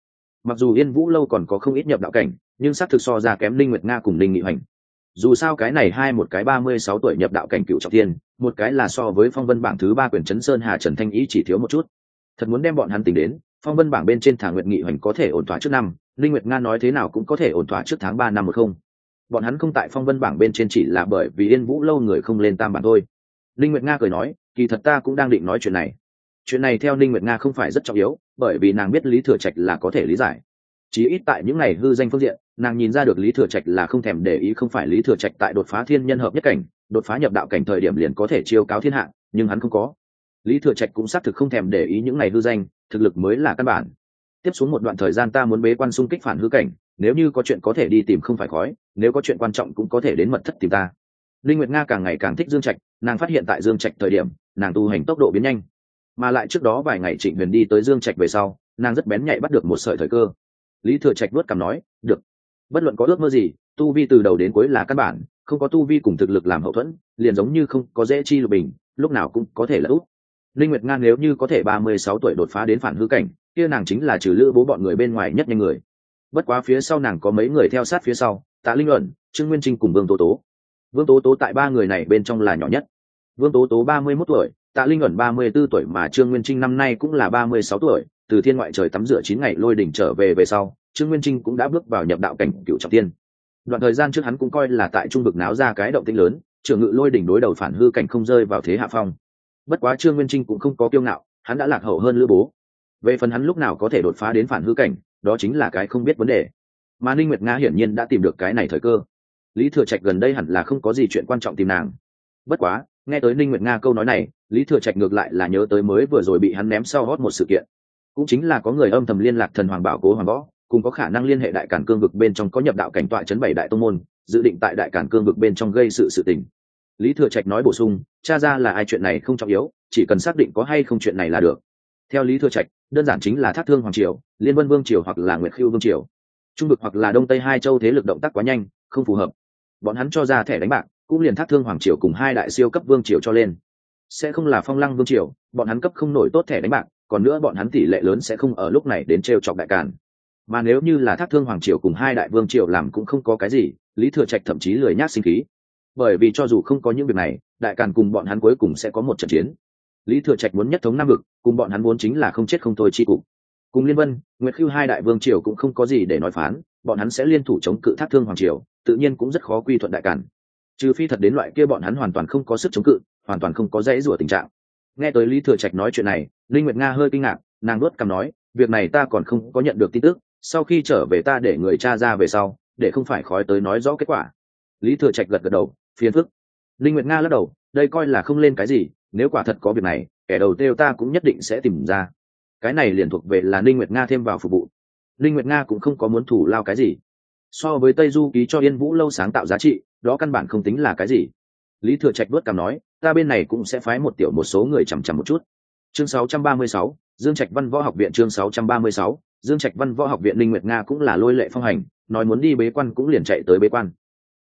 Mặc dù yên vũ lâu còn có không ít nhập đạo cảnh, nhưng xác thực so ra kém ninh nguyệt nga cùng ninh nghị hoành dù sao cái này hai một cái ba mươi sáu tuổi nhập đạo cảnh cựu trọng thiên, một cái là so với phong vân bảng thứ ba quyển trấn sơn hà trần thanh ý chỉ thiếu một chút. Thật muốn đem bọn hắn tính đến, phong vân bảng bên trên thả nguyệt nghị hoành có thể ổn thỏa trước năm, linh nguyệt nga nói thế nào cũng có thể ổn thỏa trước tháng ba năm một không. Bọn hắn không tại phong vân bảng bên trên chỉ là bởi vì yên vũ lâu người không lên tam bản thôi. Linh nguyệt nga cười nói, kỳ thật ta cũng đang định nói chuyện này. Chuyện này theo linh nguyệt nga không phải rất trọng yếu, bởi vì nàng biết lý thừa trạch là có thể lý giải chí ít tại những ngày hư danh phương diện, nàng nhìn ra được lý thừa trạch là không thèm để ý không phải lý thừa trạch tại đột phá thiên nhân hợp nhất cảnh, đột phá nhập đạo cảnh thời điểm liền có thể chiêu cáo thiên hạ, nhưng hắn không có. Lý thừa trạch cũng xác thực không thèm để ý những ngày hư danh, thực lực mới là căn bản. Tiếp xuống một đoạn thời gian ta muốn bế quan xung kích phản hư cảnh, nếu như có chuyện có thể đi tìm không phải khói, nếu có chuyện quan trọng cũng có thể đến mật thất tìm ta. Linh nguyệt nga càng ngày càng thích dương trạch, nàng phát hiện tại dương trạch thời điểm, nàng tu hành tốc độ biến nhanh. Mà lại trước đó vài ngày trịnh huyền đi tới dương trạch về sau, nàng rất bén nhạy bắt được một sợi thời cơ lý thừa trạch vuốt cằm nói, được. Bất luận có ước mơ gì, tu vi từ đầu đến cuối là căn bản, không có tu vi cùng thực lực làm hậu thuẫn, liền giống như không có dễ chi lục bình, lúc nào cũng có thể là út. Linh nguyệt ngang nếu như có thể ba mươi sáu tuổi đột phá đến phản hư cảnh, kia nàng chính là trừ lữ bố bọn người bên ngoài nhất nhanh người. Bất quá phía sau nàng có mấy người theo sát phía sau, tạ linh luận, trương nguyên trinh cùng vương tố tố. Vương tố tố tại ba người này bên trong là nhỏ nhất. Vương tố tố ba mươi mốt tuổi, tạ linh luận ba mươi b ố tuổi mà trương nguyên trinh năm nay cũng là ba mươi sáu tuổi từ thiên ngoại trời tắm rửa chín ngày lôi đỉnh trở về về sau, trương nguyên trinh cũng đã bước vào nhập đạo cảnh cựu trọng tiên đoạn thời gian trước hắn cũng coi là tại trung vực náo ra cái động tinh lớn, trưởng ngự lôi đỉnh đối đầu phản hư cảnh không rơi vào thế hạ phong. Bất quá trương nguyên trinh cũng không có kiêu ngạo, hắn đã lạc hậu hơn lữ bố. Về phần hắn lúc nào có thể đột phá đến phản hư cảnh, đó chính là cái không biết vấn đề. Mà ninh nguyệt nga hiển nhiên đã tìm được cái này thời cơ. Lý thừa trạch gần đây hẳn là không có gì chuyện quan trọng tìm nàng. Bất quá, nghe tới ninh nguyệt nga câu nói này, lý thừa trạch ngược lại là nhớ tới mới vừa rồi bị hắn ném sau hót một sự kiện cũng chính là có người âm thầm liên lạc thần hoàng bảo cố hoàng võ, cùng có khả năng liên hệ đại cản cương vực bên trong có nhập đạo cảnh tọa chấn bảy đại tông môn, dự định tại đại cản cương vực bên trong gây sự sự tình. Lý thừa trạch nói bổ sung, cha ra là ai chuyện này không trọng yếu, chỉ cần xác định có hay không chuyện này là được. Theo lý thừa trạch, đơn giản chính là thác thương hoàng triều, liên vân vương triều hoặc là nguyệt khiêu vương triều. Trung vực hoặc là đông tây hai châu thế lực động tác quá nhanh, không phù hợp. Bọn hắn cho ra thẻ đánh bạc, cũng liền thác thương hoàng triều cùng hai đại siêu cấp vương triều cho lên. Sẽ không là phong lăng vương triều, bọn hắn cấp không nổi tốt thẻ đánh bạc còn nữa bọn hắn tỷ lệ lớn sẽ không ở lúc này đến t chọc đại càn. Mà nếu như là thác thương hoàng triều cùng hai đại vương triều làm cũng không có cái gì, lý thừa trạch thậm chí lười nhác sinh khí. Bởi vì cho dù không có những việc này, đại càn cùng bọn hắn cuối cùng sẽ có một trận chiến. Lý thừa trạch muốn nhất thống nam vực, cùng bọn hắn muốn chính là không chết không thôi chi cục. Cùng liên vân, nguyệt khưu hai đại vương triều cũng không có gì để nói phán, bọn hắn sẽ liên thủ chống cự thác thương hoàng triều, tự nhiên cũng rất khó quy thuận đại càn. Trừ phi thật đến loại kia bọn hắn hoàn toàn không có sức chống cự, hoàn toàn không có dãy rủa tình trạng nghe tới lý thừa trạch nói chuyện này linh nguyệt nga hơi kinh ngạc, nàng nuốt cằm nói, việc này ta còn không có nhận được tin tức, sau khi trở về ta để người cha ra về sau, để không phải khói tới nói rõ kết quả. Lý thừa trạch gật gật đầu, phiền phức. Linh nguyệt nga lắc đầu, đây coi là không lên cái gì, nếu quả thật có việc này, kẻ đầu tiêu ta cũng nhất định sẽ tìm ra. Cái này liền thuộc về là linh nguyệt nga thêm vào phục vụ. Linh nguyệt nga cũng không có muốn thủ lao cái gì. So với tây du ký cho yên vũ lâu sáng tạo giá trị, đó căn bản không tính là cái gì. Lý thừa trạch vớt cằm nói ta bên này cũng sẽ phái một tiểu một số người chằm chằm một chút chương 636, dương trạch văn võ học viện chương 636, dương trạch văn võ học viện linh nguyệt nga cũng là lôi lệ phong hành nói muốn đi bế quan cũng liền chạy tới bế quan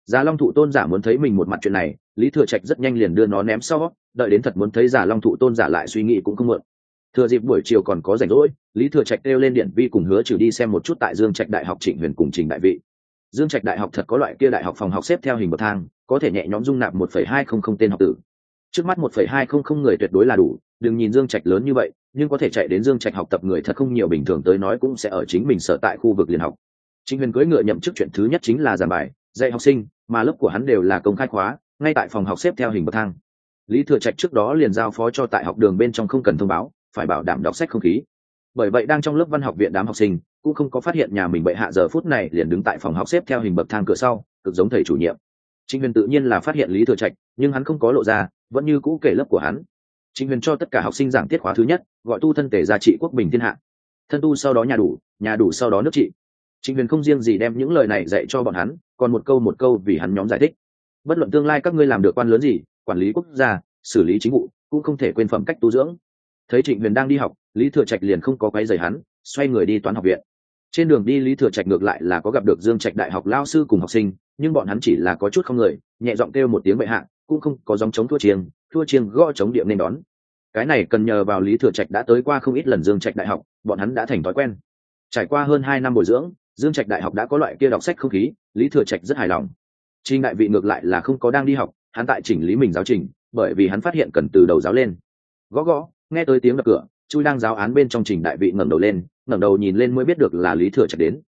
Giả Long thụ tôn giả muốn thấy mình một mặt chuyện này, Lý Thừa Trạch rất nhanh liền đưa nó ném sau, đợi đến thật muốn thấy Giả Long thụ tôn giả lại suy nghĩ cũng không muộn. Thừa dịp buổi chiều còn có rảnh rỗi, Lý Thừa Trạch kêu lên điện vi cùng hứa trừ đi xem một chút tại Dương Trạch Đại học Trịnh Huyền cùng Trình đại vị. Dương Trạch Đại học thật có loại kia đại học phòng học xếp theo hình bậc thang, có thể nhẹ nhõm dung nạp 1.200 tên học tử. Trước mắt 1.200 người tuyệt đối là đủ, đừng nhìn Dương Trạch lớn như vậy, nhưng có thể chạy đến Dương Trạch học tập người thật không nhiều bình thường tới nói cũng sẽ ở chính mình sở tại khu vực liên học. chính Huyền cưỡi ngựa nhậm chức chuyện thứ nhất chính là giảng bài, dạy học sinh, mà lớp của hắn đều là công khai khóa ngay tại phòng học xếp theo hình bậc thang. Lý thừa trạch trước đó liền giao phó cho tại học đường bên trong không cần thông báo phải bảo đảm đọc sách không khí. Bởi vậy đang trong lớp văn học viện đám học sinh cũng không có phát hiện nhà mình bệ hạ giờ phút này liền đứng tại phòng học xếp theo hình bậc thang cửa sau cực giống thầy chủ nhiệm. Chính huyền tự nhiên là phát hiện lý thừa trạch nhưng hắn không có lộ ra vẫn như cũ kể lớp của hắn trịnh huyền cho tất cả học sinh giảng tiết khóa thứ nhất gọi tu thân thể gia trị quốc bình thiên hạ thân tu sau đó nhà đủ nhà đủ sau đó nước trị Trịnh Huyền không riêng gì đem những lời này dạy cho bọn hắn, còn một câu một câu vì hắn nhóm giải thích. Bất luận tương lai các ngươi làm được quan lớn gì, quản lý quốc gia, xử lý chính vụ, cũng không thể quên phẩm cách tu dưỡng. Thấy Trịnh Huyền đang đi học, Lý Thừa Trạch liền không có quấy rầy hắn, xoay người đi toán học viện. Trên đường đi Lý Thừa Trạch ngược lại là có gặp được Dương Trạch đại học lao sư cùng học sinh, nhưng bọn hắn chỉ là có chút không người, nhẹ giọng kêu một tiếng bệ hạ, cũng không có dòng chống thua chiêng, thua chiêng gõ chống điểm nên đón. Cái này cần nhờ vào Lý Thừa Trạch đã tới qua không ít lần Dương Trạch đại học, bọn hắn đã thành thói quen. Trải qua hơn hai năm bồi dưỡng, dương trạch đại học đã có loại kia đọc sách không khí lý thừa trạch rất hài lòng trinh đại vị ngược lại là không có đang đi học hắn tại chỉnh lý mình giáo trình bởi vì hắn phát hiện cần từ đầu giáo lên gõ gõ nghe tới tiếng đập cửa chui đang giáo án bên trong trình đại vị ngẩng đầu lên ngẩng đầu nhìn lên mới biết được là lý thừa trạch đến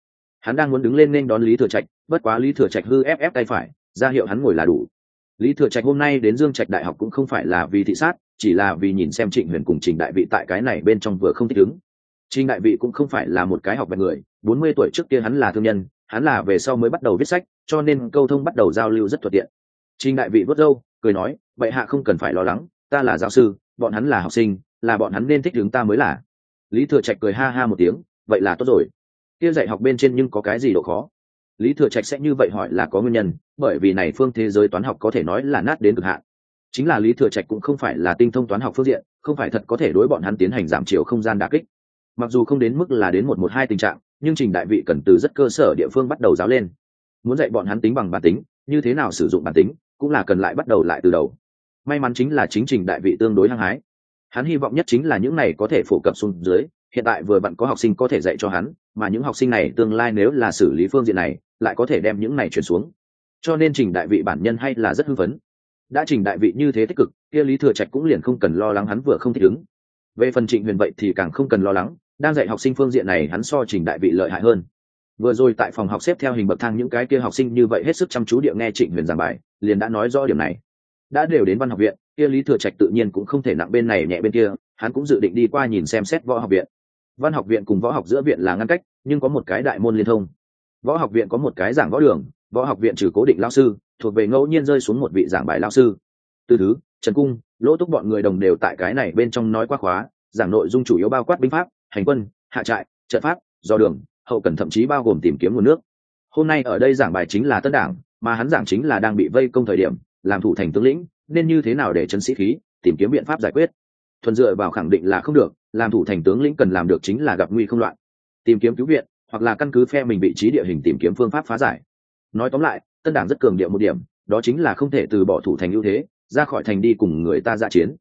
hắn đang muốn đứng lên nên đón lý thừa trạch bất quá lý thừa trạch hư ép ép tay phải ra hiệu hắn ngồi là đủ lý thừa trạch hôm nay đến dương trạch đại học cũng không phải là vì thị sát, chỉ là vì nhìn xem trịnh huyền cùng trình đại vị tại cái này bên trong vừa không thích ứng. Trình đại vị cũng không phải là một cái học về người, bốn mươi tuổi trước kia hắn là thương nhân, hắn là về sau mới bắt đầu viết sách, cho nên câu thông bắt đầu giao lưu rất thuận tiện. Trình đại vị vớt râu, cười nói, vậy hạ không cần phải lo lắng, ta là giáo sư, bọn hắn là học sinh, là bọn hắn nên thích ứng ta mới là. Lý thừa trạch cười ha ha một tiếng, vậy là tốt rồi. Kia dạy học bên trên nhưng có cái gì độ khó? Lý thừa trạch sẽ như vậy hỏi là có nguyên nhân, bởi vì này phương thế giới toán học có thể nói là nát đến cực hạn. Chính là lý thừa trạch cũng không phải là tinh thông toán học phương diện, không phải thật có thể đối bọn hắn tiến hành giảm chiều không gian đà kích. Mặc dù không đến mức là đến một một hai tình trạng, nhưng trình đại vị cần từ rất cơ sở địa phương bắt đầu giáo lên. Muốn dạy bọn hắn tính bằng bản tính, như thế nào sử dụng bản tính, cũng là cần lại bắt đầu lại từ đầu. May mắn chính là chính trình đại vị tương đối hăng hái. Hắn hy vọng nhất chính là những này có thể phổ cập xuống dưới, hiện tại vừa bạn có học sinh có thể dạy cho hắn, mà những học sinh này tương lai nếu là xử lý phương diện này lại có thể đem những này chuyển xuống. Cho nên trình đại vị bản nhân hay là rất hưng phấn. Đã trình đại vị như thế tích cực, kia lý thừa trạch cũng liền không cần lo lắng hắn vừa không thích ứng. Về phần trịnh huyền vậy thì càng không cần lo lắng, đang dạy học sinh phương diện này hắn so trình đại vị lợi hại hơn. Vừa rồi tại phòng học xếp theo hình bậc thang những cái kia học sinh như vậy hết sức chăm chú địa nghe trịnh huyền giảng bài, liền đã nói rõ điểm này. Đã đều đến văn học viện, kia lý thừa trạch tự nhiên cũng không thể nặng bên này nhẹ bên kia, hắn cũng dự định đi qua nhìn xem xét võ học viện. Văn học viện cùng võ học giữa viện là ngăn cách, nhưng có một cái đại môn liên thông võ học viện có một cái giảng võ đường, võ học viện trừ cố định lao sư, thuộc về ngẫu nhiên rơi xuống một vị giảng bài lao sư. Từ thứ, trần cung, lỗ túc bọn người đồng đều tại cái này bên trong nói quá khóa, giảng nội dung chủ yếu bao quát binh pháp, hành quân, hạ trại, trận pháp, do đường, hậu cần thậm chí bao gồm tìm kiếm nguồn nước. Hôm nay ở đây giảng bài chính là tân đảng, mà hắn giảng chính là đang bị vây công thời điểm, làm thủ thành tướng lĩnh, nên như thế nào để chân sĩ khí, tìm kiếm biện pháp giải quyết. Thuần dựa vào khẳng định là không được, làm thủ thành tướng lĩnh cần làm được chính là gặp nguy không loạn. Tìm kiếm cứu viện hoặc là căn cứ phe mình vị trí địa hình tìm kiếm phương pháp phá giải. Nói tóm lại, tân đảng rất cường điệu một điểm, đó chính là không thể từ bỏ thủ thành ưu thế, ra khỏi thành đi cùng người ta ra chiến.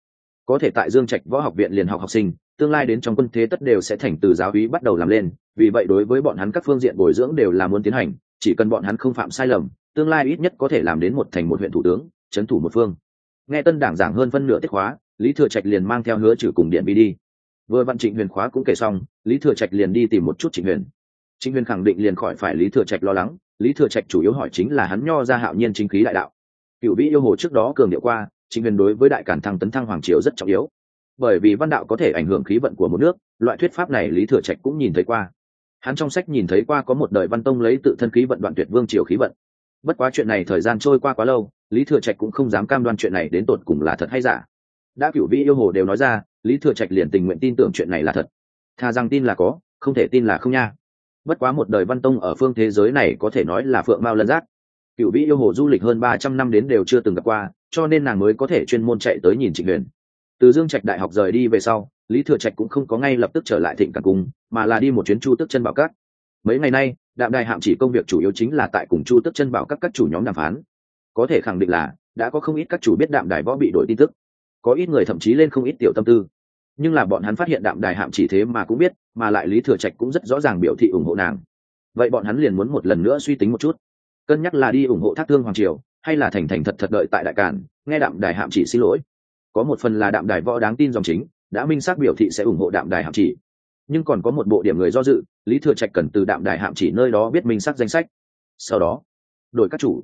Có thể tại dương trạch võ học viện liền học học sinh, tương lai đến trong quân thế tất đều sẽ thành từ giáo úy bắt đầu làm lên, vì vậy đối với bọn hắn các phương diện bồi dưỡng đều là muốn tiến hành, chỉ cần bọn hắn không phạm sai lầm, tương lai ít nhất có thể làm đến một thành một huyện thủ tướng, trấn thủ một phương. Nghe tân đảng giảng hơn phân nửa tiết khóa, lý thừa trạch liền mang theo hứa trừ cùng điện bi đi. Vừa vặn trịnh huyền khóa cũng kể xong, lý thừa trạch liền đi tìm một chút trịnh huyền trịnh huyền khẳng định liền khỏi phải lý thừa trạch lo lắng, lý thừa trạch chủ yếu hỏi chính là hắn nho ra hạo nhiên chính khí đại đạo. Cựu vĩ yêu hồ trước đó cường điệu qua, trịnh huyền đối với đại cản thăng tấn thăng hoàng triều rất trọng yếu. Bởi vì văn đạo có thể ảnh hưởng khí vận của một nước, loại thuyết pháp này lý thừa trạch cũng nhìn thấy qua. Hắn trong sách nhìn thấy qua có một đời văn tông lấy tự thân khí vận đoạn tuyệt vương triều khí vận. Bất quá chuyện này thời gian trôi qua quá lâu, lý thừa trạch cũng không dám cam đoan chuyện này đến tột cùng là thật hay giả. Đã cựu vị yêu hồ đều nói ra, lý thừa trạch liền tình nguyện tin tưởng chuyện này là thật. Thà rằng tin là có, không thể tin là không nha bất quá một đời văn tông ở phương thế giới này có thể nói là phượng mao lân giác. Cựu vĩ yêu hồ du lịch hơn ba trăm năm đến đều chưa từng gặp qua, cho nên nàng mới có thể chuyên môn chạy tới nhìn trịnh huyền. Từ dương trạch đại học rời đi về sau, lý thừa trạch cũng không có ngay lập tức trở lại thịnh cảng cung, mà là đi một chuyến chu tức chân bảo các. Mấy ngày nay, đạm đài hạm chỉ công việc chủ yếu chính là tại cùng chu tức chân bảo các các chủ nhóm đàm phán. Có thể khẳng định là, đã có không ít các chủ biết đạm đài võ bị đổi tin tức. Có ít người thậm chí lên không ít tiểu tâm tư nhưng là bọn hắn phát hiện đạm đài hạm chỉ thế mà cũng biết, mà lại lý thừa trạch cũng rất rõ ràng biểu thị ủng hộ nàng. Vậy bọn hắn liền muốn một lần nữa suy tính một chút. Cân nhắc là đi ủng hộ thác thương hoàng triều, hay là thành thành thật thật đợi tại đại cản nghe đạm đài hạm chỉ xin lỗi. Có một phần là đạm đài võ đáng tin dòng chính, đã minh xác biểu thị sẽ ủng hộ đạm đài hạm chỉ. Nhưng còn có một bộ điểm người do dự, lý thừa trạch cần từ đạm đài hạm chỉ nơi đó biết minh xác danh sách. Sau đó, đổi các chủ.